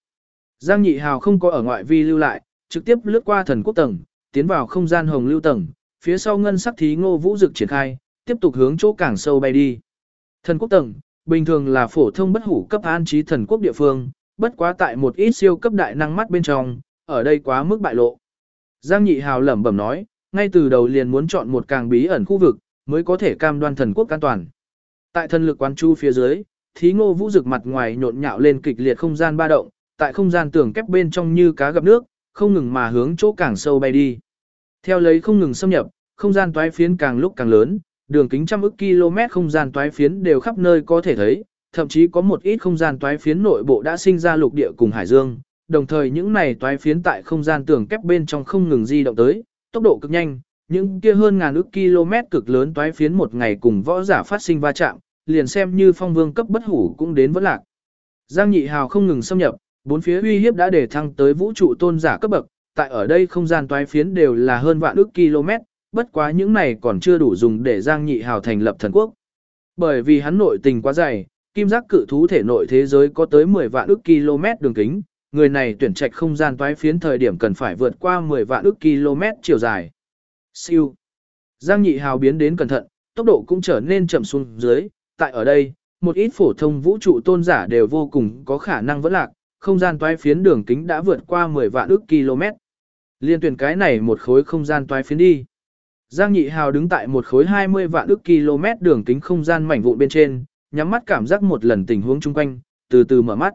Giang Nhị Hào không có ở ngoại vi lưu lại, trực tiếp lướt qua thần quốc tầng, tiến vào không gian hồng lưu tầng, phía sau ngân sắc thí ngô vũ dực triển khai, tiếp tục hướng chỗ càng sâu bay đi. Thần quốc tầng, bình thường là phổ thông bất hủ cấp an trí thần quốc địa phương, bất quá tại một ít siêu cấp đại năng mắt bên trong, ở đây quá mức bại lộ. Giang Nhị Hào lẩm bẩm nói, ngay từ đầu liền muốn chọn một càng bí ẩn khu vực, mới có thể cam đoan thần quốc an toàn. Tại thần lực quán chu phía dưới, thí ngô vũ rực mặt ngoài nhộn nhạo lên kịch liệt không gian ba động, tại không gian tường kép bên trong như cá gặp nước, không ngừng mà hướng chỗ càng sâu bay đi. Theo lấy không ngừng xâm nhập, không gian toái phiến càng lúc càng lớn, đường kính trăm ức km không gian toái phiến đều khắp nơi có thể thấy, thậm chí có một ít không gian toái phiến nội bộ đã sinh ra lục địa cùng hải dương, đồng thời những này toái phiến tại không gian tường kép bên trong không ngừng di động tới, tốc độ cực nhanh, những kia hơn ngàn ức km cực lớn toái phiến một ngày cùng võ giả phát sinh va chạm, liền xem như phong vương cấp bất hủ cũng đến vẫn lạc. Giang Nhị Hào không ngừng xâm nhập, bốn phía uy hiếp đã để thăng tới vũ trụ tôn giả cấp bậc, tại ở đây không gian toái phiến đều là hơn vạn ức km, bất quá những này còn chưa đủ dùng để Giang Nhị Hào thành lập thần quốc. Bởi vì hắn nội tình quá dày, kim giác cự thú thể nội thế giới có tới 10 vạn ức km đường kính, người này tuyển trạch không gian toái phiến thời điểm cần phải vượt qua 10 vạn ức km chiều dài. Siêu. Giang Nhị Hào biến đến cẩn thận, tốc độ cũng trở nên chậm xuống dưới, tại ở đây, một ít phổ thông vũ trụ tôn giả đều vô cùng có khả năng vẫn lạc, không gian toái phiến đường kính đã vượt qua 10 vạn ức km. Liên tuyển cái này một khối không gian toái phiến đi. Giang Nhị Hào đứng tại một khối 20 vạn ức km đường kính không gian mảnh vụn bên trên, nhắm mắt cảm giác một lần tình huống chung quanh, từ từ mở mắt.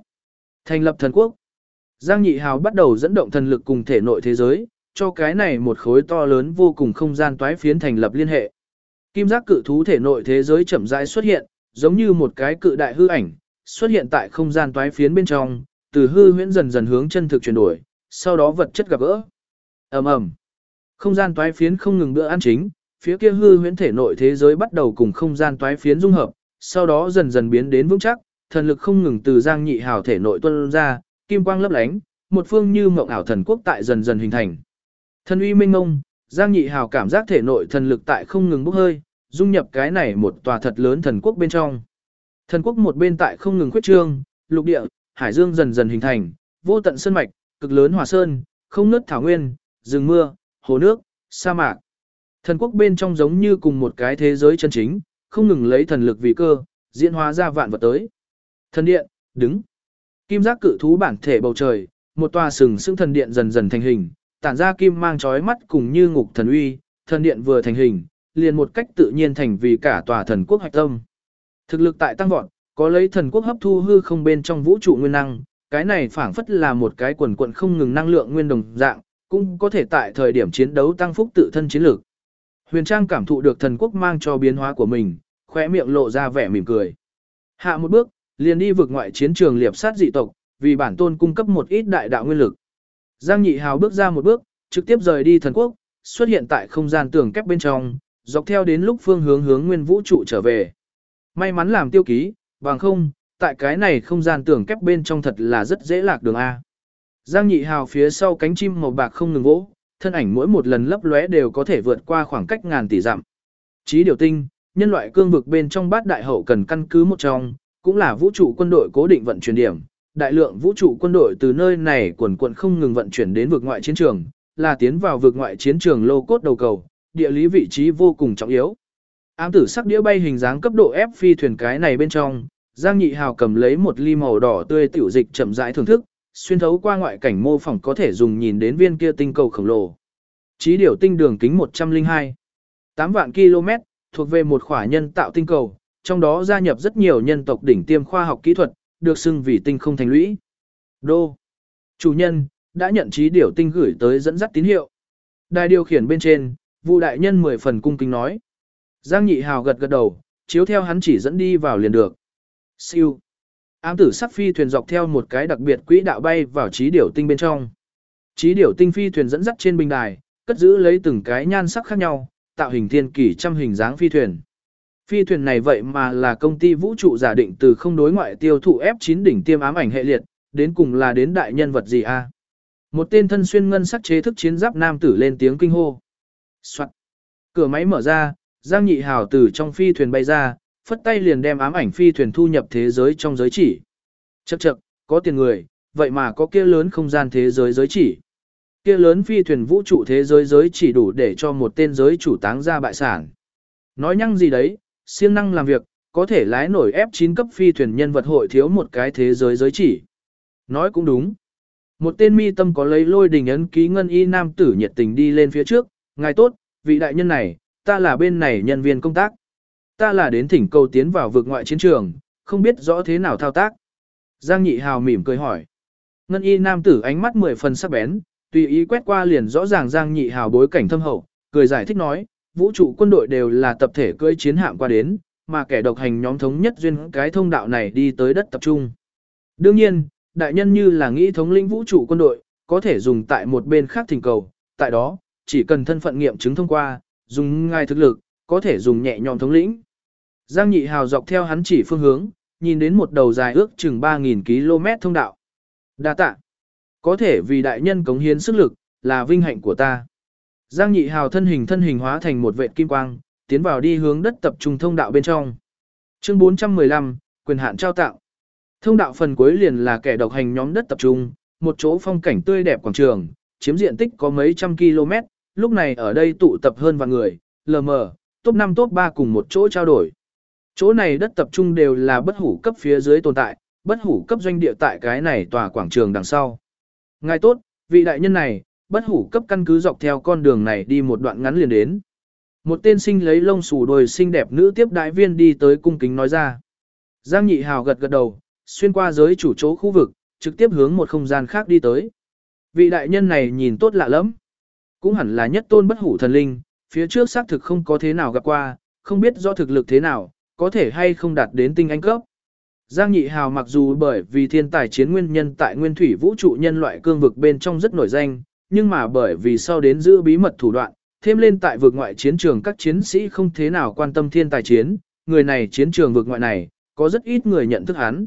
Thành lập thần quốc. Giang Nhị Hào bắt đầu dẫn động thần lực cùng thể nội thế giới, cho cái này một khối to lớn vô cùng không gian toái phiến thành lập liên hệ. Kim giác cự thú thể nội thế giới chậm rãi xuất hiện, giống như một cái cự đại hư ảnh, xuất hiện tại không gian toái phiến bên trong, từ hư huyễn dần dần hướng chân thực chuyển đổi, sau đó vật chất gặp gỡ. Ầm ầm. Không gian toái phiến không ngừng bữa ăn chính, phía kia hư huyễn thể nội thế giới bắt đầu cùng không gian toái phiến dung hợp, sau đó dần dần biến đến vững chắc, thần lực không ngừng từ Giang Nhị Hào thể nội tuôn ra, kim quang lấp lánh, một phương như mộng ảo thần quốc tại dần dần hình thành. Thần uy minh ngông, Giang Nhị Hào cảm giác thể nội thần lực tại không ngừng bốc hơi, dung nhập cái này một tòa thật lớn thần quốc bên trong. Thần quốc một bên tại không ngừng khuyết trương, lục địa, hải dương dần dần hình thành, vô tận sơn mạch, cực lớn hòa sơn, không nứt thảo nguyên, rừng mưa, hồ nước, sa mạc. Thần quốc bên trong giống như cùng một cái thế giới chân chính, không ngừng lấy thần lực vì cơ, diễn hóa ra vạn vật tới. Thần điện, đứng. Kim giác cự thú bản thể bầu trời, một tòa sừng sững thần điện dần dần thành hình, tản ra kim mang chói mắt cùng như ngục thần uy, thần điện vừa thành hình, liền một cách tự nhiên thành vì cả tòa thần quốc hạch tâm. Thực lực tại tăng vọt, có lấy thần quốc hấp thu hư không bên trong vũ trụ nguyên năng, cái này phảng phất là một cái quần quần không ngừng năng lượng nguyên đồng dạng, cũng có thể tại thời điểm chiến đấu tăng phúc tự thân chiến lược. Huyền Trang cảm thụ được thần quốc mang cho biến hóa của mình, khóe miệng lộ ra vẻ mỉm cười. Hạ một bước, liền đi vực ngoại chiến trường liệp sát dị tộc, vì bản tôn cung cấp một ít đại đạo nguyên lực. Giang Nhị Hào bước ra một bước, trực tiếp rời đi thần quốc, xuất hiện tại không gian tường kép bên trong, dọc theo đến lúc phương hướng hướng nguyên vũ trụ trở về. May mắn làm tiêu ký, bằng không, tại cái này không gian tường kép bên trong thật là rất dễ lạc đường A. Giang nhị hào phía sau cánh chim màu bạc không ngừng vỗ, thân ảnh mỗi một lần lấp lóe đều có thể vượt qua khoảng cách ngàn tỷ dặm. Chí điều tinh, nhân loại cương vực bên trong bát đại hậu cần căn cứ một trong, cũng là vũ trụ quân đội cố định vận chuyển điểm. Đại lượng vũ trụ quân đội từ nơi này quần quận không ngừng vận chuyển đến vực ngoại chiến trường, là tiến vào vực ngoại chiến trường lô cốt đầu cầu, địa lý vị trí vô cùng trọng yếu. Ám tử sắc đĩa bay hình dáng cấp độ F phi thuyền cái này bên trong, Giang Nhị Hào cầm lấy một ly màu đỏ tươi tiểu dịch chậm rãi thưởng thức, xuyên thấu qua ngoại cảnh mô phỏng có thể dùng nhìn đến viên kia tinh cầu khổng lồ. Chí điều tinh đường kính 102, 8 vạn km, thuộc về một khỏa nhân tạo tinh cầu, trong đó gia nhập rất nhiều nhân tộc đỉnh tiêm khoa học kỹ thuật, được xưng vì tinh không thành lũy. Đô. Chủ nhân, đã nhận trí điều tinh gửi tới dẫn dắt tín hiệu. Đài điều khiển bên trên, vụ đại nhân mười phần cung kính nói. Giang Nhị Hào gật gật đầu, chiếu theo hắn chỉ dẫn đi vào liền được. Siêu. Ám tử sắc phi thuyền dọc theo một cái đặc biệt quỹ đạo bay vào trí điểu tinh bên trong. Trí điểu tinh phi thuyền dẫn dắt trên bình đài, cất giữ lấy từng cái nhan sắc khác nhau, tạo hình thiên kỳ trăm hình dáng phi thuyền. Phi thuyền này vậy mà là công ty vũ trụ giả định từ không đối ngoại tiêu thụ F9 đỉnh tiêm ám ảnh hệ liệt, đến cùng là đến đại nhân vật gì a? Một tên thân xuyên ngân sắc chế thức chiến giáp nam tử lên tiếng kinh hô. Soạn. Cửa máy mở ra, Giang Nhị Hào từ trong phi thuyền bay ra, phất tay liền đem ám ảnh phi thuyền thu nhập thế giới trong giới chỉ. Chậc chậc, có tiền người, vậy mà có kia lớn không gian thế giới giới chỉ. Kia lớn phi thuyền vũ trụ thế giới giới chỉ đủ để cho một tên giới chủ táng ra bại sản. Nói nhăng gì đấy, siêng năng làm việc, có thể lái nổi F9 cấp phi thuyền nhân vật hội thiếu một cái thế giới giới chỉ. Nói cũng đúng. Một tên mi tâm có lấy lôi đình ấn ký ngân y nam tử nhiệt tình đi lên phía trước, ngài tốt, vị đại nhân này, ta là bên này nhân viên công tác. Ta là đến thỉnh cầu tiến vào vực ngoại chiến trường, không biết rõ thế nào thao tác. Giang Nhị Hào mỉm cười hỏi. Ngân y nam tử ánh mắt mười phần sắc bén, Tùy ý quét qua liền rõ ràng Giang Nhị Hào bối cảnh thâm hậu, cười giải thích nói, vũ trụ quân đội đều là tập thể cưỡi chiến hạm qua đến, mà kẻ độc hành nhóm thống nhất duyên cái thông đạo này đi tới đất tập trung. Đương nhiên, đại nhân như là nghĩ thống lĩnh vũ trụ quân đội, có thể dùng tại một bên khác thỉnh cầu, tại đó, chỉ cần thân phận nghiệm chứng thông qua, dùng ngay thực lực, có thể dùng nhẹ nhõm thống lĩnh. Giang Nhị Hào dọc theo hắn chỉ phương hướng, nhìn đến một đầu dài ước chừng 3.000 km thông đạo. Đa tạ. Có thể vì đại nhân cống hiến sức lực, là vinh hạnh của ta. Giang Nhị Hào thân hình thân hình hóa thành một vệ kim quang, tiến vào đi hướng đất tập trung thông đạo bên trong. Chương 415, quyền hạn trao tặng. Thông đạo phần cuối liền là kẻ độc hành nhóm đất tập trung, một chỗ phong cảnh tươi đẹp quảng trường, chiếm diện tích có mấy trăm km, lúc này ở đây tụ tập hơn vạn người, lờ mờ, top 5 top 3 cùng một chỗ trao đổi. Chỗ này đất tập trung đều là bất hủ cấp phía dưới tồn tại, bất hủ cấp doanh địa tại cái này tòa quảng trường đằng sau. Ngài tốt, vị đại nhân này, bất hủ cấp căn cứ dọc theo con đường này đi một đoạn ngắn liền đến. Một tên sinh lấy lông xù đồi xinh đẹp nữ tiếp đại viên đi tới cung kính nói ra. Giang nhị hào gật gật đầu, xuyên qua giới chủ chỗ khu vực, trực tiếp hướng một không gian khác đi tới. Vị đại nhân này nhìn tốt lạ lắm. Cũng hẳn là nhất tôn bất hủ thần linh, phía trước xác thực không có thế nào gặp qua, không biết do thực lực thế nào, có thể hay không đạt đến tinh anh cấp. Giang Nhị Hào mặc dù bởi vì thiên tài chiến nguyên nhân tại nguyên thủy vũ trụ nhân loại cương vực bên trong rất nổi danh, nhưng mà bởi vì sau đến giữ bí mật thủ đoạn, thêm lên tại vực ngoại chiến trường các chiến sĩ không thế nào quan tâm thiên tài chiến, người này chiến trường vực ngoại này, có rất ít người nhận thức hắn.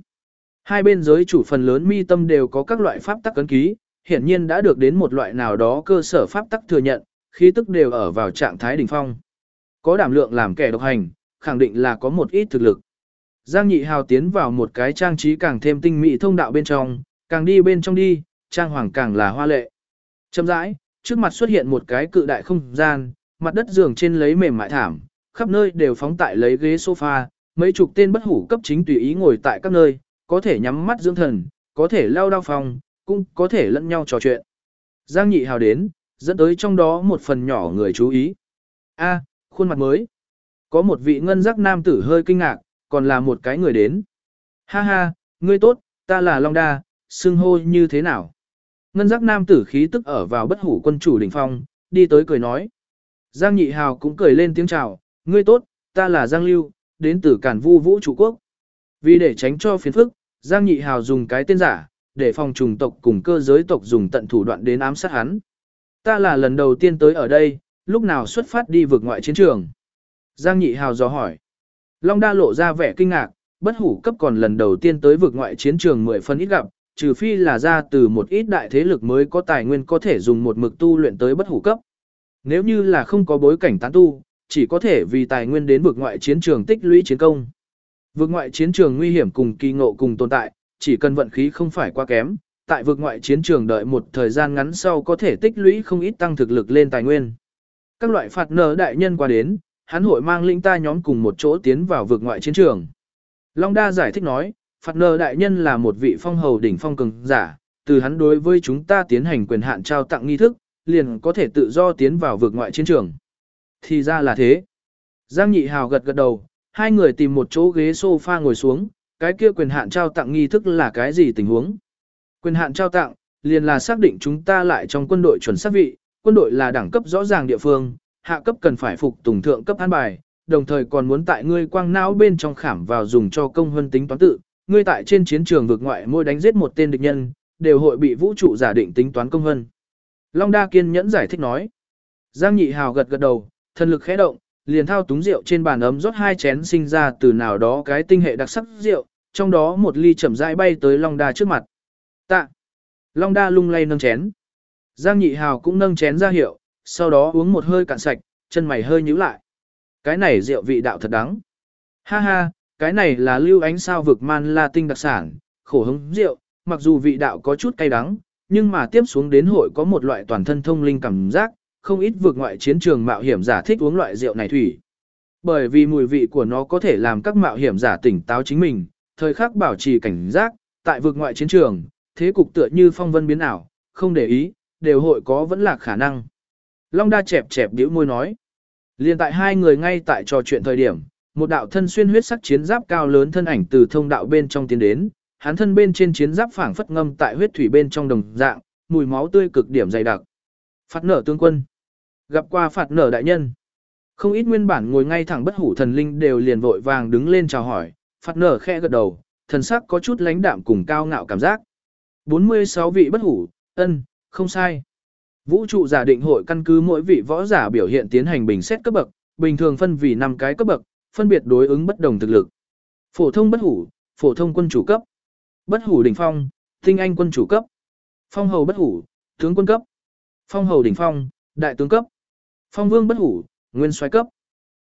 Hai bên giới chủ phần lớn mi tâm đều có các loại pháp tắc cấn ký, hiển nhiên đã được đến một loại nào đó cơ sở pháp tắc thừa nhận, khí tức đều ở vào trạng thái đỉnh phong. Có đảm lượng làm kẻ độc hành, khẳng định là có một ít thực lực. Giang Nhị Hào tiến vào một cái trang trí càng thêm tinh mỹ thông đạo bên trong, càng đi bên trong đi, trang hoàng càng là hoa lệ. Chậm rãi, trước mặt xuất hiện một cái cự đại không gian, mặt đất giường trên lấy mềm mại thảm, khắp nơi đều phóng tại lấy ghế sofa, mấy chục tên bất hủ cấp chính tùy ý ngồi tại các nơi, có thể nhắm mắt dưỡng thần, có thể lao đao phòng, cũng có thể lẫn nhau trò chuyện. Giang Nhị Hào đến, dẫn tới trong đó một phần nhỏ người chú ý. A, khuôn mặt mới. Có một vị ngân giác nam tử hơi kinh ngạc, còn là một cái người đến. Ha ha, ngươi tốt, ta là Long Đa, xưng hô như thế nào? Ngân giác nam tử khí tức ở vào bất hủ quân chủ đỉnh phong, đi tới cười nói. Giang Nhị Hào cũng cười lên tiếng chào, ngươi tốt, ta là Giang Lưu, đến từ Cản Vu Vũ chủ quốc. Vì để tránh cho phiền phức, Giang Nhị Hào dùng cái tên giả, để phòng trùng tộc cùng cơ giới tộc dùng tận thủ đoạn đến ám sát hắn. Ta là lần đầu tiên tới ở đây, lúc nào xuất phát đi vượt ngoại chiến trường. Giang Nhị Hào dò hỏi. Long Đa lộ ra vẻ kinh ngạc, bất hủ cấp còn lần đầu tiên tới vực ngoại chiến trường 10 phân ít gặp, trừ phi là ra từ một ít đại thế lực mới có tài nguyên có thể dùng một mực tu luyện tới bất hủ cấp. Nếu như là không có bối cảnh tán tu, chỉ có thể vì tài nguyên đến vực ngoại chiến trường tích lũy chiến công. Vực ngoại chiến trường nguy hiểm cùng kỳ ngộ cùng tồn tại, chỉ cần vận khí không phải quá kém, tại vực ngoại chiến trường đợi một thời gian ngắn sau có thể tích lũy không ít tăng thực lực lên tài nguyên. Các loại phạt nở đại nhân qua đến, hắn hội mang linh ta nhóm cùng một chỗ tiến vào vực ngoại chiến trường. Long Đa giải thích nói, Phạt nờ đại nhân là một vị phong hầu đỉnh phong cường giả, từ hắn đối với chúng ta tiến hành quyền hạn trao tặng nghi thức, liền có thể tự do tiến vào vực ngoại chiến trường. Thì ra là thế. Giang Nhị Hào gật gật đầu, hai người tìm một chỗ ghế sofa ngồi xuống, cái kia quyền hạn trao tặng nghi thức là cái gì tình huống? Quyền hạn trao tặng, liền là xác định chúng ta lại trong quân đội chuẩn xác vị, quân đội là đẳng cấp rõ ràng địa phương, hạ cấp cần phải phục tùng thượng cấp an bài, đồng thời còn muốn tại ngươi quang não bên trong khảm vào dùng cho công hơn tính toán tự, ngươi tại trên chiến trường vực ngoại môi đánh giết một tên địch nhân, đều hội bị vũ trụ giả định tính toán công hơn. Long Đa kiên nhẫn giải thích nói. Giang Nhị Hào gật gật đầu, thần lực khẽ động, liền thao túng rượu trên bàn ấm rót hai chén sinh ra từ nào đó cái tinh hệ đặc sắc rượu, trong đó một ly chậm rãi bay tới Long Đa trước mặt. Tạ. Long Đa lung lay nâng chén. Giang Nhị Hào cũng nâng chén ra hiệu, sau đó uống một hơi cạn sạch, chân mày hơi nhíu lại. Cái này rượu vị đạo thật đắng. Ha ha, cái này là lưu ánh sao vực man la tinh đặc sản, khổ hứng rượu, mặc dù vị đạo có chút cay đắng, nhưng mà tiếp xuống đến hội có một loại toàn thân thông linh cảm giác, không ít vượt ngoại chiến trường mạo hiểm giả thích uống loại rượu này thủy. Bởi vì mùi vị của nó có thể làm các mạo hiểm giả tỉnh táo chính mình, thời khắc bảo trì cảnh giác, tại vượt ngoại chiến trường, thế cục tựa như phong vân biến ảo, không để ý, đều hội có vẫn là khả năng. Long đa chẹp chẹp bĩu môi nói. Liên tại hai người ngay tại trò chuyện thời điểm, một đạo thân xuyên huyết sắc chiến giáp cao lớn thân ảnh từ thông đạo bên trong tiến đến, hắn thân bên trên chiến giáp phảng phất ngâm tại huyết thủy bên trong đồng dạng, mùi máu tươi cực điểm dày đặc. Phạt nở tướng quân. Gặp qua phạt nở đại nhân. Không ít nguyên bản ngồi ngay thẳng bất hủ thần linh đều liền vội vàng đứng lên chào hỏi, phạt nở khẽ gật đầu, thần sắc có chút lãnh đạm cùng cao ngạo cảm giác. 46 vị bất hủ, ân, không sai. Vũ trụ giả định hội căn cứ mỗi vị võ giả biểu hiện tiến hành bình xét cấp bậc, bình thường phân vì 5 cái cấp bậc, phân biệt đối ứng bất đồng thực lực. Phổ thông bất hủ, phổ thông quân chủ cấp. Bất hủ đỉnh phong, tinh anh quân chủ cấp. Phong hầu bất hủ, tướng quân cấp. Phong hầu đỉnh phong, đại tướng cấp. Phong vương bất hủ, nguyên soái cấp.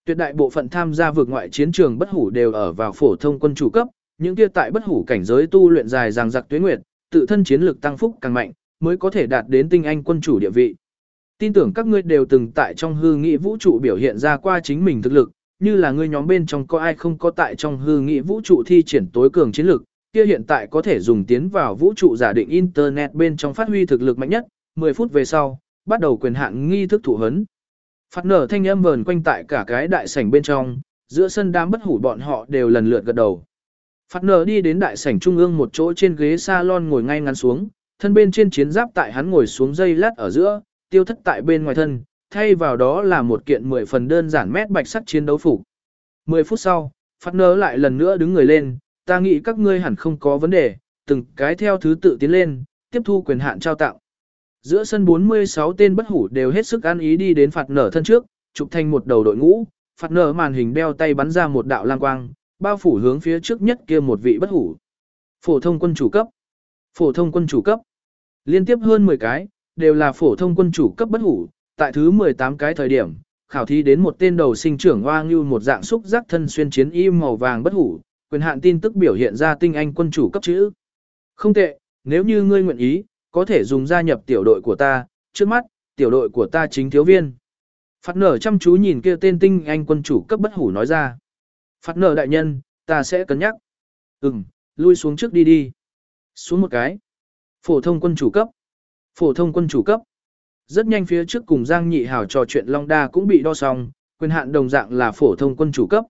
Tuyệt đại bộ phận tham gia vượt ngoại chiến trường bất hủ đều ở vào phổ thông quân chủ cấp, những kia tại bất hủ cảnh giới tu luyện dài dằng dặc tuyến nguyệt, tự thân chiến lực tăng phúc càng mạnh, mới có thể đạt đến tinh anh quân chủ địa vị. Tin tưởng các ngươi đều từng tại trong hư nghị vũ trụ biểu hiện ra qua chính mình thực lực, như là ngươi nhóm bên trong có ai không có tại trong hư nghị vũ trụ thi triển tối cường chiến lực, kia hiện tại có thể dùng tiến vào vũ trụ giả định internet bên trong phát huy thực lực mạnh nhất, 10 phút về sau, bắt đầu quyền hạn nghi thức thụ hấn. Phát nở thanh âm vờn quanh tại cả cái đại sảnh bên trong, giữa sân đám bất hủ bọn họ đều lần lượt gật đầu. Phát nở đi đến đại sảnh trung ương một chỗ trên ghế salon ngồi ngay ngắn xuống, thân bên trên chiến giáp tại hắn ngồi xuống dây lát ở giữa, tiêu thất tại bên ngoài thân, thay vào đó là một kiện mười phần đơn giản mét bạch sắt chiến đấu phục. Mười phút sau, phát nở lại lần nữa đứng người lên, ta nghĩ các ngươi hẳn không có vấn đề, từng cái theo thứ tự tiến lên, tiếp thu quyền hạn trao tặng. Giữa sân 46 tên bất hủ đều hết sức ăn ý đi đến phạt nở thân trước, chụp thành một đầu đội ngũ, phạt nở màn hình đeo tay bắn ra một đạo lang quang, bao phủ hướng phía trước nhất kia một vị bất hủ. Phổ thông quân chủ cấp. Phổ thông quân chủ cấp. Liên tiếp hơn 10 cái, đều là phổ thông quân chủ cấp bất hủ, tại thứ 18 cái thời điểm, khảo thí đến một tên đầu sinh trưởng hoa như một dạng xúc giác thân xuyên chiến y màu vàng bất hủ, quyền hạn tin tức biểu hiện ra tinh anh quân chủ cấp chữ. Không tệ, nếu như ngươi nguyện ý, có thể dùng gia nhập tiểu đội của ta, trước mắt, tiểu đội của ta chính thiếu viên. Phát nở chăm chú nhìn kia tên tinh anh quân chủ cấp bất hủ nói ra. Phát nở đại nhân, ta sẽ cân nhắc. Ừm, lui xuống trước đi đi. Xuống một cái. Phổ thông quân chủ cấp. Phổ thông quân chủ cấp. Rất nhanh phía trước cùng Giang Nhị Hào trò chuyện Long Đa cũng bị đo xong, quyền hạn đồng dạng là phổ thông quân chủ cấp.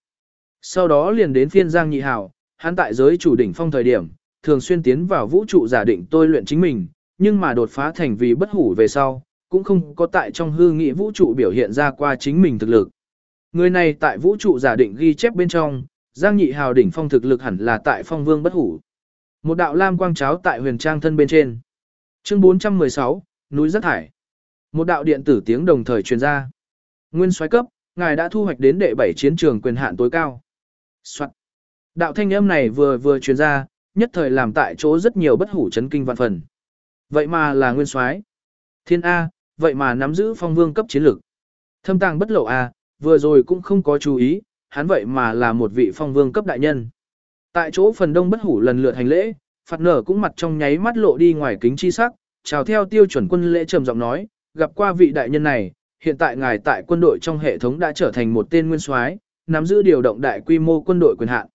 Sau đó liền đến phiên Giang Nhị Hào, hắn tại giới chủ đỉnh phong thời điểm, thường xuyên tiến vào vũ trụ giả định tôi luyện chính mình, nhưng mà đột phá thành vì bất hủ về sau, cũng không có tại trong hư nghị vũ trụ biểu hiện ra qua chính mình thực lực. Người này tại vũ trụ giả định ghi chép bên trong, Giang Nhị Hào đỉnh phong thực lực hẳn là tại phong vương bất hủ. Một đạo lam quang cháo tại huyền trang thân bên trên. Chương 416, núi rất thải. Một đạo điện tử tiếng đồng thời truyền ra. Nguyên soái cấp, ngài đã thu hoạch đến đệ bảy chiến trường quyền hạn tối cao. Soạn. Đạo thanh âm này vừa vừa truyền ra, nhất thời làm tại chỗ rất nhiều bất hủ chấn kinh vạn phần. Vậy mà là nguyên soái. Thiên A, vậy mà nắm giữ phong vương cấp chiến lược. Thâm tàng bất lộ A, vừa rồi cũng không có chú ý, hắn vậy mà là một vị phong vương cấp đại nhân. Tại chỗ phần đông bất hủ lần lượt hành lễ, phạt nở cũng mặt trong nháy mắt lộ đi ngoài kính chi sắc, chào theo tiêu chuẩn quân lễ trầm giọng nói, gặp qua vị đại nhân này, hiện tại ngài tại quân đội trong hệ thống đã trở thành một tên nguyên soái, nắm giữ điều động đại quy mô quân đội quyền hạn.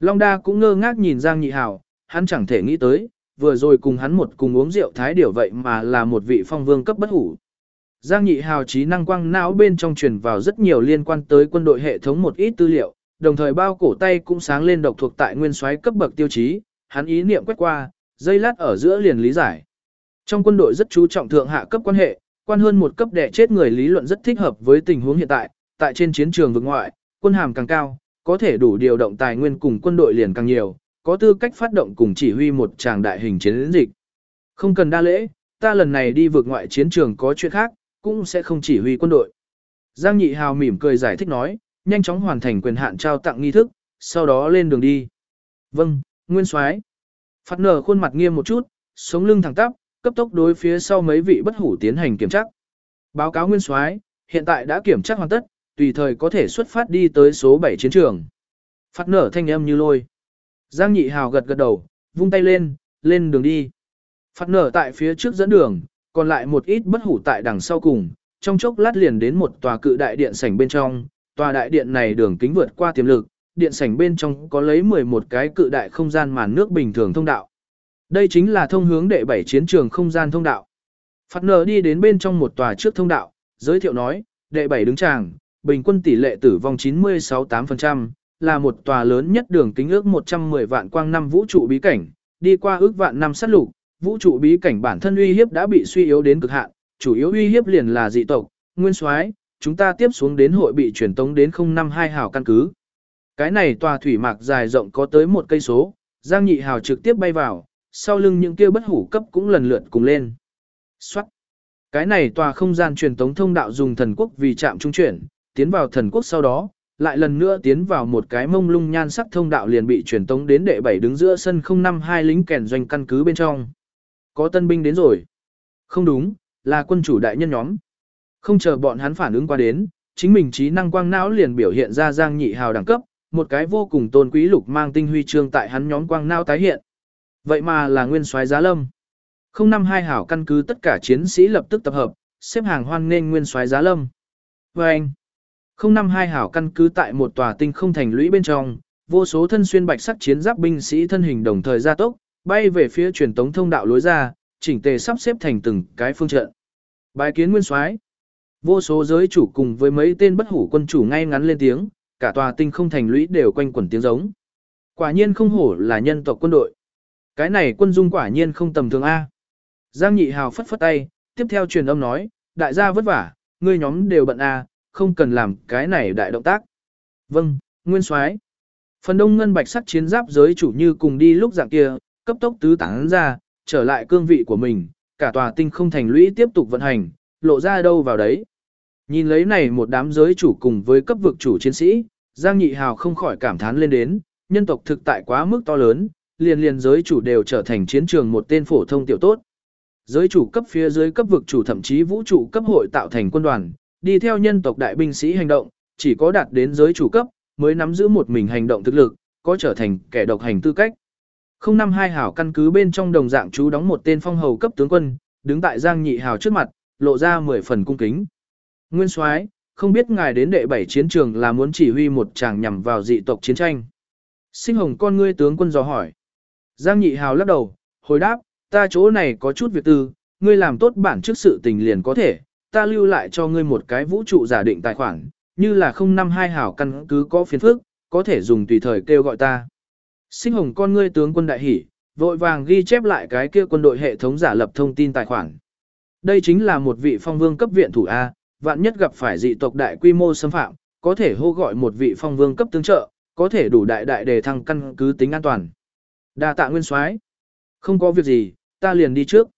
Long Đa cũng ngơ ngác nhìn Giang Nhị Hào, hắn chẳng thể nghĩ tới, vừa rồi cùng hắn một cùng uống rượu thái điều vậy mà là một vị phong vương cấp bất hủ. Giang Nhị Hào trí năng quang não bên trong truyền vào rất nhiều liên quan tới quân đội hệ thống một ít tư liệu, đồng thời bao cổ tay cũng sáng lên độc thuộc tại nguyên soái cấp bậc tiêu chí, hắn ý niệm quét qua, dây lát ở giữa liền lý giải. Trong quân đội rất chú trọng thượng hạ cấp quan hệ, quan hơn một cấp đẻ chết người lý luận rất thích hợp với tình huống hiện tại, tại trên chiến trường vực ngoại, quân hàm càng cao, có thể đủ điều động tài nguyên cùng quân đội liền càng nhiều, có tư cách phát động cùng chỉ huy một tràng đại hình chiến dịch. Không cần đa lễ, ta lần này đi vượt ngoại chiến trường có chuyện khác, cũng sẽ không chỉ huy quân đội. Giang Nhị Hào mỉm cười giải thích nói, nhanh chóng hoàn thành quyền hạn trao tặng nghi thức, sau đó lên đường đi. Vâng, Nguyên Soái. Phát nở khuôn mặt nghiêm một chút, sống lưng thẳng tắp, cấp tốc đối phía sau mấy vị bất hủ tiến hành kiểm tra. Báo cáo Nguyên Soái, hiện tại đã kiểm tra hoàn tất, tùy thời có thể xuất phát đi tới số 7 chiến trường. Phát nở thanh âm như lôi. Giang Nhị Hào gật gật đầu, vung tay lên, lên đường đi. Phát nở tại phía trước dẫn đường, còn lại một ít bất hủ tại đằng sau cùng, trong chốc lát liền đến một tòa cự đại điện sảnh bên trong, tòa đại điện này đường kính vượt qua tiềm lực, điện sảnh bên trong có lấy 11 cái cự đại không gian màn nước bình thường thông đạo. Đây chính là thông hướng đệ bảy chiến trường không gian thông đạo. Phát nở đi đến bên trong một tòa trước thông đạo, giới thiệu nói, đệ bảy đứng tràng, bình quân tỷ lệ tử vong 96-8%, là một tòa lớn nhất đường kính ước 110 vạn quang năm vũ trụ bí cảnh, đi qua ước vạn năm sát lục, vũ trụ bí cảnh bản thân uy hiếp đã bị suy yếu đến cực hạn, chủ yếu uy hiếp liền là dị tộc, nguyên soái, chúng ta tiếp xuống đến hội bị truyền tống đến 052 hào căn cứ. Cái này tòa thủy mạc dài rộng có tới một cây số, Giang Nhị Hào trực tiếp bay vào, sau lưng những kia bất hủ cấp cũng lần lượt cùng lên. Xoát. Cái này tòa không gian truyền tống thông đạo dùng thần quốc vì chạm trung chuyển, tiến vào thần quốc sau đó, lại lần nữa tiến vào một cái mông lung nhan sắc thông đạo liền bị truyền tống đến đệ bảy đứng giữa sân 052 lính kèn doanh căn cứ bên trong. Có tân binh đến rồi. Không đúng, là quân chủ đại nhân nhóm. Không chờ bọn hắn phản ứng qua đến, chính mình trí năng quang não liền biểu hiện ra giang nhị hào đẳng cấp, một cái vô cùng tôn quý lục mang tinh huy chương tại hắn nhóm quang não tái hiện. Vậy mà là nguyên soái giá lâm. 052 hảo căn cứ tất cả chiến sĩ lập tức tập hợp, xếp hàng hoan nghênh nguyên soái giá lâm. Và anh, 052 hảo căn cứ tại một tòa tinh không thành lũy bên trong, vô số thân xuyên bạch sắc chiến giáp binh sĩ thân hình đồng thời gia tốc, bay về phía truyền tống thông đạo lối ra, chỉnh tề sắp xếp thành từng cái phương trận. Bài kiến nguyên soái. Vô số giới chủ cùng với mấy tên bất hủ quân chủ ngay ngắn lên tiếng, cả tòa tinh không thành lũy đều quanh quẩn tiếng giống. Quả nhiên không hổ là nhân tộc quân đội. Cái này quân dung quả nhiên không tầm thường A. Giang Nhị Hào phất phất tay, tiếp theo truyền âm nói, đại gia vất vả, ngươi nhóm đều bận A, không cần làm cái này đại động tác. Vâng, Nguyên soái. Phần đông ngân bạch sắc chiến giáp giới chủ như cùng đi lúc dạng kia, cấp tốc tứ tán ra, trở lại cương vị của mình, cả tòa tinh không thành lũy tiếp tục vận hành, lộ ra đâu vào đấy. Nhìn lấy này một đám giới chủ cùng với cấp vực chủ chiến sĩ, Giang Nhị Hào không khỏi cảm thán lên đến, nhân tộc thực tại quá mức to lớn, liền liền giới chủ đều trở thành chiến trường một tên phổ thông tiểu tốt. Giới chủ cấp phía dưới cấp vực chủ thậm chí vũ trụ cấp hội tạo thành quân đoàn, đi theo nhân tộc đại binh sĩ hành động, chỉ có đạt đến giới chủ cấp, mới nắm giữ một mình hành động thực lực, có trở thành kẻ độc hành tư cách. 052 hảo căn cứ bên trong đồng dạng chú đóng một tên phong hầu cấp tướng quân, đứng tại Giang Nhị Hào trước mặt, lộ ra 10 phần cung kính. Nguyên soái, không biết ngài đến đệ bảy chiến trường là muốn chỉ huy một chàng nhằm vào dị tộc chiến tranh. Sinh hồng con ngươi tướng quân dò hỏi. Giang Nhị Hào lắc đầu, hồi đáp, ta chỗ này có chút việc tư, ngươi làm tốt bản trước sự tình liền có thể, ta lưu lại cho ngươi một cái vũ trụ giả định tài khoản, như là 052 hảo căn cứ có phiền phức, có thể dùng tùy thời kêu gọi ta. Sinh hồng con ngươi tướng quân đại hỉ, vội vàng ghi chép lại cái kia quân đội hệ thống giả lập thông tin tài khoản. Đây chính là một vị phong vương cấp viện thủ A, vạn nhất gặp phải dị tộc đại quy mô xâm phạm, có thể hô gọi một vị phong vương cấp tướng trợ, có thể đủ đại đại đề thăng căn cứ tính an toàn. Đa tạ nguyên soái. Không có việc gì, ta liền đi trước.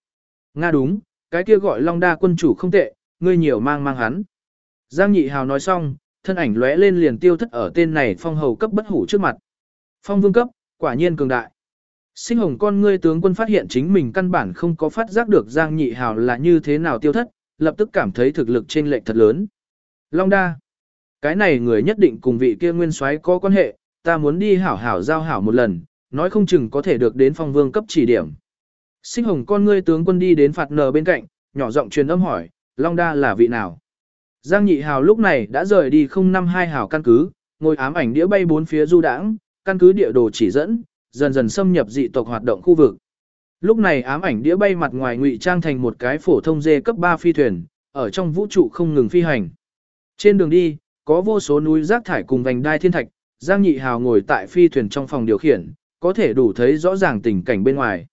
Nga đúng, cái kia gọi Long Đa quân chủ không tệ, ngươi nhiều mang mang hắn. Giang Nhị Hào nói xong, thân ảnh lóe lên liền tiêu thất ở tên này phong hầu cấp bất hủ trước mặt. Phong vương cấp, quả nhiên cường đại. Sinh hồng con ngươi tướng quân phát hiện chính mình căn bản không có phát giác được Giang Nhị Hào là như thế nào tiêu thất, lập tức cảm thấy thực lực trên lệch thật lớn. Long đa, cái này người nhất định cùng vị kia nguyên soái có quan hệ, ta muốn đi hảo hảo giao hảo một lần, nói không chừng có thể được đến phong vương cấp chỉ điểm. Sinh hồng con ngươi tướng quân đi đến phạt nờ bên cạnh, nhỏ giọng truyền âm hỏi, Long đa là vị nào? Giang nhị hào lúc này đã rời đi 052 hào căn cứ, ngồi ám ảnh đĩa bay bốn phía du đãng, căn cứ địa đồ chỉ dẫn, dần dần xâm nhập dị tộc hoạt động khu vực. Lúc này ám ảnh đĩa bay mặt ngoài ngụy trang thành một cái phổ thông dê cấp 3 phi thuyền, ở trong vũ trụ không ngừng phi hành. Trên đường đi, có vô số núi rác thải cùng vành đai thiên thạch, Giang Nhị Hào ngồi tại phi thuyền trong phòng điều khiển, có thể đủ thấy rõ ràng tình cảnh bên ngoài.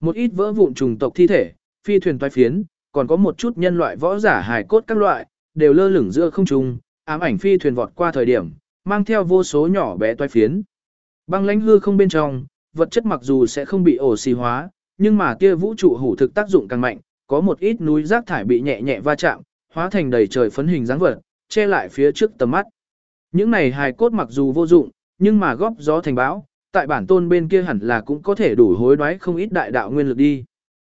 Một ít vỡ vụn trùng tộc thi thể, phi thuyền toái phiến, còn có một chút nhân loại võ giả hài cốt các loại, đều lơ lửng giữa không trung, ám ảnh phi thuyền vọt qua thời điểm, mang theo vô số nhỏ bé toái phiến. Băng lãnh hư không bên trong, vật chất mặc dù sẽ không bị oxy hóa, nhưng mà kia vũ trụ hủ thực tác dụng càng mạnh, có một ít núi rác thải bị nhẹ nhẹ va chạm, hóa thành đầy trời phấn hình dáng vật, che lại phía trước tầm mắt. Những này hài cốt mặc dù vô dụng, nhưng mà góp gió thành bão, tại bản tôn bên kia hẳn là cũng có thể đủ hối đoái không ít đại đạo nguyên lực đi.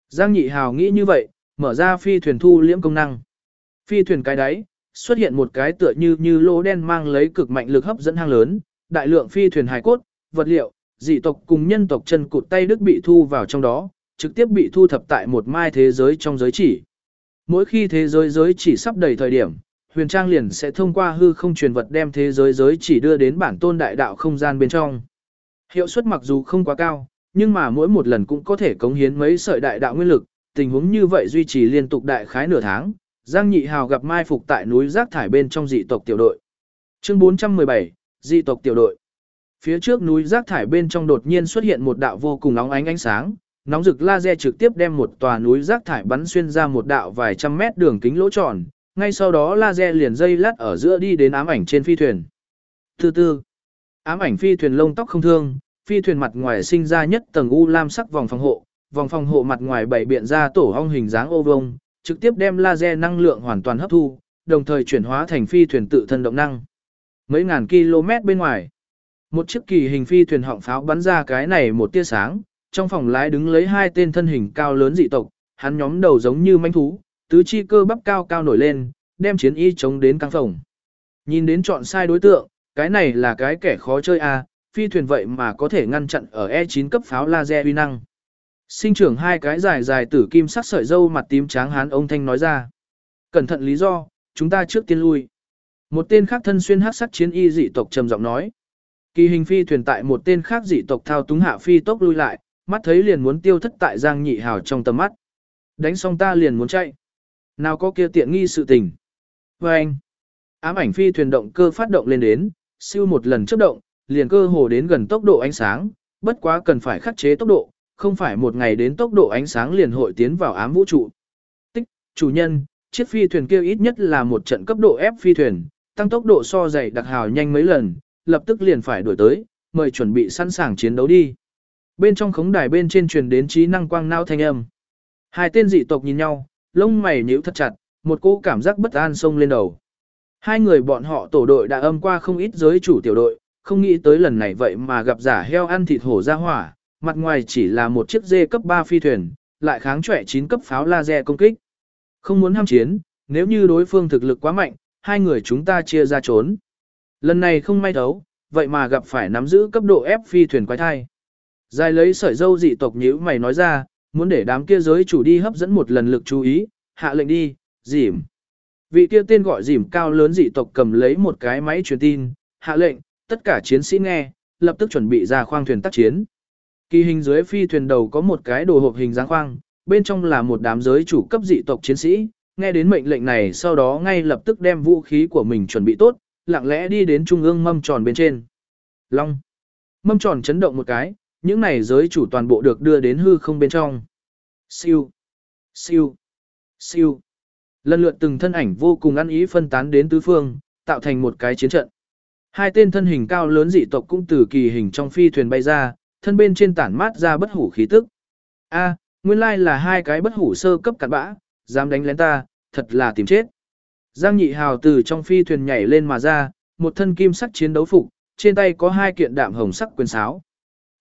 Giang Nhị Hào nghĩ như vậy, mở ra phi thuyền thu liễm công năng. Phi thuyền cái đáy, xuất hiện một cái tựa như như lỗ đen mang lấy cực mạnh lực hấp dẫn hang lớn, đại lượng phi thuyền hài cốt, vật liệu, dị tộc cùng nhân tộc chân cụt tay đức bị thu vào trong đó, trực tiếp bị thu thập tại một mai thế giới trong giới chỉ. Mỗi khi thế giới giới chỉ sắp đầy thời điểm, huyền trang liền sẽ thông qua hư không truyền vật đem thế giới giới chỉ đưa đến bản tôn đại đạo không gian bên trong. Hiệu suất mặc dù không quá cao, nhưng mà mỗi một lần cũng có thể cống hiến mấy sợi đại đạo nguyên lực, tình huống như vậy duy trì liên tục đại khái nửa tháng. Giang Nhị Hào gặp mai phục tại núi rác thải bên trong dị tộc tiểu đội. Chương 417, dị tộc tiểu đội. Phía trước núi rác thải bên trong đột nhiên xuất hiện một đạo vô cùng nóng ánh ánh sáng, nóng rực laser trực tiếp đem một tòa núi rác thải bắn xuyên ra một đạo vài trăm mét đường kính lỗ tròn, ngay sau đó laser liền dây lát ở giữa đi đến ám ảnh trên phi thuyền. Thứ tư, ám ảnh phi thuyền lông tóc không thương, phi thuyền mặt ngoài sinh ra nhất tầng u lam sắc vòng phòng hộ, vòng phòng hộ mặt ngoài bảy biện ra tổ ong hình dáng ô vông, trực tiếp đem laser năng lượng hoàn toàn hấp thu, đồng thời chuyển hóa thành phi thuyền tự thân động năng. Mấy ngàn km bên ngoài, một chiếc kỳ hình phi thuyền họng pháo bắn ra cái này một tia sáng, trong phòng lái đứng lấy hai tên thân hình cao lớn dị tộc, hắn nhóm đầu giống như manh thú, tứ chi cơ bắp cao cao nổi lên, đem chiến y chống đến căng phòng. Nhìn đến chọn sai đối tượng, cái này là cái kẻ khó chơi à, phi thuyền vậy mà có thể ngăn chặn ở E9 cấp pháo laser uy năng. Sinh trưởng hai cái dài dài tử kim sắc sợi dâu mặt tím tráng hán ông thanh nói ra. Cẩn thận lý do, chúng ta trước tiên lui. Một tên khác thân xuyên hắc sắc chiến y dị tộc trầm giọng nói. Kỳ hình phi thuyền tại một tên khác dị tộc thao túng hạ phi tốc lui lại, mắt thấy liền muốn tiêu thất tại Giang Nhị Hào trong tầm mắt. Đánh xong ta liền muốn chạy. Nào có kia tiện nghi sự tình. Và anh, ám ảnh phi thuyền động cơ phát động lên đến, siêu một lần chấp động, liền cơ hồ đến gần tốc độ ánh sáng, bất quá cần phải khắc chế tốc độ, không phải một ngày đến tốc độ ánh sáng liền hội tiến vào ám vũ trụ. Tích, chủ nhân, chiếc phi thuyền kia ít nhất là một trận cấp độ F phi thuyền, tăng tốc độ so dày đặc hào nhanh mấy lần, lập tức liền phải đuổi tới, mời chuẩn bị sẵn sàng chiến đấu đi. Bên trong khống đài bên trên truyền đến trí năng quang não thanh âm. Hai tên dị tộc nhìn nhau, lông mày nhíu thật chặt, một cô cảm giác bất an xông lên đầu. Hai người bọn họ tổ đội đã âm qua không ít giới chủ tiểu đội, không nghĩ tới lần này vậy mà gặp giả heo ăn thịt hổ ra hỏa, mặt ngoài chỉ là một chiếc dê cấp 3 phi thuyền, lại kháng trẻ 9 cấp pháo laser công kích. Không muốn ham chiến, nếu như đối phương thực lực quá mạnh, hai người chúng ta chia ra trốn. Lần này không may thấu vậy mà gặp phải nắm giữ cấp độ ép phi thuyền quái thai. Dài lấy sợi dâu dị tộc nhữ mày nói ra, muốn để đám kia giới chủ đi hấp dẫn một lần lực chú ý, hạ lệnh đi, dìm. Vị kia tên gọi dìm cao lớn dị tộc cầm lấy một cái máy truyền tin, hạ lệnh, tất cả chiến sĩ nghe, lập tức chuẩn bị ra khoang thuyền tác chiến. Kỳ hình dưới phi thuyền đầu có một cái đồ hộp hình dáng khoang, bên trong là một đám giới chủ cấp dị tộc chiến sĩ, nghe đến mệnh lệnh này sau đó ngay lập tức đem vũ khí của mình chuẩn bị tốt, lặng lẽ đi đến trung ương mâm tròn bên trên. Long. Mâm tròn chấn động một cái, những này giới chủ toàn bộ được đưa đến hư không bên trong. Siêu. Siêu. Siêu. Lần lượt từng thân ảnh vô cùng ăn ý phân tán đến tứ phương, tạo thành một cái chiến trận. Hai tên thân hình cao lớn dị tộc cũng từ kỳ hình trong phi thuyền bay ra, thân bên trên tản mát ra bất hủ khí tức. A, nguyên lai là hai cái bất hủ sơ cấp cặn bã, dám đánh lén ta, thật là tìm chết. Giang nhị hào từ trong phi thuyền nhảy lên mà ra, một thân kim sắc chiến đấu phục, trên tay có hai kiện đạm hồng sắc quyền sáo.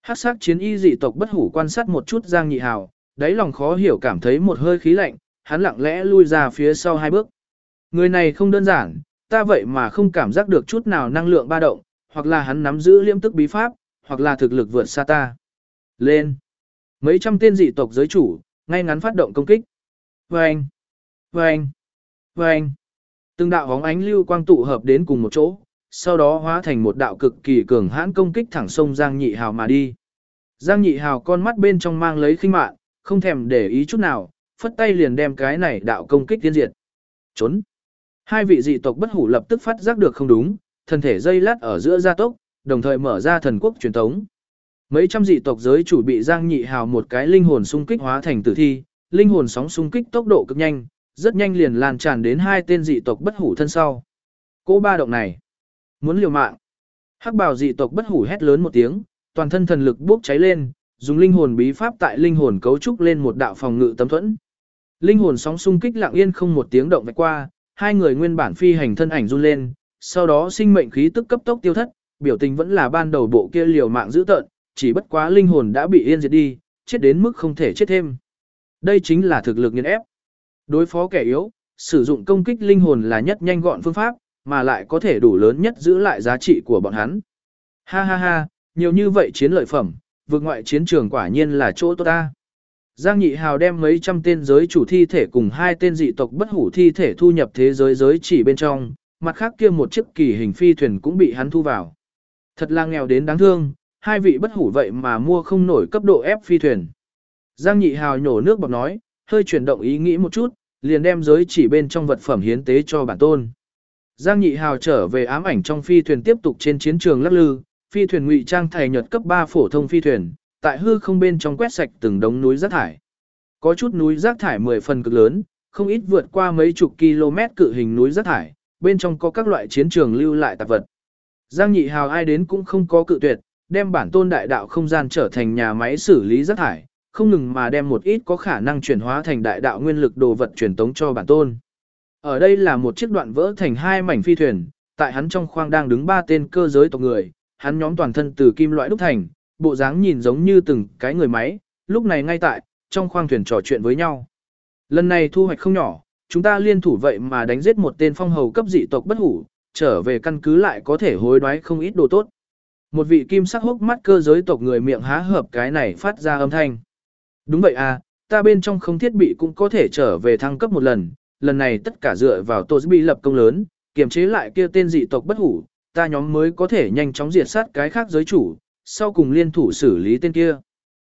Hắc sắc chiến y dị tộc bất hủ quan sát một chút Giang nhị hào, đáy lòng khó hiểu cảm thấy một hơi khí lạnh, hắn lặng lẽ lui ra phía sau hai bước. Người này không đơn giản, ta vậy mà không cảm giác được chút nào năng lượng ba động, hoặc là hắn nắm giữ liêm tức bí pháp, hoặc là thực lực vượt xa ta. Lên! Mấy trăm tên dị tộc giới chủ, ngay ngắn phát động công kích. Vâng! Vâng! Vâng! Từng đạo hóng ánh lưu quang tụ hợp đến cùng một chỗ, sau đó hóa thành một đạo cực kỳ cường hãn công kích thẳng sông Giang Nhị Hào mà đi. Giang Nhị Hào con mắt bên trong mang lấy khinh mạn, không thèm để ý chút nào, phất tay liền đem cái này đạo công kích tiên diệt. Trốn! Hai vị dị tộc bất hủ lập tức phát giác được không đúng, thân thể dây lát ở giữa gia tốc, đồng thời mở ra thần quốc truyền thống. Mấy trăm dị tộc giới chủ bị Giang Nhị Hào một cái linh hồn xung kích hóa thành tử thi, linh hồn sóng xung kích tốc độ cực nhanh, rất nhanh liền lan tràn đến hai tên dị tộc bất hủ thân sau. cố ba động này, muốn liều mạng. Hắc bào dị tộc bất hủ hét lớn một tiếng, toàn thân thần lực bốc cháy lên, dùng linh hồn bí pháp tại linh hồn cấu trúc lên một đạo phòng ngự tấm thuẫn. Linh hồn sóng xung kích lặng yên không một tiếng động vạch qua, hai người nguyên bản phi hành thân ảnh run lên, sau đó sinh mệnh khí tức cấp tốc tiêu thất, biểu tình vẫn là ban đầu bộ kia liều mạng giữ tợn, chỉ bất quá linh hồn đã bị yên diệt đi, chết đến mức không thể chết thêm. Đây chính là thực lực nghiền ép. Đối phó kẻ yếu, sử dụng công kích linh hồn là nhất nhanh gọn phương pháp, mà lại có thể đủ lớn nhất giữ lại giá trị của bọn hắn. Ha ha ha, nhiều như vậy chiến lợi phẩm, vượt ngoại chiến trường quả nhiên là chỗ tốt ta. Giang Nhị Hào đem mấy trăm tên giới chủ thi thể cùng hai tên dị tộc bất hủ thi thể thu nhập thế giới giới chỉ bên trong, mặt khác kia một chiếc kỳ hình phi thuyền cũng bị hắn thu vào. Thật là nghèo đến đáng thương, hai vị bất hủ vậy mà mua không nổi cấp độ ép phi thuyền. Giang Nhị Hào nhổ nước bọt nói, hơi chuyển động ý nghĩ một chút, liền đem giới chỉ bên trong vật phẩm hiến tế cho bản tôn. Giang Nhị Hào trở về ám ảnh trong phi thuyền tiếp tục trên chiến trường lắc lư, phi thuyền ngụy trang thầy nhật cấp 3 phổ thông phi thuyền, tại hư không bên trong quét sạch từng đống núi rác thải. Có chút núi rác thải 10 phần cực lớn, không ít vượt qua mấy chục km cự hình núi rác thải, bên trong có các loại chiến trường lưu lại tạp vật. Giang Nhị Hào ai đến cũng không có cự tuyệt, đem bản tôn đại đạo không gian trở thành nhà máy xử lý rác thải, không ngừng mà đem một ít có khả năng chuyển hóa thành đại đạo nguyên lực đồ vật truyền tống cho bản tôn. Ở đây là một chiếc đoạn vỡ thành hai mảnh phi thuyền, tại hắn trong khoang đang đứng ba tên cơ giới tộc người, hắn nhóm toàn thân từ kim loại đúc thành, bộ dáng nhìn giống như từng cái người máy, lúc này ngay tại, trong khoang thuyền trò chuyện với nhau. Lần này thu hoạch không nhỏ, chúng ta liên thủ vậy mà đánh giết một tên phong hầu cấp dị tộc bất hủ, trở về căn cứ lại có thể hối đoái không ít đồ tốt. Một vị kim sắc hốc mắt cơ giới tộc người miệng há hợp cái này phát ra âm thanh. Đúng vậy à, ta bên trong không thiết bị cũng có thể trở về thăng cấp một lần, lần này tất cả dựa vào Tô Bị lập công lớn, kiềm chế lại kia tên dị tộc bất hủ, ta nhóm mới có thể nhanh chóng diệt sát cái khác giới chủ, sau cùng liên thủ xử lý tên kia.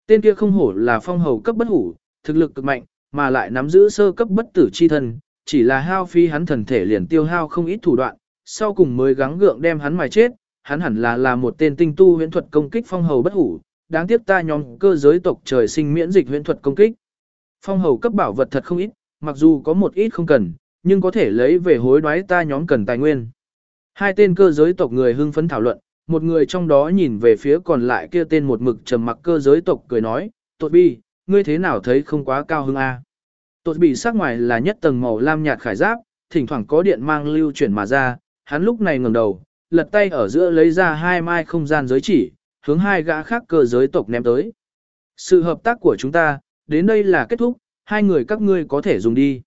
Tên kia không hổ là phong hầu cấp bất hủ, thực lực cực mạnh, mà lại nắm giữ sơ cấp bất tử chi thân, chỉ là hao phí hắn thần thể liền tiêu hao không ít thủ đoạn, sau cùng mới gắng gượng đem hắn mài chết, hắn hẳn là là một tên tinh tu huyễn thuật công kích phong hầu bất hủ, đáng tiếc ta nhóm cơ giới tộc trời sinh miễn dịch huyễn thuật công kích. Phong hầu cấp bảo vật thật không ít, mặc dù có một ít không cần, nhưng có thể lấy về hối đoái ta nhóm cần tài nguyên. Hai tên cơ giới tộc người hưng phấn thảo luận, một người trong đó nhìn về phía còn lại kia tên một mực trầm mặc cơ giới tộc cười nói, Tột bi, ngươi thế nào thấy không quá cao hưng a? Tột bị sắc ngoài là nhất tầng màu lam nhạt khải giáp, thỉnh thoảng có điện mang lưu chuyển mà ra, hắn lúc này ngẩng đầu, lật tay ở giữa lấy ra hai mai không gian giới chỉ, hướng hai gã khác cơ giới tộc ném tới. Sự hợp tác của chúng ta, đến đây là kết thúc, hai người các ngươi có thể dùng đi.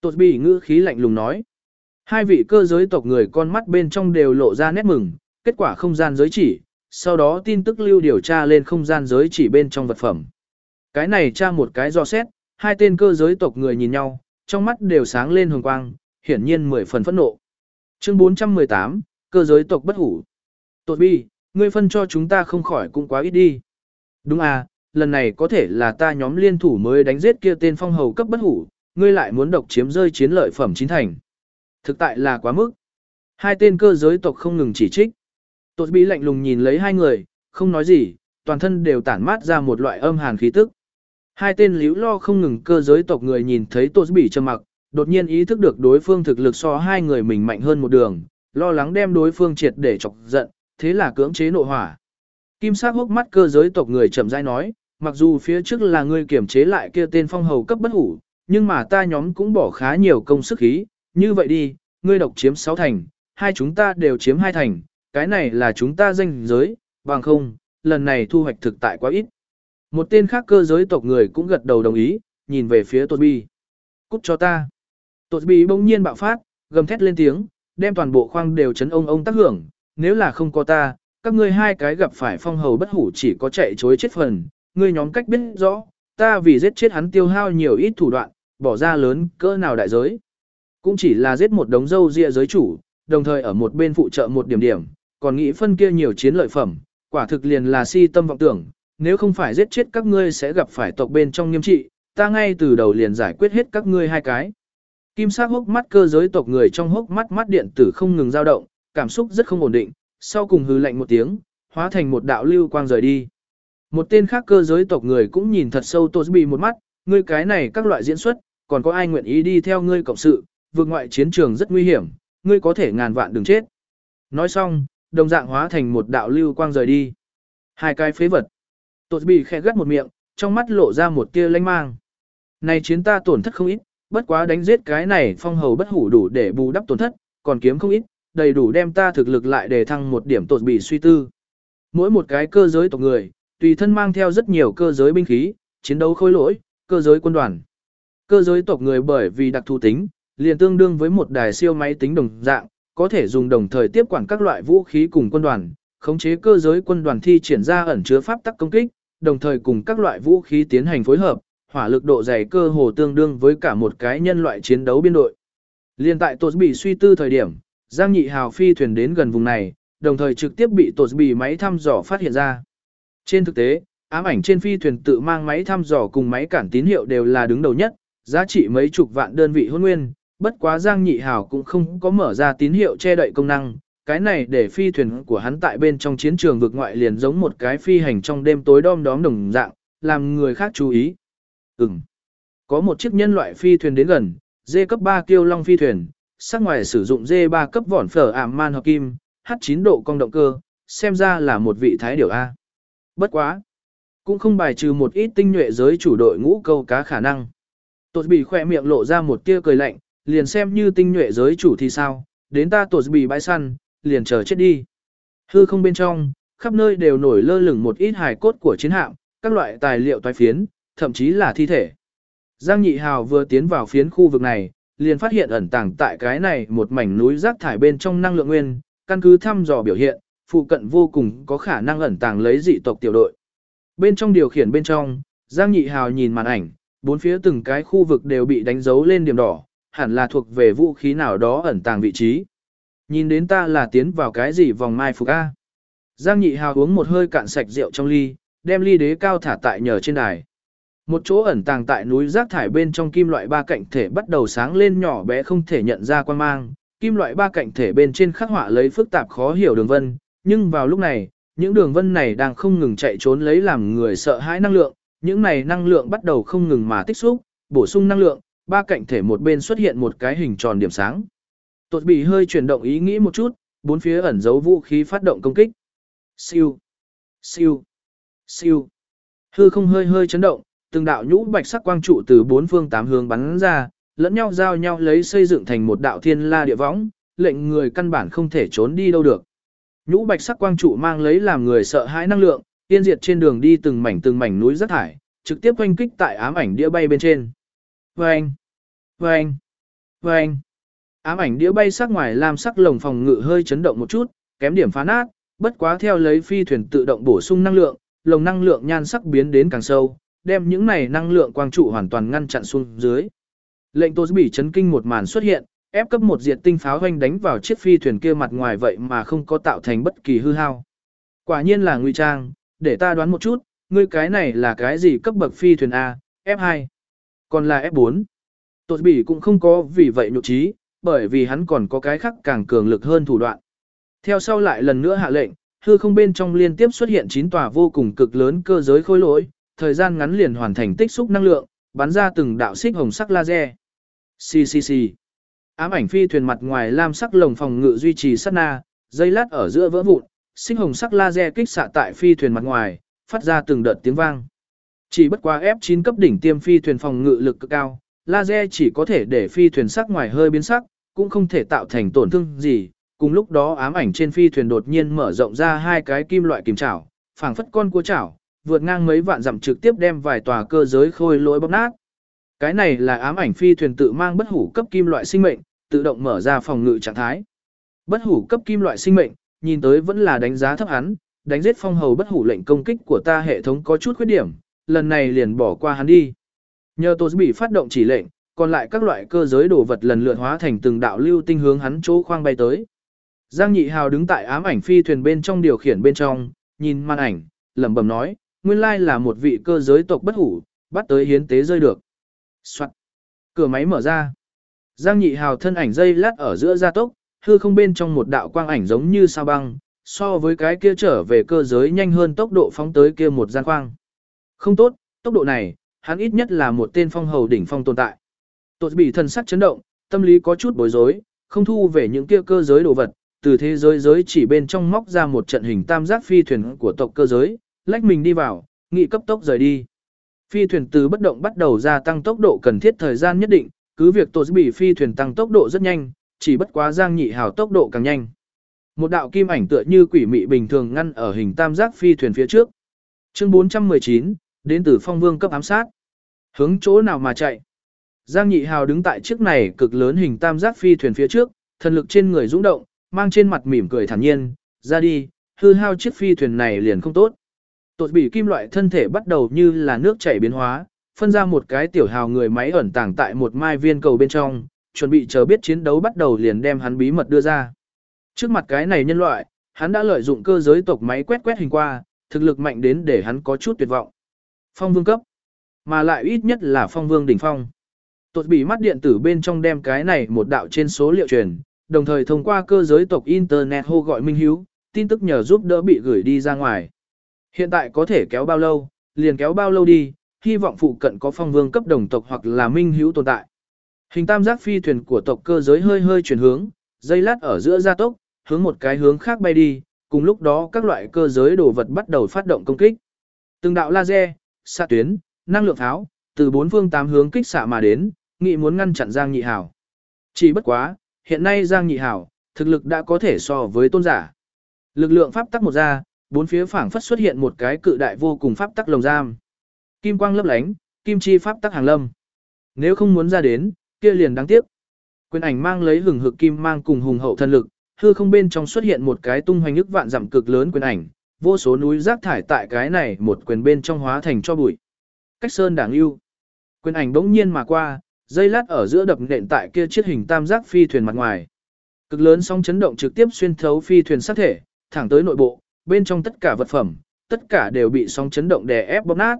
Tột bị ngữ khí lạnh lùng nói. Hai vị cơ giới tộc người con mắt bên trong đều lộ ra nét mừng, kết quả không gian giới chỉ, sau đó tin tức lưu điều tra lên không gian giới chỉ bên trong vật phẩm. Cái này tra một cái do xét, hai tên cơ giới tộc người nhìn nhau, trong mắt đều sáng lên hồng quang, hiển nhiên mười phần phẫn nộ. Chương 418, cơ giới tộc bất hủ. Tột bi, ngươi phân cho chúng ta không khỏi cũng quá ít đi. Đúng à, lần này có thể là ta nhóm liên thủ mới đánh giết kia tên phong hầu cấp bất hủ, ngươi lại muốn độc chiếm rơi chiến lợi phẩm chín thành. Thực tại là quá mức. Hai tên cơ giới tộc không ngừng chỉ trích. Tột bí lạnh lùng nhìn lấy hai người, không nói gì, toàn thân đều tản mát ra một loại âm hàn khí tức. Hai tên líu lo không ngừng cơ giới tộc người nhìn thấy Tô Bỉ trầm mặc, đột nhiên ý thức được đối phương thực lực so hai người mình mạnh hơn một đường, lo lắng đem đối phương triệt để chọc giận, thế là cưỡng chế nộ hỏa. Kim sắc hốc mắt cơ giới tộc người chậm rãi nói, mặc dù phía trước là ngươi kiểm chế lại kia tên phong hầu cấp bất hủ, nhưng mà ta nhóm cũng bỏ khá nhiều công sức khí, như vậy đi, ngươi độc chiếm 6 thành, hai chúng ta đều chiếm hai thành, cái này là chúng ta danh giới, bằng không, lần này thu hoạch thực tại quá ít. Một tên khác cơ giới tộc người cũng gật đầu đồng ý, nhìn về phía Tột Bi. Cút cho ta. Tột Bi bỗng nhiên bạo phát, gầm thét lên tiếng, đem toàn bộ khoang đều chấn ông ông tác hưởng, nếu là không có ta, các ngươi hai cái gặp phải phong hầu bất hủ chỉ có chạy chối chết phần, ngươi nhóm cách biết rõ, ta vì giết chết hắn tiêu hao nhiều ít thủ đoạn, bỏ ra lớn cỡ nào đại giới. Cũng chỉ là giết một đống dâu ria giới chủ, đồng thời ở một bên phụ trợ một điểm điểm, còn nghĩ phân kia nhiều chiến lợi phẩm, quả thực liền là si tâm vọng tưởng, nếu không phải giết chết các ngươi sẽ gặp phải tộc bên trong nghiêm trị, ta ngay từ đầu liền giải quyết hết các ngươi hai cái. Kim sắc hốc mắt cơ giới tộc người trong hốc mắt mắt điện tử không ngừng dao động, cảm xúc rất không ổn định, sau cùng hừ lạnh một tiếng, hóa thành một đạo lưu quang rời đi. Một tên khác cơ giới tộc người cũng nhìn thật sâu tosby một mắt, ngươi cái này các loại diễn xuất, còn có ai nguyện ý đi theo ngươi cộng sự, vượt ngoại chiến trường rất nguy hiểm, ngươi có thể ngàn vạn đừng chết. Nói xong, đồng dạng hóa thành một đạo lưu quang rời đi. Hai cái phế vật. tosby khẽ gắt một miệng, trong mắt lộ ra một tia lanh mang. Này chiến ta tổn thất không ít, bất quá đánh giết cái này phong hầu bất hủ đủ để bù đắp tổn thất, còn kiếm không ít, đầy đủ đem ta thực lực lại để thăng một điểm tột bị suy tư. Mỗi một cái cơ giới tộc người, tùy thân mang theo rất nhiều cơ giới binh khí, chiến đấu khối lỗi, cơ giới quân đoàn. Cơ giới tộc người bởi vì đặc thù tính, liền tương đương với một đài siêu máy tính đồng dạng, có thể dùng đồng thời tiếp quản các loại vũ khí cùng quân đoàn, khống chế cơ giới quân đoàn thi triển ra ẩn chứa pháp tắc công kích, đồng thời cùng các loại vũ khí tiến hành phối hợp, hỏa lực độ dày cơ hồ tương đương với cả một cái nhân loại chiến đấu biên đội. Liên tại Tột bị suy tư thời điểm, Giang Nhị Hào phi thuyền đến gần vùng này, đồng thời trực tiếp bị Tột bị máy thăm dò phát hiện ra. Trên thực tế, ám ảnh trên phi thuyền tự mang máy thăm dò cùng máy cản tín hiệu đều là đứng đầu nhất, giá trị mấy chục vạn đơn vị hôn nguyên, bất quá Giang Nhị Hào cũng không có mở ra tín hiệu che đậy công năng, cái này để phi thuyền của hắn tại bên trong chiến trường vực ngoại liền giống một cái phi hành trong đêm tối đom đóm đồng dạng, làm người khác chú ý. Ừm. Có một chiếc nhân loại phi thuyền đến gần, dê cấp 3 kiêu long phi thuyền, sắc ngoài sử dụng dê 3 cấp vỏn phở ảm man hợp kim, H9 độ cong động cơ, xem ra là một vị thái điểu A. Bất quá. Cũng không bài trừ một ít tinh nhuệ giới chủ đội ngũ câu cá khả năng. Tột bị khỏe miệng lộ ra một tia cười lạnh, liền xem như tinh nhuệ giới chủ thì sao, đến ta tột bị bãi săn, liền chờ chết đi. Hư không bên trong, khắp nơi đều nổi lơ lửng một ít hài cốt của chiến hạm, các loại tài liệu toái phiến, thậm chí là thi thể. Giang Nhị Hào vừa tiến vào phiến khu vực này, liền phát hiện ẩn tàng tại cái này một mảnh núi rác thải bên trong năng lượng nguyên, căn cứ thăm dò biểu hiện, phụ cận vô cùng có khả năng ẩn tàng lấy dị tộc tiểu đội. Bên trong điều khiển bên trong, Giang Nhị Hào nhìn màn ảnh, bốn phía từng cái khu vực đều bị đánh dấu lên điểm đỏ, hẳn là thuộc về vũ khí nào đó ẩn tàng vị trí. Nhìn đến ta là tiến vào cái gì vòng mai phục A. Giang Nhị Hào uống một hơi cạn sạch rượu trong ly, đem ly đế cao thả tại nhờ trên đài. Một chỗ ẩn tàng tại núi rác thải bên trong kim loại ba cạnh thể bắt đầu sáng lên nhỏ bé không thể nhận ra quan mang, kim loại ba cạnh thể bên trên khắc họa lấy phức tạp khó hiểu đường vân, nhưng vào lúc này, những đường vân này đang không ngừng chạy trốn lấy làm người sợ hãi năng lượng, những này năng lượng bắt đầu không ngừng mà tích xúc, bổ sung năng lượng, ba cạnh thể một bên xuất hiện một cái hình tròn điểm sáng. Tột bị hơi chuyển động ý nghĩ một chút, bốn phía ẩn giấu vũ khí phát động công kích. Siêu, siêu, siêu. Hư không hơi hơi chấn động, từng đạo nhũ bạch sắc quang trụ từ bốn phương tám hướng bắn ra, lẫn nhau giao nhau lấy xây dựng thành một đạo thiên la địa võng, lệnh người căn bản không thể trốn đi đâu được. Nhũ bạch sắc quang trụ mang lấy làm người sợ hãi năng lượng, tiên diệt trên đường đi từng mảnh từng mảnh núi rác thải, trực tiếp hoanh kích tại ám ảnh đĩa bay bên trên. Vâng! Vâng! Vâng! Ám ảnh đĩa bay sắc ngoài làm sắc lồng phòng ngự hơi chấn động một chút, kém điểm phá nát, bất quá theo lấy phi thuyền tự động bổ sung năng lượng, lồng năng lượng nhan sắc biến đến càng sâu, đem những này năng lượng quang trụ hoàn toàn ngăn chặn xuống dưới. Lệnh Tô bị chấn kinh một màn xuất hiện, ép cấp một diệt tinh pháo hoanh đánh vào chiếc phi thuyền kia mặt ngoài vậy mà không có tạo thành bất kỳ hư hao. Quả nhiên là nguy trang, để ta đoán một chút, ngươi cái này là cái gì cấp bậc phi thuyền A, F2, còn là F4. Tô bỉ cũng không có vì vậy nhục trí, bởi vì hắn còn có cái khác càng cường lực hơn thủ đoạn. Theo sau lại lần nữa hạ lệnh, hư không bên trong liên tiếp xuất hiện 9 tòa vô cùng cực lớn cơ giới khối lỗi, thời gian ngắn liền hoàn thành tích xúc năng lượng, bắn ra từng đạo xích hồng sắc laser. Xì xì xì. Ám ảnh phi thuyền mặt ngoài lam sắc lồng phòng ngự duy trì sát na, dây lát ở giữa vỡ vụn, xích hồng sắc laser kích xạ tại phi thuyền mặt ngoài, phát ra từng đợt tiếng vang. Chỉ bất quá F9 cấp đỉnh tiêm phi thuyền phòng ngự lực cực cao, laser chỉ có thể để phi thuyền sắc ngoài hơi biến sắc, cũng không thể tạo thành tổn thương gì. Cùng lúc đó ám ảnh trên phi thuyền đột nhiên mở rộng ra hai cái kim loại kìm chảo, phảng phất con cua chảo, vượt ngang mấy vạn dặm trực tiếp đem vài tòa cơ giới khôi lỗi bóp nát. Cái này là ám ảnh phi thuyền tự mang bất hủ cấp kim loại sinh mệnh, tự động mở ra phòng ngự trạng thái. Bất hủ cấp kim loại sinh mệnh, nhìn tới vẫn là đánh giá thấp hắn, đánh giết phong hầu bất hủ lệnh công kích của ta hệ thống có chút khuyết điểm, lần này liền bỏ qua hắn đi. Nhờ Tô bị phát động chỉ lệnh, còn lại các loại cơ giới đồ vật lần lượt hóa thành từng đạo lưu tinh hướng hắn chỗ khoang bay tới. Giang Nhị Hào đứng tại ám ảnh phi thuyền bên trong điều khiển bên trong, nhìn màn ảnh, lẩm bẩm nói, nguyên lai là một vị cơ giới tộc bất hủ, bắt tới hiến tế rơi được. Soạn. Cửa máy mở ra. Giang nhị hào thân ảnh dây lát ở giữa gia tốc, hư không bên trong một đạo quang ảnh giống như sao băng, so với cái kia trở về cơ giới nhanh hơn tốc độ phóng tới kia một gian quang. Không tốt, tốc độ này, hắn ít nhất là một tên phong hầu đỉnh phong tồn tại. Tột bị thần sắc chấn động, tâm lý có chút bối rối, không thu về những kia cơ giới đồ vật, từ thế giới giới chỉ bên trong móc ra một trận hình tam giác phi thuyền của tộc cơ giới, lách mình đi vào, nghị cấp tốc rời đi. Phi thuyền từ bất động bắt đầu gia tăng tốc độ cần thiết thời gian nhất định, cứ việc tổ bị phi thuyền tăng tốc độ rất nhanh, chỉ bất quá giang nhị hào tốc độ càng nhanh. Một đạo kim ảnh tựa như quỷ mị bình thường ngăn ở hình tam giác phi thuyền phía trước. Chương 419, đến từ phong vương cấp ám sát. Hướng chỗ nào mà chạy? Giang nhị hào đứng tại chiếc này cực lớn hình tam giác phi thuyền phía trước, thần lực trên người dũng động, mang trên mặt mỉm cười thản nhiên, ra đi, hư hao chiếc phi thuyền này liền không tốt. Tột bị kim loại thân thể bắt đầu như là nước chảy biến hóa, phân ra một cái tiểu hào người máy ẩn tàng tại một mai viên cầu bên trong, chuẩn bị chờ biết chiến đấu bắt đầu liền đem hắn bí mật đưa ra. Trước mặt cái này nhân loại, hắn đã lợi dụng cơ giới tộc máy quét quét hình qua, thực lực mạnh đến để hắn có chút tuyệt vọng. Phong vương cấp, mà lại ít nhất là phong vương đỉnh phong. Tột bị mắt điện tử bên trong đem cái này một đạo trên số liệu truyền, đồng thời thông qua cơ giới tộc Internet hô gọi Minh Hiếu, tin tức nhờ giúp đỡ bị gửi đi ra ngoài. Hiện tại có thể kéo bao lâu, liền kéo bao lâu đi, hy vọng phụ cận có phong vương cấp đồng tộc hoặc là Minh hữu tồn tại. Hình tam giác phi thuyền của tộc cơ giới hơi hơi chuyển hướng, dây lát ở giữa gia tốc, hướng một cái hướng khác bay đi, cùng lúc đó các loại cơ giới đồ vật bắt đầu phát động công kích. Từng đạo laser, xạ tuyến, năng lượng tháo, từ bốn phương tám hướng kích xạ mà đến, nghị muốn ngăn chặn Giang Nhị Hảo. Chỉ bất quá, hiện nay Giang Nhị Hảo, thực lực đã có thể so với tôn giả. Lực lượng pháp tắc một ra, bốn phía phảng phất xuất hiện một cái cự đại vô cùng pháp tắc lồng giam. Kim quang lấp lánh, kim chi pháp tắc hàng lâm. Nếu không muốn ra đến, kia liền đáng tiếc. Quyền ảnh mang lấy hừng hực kim mang cùng hùng hậu thân lực, hư không bên trong xuất hiện một cái tung hoành ức vạn giảm cực lớn quyền ảnh, vô số núi rác thải tại cái này một quyền bên trong hóa thành cho bụi. Cách sơn đảng yêu. Quyền ảnh bỗng nhiên mà qua, dây lát ở giữa đập nện tại kia chiếc hình tam giác phi thuyền mặt ngoài. Cực lớn sóng chấn động trực tiếp xuyên thấu phi thuyền sát thể, thẳng tới nội bộ, bên trong tất cả vật phẩm, tất cả đều bị sóng chấn động đè ép bóp nát.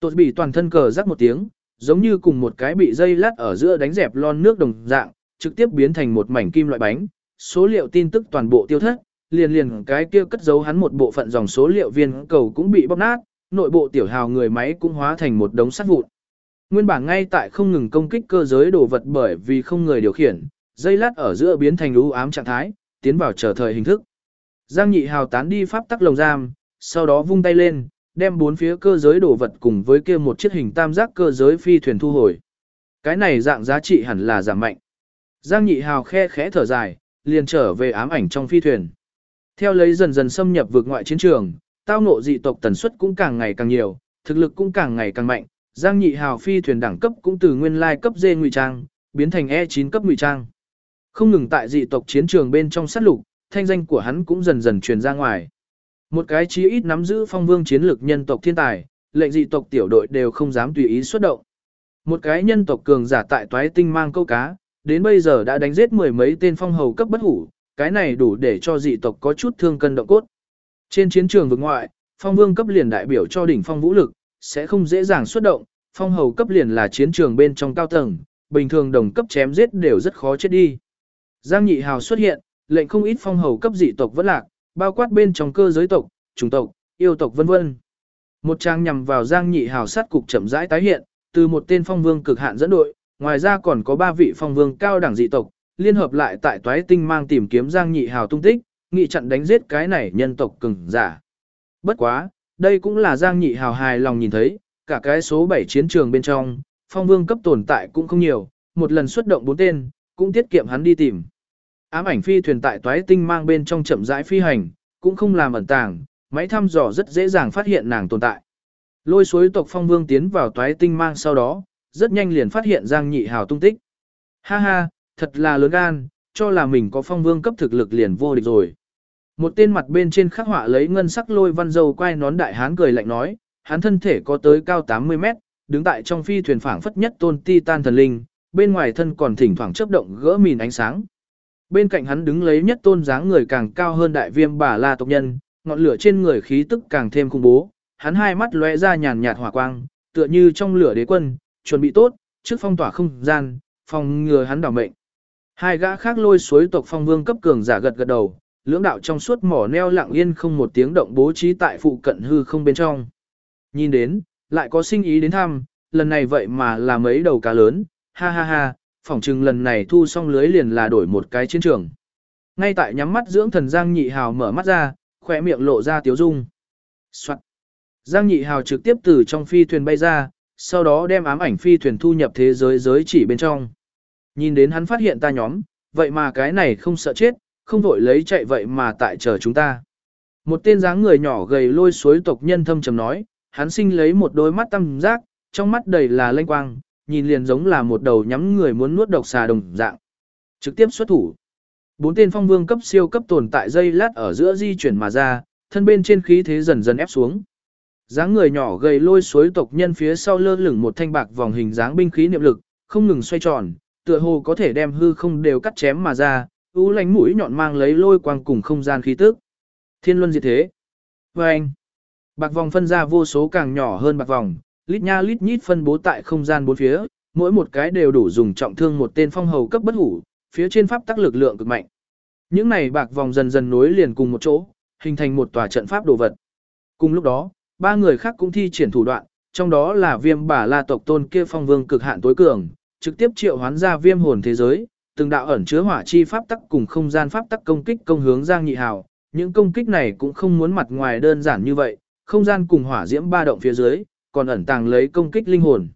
Tột bị toàn thân cờ rắc một tiếng, giống như cùng một cái bị dây lát ở giữa đánh dẹp lon nước đồng dạng, trực tiếp biến thành một mảnh kim loại bánh, số liệu tin tức toàn bộ tiêu thất, liền liền cái kia cất giấu hắn một bộ phận dòng số liệu viên cầu cũng bị bóp nát, nội bộ tiểu hào người máy cũng hóa thành một đống sắt vụn. Nguyên bản ngay tại không ngừng công kích cơ giới đồ vật bởi vì không người điều khiển, dây lát ở giữa biến thành u ám trạng thái, tiến vào chờ thời hình thức. Giang nhị hào tán đi pháp tắc lồng giam, sau đó vung tay lên, đem bốn phía cơ giới đồ vật cùng với kia một chiếc hình tam giác cơ giới phi thuyền thu hồi. Cái này dạng giá trị hẳn là giảm mạnh. Giang nhị hào khe khẽ thở dài, liền trở về ám ảnh trong phi thuyền. Theo lấy dần dần xâm nhập vượt ngoại chiến trường, tao ngộ dị tộc tần suất cũng càng ngày càng nhiều, thực lực cũng càng ngày càng mạnh, Giang Nhị Hào phi thuyền đẳng cấp cũng từ nguyên lai cấp D ngụy trang, biến thành E9 cấp ngụy trang. Không ngừng tại dị tộc chiến trường bên trong sát lục, thanh danh của hắn cũng dần dần truyền ra ngoài. Một cái chí ít nắm giữ phong vương chiến lược nhân tộc thiên tài, lệnh dị tộc tiểu đội đều không dám tùy ý xuất động. Một cái nhân tộc cường giả tại toái tinh mang câu cá, đến bây giờ đã đánh giết mười mấy tên phong hầu cấp bất hủ, cái này đủ để cho dị tộc có chút thương cân động cốt. Trên chiến trường vực ngoại, phong vương cấp liền đại biểu cho đỉnh phong vũ lực, sẽ không dễ dàng xuất động, phong hầu cấp liền là chiến trường bên trong cao tầng, bình thường đồng cấp chém giết đều rất khó chết đi. Giang Nhị Hào xuất hiện, lệnh không ít phong hầu cấp dị tộc vẫn lạc, bao quát bên trong cơ giới tộc, chủng tộc, yêu tộc vân vân. Một trang nhằm vào Giang Nhị Hào sát cục chậm rãi tái hiện, từ một tên phong vương cực hạn dẫn đội, ngoài ra còn có ba vị phong vương cao đẳng dị tộc, liên hợp lại tại toái tinh mang tìm kiếm Giang Nhị Hào tung tích, nghị chặn đánh giết cái này nhân tộc cường giả. Bất quá, đây cũng là Giang Nhị Hào hài lòng nhìn thấy, cả cái số 7 chiến trường bên trong, phong vương cấp tồn tại cũng không nhiều, một lần xuất động bốn tên, cũng tiết kiệm hắn đi tìm. Ám ảnh phi thuyền tại toái tinh mang bên trong chậm rãi phi hành, cũng không làm ẩn tàng, máy thăm dò rất dễ dàng phát hiện nàng tồn tại. Lôi suối tộc phong vương tiến vào toái tinh mang sau đó, rất nhanh liền phát hiện Giang Nhị Hào tung tích. Ha ha, thật là lớn gan, cho là mình có phong vương cấp thực lực liền vô địch rồi. Một tên mặt bên trên khắc họa lấy ngân sắc lôi văn dầu quay nón đại hán cười lạnh nói, hắn thân thể có tới cao 80 mét, đứng tại trong phi thuyền phảng phất nhất tôn titan thần linh, bên ngoài thân còn thỉnh thoảng chớp động gỡ mìn ánh sáng. Bên cạnh hắn đứng lấy nhất tôn dáng người càng cao hơn đại viêm bà la tộc nhân, ngọn lửa trên người khí tức càng thêm khủng bố, hắn hai mắt lóe ra nhàn nhạt hỏa quang, tựa như trong lửa đế quân, chuẩn bị tốt, trước phong tỏa không gian, phòng ngừa hắn đảo mệnh. Hai gã khác lôi suối tộc phong vương cấp cường giả gật gật đầu, lưỡng đạo trong suốt mỏ neo lặng yên không một tiếng động bố trí tại phụ cận hư không bên trong. Nhìn đến, lại có sinh ý đến thăm, lần này vậy mà là mấy đầu cá lớn, ha ha ha, phỏng chừng lần này thu xong lưới liền là đổi một cái chiến trường. Ngay tại nhắm mắt dưỡng thần Giang Nhị Hào mở mắt ra, khỏe miệng lộ ra tiếu dung. Soạn. Giang Nhị Hào trực tiếp từ trong phi thuyền bay ra, sau đó đem ám ảnh phi thuyền thu nhập thế giới giới chỉ bên trong. Nhìn đến hắn phát hiện ta nhóm, vậy mà cái này không sợ chết, không vội lấy chạy vậy mà tại chờ chúng ta. Một tên dáng người nhỏ gầy lôi suối tộc nhân thâm trầm nói, hắn sinh lấy một đôi mắt tăm giác, trong mắt đầy là lênh quang, nhìn liền giống là một đầu nhắm người muốn nuốt độc xà đồng dạng. Trực tiếp xuất thủ. Bốn tên phong vương cấp siêu cấp tồn tại dây lát ở giữa di chuyển mà ra, thân bên trên khí thế dần dần ép xuống. Dáng người nhỏ gầy lôi suối tộc nhân phía sau lơ lửng một thanh bạc vòng hình dáng binh khí niệm lực, không ngừng xoay tròn, tựa hồ có thể đem hư không đều cắt chém mà ra, u lánh mũi nhọn mang lấy lôi quang cùng không gian khí tức. Thiên luân diệt thế. Và anh, Bạc vòng phân ra vô số càng nhỏ hơn bạc vòng, lít nha lít nhít phân bố tại không gian bốn phía, mỗi một cái đều đủ dùng trọng thương một tên phong hầu cấp bất hủ, phía trên pháp tắc lực lượng cực mạnh. Những này bạc vòng dần dần nối liền cùng một chỗ, hình thành một tòa trận pháp đồ vật. Cùng lúc đó, ba người khác cũng thi triển thủ đoạn, trong đó là viêm bà la tộc tôn kia phong vương cực hạn tối cường, trực tiếp triệu hoán ra viêm hồn thế giới, từng đạo ẩn chứa hỏa chi pháp tắc cùng không gian pháp tắc công kích công hướng Giang Nhị Hào, những công kích này cũng không muốn mặt ngoài đơn giản như vậy, không gian cùng hỏa diễm ba động phía dưới, còn ẩn tàng lấy công kích linh hồn.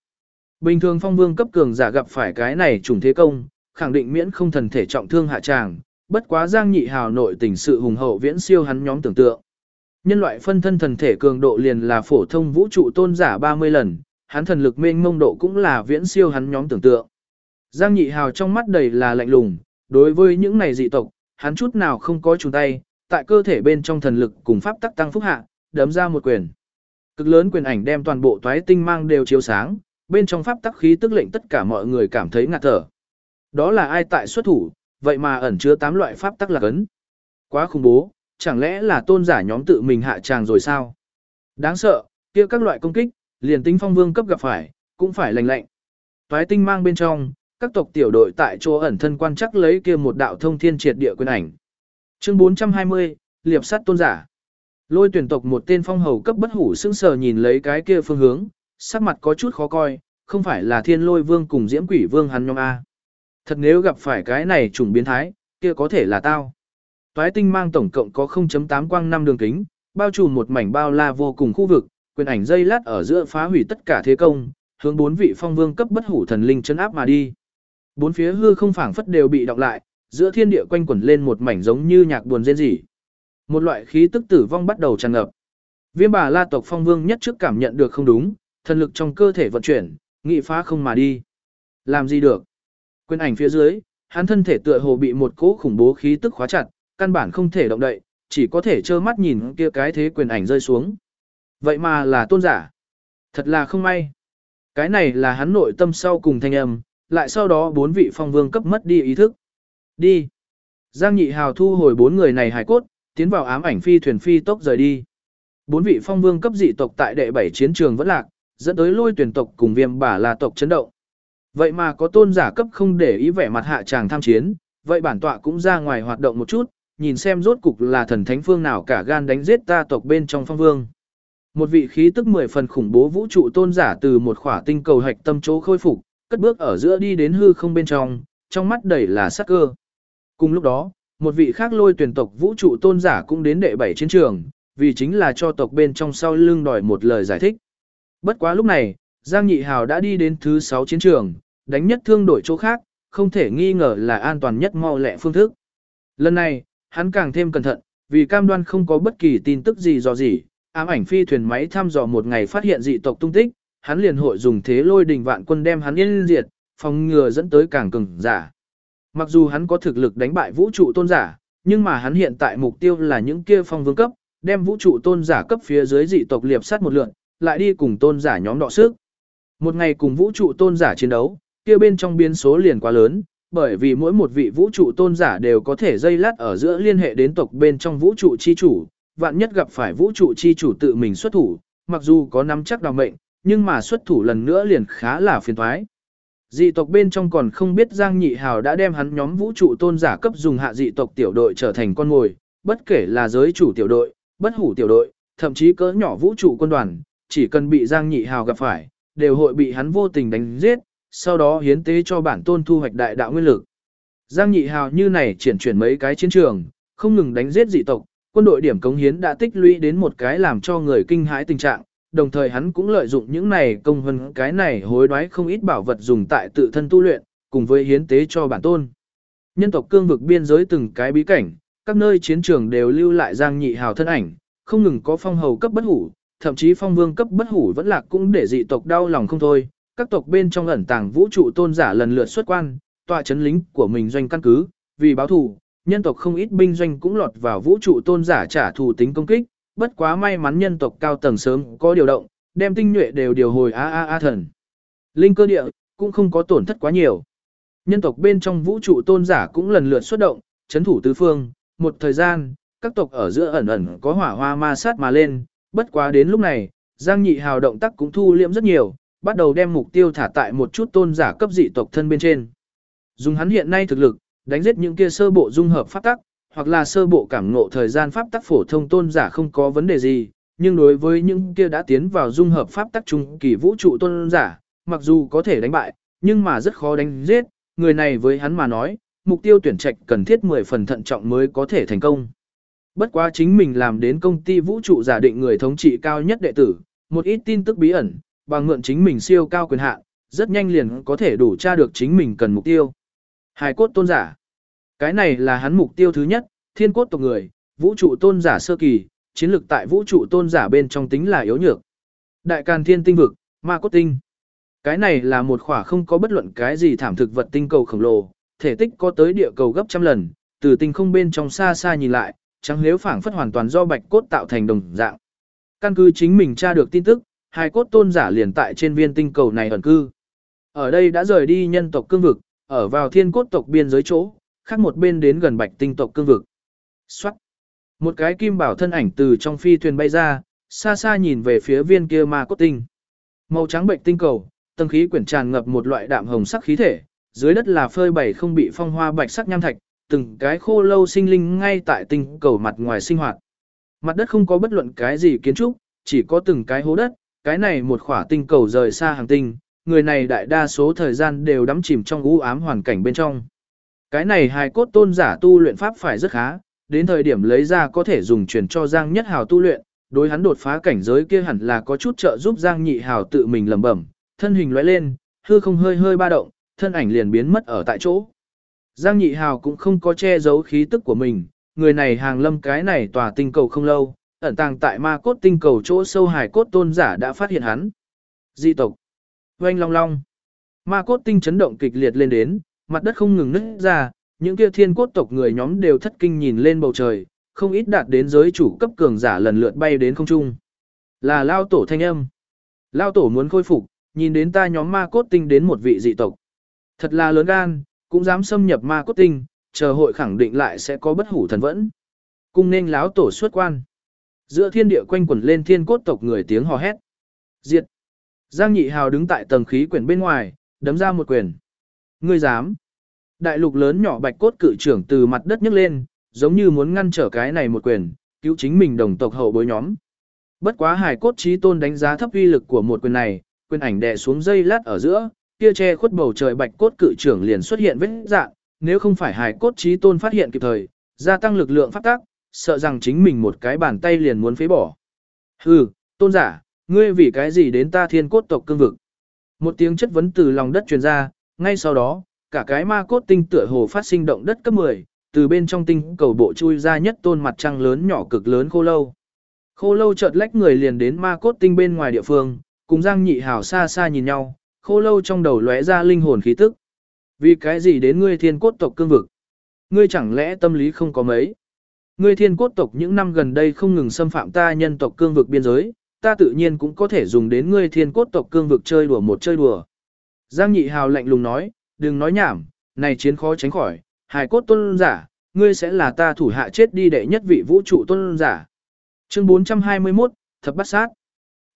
Bình thường phong vương cấp cường giả gặp phải cái này trùng thế công, khẳng định miễn không thần thể trọng thương hạ tràng, bất quá Giang Nhị Hào nội tình sự hùng hậu viễn siêu hắn nhóm tưởng tượng. Nhân loại phân thân thần thể cường độ liền là phổ thông vũ trụ tôn giả 30 lần, hắn thần lực mênh mông độ cũng là viễn siêu hắn nhóm tưởng tượng. Giang Nhị Hào trong mắt đầy là lạnh lùng, đối với những này dị tộc, hắn chút nào không có chùn tay, tại cơ thể bên trong thần lực cùng pháp tắc tăng phúc hạ, đấm ra một quyền. Cực lớn quyền ảnh đem toàn bộ toái tinh mang đều chiếu sáng, bên trong pháp tắc khí tức lệnh tất cả mọi người cảm thấy ngạt thở. Đó là ai tại xuất thủ, vậy mà ẩn chứa tám loại pháp tắc là cấn Quá khủng bố, chẳng lẽ là tôn giả nhóm tự mình hạ tràng rồi sao? Đáng sợ, kia các loại công kích, liền tính phong vương cấp gặp phải, cũng phải lành lạnh. Toái tinh mang bên trong, các tộc tiểu đội tại chỗ ẩn thân quan chắc lấy kia một đạo thông thiên triệt địa quyền ảnh. Chương 420, liệp sát tôn giả. Lôi tuyển tộc một tên phong hầu cấp bất hủ sững sờ nhìn lấy cái kia phương hướng, sắc mặt có chút khó coi, không phải là thiên lôi vương cùng diễm quỷ vương hắn nhóm A. Thật nếu gặp phải cái này trùng biến thái, kia có thể là tao. Toái tinh mang tổng cộng có 0.8 quang năm đường kính, bao trùm một mảnh bao la vô cùng khu vực, quyền ảnh dây lát ở giữa phá hủy tất cả thế công, hướng bốn vị phong vương cấp bất hủ thần linh chân áp mà đi. Bốn phía hư không phảng phất đều bị đọc lại, giữa thiên địa quanh quẩn lên một mảnh giống như nhạc buồn rên rỉ. Một loại khí tức tử vong bắt đầu tràn ngập. Viêm bà la tộc phong vương nhất trước cảm nhận được không đúng, thần lực trong cơ thể vận chuyển, nghị phá không mà đi. Làm gì được? Quyền ảnh phía dưới, hắn thân thể tựa hồ bị một cỗ khủng bố khí tức khóa chặt, căn bản không thể động đậy, chỉ có thể trơ mắt nhìn kia cái thế quyền ảnh rơi xuống. Vậy mà là tôn giả. Thật là không may. Cái này là hắn nội tâm sau cùng thanh âm, lại sau đó bốn vị phong vương cấp mất đi ý thức. Đi. Giang Nhị Hào thu hồi bốn người này hài cốt, tiến vào ám ảnh phi thuyền phi tốc rời đi. Bốn vị phong vương cấp dị tộc tại đệ bảy chiến trường vẫn lạc, dẫn tới lôi tuyển tộc cùng viêm bả là tộc chấn động. Vậy mà có tôn giả cấp không để ý vẻ mặt hạ tràng tham chiến, vậy bản tọa cũng ra ngoài hoạt động một chút, nhìn xem rốt cục là thần thánh phương nào cả gan đánh giết ta tộc bên trong phong vương. Một vị khí tức mười phần khủng bố vũ trụ tôn giả từ một khỏa tinh cầu hạch tâm chỗ khôi phục, cất bước ở giữa đi đến hư không bên trong, trong mắt đầy là sắc cơ. Cùng lúc đó, một vị khác lôi tuyển tộc vũ trụ tôn giả cũng đến đệ bảy chiến trường, vì chính là cho tộc bên trong sau lưng đòi một lời giải thích. Bất quá lúc này, Giang Nhị Hào đã đi đến thứ 6 chiến trường, đánh nhất thương đổi chỗ khác, không thể nghi ngờ là an toàn nhất mau lẹ phương thức. Lần này, hắn càng thêm cẩn thận, vì cam đoan không có bất kỳ tin tức gì do gì, ám ảnh phi thuyền máy thăm dò một ngày phát hiện dị tộc tung tích, hắn liền hội dùng thế lôi đình vạn quân đem hắn yên diệt, phòng ngừa dẫn tới càng cường giả. Mặc dù hắn có thực lực đánh bại vũ trụ tôn giả, nhưng mà hắn hiện tại mục tiêu là những kia phong vương cấp, đem vũ trụ tôn giả cấp phía dưới dị tộc liệp sát một lượt, lại đi cùng tôn giả nhóm đọ sức. Một ngày cùng vũ trụ tôn giả chiến đấu, kia bên trong biến số liền quá lớn, bởi vì mỗi một vị vũ trụ tôn giả đều có thể dây lát ở giữa liên hệ đến tộc bên trong vũ trụ chi chủ, vạn nhất gặp phải vũ trụ chi chủ tự mình xuất thủ, mặc dù có nắm chắc đào mệnh, nhưng mà xuất thủ lần nữa liền khá là phiền toái. Dị tộc bên trong còn không biết Giang Nhị Hào đã đem hắn nhóm vũ trụ tôn giả cấp dùng hạ dị tộc tiểu đội trở thành con mồi, bất kể là giới chủ tiểu đội, bất hủ tiểu đội, thậm chí cỡ nhỏ vũ trụ quân đoàn, chỉ cần bị Giang Nhị Hào gặp phải, đều hội bị hắn vô tình đánh giết, sau đó hiến tế cho bản tôn thu hoạch đại đạo nguyên lực. Giang Nhị Hào như này triển chuyển mấy cái chiến trường, không ngừng đánh giết dị tộc, quân đội điểm cống hiến đã tích lũy đến một cái làm cho người kinh hãi tình trạng, đồng thời hắn cũng lợi dụng những này công hơn cái này hối đoái không ít bảo vật dùng tại tự thân tu luyện, cùng với hiến tế cho bản tôn. Nhân tộc cương vực biên giới từng cái bí cảnh, các nơi chiến trường đều lưu lại Giang Nhị Hào thân ảnh, không ngừng có phong hầu cấp bất hủ, thậm chí phong vương cấp bất hủ vẫn lạc cũng để dị tộc đau lòng không thôi. Các tộc bên trong ẩn tàng vũ trụ tôn giả lần lượt xuất quan, tọa chấn lính của mình doanh căn cứ, vì báo thù, nhân tộc không ít binh doanh cũng lọt vào vũ trụ tôn giả trả thù tính công kích, bất quá may mắn nhân tộc cao tầng sớm có điều động, đem tinh nhuệ đều điều hồi a a a thần. Linh cơ địa cũng không có tổn thất quá nhiều. Nhân tộc bên trong vũ trụ tôn giả cũng lần lượt xuất động, chấn thủ tứ phương, một thời gian, các tộc ở giữa ẩn ẩn có hỏa hoa ma sát mà lên, bất quá đến lúc này, Giang Nhị Hào động tác cũng thu liệm rất nhiều, bắt đầu đem mục tiêu thả tại một chút tôn giả cấp dị tộc thân bên trên. Dùng hắn hiện nay thực lực, đánh giết những kia sơ bộ dung hợp pháp tắc, hoặc là sơ bộ cảm ngộ thời gian pháp tắc phổ thông tôn giả không có vấn đề gì, nhưng đối với những kia đã tiến vào dung hợp pháp tắc trung kỳ vũ trụ tôn giả, mặc dù có thể đánh bại, nhưng mà rất khó đánh giết, người này với hắn mà nói, mục tiêu tuyển trạch cần thiết 10 phần thận trọng mới có thể thành công. Bất quá chính mình làm đến công ty vũ trụ giả định người thống trị cao nhất đệ tử, một ít tin tức bí ẩn, bằng mượn chính mình siêu cao quyền hạn, rất nhanh liền có thể đủ tra được chính mình cần mục tiêu. Hài cốt tôn giả. Cái này là hắn mục tiêu thứ nhất, thiên cốt tộc người, vũ trụ tôn giả sơ kỳ, chiến lược tại vũ trụ tôn giả bên trong tính là yếu nhược. Đại Càn Thiên tinh vực, Ma cốt tinh. Cái này là một khỏa không có bất luận cái gì thảm thực vật tinh cầu khổng lồ, thể tích có tới địa cầu gấp trăm lần, từ tinh không bên trong xa xa nhìn lại, trắng liếu phảng phất hoàn toàn do bạch cốt tạo thành đồng dạng. Căn cứ chính mình tra được tin tức, hai cốt tôn giả liền tại trên viên tinh cầu này ẩn cư. Ở đây đã rời đi nhân tộc cương vực, ở vào thiên cốt tộc biên giới chỗ, khác một bên đến gần bạch tinh tộc cương vực. Xoát! Một cái kim bảo thân ảnh từ trong phi thuyền bay ra, xa xa nhìn về phía viên kia ma cốt tinh. Màu trắng bạch tinh cầu, tầng khí quyển tràn ngập một loại đạm hồng sắc khí thể, dưới đất là phơi bày không bị phong hoa bạch sắc nham thạch, từng cái khô lâu sinh linh ngay tại tinh cầu mặt ngoài sinh hoạt. Mặt đất không có bất luận cái gì kiến trúc, chỉ có từng cái hố đất, cái này một khỏa tinh cầu rời xa hàng tinh, người này đại đa số thời gian đều đắm chìm trong u ám hoàn cảnh bên trong. Cái này hài cốt tôn giả tu luyện pháp phải rất khá, đến thời điểm lấy ra có thể dùng truyền cho Giang Nhất Hào tu luyện, đối hắn đột phá cảnh giới kia hẳn là có chút trợ giúp Giang Nhị Hào tự mình lẩm bẩm, thân hình lóe lên, hư không hơi hơi ba động, thân ảnh liền biến mất ở tại chỗ. Giang Nhị Hào cũng không có che giấu khí tức của mình, người này hàng lâm cái này tòa tinh cầu không lâu, ẩn tàng tại ma cốt tinh cầu chỗ sâu hải cốt tôn giả đã phát hiện hắn. di tộc. Oanh long long. Ma cốt tinh chấn động kịch liệt lên đến, mặt đất không ngừng nứt ra, những kia thiên cốt tộc người nhóm đều thất kinh nhìn lên bầu trời, không ít đạt đến giới chủ cấp cường giả lần lượt bay đến không trung. Là lao tổ thanh âm. Lao tổ muốn khôi phục, nhìn đến ta nhóm ma cốt tinh đến một vị dị tộc. Thật là lớn gan, cũng dám xâm nhập ma cốt tinh, chờ hội khẳng định lại sẽ có bất hủ thần vẫn. Cung nên láo tổ xuất quan. Giữa thiên địa quanh quẩn lên thiên cốt tộc người tiếng hò hét. Diệt. Giang nhị hào đứng tại tầng khí quyển bên ngoài, đấm ra một quyền. Ngươi dám. Đại lục lớn nhỏ bạch cốt cự trưởng từ mặt đất nhấc lên, giống như muốn ngăn trở cái này một quyền, cứu chính mình đồng tộc hậu bối nhóm. Bất quá hải cốt trí tôn đánh giá thấp uy lực của một quyền này, quyền ảnh đè xuống dây lát ở giữa, kia che khuất bầu trời bạch cốt cự trưởng liền xuất hiện vết dạng, nếu không phải hải cốt trí tôn phát hiện kịp thời, gia tăng lực lượng phát tác, sợ rằng chính mình một cái bàn tay liền muốn phế bỏ. Hừ, tôn giả, ngươi vì cái gì đến ta thiên cốt tộc cương vực? Một tiếng chất vấn từ lòng đất truyền ra, ngay sau đó, cả cái ma cốt tinh tựa hồ phát sinh động đất cấp 10, từ bên trong tinh cầu bộ chui ra nhất tôn mặt trăng lớn nhỏ cực lớn khô lâu. Khô lâu chợt lách người liền đến ma cốt tinh bên ngoài địa phương, cùng Giang Nhị Hảo xa xa nhìn nhau, khô lâu trong đầu lóe ra linh hồn khí tức. Vì cái gì đến ngươi thiên cốt tộc cương vực? Ngươi chẳng lẽ tâm lý không có mấy? Ngươi thiên cốt tộc những năm gần đây không ngừng xâm phạm ta nhân tộc cương vực biên giới, ta tự nhiên cũng có thể dùng đến ngươi thiên cốt tộc cương vực chơi đùa một chơi đùa. Giang Nhị Hào lạnh lùng nói, đừng nói nhảm, này chiến khó tránh khỏi, hài cốt tôn giả, ngươi sẽ là ta thủ hạ chết đi đệ nhất vị vũ trụ tôn giả. Chương 421, Thập Bát Sát.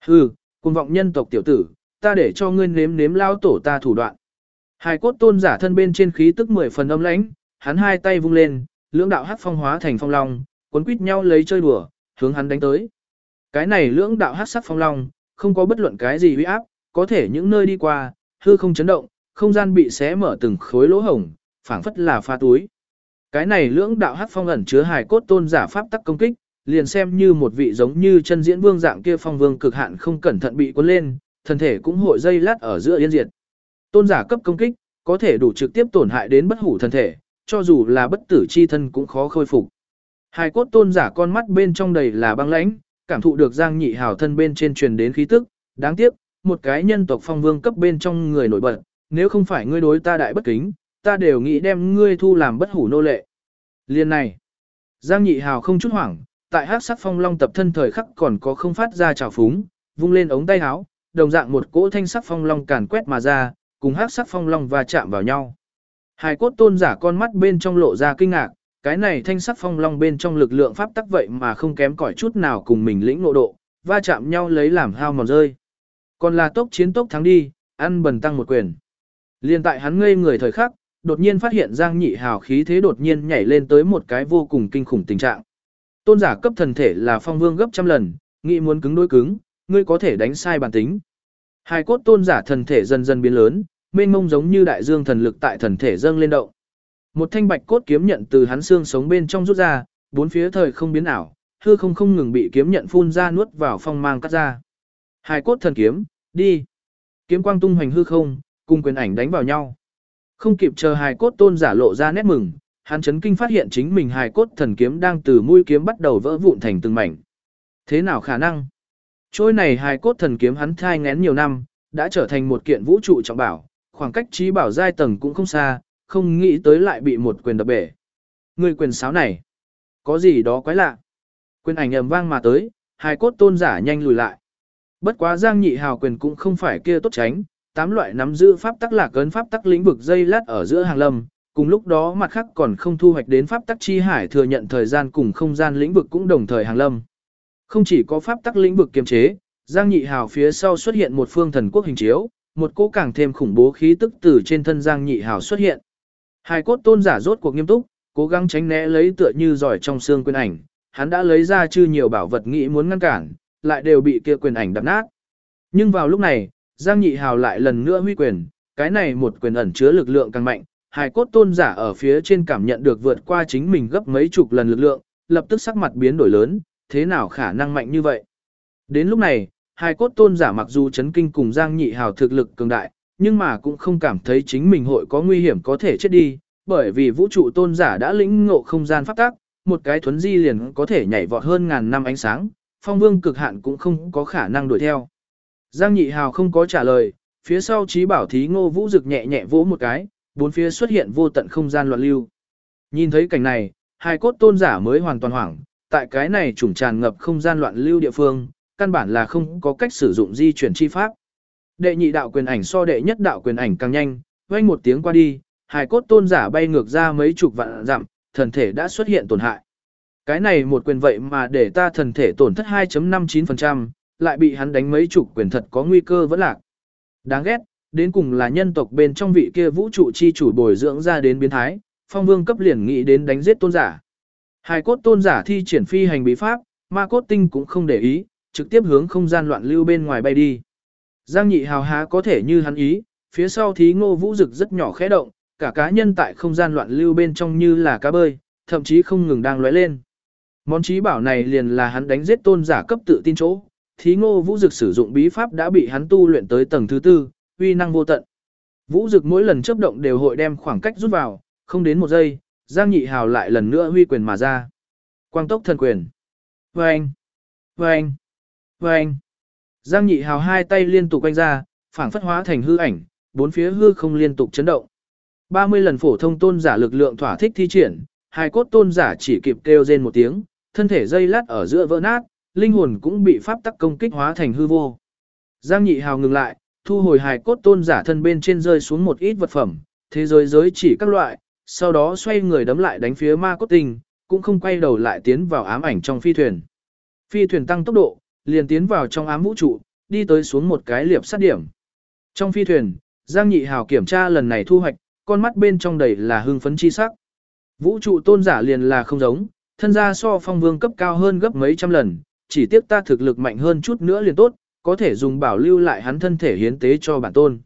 Hừ, cùng vọng nhân tộc tiểu tử, ta để cho ngươi nếm nếm lao tổ ta thủ đoạn. Hài cốt tôn giả thân bên trên khí tức mười phần âm lãnh, hắn hai tay vung lên, lưỡng đạo hắc phong hóa thành phong long, cuốn quýt nhau lấy chơi đùa, hướng hắn đánh tới. Cái này lưỡng đạo hắc sắc phong long, không có bất luận cái gì uy áp, có thể những nơi đi qua, hư không chấn động, không gian bị xé mở từng khối lỗ hổng, phảng phất là pha túi. Cái này lưỡng đạo hắc phong ẩn chứa hài cốt tôn giả pháp tắc công kích, liền xem như một vị giống như chân diễn vương dạng kia phong vương cực hạn không cẩn thận bị cuốn lên, thân thể cũng hội dây lát ở giữa yên diệt. Tôn giả cấp công kích, có thể đủ trực tiếp tổn hại đến bất hủ thân thể, cho dù là bất tử chi thân cũng khó khôi phục. Hài cốt tôn giả con mắt bên trong đầy là băng lãnh, cảm thụ được Giang Nhị Hào thân bên trên truyền đến khí tức, đáng tiếc, một cái nhân tộc phong vương cấp bên trong người nổi bật, nếu không phải ngươi đối ta đại bất kính, ta đều nghĩ đem ngươi thu làm bất hủ nô lệ. Liên này, Giang Nhị Hào không chút hoảng, tại hắc sắc phong long tập thân thời khắc còn có không phát ra trào phúng, vung lên ống tay áo, đồng dạng một cỗ thanh sắc phong long càn quét mà ra, cùng hắc sắc phong long va chạm vào nhau. Hai cốt tôn giả con mắt bên trong lộ ra kinh ngạc, cái này thanh sắc phong long bên trong lực lượng pháp tắc vậy mà không kém cỏi chút nào cùng mình lĩnh ngộ độ, va chạm nhau lấy làm hao mòn rơi. Còn là tốc chiến tốc thắng đi, ăn bần tăng một quyền. Liên tại hắn ngây người thời khắc, đột nhiên phát hiện Giang Nhị Hào khí thế đột nhiên nhảy lên tới một cái vô cùng kinh khủng tình trạng. Tôn giả cấp thần thể là phong vương gấp trăm lần, nghĩ muốn cứng đối cứng, ngươi có thể đánh sai bản tính. Hai cốt tôn giả thần thể dần dần biến lớn, mênh mông giống như đại dương thần lực tại thần thể dâng lên động. Một thanh bạch cốt kiếm nhận từ hắn xương sống bên trong rút ra, bốn phía thời không biến ảo, hư không không ngừng bị kiếm nhận phun ra nuốt vào phong mang cắt ra. Hai cốt thần kiếm, đi. Kiếm quang tung hoành hư không, cùng quyền ảnh đánh vào nhau. Không kịp chờ hài cốt tôn giả lộ ra nét mừng, hắn chấn kinh phát hiện chính mình hài cốt thần kiếm đang từ mũi kiếm bắt đầu vỡ vụn thành từng mảnh. Thế nào khả năng? Trôi này hài cốt thần kiếm hắn thai ngén nhiều năm, đã trở thành một kiện vũ trụ trọng bảo, khoảng cách trí bảo giai tầng cũng không xa, không nghĩ tới lại bị một quyền đập bể. Người quyền sáo này, có gì đó quái lạ. Quyền ảnh ầm vang mà tới, hài cốt tôn giả nhanh lùi lại. Bất quá Giang Nhị Hào quyền cũng không phải kia tốt tránh, tám loại nắm giữ pháp tắc lạc ấn pháp tắc lĩnh vực dây lát ở giữa hàng lâm, cùng lúc đó mặt khác còn không thu hoạch đến pháp tắc chi hải thừa nhận thời gian cùng không gian lĩnh vực cũng đồng thời hàng lâm. Không chỉ có pháp tắc lĩnh vực kiềm chế, Giang Nhị Hào phía sau xuất hiện một phương thần quốc hình chiếu, một cỗ càng thêm khủng bố khí tức từ trên thân Giang Nhị Hào xuất hiện. Hai cốt tôn giả rốt cuộc nghiêm túc, cố gắng tránh né lấy tựa như giỏi trong xương quyền ảnh, hắn đã lấy ra chư nhiều bảo vật nghĩ muốn ngăn cản, lại đều bị kia quyền ảnh đập nát. Nhưng vào lúc này, Giang Nhị Hào lại lần nữa huy quyền, cái này một quyền ẩn chứa lực lượng càng mạnh, hài cốt tôn giả ở phía trên cảm nhận được vượt qua chính mình gấp mấy chục lần lực lượng, lập tức sắc mặt biến đổi lớn, thế nào khả năng mạnh như vậy. Đến lúc này, hài cốt tôn giả mặc dù chấn kinh cùng Giang Nhị Hào thực lực cường đại, nhưng mà cũng không cảm thấy chính mình hội có nguy hiểm có thể chết đi, bởi vì vũ trụ tôn giả đã lĩnh ngộ không gian pháp tắc, một cái thuấn di liền có thể nhảy vọt hơn ngàn năm ánh sáng, phong vương cực hạn cũng không có khả năng đuổi theo. Giang Nhị Hào không có trả lời, phía sau trí bảo thí ngô vũ rực nhẹ nhẹ vỗ một cái, bốn phía xuất hiện vô tận không gian loạn lưu. Nhìn thấy cảnh này, hai cốt tôn giả mới hoàn toàn hoảng, tại cái này trùng tràn ngập không gian loạn lưu địa phương, căn bản là không có cách sử dụng di chuyển chi pháp. Đệ nhị đạo quyền ảnh so đệ nhất đạo quyền ảnh càng nhanh, vang một tiếng qua đi, hai cốt tôn giả bay ngược ra mấy chục vạn dặm, thần thể đã xuất hiện tổn hại. Cái này một quyền vậy mà để ta thần thể tổn thất 2.59%, lại bị hắn đánh mấy chục quyền thật có nguy cơ vẫn lạc. Đáng ghét, đến cùng là nhân tộc bên trong vị kia vũ trụ chi chủ bồi dưỡng ra đến biến thái, phong vương cấp liền nghĩ đến đánh giết tôn giả. Hai cốt tôn giả thi triển phi hành bí pháp, ma cốt tinh cũng không để ý, trực tiếp hướng không gian loạn lưu bên ngoài bay đi. Giang nhị hào há có thể như hắn ý, phía sau thí ngô vũ rực rất nhỏ khẽ động, cả cá nhân tại không gian loạn lưu bên trong như là cá bơi, thậm chí không ngừng đang lóe lên. Món trí bảo này liền là hắn đánh giết tôn giả cấp tự tin chỗ, thí ngô vũ dực sử dụng bí pháp đã bị hắn tu luyện tới tầng thứ tư, uy năng vô tận. Vũ dực mỗi lần chấp động đều hội đem khoảng cách rút vào, không đến một giây, Giang Nhị Hào lại lần nữa huy quyền mà ra. Quang tốc thần quyền. Vâng! Vâng! Vâng! Giang Nhị Hào hai tay liên tục quanh ra, phảng phất hóa thành hư ảnh, bốn phía hư không liên tục chấn động. 30 lần phổ thông tôn giả lực lượng thỏa thích thi triển, hai cốt tôn giả chỉ kịp kêu rên một tiếng, thân thể dây lát ở giữa vỡ nát, linh hồn cũng bị pháp tắc công kích hóa thành hư vô. Giang Nhị Hào ngừng lại, thu hồi hài cốt tôn giả thân bên trên rơi xuống một ít vật phẩm, thế giới giới chỉ các loại, sau đó xoay người đấm lại đánh phía ma cốt tinh, cũng không quay đầu lại tiến vào ám ảnh trong phi thuyền. Phi thuyền tăng tốc độ, liền tiến vào trong ám vũ trụ, đi tới xuống một cái liệp sát điểm. Trong phi thuyền, Giang Nhị Hào kiểm tra lần này thu hoạch, con mắt bên trong đầy là hưng phấn chi sắc. Vũ trụ tôn giả liền là không giống, thân gia so phong vương cấp cao hơn gấp mấy trăm lần, chỉ tiếc ta thực lực mạnh hơn chút nữa liền tốt, có thể dùng bảo lưu lại hắn thân thể hiến tế cho bản tôn.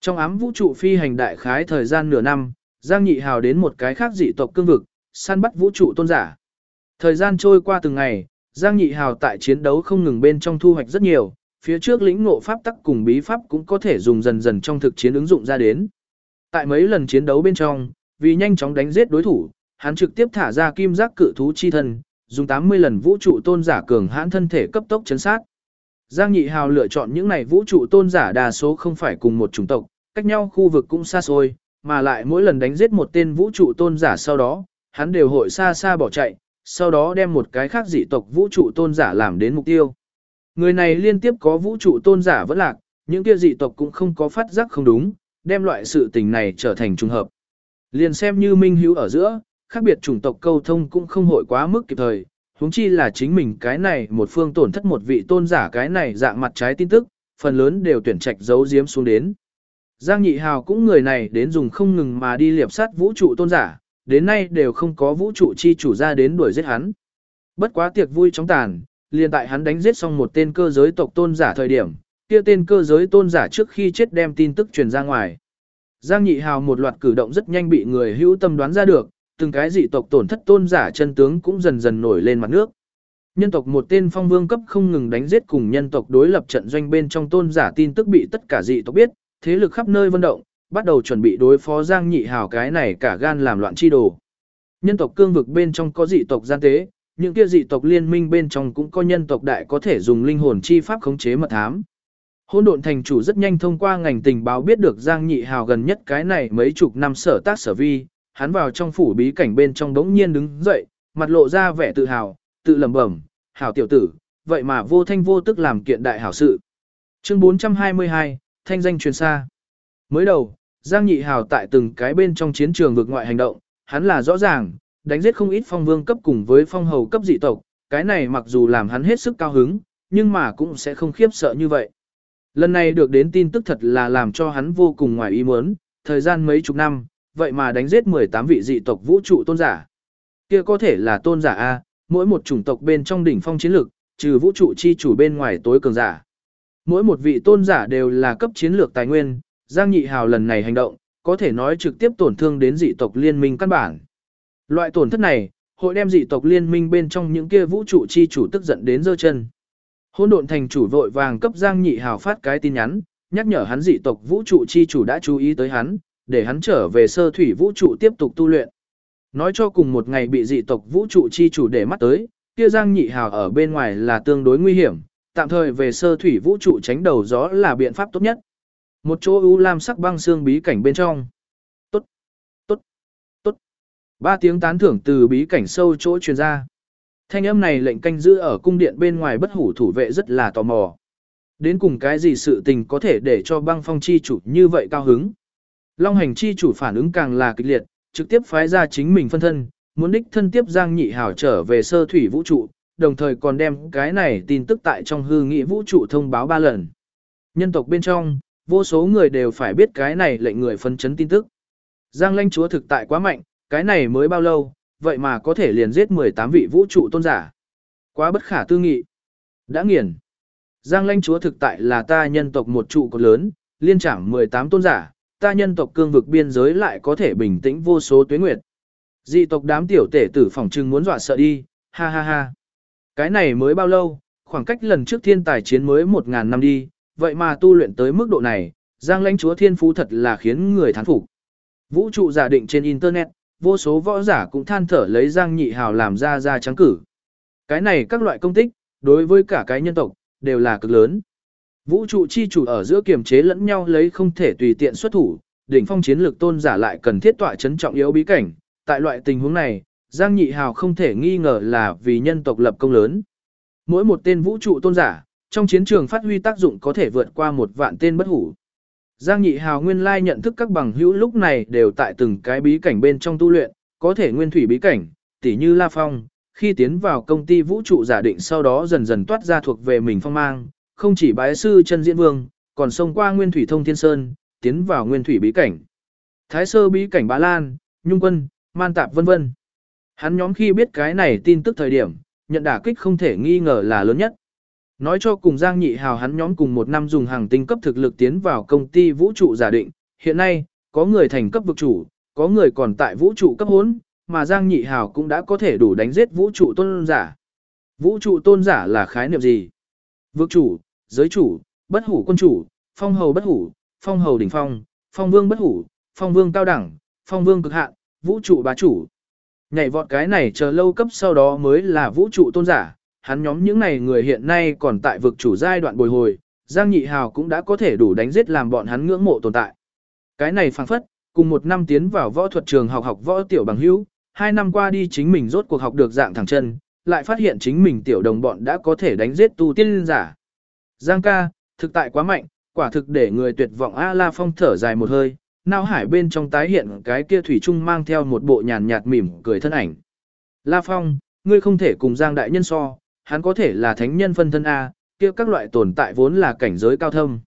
Trong ám vũ trụ phi hành đại khái thời gian nửa năm, Giang Nhị Hào đến một cái khác dị tộc cương vực, săn bắt vũ trụ tôn giả. Thời gian trôi qua từng ngày, Giang Nhị Hào tại chiến đấu không ngừng bên trong thu hoạch rất nhiều, phía trước lĩnh ngộ pháp tắc cùng bí pháp cũng có thể dùng dần dần trong thực chiến ứng dụng ra đến. Tại mấy lần chiến đấu bên trong, vì nhanh chóng đánh giết đối thủ, hắn trực tiếp thả ra kim giác cự thú chi thân, dùng 80 lần vũ trụ tôn giả cường hãn thân thể cấp tốc chấn sát. Giang Nhị Hào lựa chọn những này vũ trụ tôn giả đa số không phải cùng một chủng tộc, cách nhau khu vực cũng xa xôi, mà lại mỗi lần đánh giết một tên vũ trụ tôn giả sau đó, hắn đều hội xa xa bỏ chạy, sau đó đem một cái khác dị tộc vũ trụ tôn giả làm đến mục tiêu. Người này liên tiếp có vũ trụ tôn giả vẫn lạc, những kia dị tộc cũng không có phát giác không đúng, đem loại sự tình này trở thành trùng hợp. Liền xem như minh hữu ở giữa, khác biệt chủng tộc câu thông cũng không hội quá mức kịp thời, huống chi là chính mình cái này một phương tổn thất một vị tôn giả cái này dạng mặt trái tin tức, phần lớn đều tuyển trạch giấu giếm xuống đến. Giang Nhị Hào cũng người này đến dùng không ngừng mà đi liệp sát vũ trụ tôn giả, đến nay đều không có vũ trụ chi chủ ra đến đuổi giết hắn. Bất quá tiệc vui chóng tàn, liền tại hắn đánh giết xong một tên cơ giới tộc tôn giả thời điểm, kia tên cơ giới tôn giả trước khi chết đem tin tức truyền ra ngoài. Giang Nhị Hào một loạt cử động rất nhanh bị người hữu tâm đoán ra được, từng cái dị tộc tổn thất tôn giả chân tướng cũng dần dần nổi lên mặt nước. Nhân tộc một tên phong vương cấp không ngừng đánh giết cùng nhân tộc đối lập trận doanh bên trong tôn giả tin tức bị tất cả dị tộc biết, thế lực khắp nơi vận động, bắt đầu chuẩn bị đối phó Giang Nhị Hào cái này cả gan làm loạn chi đồ. Nhân tộc cương vực bên trong có dị tộc gian tế, những kia dị tộc liên minh bên trong cũng có nhân tộc đại có thể dùng linh hồn chi pháp khống chế mật thám. Hôn độn thành chủ rất nhanh thông qua ngành tình báo biết được Giang Nhị Hào gần nhất cái này mấy chục năm sở tác sở vi, hắn vào trong phủ bí cảnh bên trong đống nhiên đứng dậy, mặt lộ ra vẻ tự hào, tự lẩm bẩm, hảo tiểu tử, vậy mà vô thanh vô tức làm kiện đại hảo sự. Chương 422, thanh danh truyền xa. Mới đầu, Giang Nhị Hào tại từng cái bên trong chiến trường vực ngoại hành động, hắn là rõ ràng, đánh giết không ít phong vương cấp cùng với phong hầu cấp dị tộc, cái này mặc dù làm hắn hết sức cao hứng, nhưng mà cũng sẽ không khiếp sợ như vậy. Lần này được đến tin tức thật là làm cho hắn vô cùng ngoài ý muốn, thời gian mấy chục năm, vậy mà đánh giết 18 vị dị tộc vũ trụ tôn giả. Kia có thể là tôn giả A, mỗi một chủng tộc bên trong đỉnh phong chiến lược trừ vũ trụ chi chủ bên ngoài tối cường giả. Mỗi một vị tôn giả đều là cấp chiến lược tài nguyên, Giang Nhị Hào lần này hành động, có thể nói trực tiếp tổn thương đến dị tộc liên minh căn bản. Loại tổn thất này, hội đem dị tộc liên minh bên trong những kia vũ trụ chi chủ tức giận đến giơ chân. Hôn độn thành chủ vội vàng cấp Giang Nhị Hào phát cái tin nhắn, nhắc nhở hắn dị tộc vũ trụ chi chủ đã chú ý tới hắn, để hắn trở về sơ thủy vũ trụ tiếp tục tu luyện. Nói cho cùng một ngày bị dị tộc vũ trụ chi chủ để mắt tới, kia Giang Nhị Hào ở bên ngoài là tương đối nguy hiểm, tạm thời về sơ thủy vũ trụ tránh đầu gió là biện pháp tốt nhất. Một chỗ u lam sắc băng xương bí cảnh bên trong. Tốt, tốt, tốt. Ba tiếng tán thưởng từ bí cảnh sâu chỗ truyền ra. Thanh âm này lệnh canh giữ ở cung điện bên ngoài bất hủ thủ vệ rất là tò mò. Đến cùng cái gì sự tình có thể để cho băng phong chi chủ như vậy cao hứng. Long hành chi chủ phản ứng càng là kịch liệt, trực tiếp phái ra chính mình phân thân, muốn đích thân tiếp Giang Nhị Hảo trở về sơ thủy vũ trụ, đồng thời còn đem cái này tin tức tại trong hư nghị vũ trụ thông báo ba lần. Nhân tộc bên trong, vô số người đều phải biết cái này lệnh người phân chấn tin tức. Giang lãnh chúa thực tại quá mạnh, cái này mới bao lâu, vậy mà có thể liền giết 18 vị vũ trụ tôn giả. Quá bất khả tư nghị. Đã nghiền. Giang lãnh chúa thực tại là ta nhân tộc một trụ cột lớn, liên trảm 18 tôn giả, ta nhân tộc cương vực biên giới lại có thể bình tĩnh vô số tuyến nguyệt. Dị tộc đám tiểu tể tử phòng trưng muốn dọa sợ đi, ha ha ha. Cái này mới bao lâu, khoảng cách lần trước thiên tài chiến mới 1.000 năm đi, vậy mà tu luyện tới mức độ này, Giang lãnh chúa thiên phú thật là khiến người thán phục. Vũ trụ giả định trên Internet, vô số võ giả cũng than thở lấy Giang nhị hào làm ra ra trắng cử. Cái này các loại công tích, đối với cả cái nhân tộc, đều là cực lớn. Vũ trụ chi chủ ở giữa kiềm chế lẫn nhau lấy không thể tùy tiện xuất thủ, đỉnh phong chiến lược tôn giả lại cần thiết tọa chấn trọng yếu bí cảnh. Tại loại tình huống này, Giang Nhị Hào không thể nghi ngờ là vì nhân tộc lập công lớn. Mỗi một tên vũ trụ tôn giả, trong chiến trường phát huy tác dụng có thể vượt qua một vạn tên bất hủ. Giang Nhị Hào nguyên lai nhận thức các bằng hữu lúc này đều tại từng cái bí cảnh bên trong tu luyện, có thể nguyên thủy bí cảnh, tỉ như La Phong, khi tiến vào công ty vũ trụ giả định sau đó dần dần toát ra thuộc về mình phong mang, không chỉ bái sư chân diễn vương, còn xông qua nguyên thủy thông thiên sơn, tiến vào nguyên thủy bí cảnh. Thái sơ bí cảnh Bá Lan, Nhung Quân, Man Tạp vân vân. Hắn nhóm khi biết cái này tin tức thời điểm, nhận đả kích không thể nghi ngờ là lớn nhất. Nói cho cùng Giang Nhị Hào hắn nhóm cùng một năm dùng hàng tinh cấp thực lực tiến vào công ty vũ trụ giả định, hiện nay, có người thành cấp vực chủ, có người còn tại vũ trụ cấp hốn, mà Giang Nhị Hào cũng đã có thể đủ đánh giết vũ trụ tôn giả. Vũ trụ tôn giả là khái niệm gì? Vực chủ, giới chủ, bất hủ quân chủ, phong hầu bất hủ, phong hầu đỉnh phong, phong vương bất hủ, phong vương cao đẳng, phong vương cực hạn, vũ trụ bá chủ. Nhảy vọt cái này chờ lâu cấp sau đó mới là vũ trụ tôn giả, hắn nhóm những này người hiện nay còn tại vực chủ giai đoạn bồi hồi, Giang Nhị Hào cũng đã có thể đủ đánh giết làm bọn hắn ngưỡng mộ tồn tại. Cái này phảng phất, cùng một năm tiến vào võ thuật trường học học võ tiểu bằng hữu, hai năm qua đi chính mình rốt cuộc học được dạng thẳng chân, lại phát hiện chính mình tiểu đồng bọn đã có thể đánh giết tu tiên giả. Giang ca, thực tại quá mạnh, quả thực để người tuyệt vọng A La Phong thở dài một hơi, Nao hải bên trong tái hiện cái kia thủy trung mang theo một bộ nhàn nhạt mỉm cười thân ảnh. La Phong, ngươi không thể cùng Giang đại nhân so, hắn có thể là thánh nhân phân thân A, kia các loại tồn tại vốn là cảnh giới cao thâm.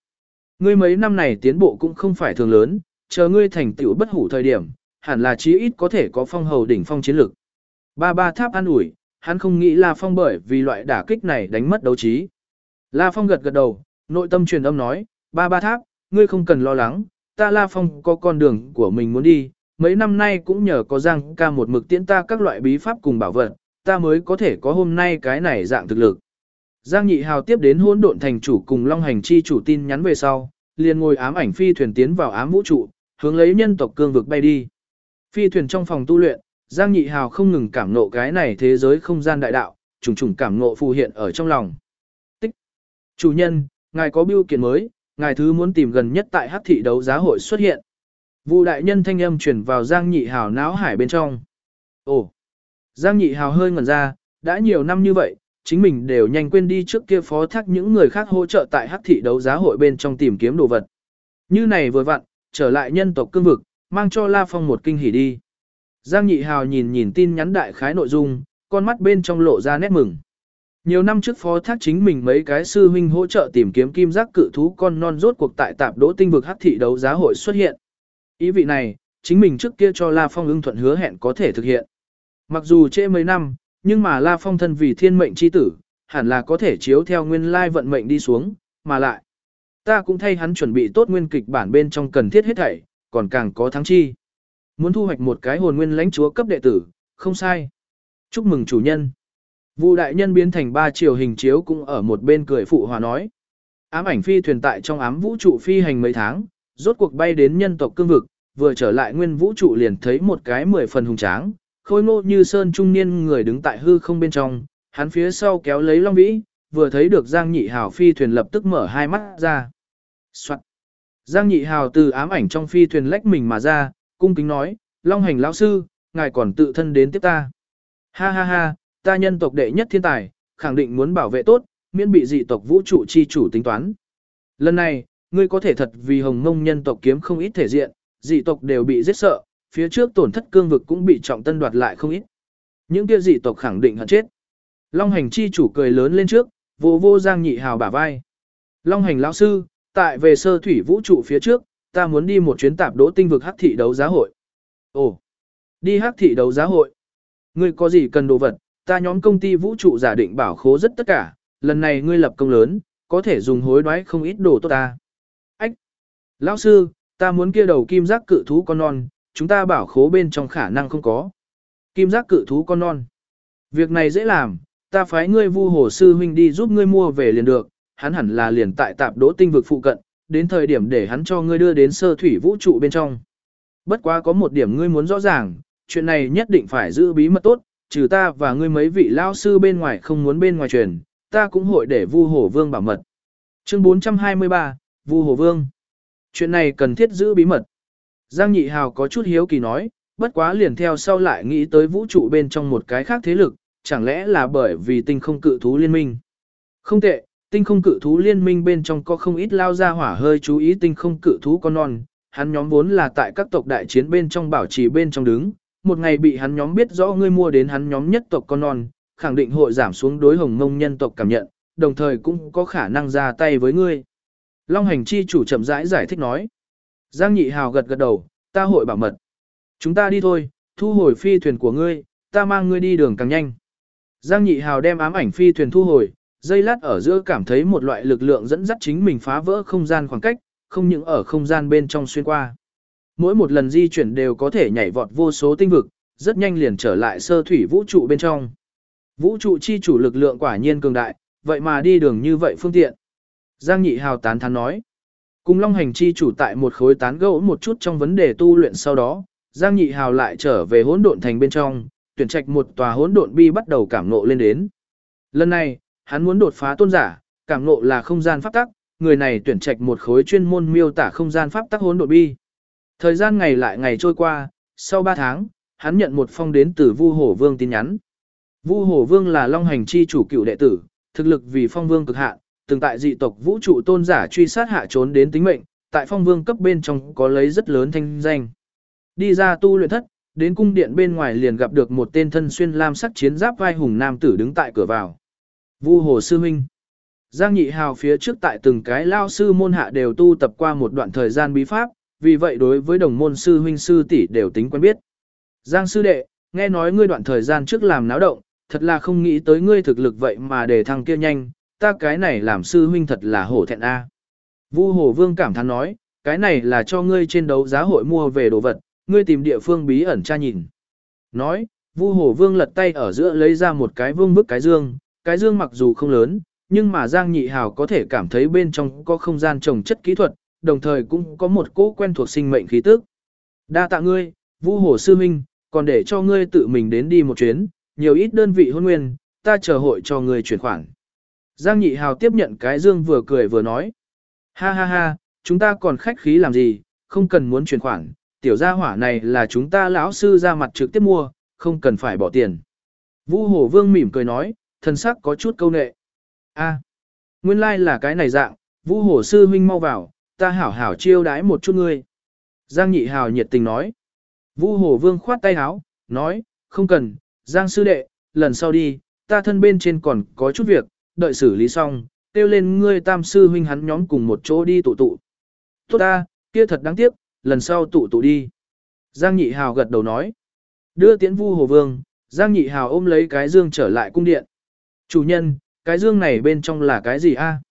ngươi mấy năm này tiến bộ cũng không phải thường lớn, chờ ngươi thành tựu bất hủ thời điểm, hẳn là chí ít có thể có phong hầu đỉnh phong chiến lực. Ba ba tháp an ủi, hắn không nghĩ La Phong bởi vì loại đả kích này đánh mất đấu trí. La Phong gật gật đầu, nội tâm truyền âm nói, ba ba tháp, ngươi không cần lo lắng, ta La Phong có con đường của mình muốn đi, mấy năm nay cũng nhờ có Giang ca một mực tiễn ta các loại bí pháp cùng bảo vật, ta mới có thể có hôm nay cái này dạng thực lực. Giang Nhị Hào tiếp đến hỗn độn thành chủ cùng Long Hành chi chủ tin nhắn về sau, liền ngồi ám ảnh phi thuyền tiến vào ám vũ trụ, hướng lấy nhân tộc cương vực bay đi. Phi thuyền trong phòng tu luyện, Giang Nhị Hào không ngừng cảm nộ cái này thế giới không gian đại đạo, trùng trùng cảm nộ phù hiện ở trong lòng. Chủ nhân, ngài có biêu kiện mới, ngài thứ muốn tìm gần nhất tại Hắc thị đấu giá hội xuất hiện. Vụ đại nhân thanh âm truyền vào Giang Nhị Hào não hải bên trong. Ồ. Giang Nhị Hào hơi ngẩn ra, đã nhiều năm như vậy, chính mình đều nhanh quên đi trước kia phó thác những người khác hỗ trợ tại Hắc thị đấu giá hội bên trong tìm kiếm đồ vật. Như này vừa vặn, trở lại nhân tộc cương vực, mang cho La Phong một kinh hỉ đi. Giang Nhị Hào nhìn nhìn tin nhắn đại khái nội dung, con mắt bên trong lộ ra nét mừng. Nhiều năm trước phó thác chính mình mấy cái sư huynh hỗ trợ tìm kiếm kim giác cự thú con non rốt cuộc tại tạp đỗ tinh vực hắc thị đấu giá hội xuất hiện. Ý vị này, chính mình trước kia cho La Phong ưng thuận hứa hẹn có thể thực hiện. Mặc dù trễ mấy năm, nhưng mà La Phong thân vì thiên mệnh chi tử, hẳn là có thể chiếu theo nguyên lai vận mệnh đi xuống, mà lại. Ta cũng thay hắn chuẩn bị tốt nguyên kịch bản bên trong cần thiết hết thảy, còn càng có thắng chi. Muốn thu hoạch một cái hồn nguyên lãnh chúa cấp đệ tử, không sai. Chúc mừng chủ nhân. Vu đại nhân biến thành ba chiều hình chiếu cũng ở một bên cười phụ hòa nói. Ám ảnh phi thuyền tại trong ám vũ trụ phi hành mấy tháng, rốt cuộc bay đến nhân tộc cương vực, vừa trở lại nguyên vũ trụ liền thấy một cái mười phần hùng tráng, khôi ngô như sơn trung niên người đứng tại hư không bên trong, hắn phía sau kéo lấy long vĩ, vừa thấy được Giang Nhị Hào phi thuyền lập tức mở hai mắt ra. Soạn. Giang Nhị Hào từ ám ảnh trong phi thuyền lách mình mà ra, cung kính nói, Long hành lão sư, ngài còn tự thân đến tiếp ta. Ha ha ha, ta nhân tộc đệ nhất thiên tài, khẳng định muốn bảo vệ tốt, miễn bị dị tộc vũ trụ chi chủ tính toán. Lần này, ngươi có thể thật vì hồng mông nhân tộc kiếm không ít thể diện, dị tộc đều bị giết sợ, phía trước tổn thất cương vực cũng bị trọng tân đoạt lại không ít. Những kia dị tộc khẳng định hận chết. Long hành chi chủ cười lớn lên trước, vô vô giang nhị hào bả vai. Long hành lão sư, tại về sơ thủy vũ trụ phía trước, ta muốn đi một chuyến tạp đỗ tinh vực hắc thị đấu giá hội. Ồ, đi hắc thị đấu giá hội. Ngươi có gì cần đồ vật, ta nhóm công ty vũ trụ giả định bảo khố rất tất cả, lần này ngươi lập công lớn, có thể dùng hối đoái không ít đồ tốt ta. Ách! Lão sư, ta muốn kia đầu kim giác cự thú con non, chúng ta bảo khố bên trong khả năng không có. Kim giác cự thú con non. Việc này dễ làm, ta phái ngươi vu hồ sư huynh đi giúp ngươi mua về liền được, hắn hẳn là liền tại tạp đỗ tinh vực phụ cận, đến thời điểm để hắn cho ngươi đưa đến sơ thủy vũ trụ bên trong. Bất quá có một điểm ngươi muốn rõ ràng, chuyện này nhất định phải giữ bí mật tốt, trừ ta và ngươi mấy vị lao sư bên ngoài không muốn bên ngoài truyền, ta cũng hội để Vu Hổ Vương bảo mật. Chương 423, Vu Hổ Vương. Chuyện này cần thiết giữ bí mật. Giang Nhị Hào có chút hiếu kỳ nói, bất quá liền theo sau lại nghĩ tới vũ trụ bên trong một cái khác thế lực, chẳng lẽ là bởi vì tinh không cự thú liên minh. Không tệ, tinh không cự thú liên minh bên trong có không ít lao ra hỏa hơi chú ý tinh không cự thú con non, hắn nhóm vốn là tại các tộc đại chiến bên trong bảo trì bên trong đứng, một ngày bị hắn nhóm biết rõ ngươi mua đến hắn nhóm nhất tộc con non, khẳng định hội giảm xuống đối hồng mông nhân tộc cảm nhận, đồng thời cũng có khả năng ra tay với ngươi. Long hành chi chủ chậm rãi giải, giải thích nói. Giang nhị hào gật gật đầu, ta hội bảo mật. Chúng ta đi thôi, thu hồi phi thuyền của ngươi, ta mang ngươi đi đường càng nhanh. Giang nhị hào đem ám ảnh phi thuyền thu hồi, dây lát ở giữa cảm thấy một loại lực lượng dẫn dắt chính mình phá vỡ không gian khoảng cách, không những ở không gian bên trong xuyên qua. Mỗi một lần di chuyển đều có thể nhảy vọt vô số tinh vực, rất nhanh liền trở lại sơ thủy vũ trụ bên trong. Vũ trụ chi chủ lực lượng quả nhiên cường đại, vậy mà đi đường như vậy phương tiện. Giang Nhị Hào tán thán nói. Cùng Long Hành chi chủ tại một khối tán gẫu một chút trong vấn đề tu luyện sau đó, Giang Nhị Hào lại trở về hỗn độn thành bên trong, tuyển trạch một tòa hỗn độn bi bắt đầu cảm ngộ lên đến. Lần này, hắn muốn đột phá tôn giả, cảm ngộ là không gian pháp tắc, người này tuyển trạch một khối chuyên môn miêu tả không gian pháp tắc hỗn độn bi. Thời gian ngày lại ngày trôi qua, sau 3 tháng, hắn nhận một phong đến từ Vu Hổ Vương tin nhắn. Vu Hổ Vương là Long Hành chi chủ cựu đệ tử, thực lực vì phong vương cực hạn, từng tại dị tộc vũ trụ tôn giả truy sát hạ trốn đến tính mệnh, tại phong vương cấp bên trong có lấy rất lớn thanh danh. Đi ra tu luyện thất, đến cung điện bên ngoài liền gặp được một tên thân xuyên lam sắc chiến giáp vai hùng nam tử đứng tại cửa vào. Vu Hồ sư huynh. Giang Nhị Hào phía trước tại từng cái lao sư môn hạ đều tu tập qua một đoạn thời gian bí pháp, vì vậy đối với đồng môn sư huynh sư tỷ đều tính quen biết. Giang sư đệ, nghe nói ngươi đoạn thời gian trước làm náo động, thật là không nghĩ tới ngươi thực lực vậy mà để thăng kia nhanh, ta cái này làm sư huynh thật là hổ thẹn a. À. Vu Hồ Vương cảm thán nói, cái này là cho ngươi trên đấu giá hội mua về đồ vật, ngươi tìm địa phương bí ẩn tra nhìn. Nói, Vu Hồ Vương lật tay ở giữa lấy ra một cái vương bức cái dương, cái dương mặc dù không lớn, nhưng mà Giang Nhị Hào có thể cảm thấy bên trong có không gian trồng chất kỹ thuật, đồng thời cũng có một cỗ quen thuộc sinh mệnh khí tức. Đa tạ ngươi, Vu Hồ Sư Minh, còn để cho ngươi tự mình đến đi một chuyến, nhiều ít đơn vị hôn nguyên, ta chờ hội cho ngươi chuyển khoản. Giang Nhị Hào tiếp nhận cái dương vừa cười vừa nói. Ha ha ha, chúng ta còn khách khí làm gì, không cần muốn chuyển khoản, tiểu gia hỏa này là chúng ta lão sư ra mặt trực tiếp mua, không cần phải bỏ tiền. Vũ Hổ Vương mỉm cười nói, thân sắc có chút câu nệ. A, nguyên lai like là cái này dạng, Vũ Hổ sư huynh mau vào, ta hảo hảo chiêu đái một chút ngươi. Giang Nhị Hào nhiệt tình nói. Vũ Hổ Vương khoát tay áo, nói, không cần, Giang sư đệ, lần sau đi, ta thân bên trên còn có chút việc, đợi xử lý xong, kêu lên ngươi tam sư huynh hắn nhóm cùng một chỗ đi tụ tụ. Tốt ta, kia thật đáng tiếc, lần sau tụ tụ đi. Giang Nhị Hào gật đầu nói. Đưa tiễn vu hồ vương, Giang Nhị Hào ôm lấy cái dương trở lại cung điện. Chủ nhân, cái dương này bên trong là cái gì a?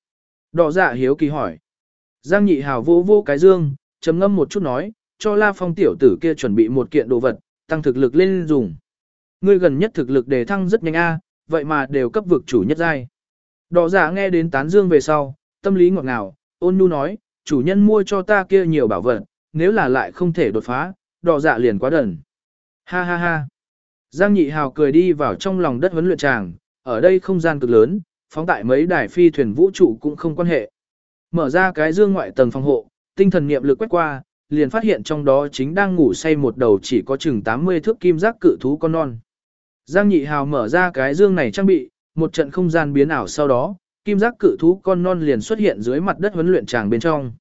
Đỏ dạ hiếu kỳ hỏi. Giang Nhị Hào vô vô cái dương, trầm ngâm một chút nói, cho La Phong tiểu tử kia chuẩn bị một kiện đồ vật, tăng thực lực lên dùng. Ngươi gần nhất thực lực đề thăng rất nhanh a, vậy mà đều cấp vực chủ nhất giai. Đỏ dạ nghe đến tán dương về sau, tâm lý ngọt ngào, ôn nhu nói, chủ nhân mua cho ta kia nhiều bảo vật, nếu là lại không thể đột phá, đỏ dạ liền quá đần. Ha ha ha. Giang nhị hào cười đi vào trong lòng đất huấn luyện tràng, ở đây không gian cực lớn, phóng tại mấy đài phi thuyền vũ trụ cũng không quan hệ. Mở ra cái dương ngoại tầng phòng hộ, tinh thần niệm lực quét qua, liền phát hiện trong đó chính đang ngủ say một đầu chỉ có chừng 80 thước kim giác cự thú con non. Giang nhị hào mở ra cái dương này trang bị, một trận không gian biến ảo sau đó, kim giác cự thú con non liền xuất hiện dưới mặt đất huấn luyện tràng bên trong.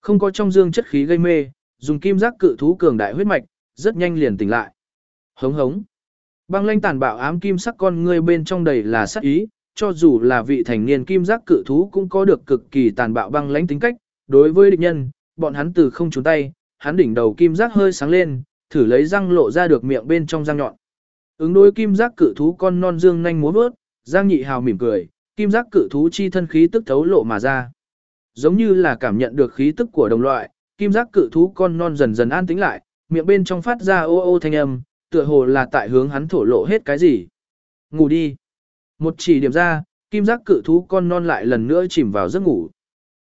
Không có trong dương chất khí gây mê, dùng kim giác cự thú cường đại huyết mạch, rất nhanh liền tỉnh lại. Hống hống. Băng lanh tàn bạo ám kim sắc con ngươi bên trong đầy là sát ý, cho dù là vị thành niên kim giác cự thú cũng có được cực kỳ tàn bạo băng lãnh tính cách, đối với địch nhân, bọn hắn từ không trốn tay, hắn đỉnh đầu kim giác hơi sáng lên, thử lấy răng lộ ra được miệng bên trong răng nhọn. Ứng đối kim giác cự thú con non dương nhanh múa vớt, Giang Nhị Hào mỉm cười, kim giác cự thú chi thân khí tức thấu lộ mà ra. Giống như là cảm nhận được khí tức của đồng loại, kim giác cự thú con non dần dần an tĩnh lại, miệng bên trong phát ra ô ô thanh âm, tựa hồ là tại hướng hắn thổ lộ hết cái gì. Ngủ đi. Một chỉ điểm ra, kim giác cự thú con non lại lần nữa chìm vào giấc ngủ.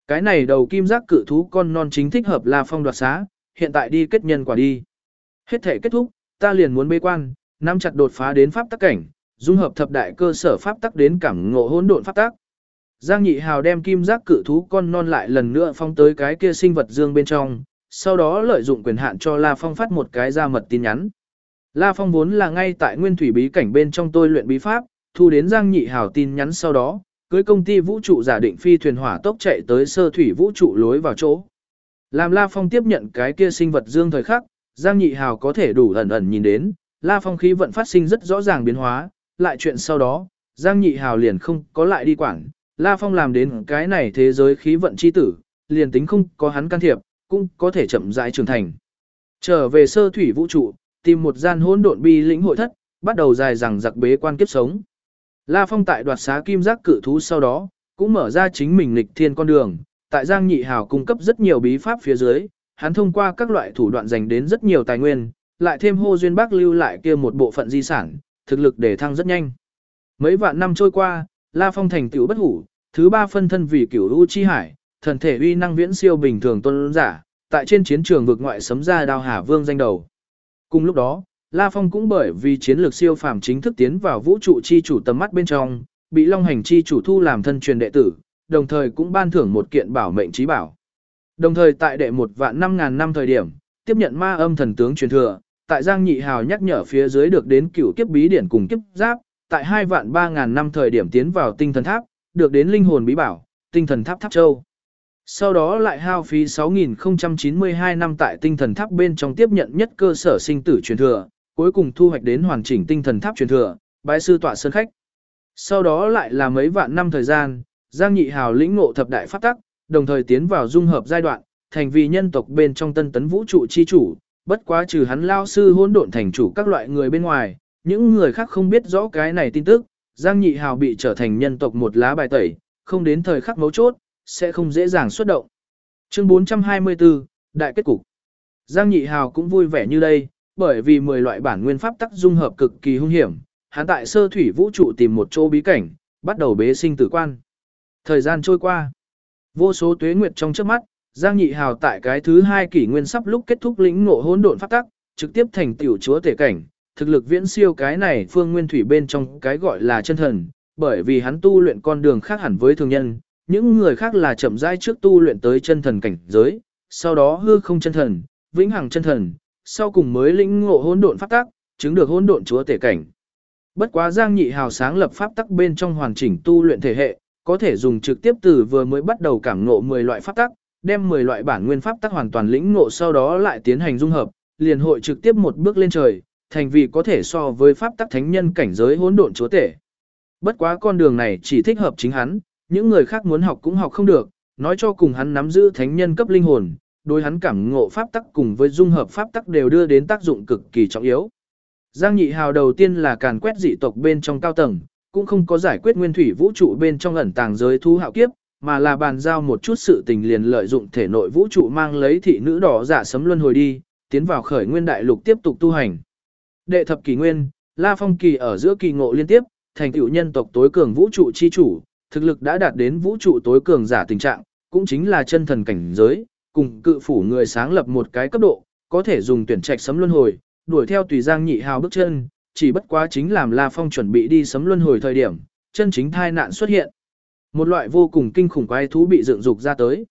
Cái này đầu kim giác cự thú con non chính thích hợp La Phong đoạt xá, hiện tại đi kết nhân quả đi. Hết thể kết thúc, ta liền muốn bế quan, nắm chặt đột phá đến pháp tắc cảnh, dung hợp thập đại cơ sở pháp tắc đến cảm ngộ hỗn độn pháp tắc. Giang Nhị Hào đem kim giác cự thú con non lại lần nữa phong tới cái kia sinh vật dương bên trong, sau đó lợi dụng quyền hạn cho La Phong phát một cái ra mật tin nhắn. La Phong vốn là ngay tại nguyên thủy bí cảnh bên trong tôi luyện bí pháp, thu đến Giang Nhị Hào tin nhắn sau đó, cưới công ty vũ trụ giả định phi thuyền hỏa tốc chạy tới sơ thủy vũ trụ lối vào chỗ. Làm La Phong tiếp nhận cái kia sinh vật dương thời khắc, Giang Nhị Hào có thể đủ ẩn ẩn nhìn đến, La Phong khí vận phát sinh rất rõ ràng biến hóa, lại chuyện sau đó, Giang Nhị Hào liền không có lại đi quản, La Phong làm đến cái này thế giới khí vận chi tử, liền tính không có hắn can thiệp, cũng có thể chậm rãi trưởng thành. Trở về sơ thủy vũ trụ, tìm một gian hỗn độn bi lĩnh hội thất, bắt đầu dài rằng giặc bế quan kiếp sống. La Phong tại đoạt xá kim giác cự thú sau đó, cũng mở ra chính mình lịch thiên con đường, tại Giang Nhị Hào cung cấp rất nhiều bí pháp phía dưới, hắn thông qua các loại thủ đoạn dành đến rất nhiều tài nguyên, lại thêm hô duyên bác lưu lại kia một bộ phận di sản, thực lực để thăng rất nhanh. Mấy vạn năm trôi qua, La Phong thành tựu bất hủ, thứ ba phân thân vì cửu u chi hải, thần thể uy năng viễn siêu bình thường tôn giả, tại trên chiến trường vực ngoại sấm ra đao hà vương danh đầu. Cùng lúc đó, La Phong cũng bởi vì chiến lược siêu phàm chính thức tiến vào vũ trụ chi chủ tầm mắt bên trong, bị Long Hành chi chủ thu làm thân truyền đệ tử, đồng thời cũng ban thưởng một kiện bảo mệnh trí bảo. Đồng thời tại đệ một vạn năm ngàn năm thời điểm, tiếp nhận ma âm thần tướng truyền thừa, tại Giang Nhị Hào nhắc nhở phía dưới được đến cửu kiếp bí điển cùng kiếp giáp, tại hai vạn ba ngàn năm thời điểm tiến vào tinh thần tháp, được đến linh hồn bí bảo, tinh thần tháp tháp châu. Sau đó lại hao phí 6092 năm tại tinh thần tháp bên trong tiếp nhận nhất cơ sở sinh tử truyền thừa, cuối cùng thu hoạch đến hoàn chỉnh tinh thần tháp truyền thừa, bái sư tọa sơn khách. Sau đó lại là mấy vạn năm thời gian, Giang Nhị Hào lĩnh ngộ thập đại pháp tắc, đồng thời tiến vào dung hợp giai đoạn, thành vì nhân tộc bên trong tân tấn vũ trụ chi chủ, bất quá trừ hắn lao sư hỗn độn thành chủ các loại người bên ngoài, những người khác không biết rõ cái này tin tức, Giang Nhị Hào bị trở thành nhân tộc một lá bài tẩy, không đến thời khắc mấu chốt, sẽ không dễ dàng xuất động. Chương 424, Đại kết cục. Giang Nhị Hào cũng vui vẻ như đây, bởi vì 10 loại bản nguyên pháp tắc dung hợp cực kỳ hung hiểm, hắn tại sơ thủy vũ trụ tìm một chỗ bí cảnh, bắt đầu bế sinh tử quan. Thời gian trôi qua, vô số tuế nguyệt trong trước mắt, Giang Nhị Hào tại cái thứ hai kỷ nguyên sắp lúc kết thúc lĩnh ngộ hỗn độn pháp tắc, trực tiếp thành tiểu chúa tể cảnh, thực lực viễn siêu cái này phương nguyên thủy bên trong cái gọi là chân thần, bởi vì hắn tu luyện con đường khác hẳn với thường nhân, những người khác là chậm rãi trước tu luyện tới chân thần cảnh giới, sau đó hư không chân thần, vĩnh hằng chân thần, sau cùng mới lĩnh ngộ hỗn độn pháp tắc, chứng được hỗn độn chúa tể cảnh. Bất quá Giang Nhị Hào sáng lập pháp tắc bên trong hoàn chỉnh tu luyện thể hệ, có thể dùng trực tiếp từ vừa mới bắt đầu cảm ngộ 10 loại pháp tắc, đem 10 loại bản nguyên pháp tắc hoàn toàn lĩnh ngộ sau đó lại tiến hành dung hợp, liền hội trực tiếp một bước lên trời, thành vì có thể so với pháp tắc thánh nhân cảnh giới hỗn độn chúa tể. Bất quá con đường này chỉ thích hợp chính hắn, những người khác muốn học cũng học không được, nói cho cùng hắn nắm giữ thánh nhân cấp linh hồn, đối hắn cảm ngộ pháp tắc cùng với dung hợp pháp tắc đều đưa đến tác dụng cực kỳ trọng yếu. Giang Nhị Hào đầu tiên là càn quét dị tộc bên trong cao tầng, cũng không có giải quyết nguyên thủy vũ trụ bên trong ẩn tàng giới thu hạo kiếp, mà là bàn giao một chút sự tình liền lợi dụng thể nội vũ trụ mang lấy thị nữ đỏ giả sấm luân hồi đi, tiến vào khởi nguyên đại lục tiếp tục tu hành. Đệ thập kỳ nguyên, La Phong kỳ ở giữa kỳ ngộ liên tiếp, thành tựu nhân tộc tối cường vũ trụ chi chủ, thực lực đã đạt đến vũ trụ tối cường giả tình trạng, cũng chính là chân thần cảnh giới, cùng cự phủ người sáng lập một cái cấp độ, có thể dùng tuyển trạch sấm luân hồi, đuổi theo tùy giang nhị hào bước chân, chỉ bất quá chính làm La Phong chuẩn bị đi sấm luân hồi thời điểm, chân chính thai nạn xuất hiện. Một loại vô cùng kinh khủng quái thú bị dựng dục ra tới.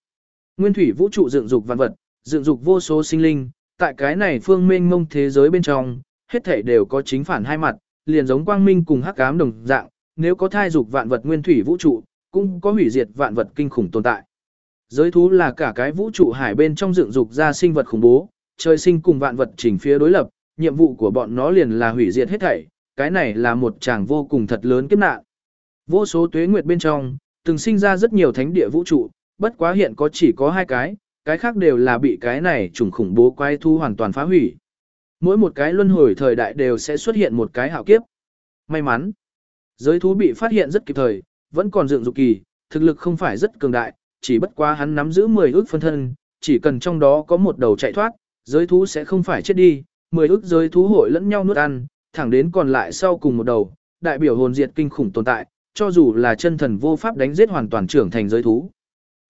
Nguyên thủy vũ trụ dựng dục văn vật, dựng dục vô số sinh linh, tại cái này phương mênh mông thế giới bên trong, hết thảy đều có chính phản hai mặt, liền giống quang minh cùng hắc ám đồng dạng, nếu có thai dục vạn vật nguyên thủy vũ trụ, cũng có hủy diệt vạn vật kinh khủng tồn tại. Giới thú là cả cái vũ trụ hải bên trong dựng dục ra sinh vật khủng bố, trời sinh cùng vạn vật chỉnh phía đối lập, nhiệm vụ của bọn nó liền là hủy diệt hết thảy, cái này là một chàng vô cùng thật lớn kiếp nạn. Vô số tuế nguyệt bên trong, từng sinh ra rất nhiều thánh địa vũ trụ, bất quá hiện có chỉ có hai cái, cái khác đều là bị cái này trùng khủng bố quái thu hoàn toàn phá hủy. Mỗi một cái luân hồi thời đại đều sẽ xuất hiện một cái hạo kiếp. May mắn, giới thú bị phát hiện rất kịp thời, vẫn còn dựng dục kỳ, thực lực không phải rất cường đại, chỉ bất quá hắn nắm giữ 10 ước phân thân, chỉ cần trong đó có một đầu chạy thoát, giới thú sẽ không phải chết đi, 10 ước giới thú hội lẫn nhau nuốt ăn, thẳng đến còn lại sau cùng một đầu, đại biểu hồn diệt kinh khủng tồn tại, cho dù là chân thần vô pháp đánh giết hoàn toàn trưởng thành giới thú.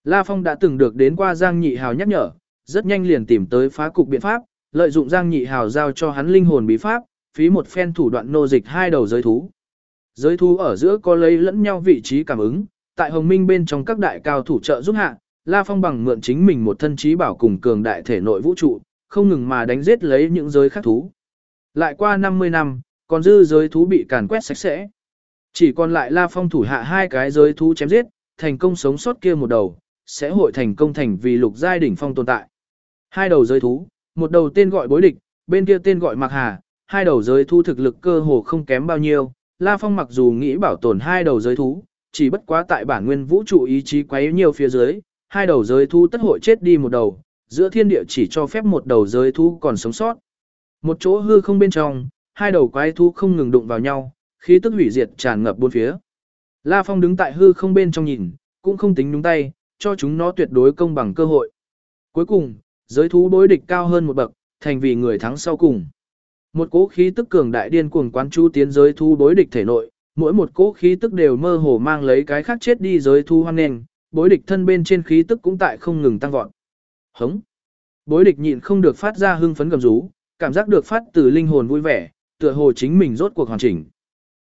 La Phong đã từng được đến qua Giang Nhị Hào nhắc nhở, rất nhanh liền tìm tới phá cục biện pháp, lợi dụng Giang Nhị Hào giao cho hắn linh hồn bí pháp, phí một phen thủ đoạn nô dịch hai đầu giới thú. Giới thú ở giữa có lấy lẫn nhau vị trí cảm ứng, tại Hồng Minh bên trong các đại cao thủ trợ giúp hạ, La Phong bằng mượn chính mình một thân trí bảo cùng cường đại thể nội vũ trụ, không ngừng mà đánh giết lấy những giới khác thú. Lại qua 50 năm, còn dư giới thú bị càn quét sạch sẽ. Chỉ còn lại La Phong thủ hạ hai cái giới thú chém giết, thành công sống sót kia một đầu, sẽ hội thành công thành vì lục giai đỉnh phong tồn tại. Hai đầu giới thú, một đầu tên gọi bối địch, bên kia tên gọi Mạc Hà, hai đầu giới thú thực lực cơ hồ không kém bao nhiêu. La Phong mặc dù nghĩ bảo tồn hai đầu giới thú, chỉ bất quá tại bản nguyên vũ trụ ý chí quấy nhiều phía dưới, hai đầu giới thú tất hội chết đi một đầu, giữa thiên địa chỉ cho phép một đầu giới thú còn sống sót. Một chỗ hư không bên trong, hai đầu quái thú không ngừng đụng vào nhau, khí tức hủy diệt tràn ngập bốn phía. La Phong đứng tại hư không bên trong nhìn, cũng không tính nhúng tay, cho chúng nó tuyệt đối công bằng cơ hội. Cuối cùng, giới thú đối địch cao hơn một bậc, thành vì người thắng sau cùng. Một cỗ khí tức cường đại điên cuồng quán chu tiến giới thú đối địch thể nội, mỗi một cỗ khí tức đều mơ hồ mang lấy cái khác chết đi giới thu hoang nền, bối địch thân bên trên khí tức cũng tại không ngừng tăng vọt. Hống. Bối địch nhịn không được phát ra hưng phấn gầm rú, cảm giác được phát từ linh hồn vui vẻ, tựa hồ chính mình rốt cuộc hoàn chỉnh.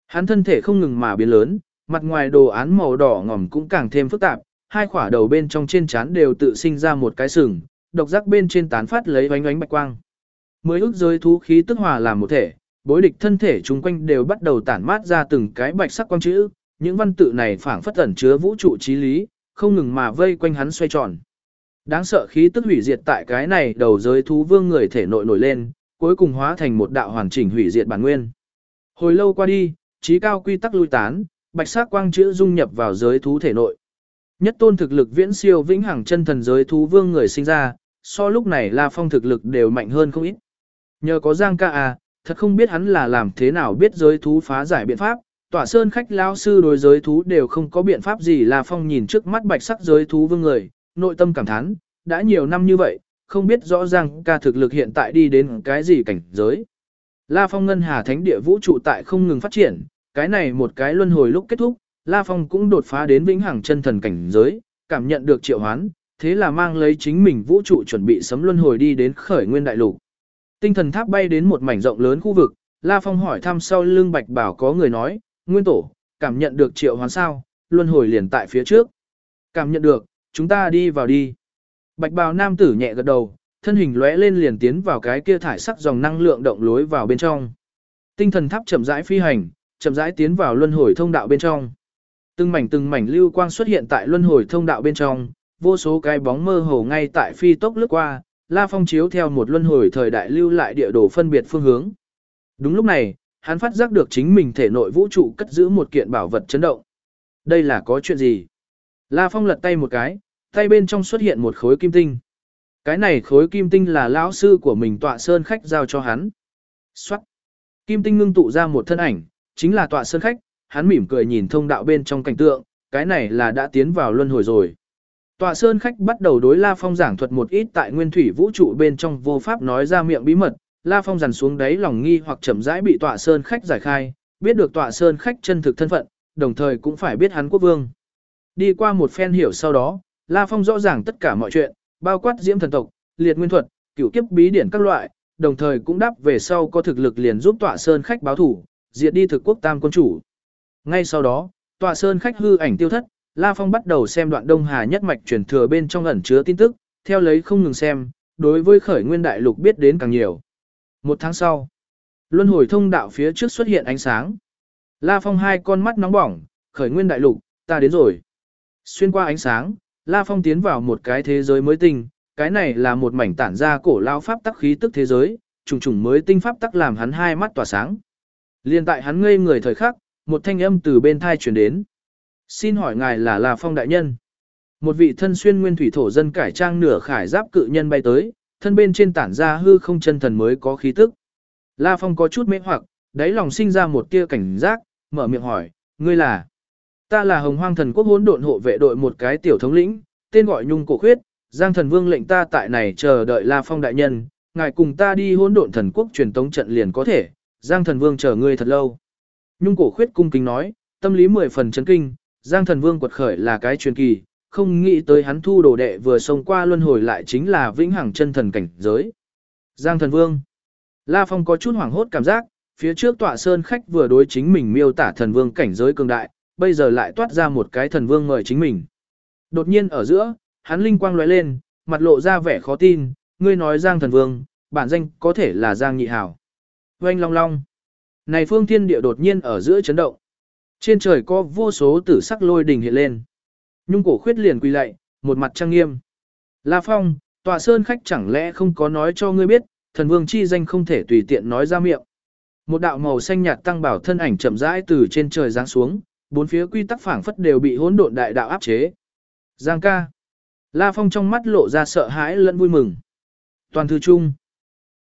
Hắn thân thể không ngừng mà biến lớn, mặt ngoài đồ án màu đỏ ngòm cũng càng thêm phức tạp, hai khỏa đầu bên trong trên trán đều tự sinh ra một cái sừng, độc giác bên trên tán phát lấy ánh ánh bạch quang. Mới ức giới thú khí tức hòa làm một thể, bối địch thân thể chung quanh đều bắt đầu tản mát ra từng cái bạch sắc quang chữ, những văn tự này phảng phất ẩn chứa vũ trụ trí lý, không ngừng mà vây quanh hắn xoay tròn. Đáng sợ khí tức hủy diệt tại cái này đầu giới thú vương người thể nội nổi lên, cuối cùng hóa thành một đạo hoàn chỉnh hủy diệt bản nguyên. Hồi lâu qua đi, trí cao quy tắc lui tán, bạch sắc quang chữ dung nhập vào giới thú thể nội. Nhất tôn thực lực viễn siêu vĩnh hằng chân thần giới thú vương người sinh ra, so lúc này La Phong thực lực đều mạnh hơn không ít. Nhờ có Giang ca à, thật không biết hắn là làm thế nào biết giới thú phá giải biện pháp, tỏa sơn khách lao sư đối giới thú đều không có biện pháp gì La Phong nhìn trước mắt bạch sắc giới thú vương người, nội tâm cảm thán, đã nhiều năm như vậy, không biết rõ ràng ca thực lực hiện tại đi đến cái gì cảnh giới. La Phong ngân hà thánh địa vũ trụ tại không ngừng phát triển, cái này một cái luân hồi lúc kết thúc, La Phong cũng đột phá đến vĩnh hằng chân thần cảnh giới, cảm nhận được triệu hoán, thế là mang lấy chính mình vũ trụ chuẩn bị sấm luân hồi đi đến khởi nguyên đại lục. Tinh thần tháp bay đến một mảnh rộng lớn khu vực, La Phong hỏi thăm sau lưng Bạch Bảo có người nói, Nguyên Tổ, cảm nhận được triệu hoán sao, luân hồi liền tại phía trước. Cảm nhận được, chúng ta đi vào đi. Bạch Bảo nam tử nhẹ gật đầu, thân hình lóe lên liền tiến vào cái kia thải sắc dòng năng lượng động lối vào bên trong. Tinh thần tháp chậm rãi phi hành, chậm rãi tiến vào luân hồi thông đạo bên trong. Từng mảnh từng mảnh lưu quang xuất hiện tại luân hồi thông đạo bên trong, vô số cái bóng mơ hồ ngay tại phi tốc lướt qua, La Phong chiếu theo một luân hồi thời đại lưu lại địa đồ phân biệt phương hướng. Đúng lúc này, hắn phát giác được chính mình thể nội vũ trụ cất giữ một kiện bảo vật chấn động. Đây là có chuyện gì? La Phong lật tay một cái, tay bên trong xuất hiện một khối kim tinh. Cái này khối kim tinh là lão sư của mình tọa sơn khách giao cho hắn. Xoát. Kim tinh ngưng tụ ra một thân ảnh, chính là tọa sơn khách, hắn mỉm cười nhìn thông đạo bên trong cảnh tượng, cái này là đã tiến vào luân hồi rồi. Tọa sơn khách bắt đầu đối La Phong giảng thuật một ít tại nguyên thủy vũ trụ bên trong vô pháp nói ra miệng bí mật, La Phong dằn xuống đáy lòng nghi hoặc chậm rãi bị tọa sơn khách giải khai, biết được tọa sơn khách chân thực thân phận, đồng thời cũng phải biết hắn quốc vương. Đi qua một phen hiểu sau đó, La Phong rõ ràng tất cả mọi chuyện, bao quát diễm thần tộc, liệt nguyên thuật, cửu kiếp bí điển các loại, đồng thời cũng đáp về sau có thực lực liền giúp tọa sơn khách báo thủ, diệt đi thực quốc tam quân chủ. Ngay sau đó, tọa sơn khách hư ảnh tiêu thất, La Phong bắt đầu xem đoạn Đông Hà nhất mạch truyền thừa bên trong ẩn chứa tin tức, theo lấy không ngừng xem, đối với khởi nguyên đại lục biết đến càng nhiều. Một tháng sau, luân hồi thông đạo phía trước xuất hiện ánh sáng. La Phong hai con mắt nóng bỏng, khởi nguyên đại lục, ta đến rồi. Xuyên qua ánh sáng, La Phong tiến vào một cái thế giới mới tinh, cái này là một mảnh tản ra cổ lao pháp tắc khí tức thế giới, trùng trùng mới tinh pháp tắc làm hắn hai mắt tỏa sáng. Liên tại hắn ngây người thời khắc, một thanh âm từ bên thai truyền đến. Xin hỏi ngài là La Phong đại nhân. Một vị thân xuyên nguyên thủy thổ dân cải trang nửa khải giáp cự nhân bay tới, thân bên trên tản ra hư không chân thần mới có khí tức. La Phong có chút mê hoặc, đáy lòng sinh ra một tia cảnh giác, mở miệng hỏi, ngươi là? Ta là Hồng Hoang Thần Quốc hỗn độn hộ vệ đội một cái tiểu thống lĩnh, tên gọi Nhung Cổ Khuyết, Giang Thần Vương lệnh ta tại này chờ đợi La Phong đại nhân, ngài cùng ta đi hỗn độn thần quốc truyền tống trận liền có thể, Giang Thần Vương chờ ngươi thật lâu. Nhung Cổ Khuyết cung kính nói, tâm lý mười phần chấn kinh, Giang Thần Vương quật khởi là cái truyền kỳ, không nghĩ tới hắn thu đồ đệ vừa xông qua luân hồi lại chính là vĩnh hằng chân thần cảnh giới. Giang Thần Vương La Phong có chút hoảng hốt cảm giác, phía trước tọa sơn khách vừa đối chính mình miêu tả thần vương cảnh giới cường đại, bây giờ lại toát ra một cái thần vương mời chính mình. Đột nhiên ở giữa, hắn linh quang lóe lên, mặt lộ ra vẻ khó tin, ngươi nói Giang thần vương, bản danh có thể là Giang nhị hảo. Oanh long long. Này phương thiên địa đột nhiên ở giữa chấn động. Trên trời có vô số tử sắc lôi đình hiện lên. Nhung cổ khuyết liền quỳ lạy, một mặt trang nghiêm. La Phong, tòa sơn khách chẳng lẽ không có nói cho ngươi biết, thần vương chi danh không thể tùy tiện nói ra miệng. Một đạo màu xanh nhạt tăng bảo thân ảnh chậm rãi từ trên trời giáng xuống, bốn phía quy tắc phảng phất đều bị hỗn độn đại đạo áp chế. Giang ca. La Phong trong mắt lộ ra sợ hãi lẫn vui mừng. Toàn thư chung.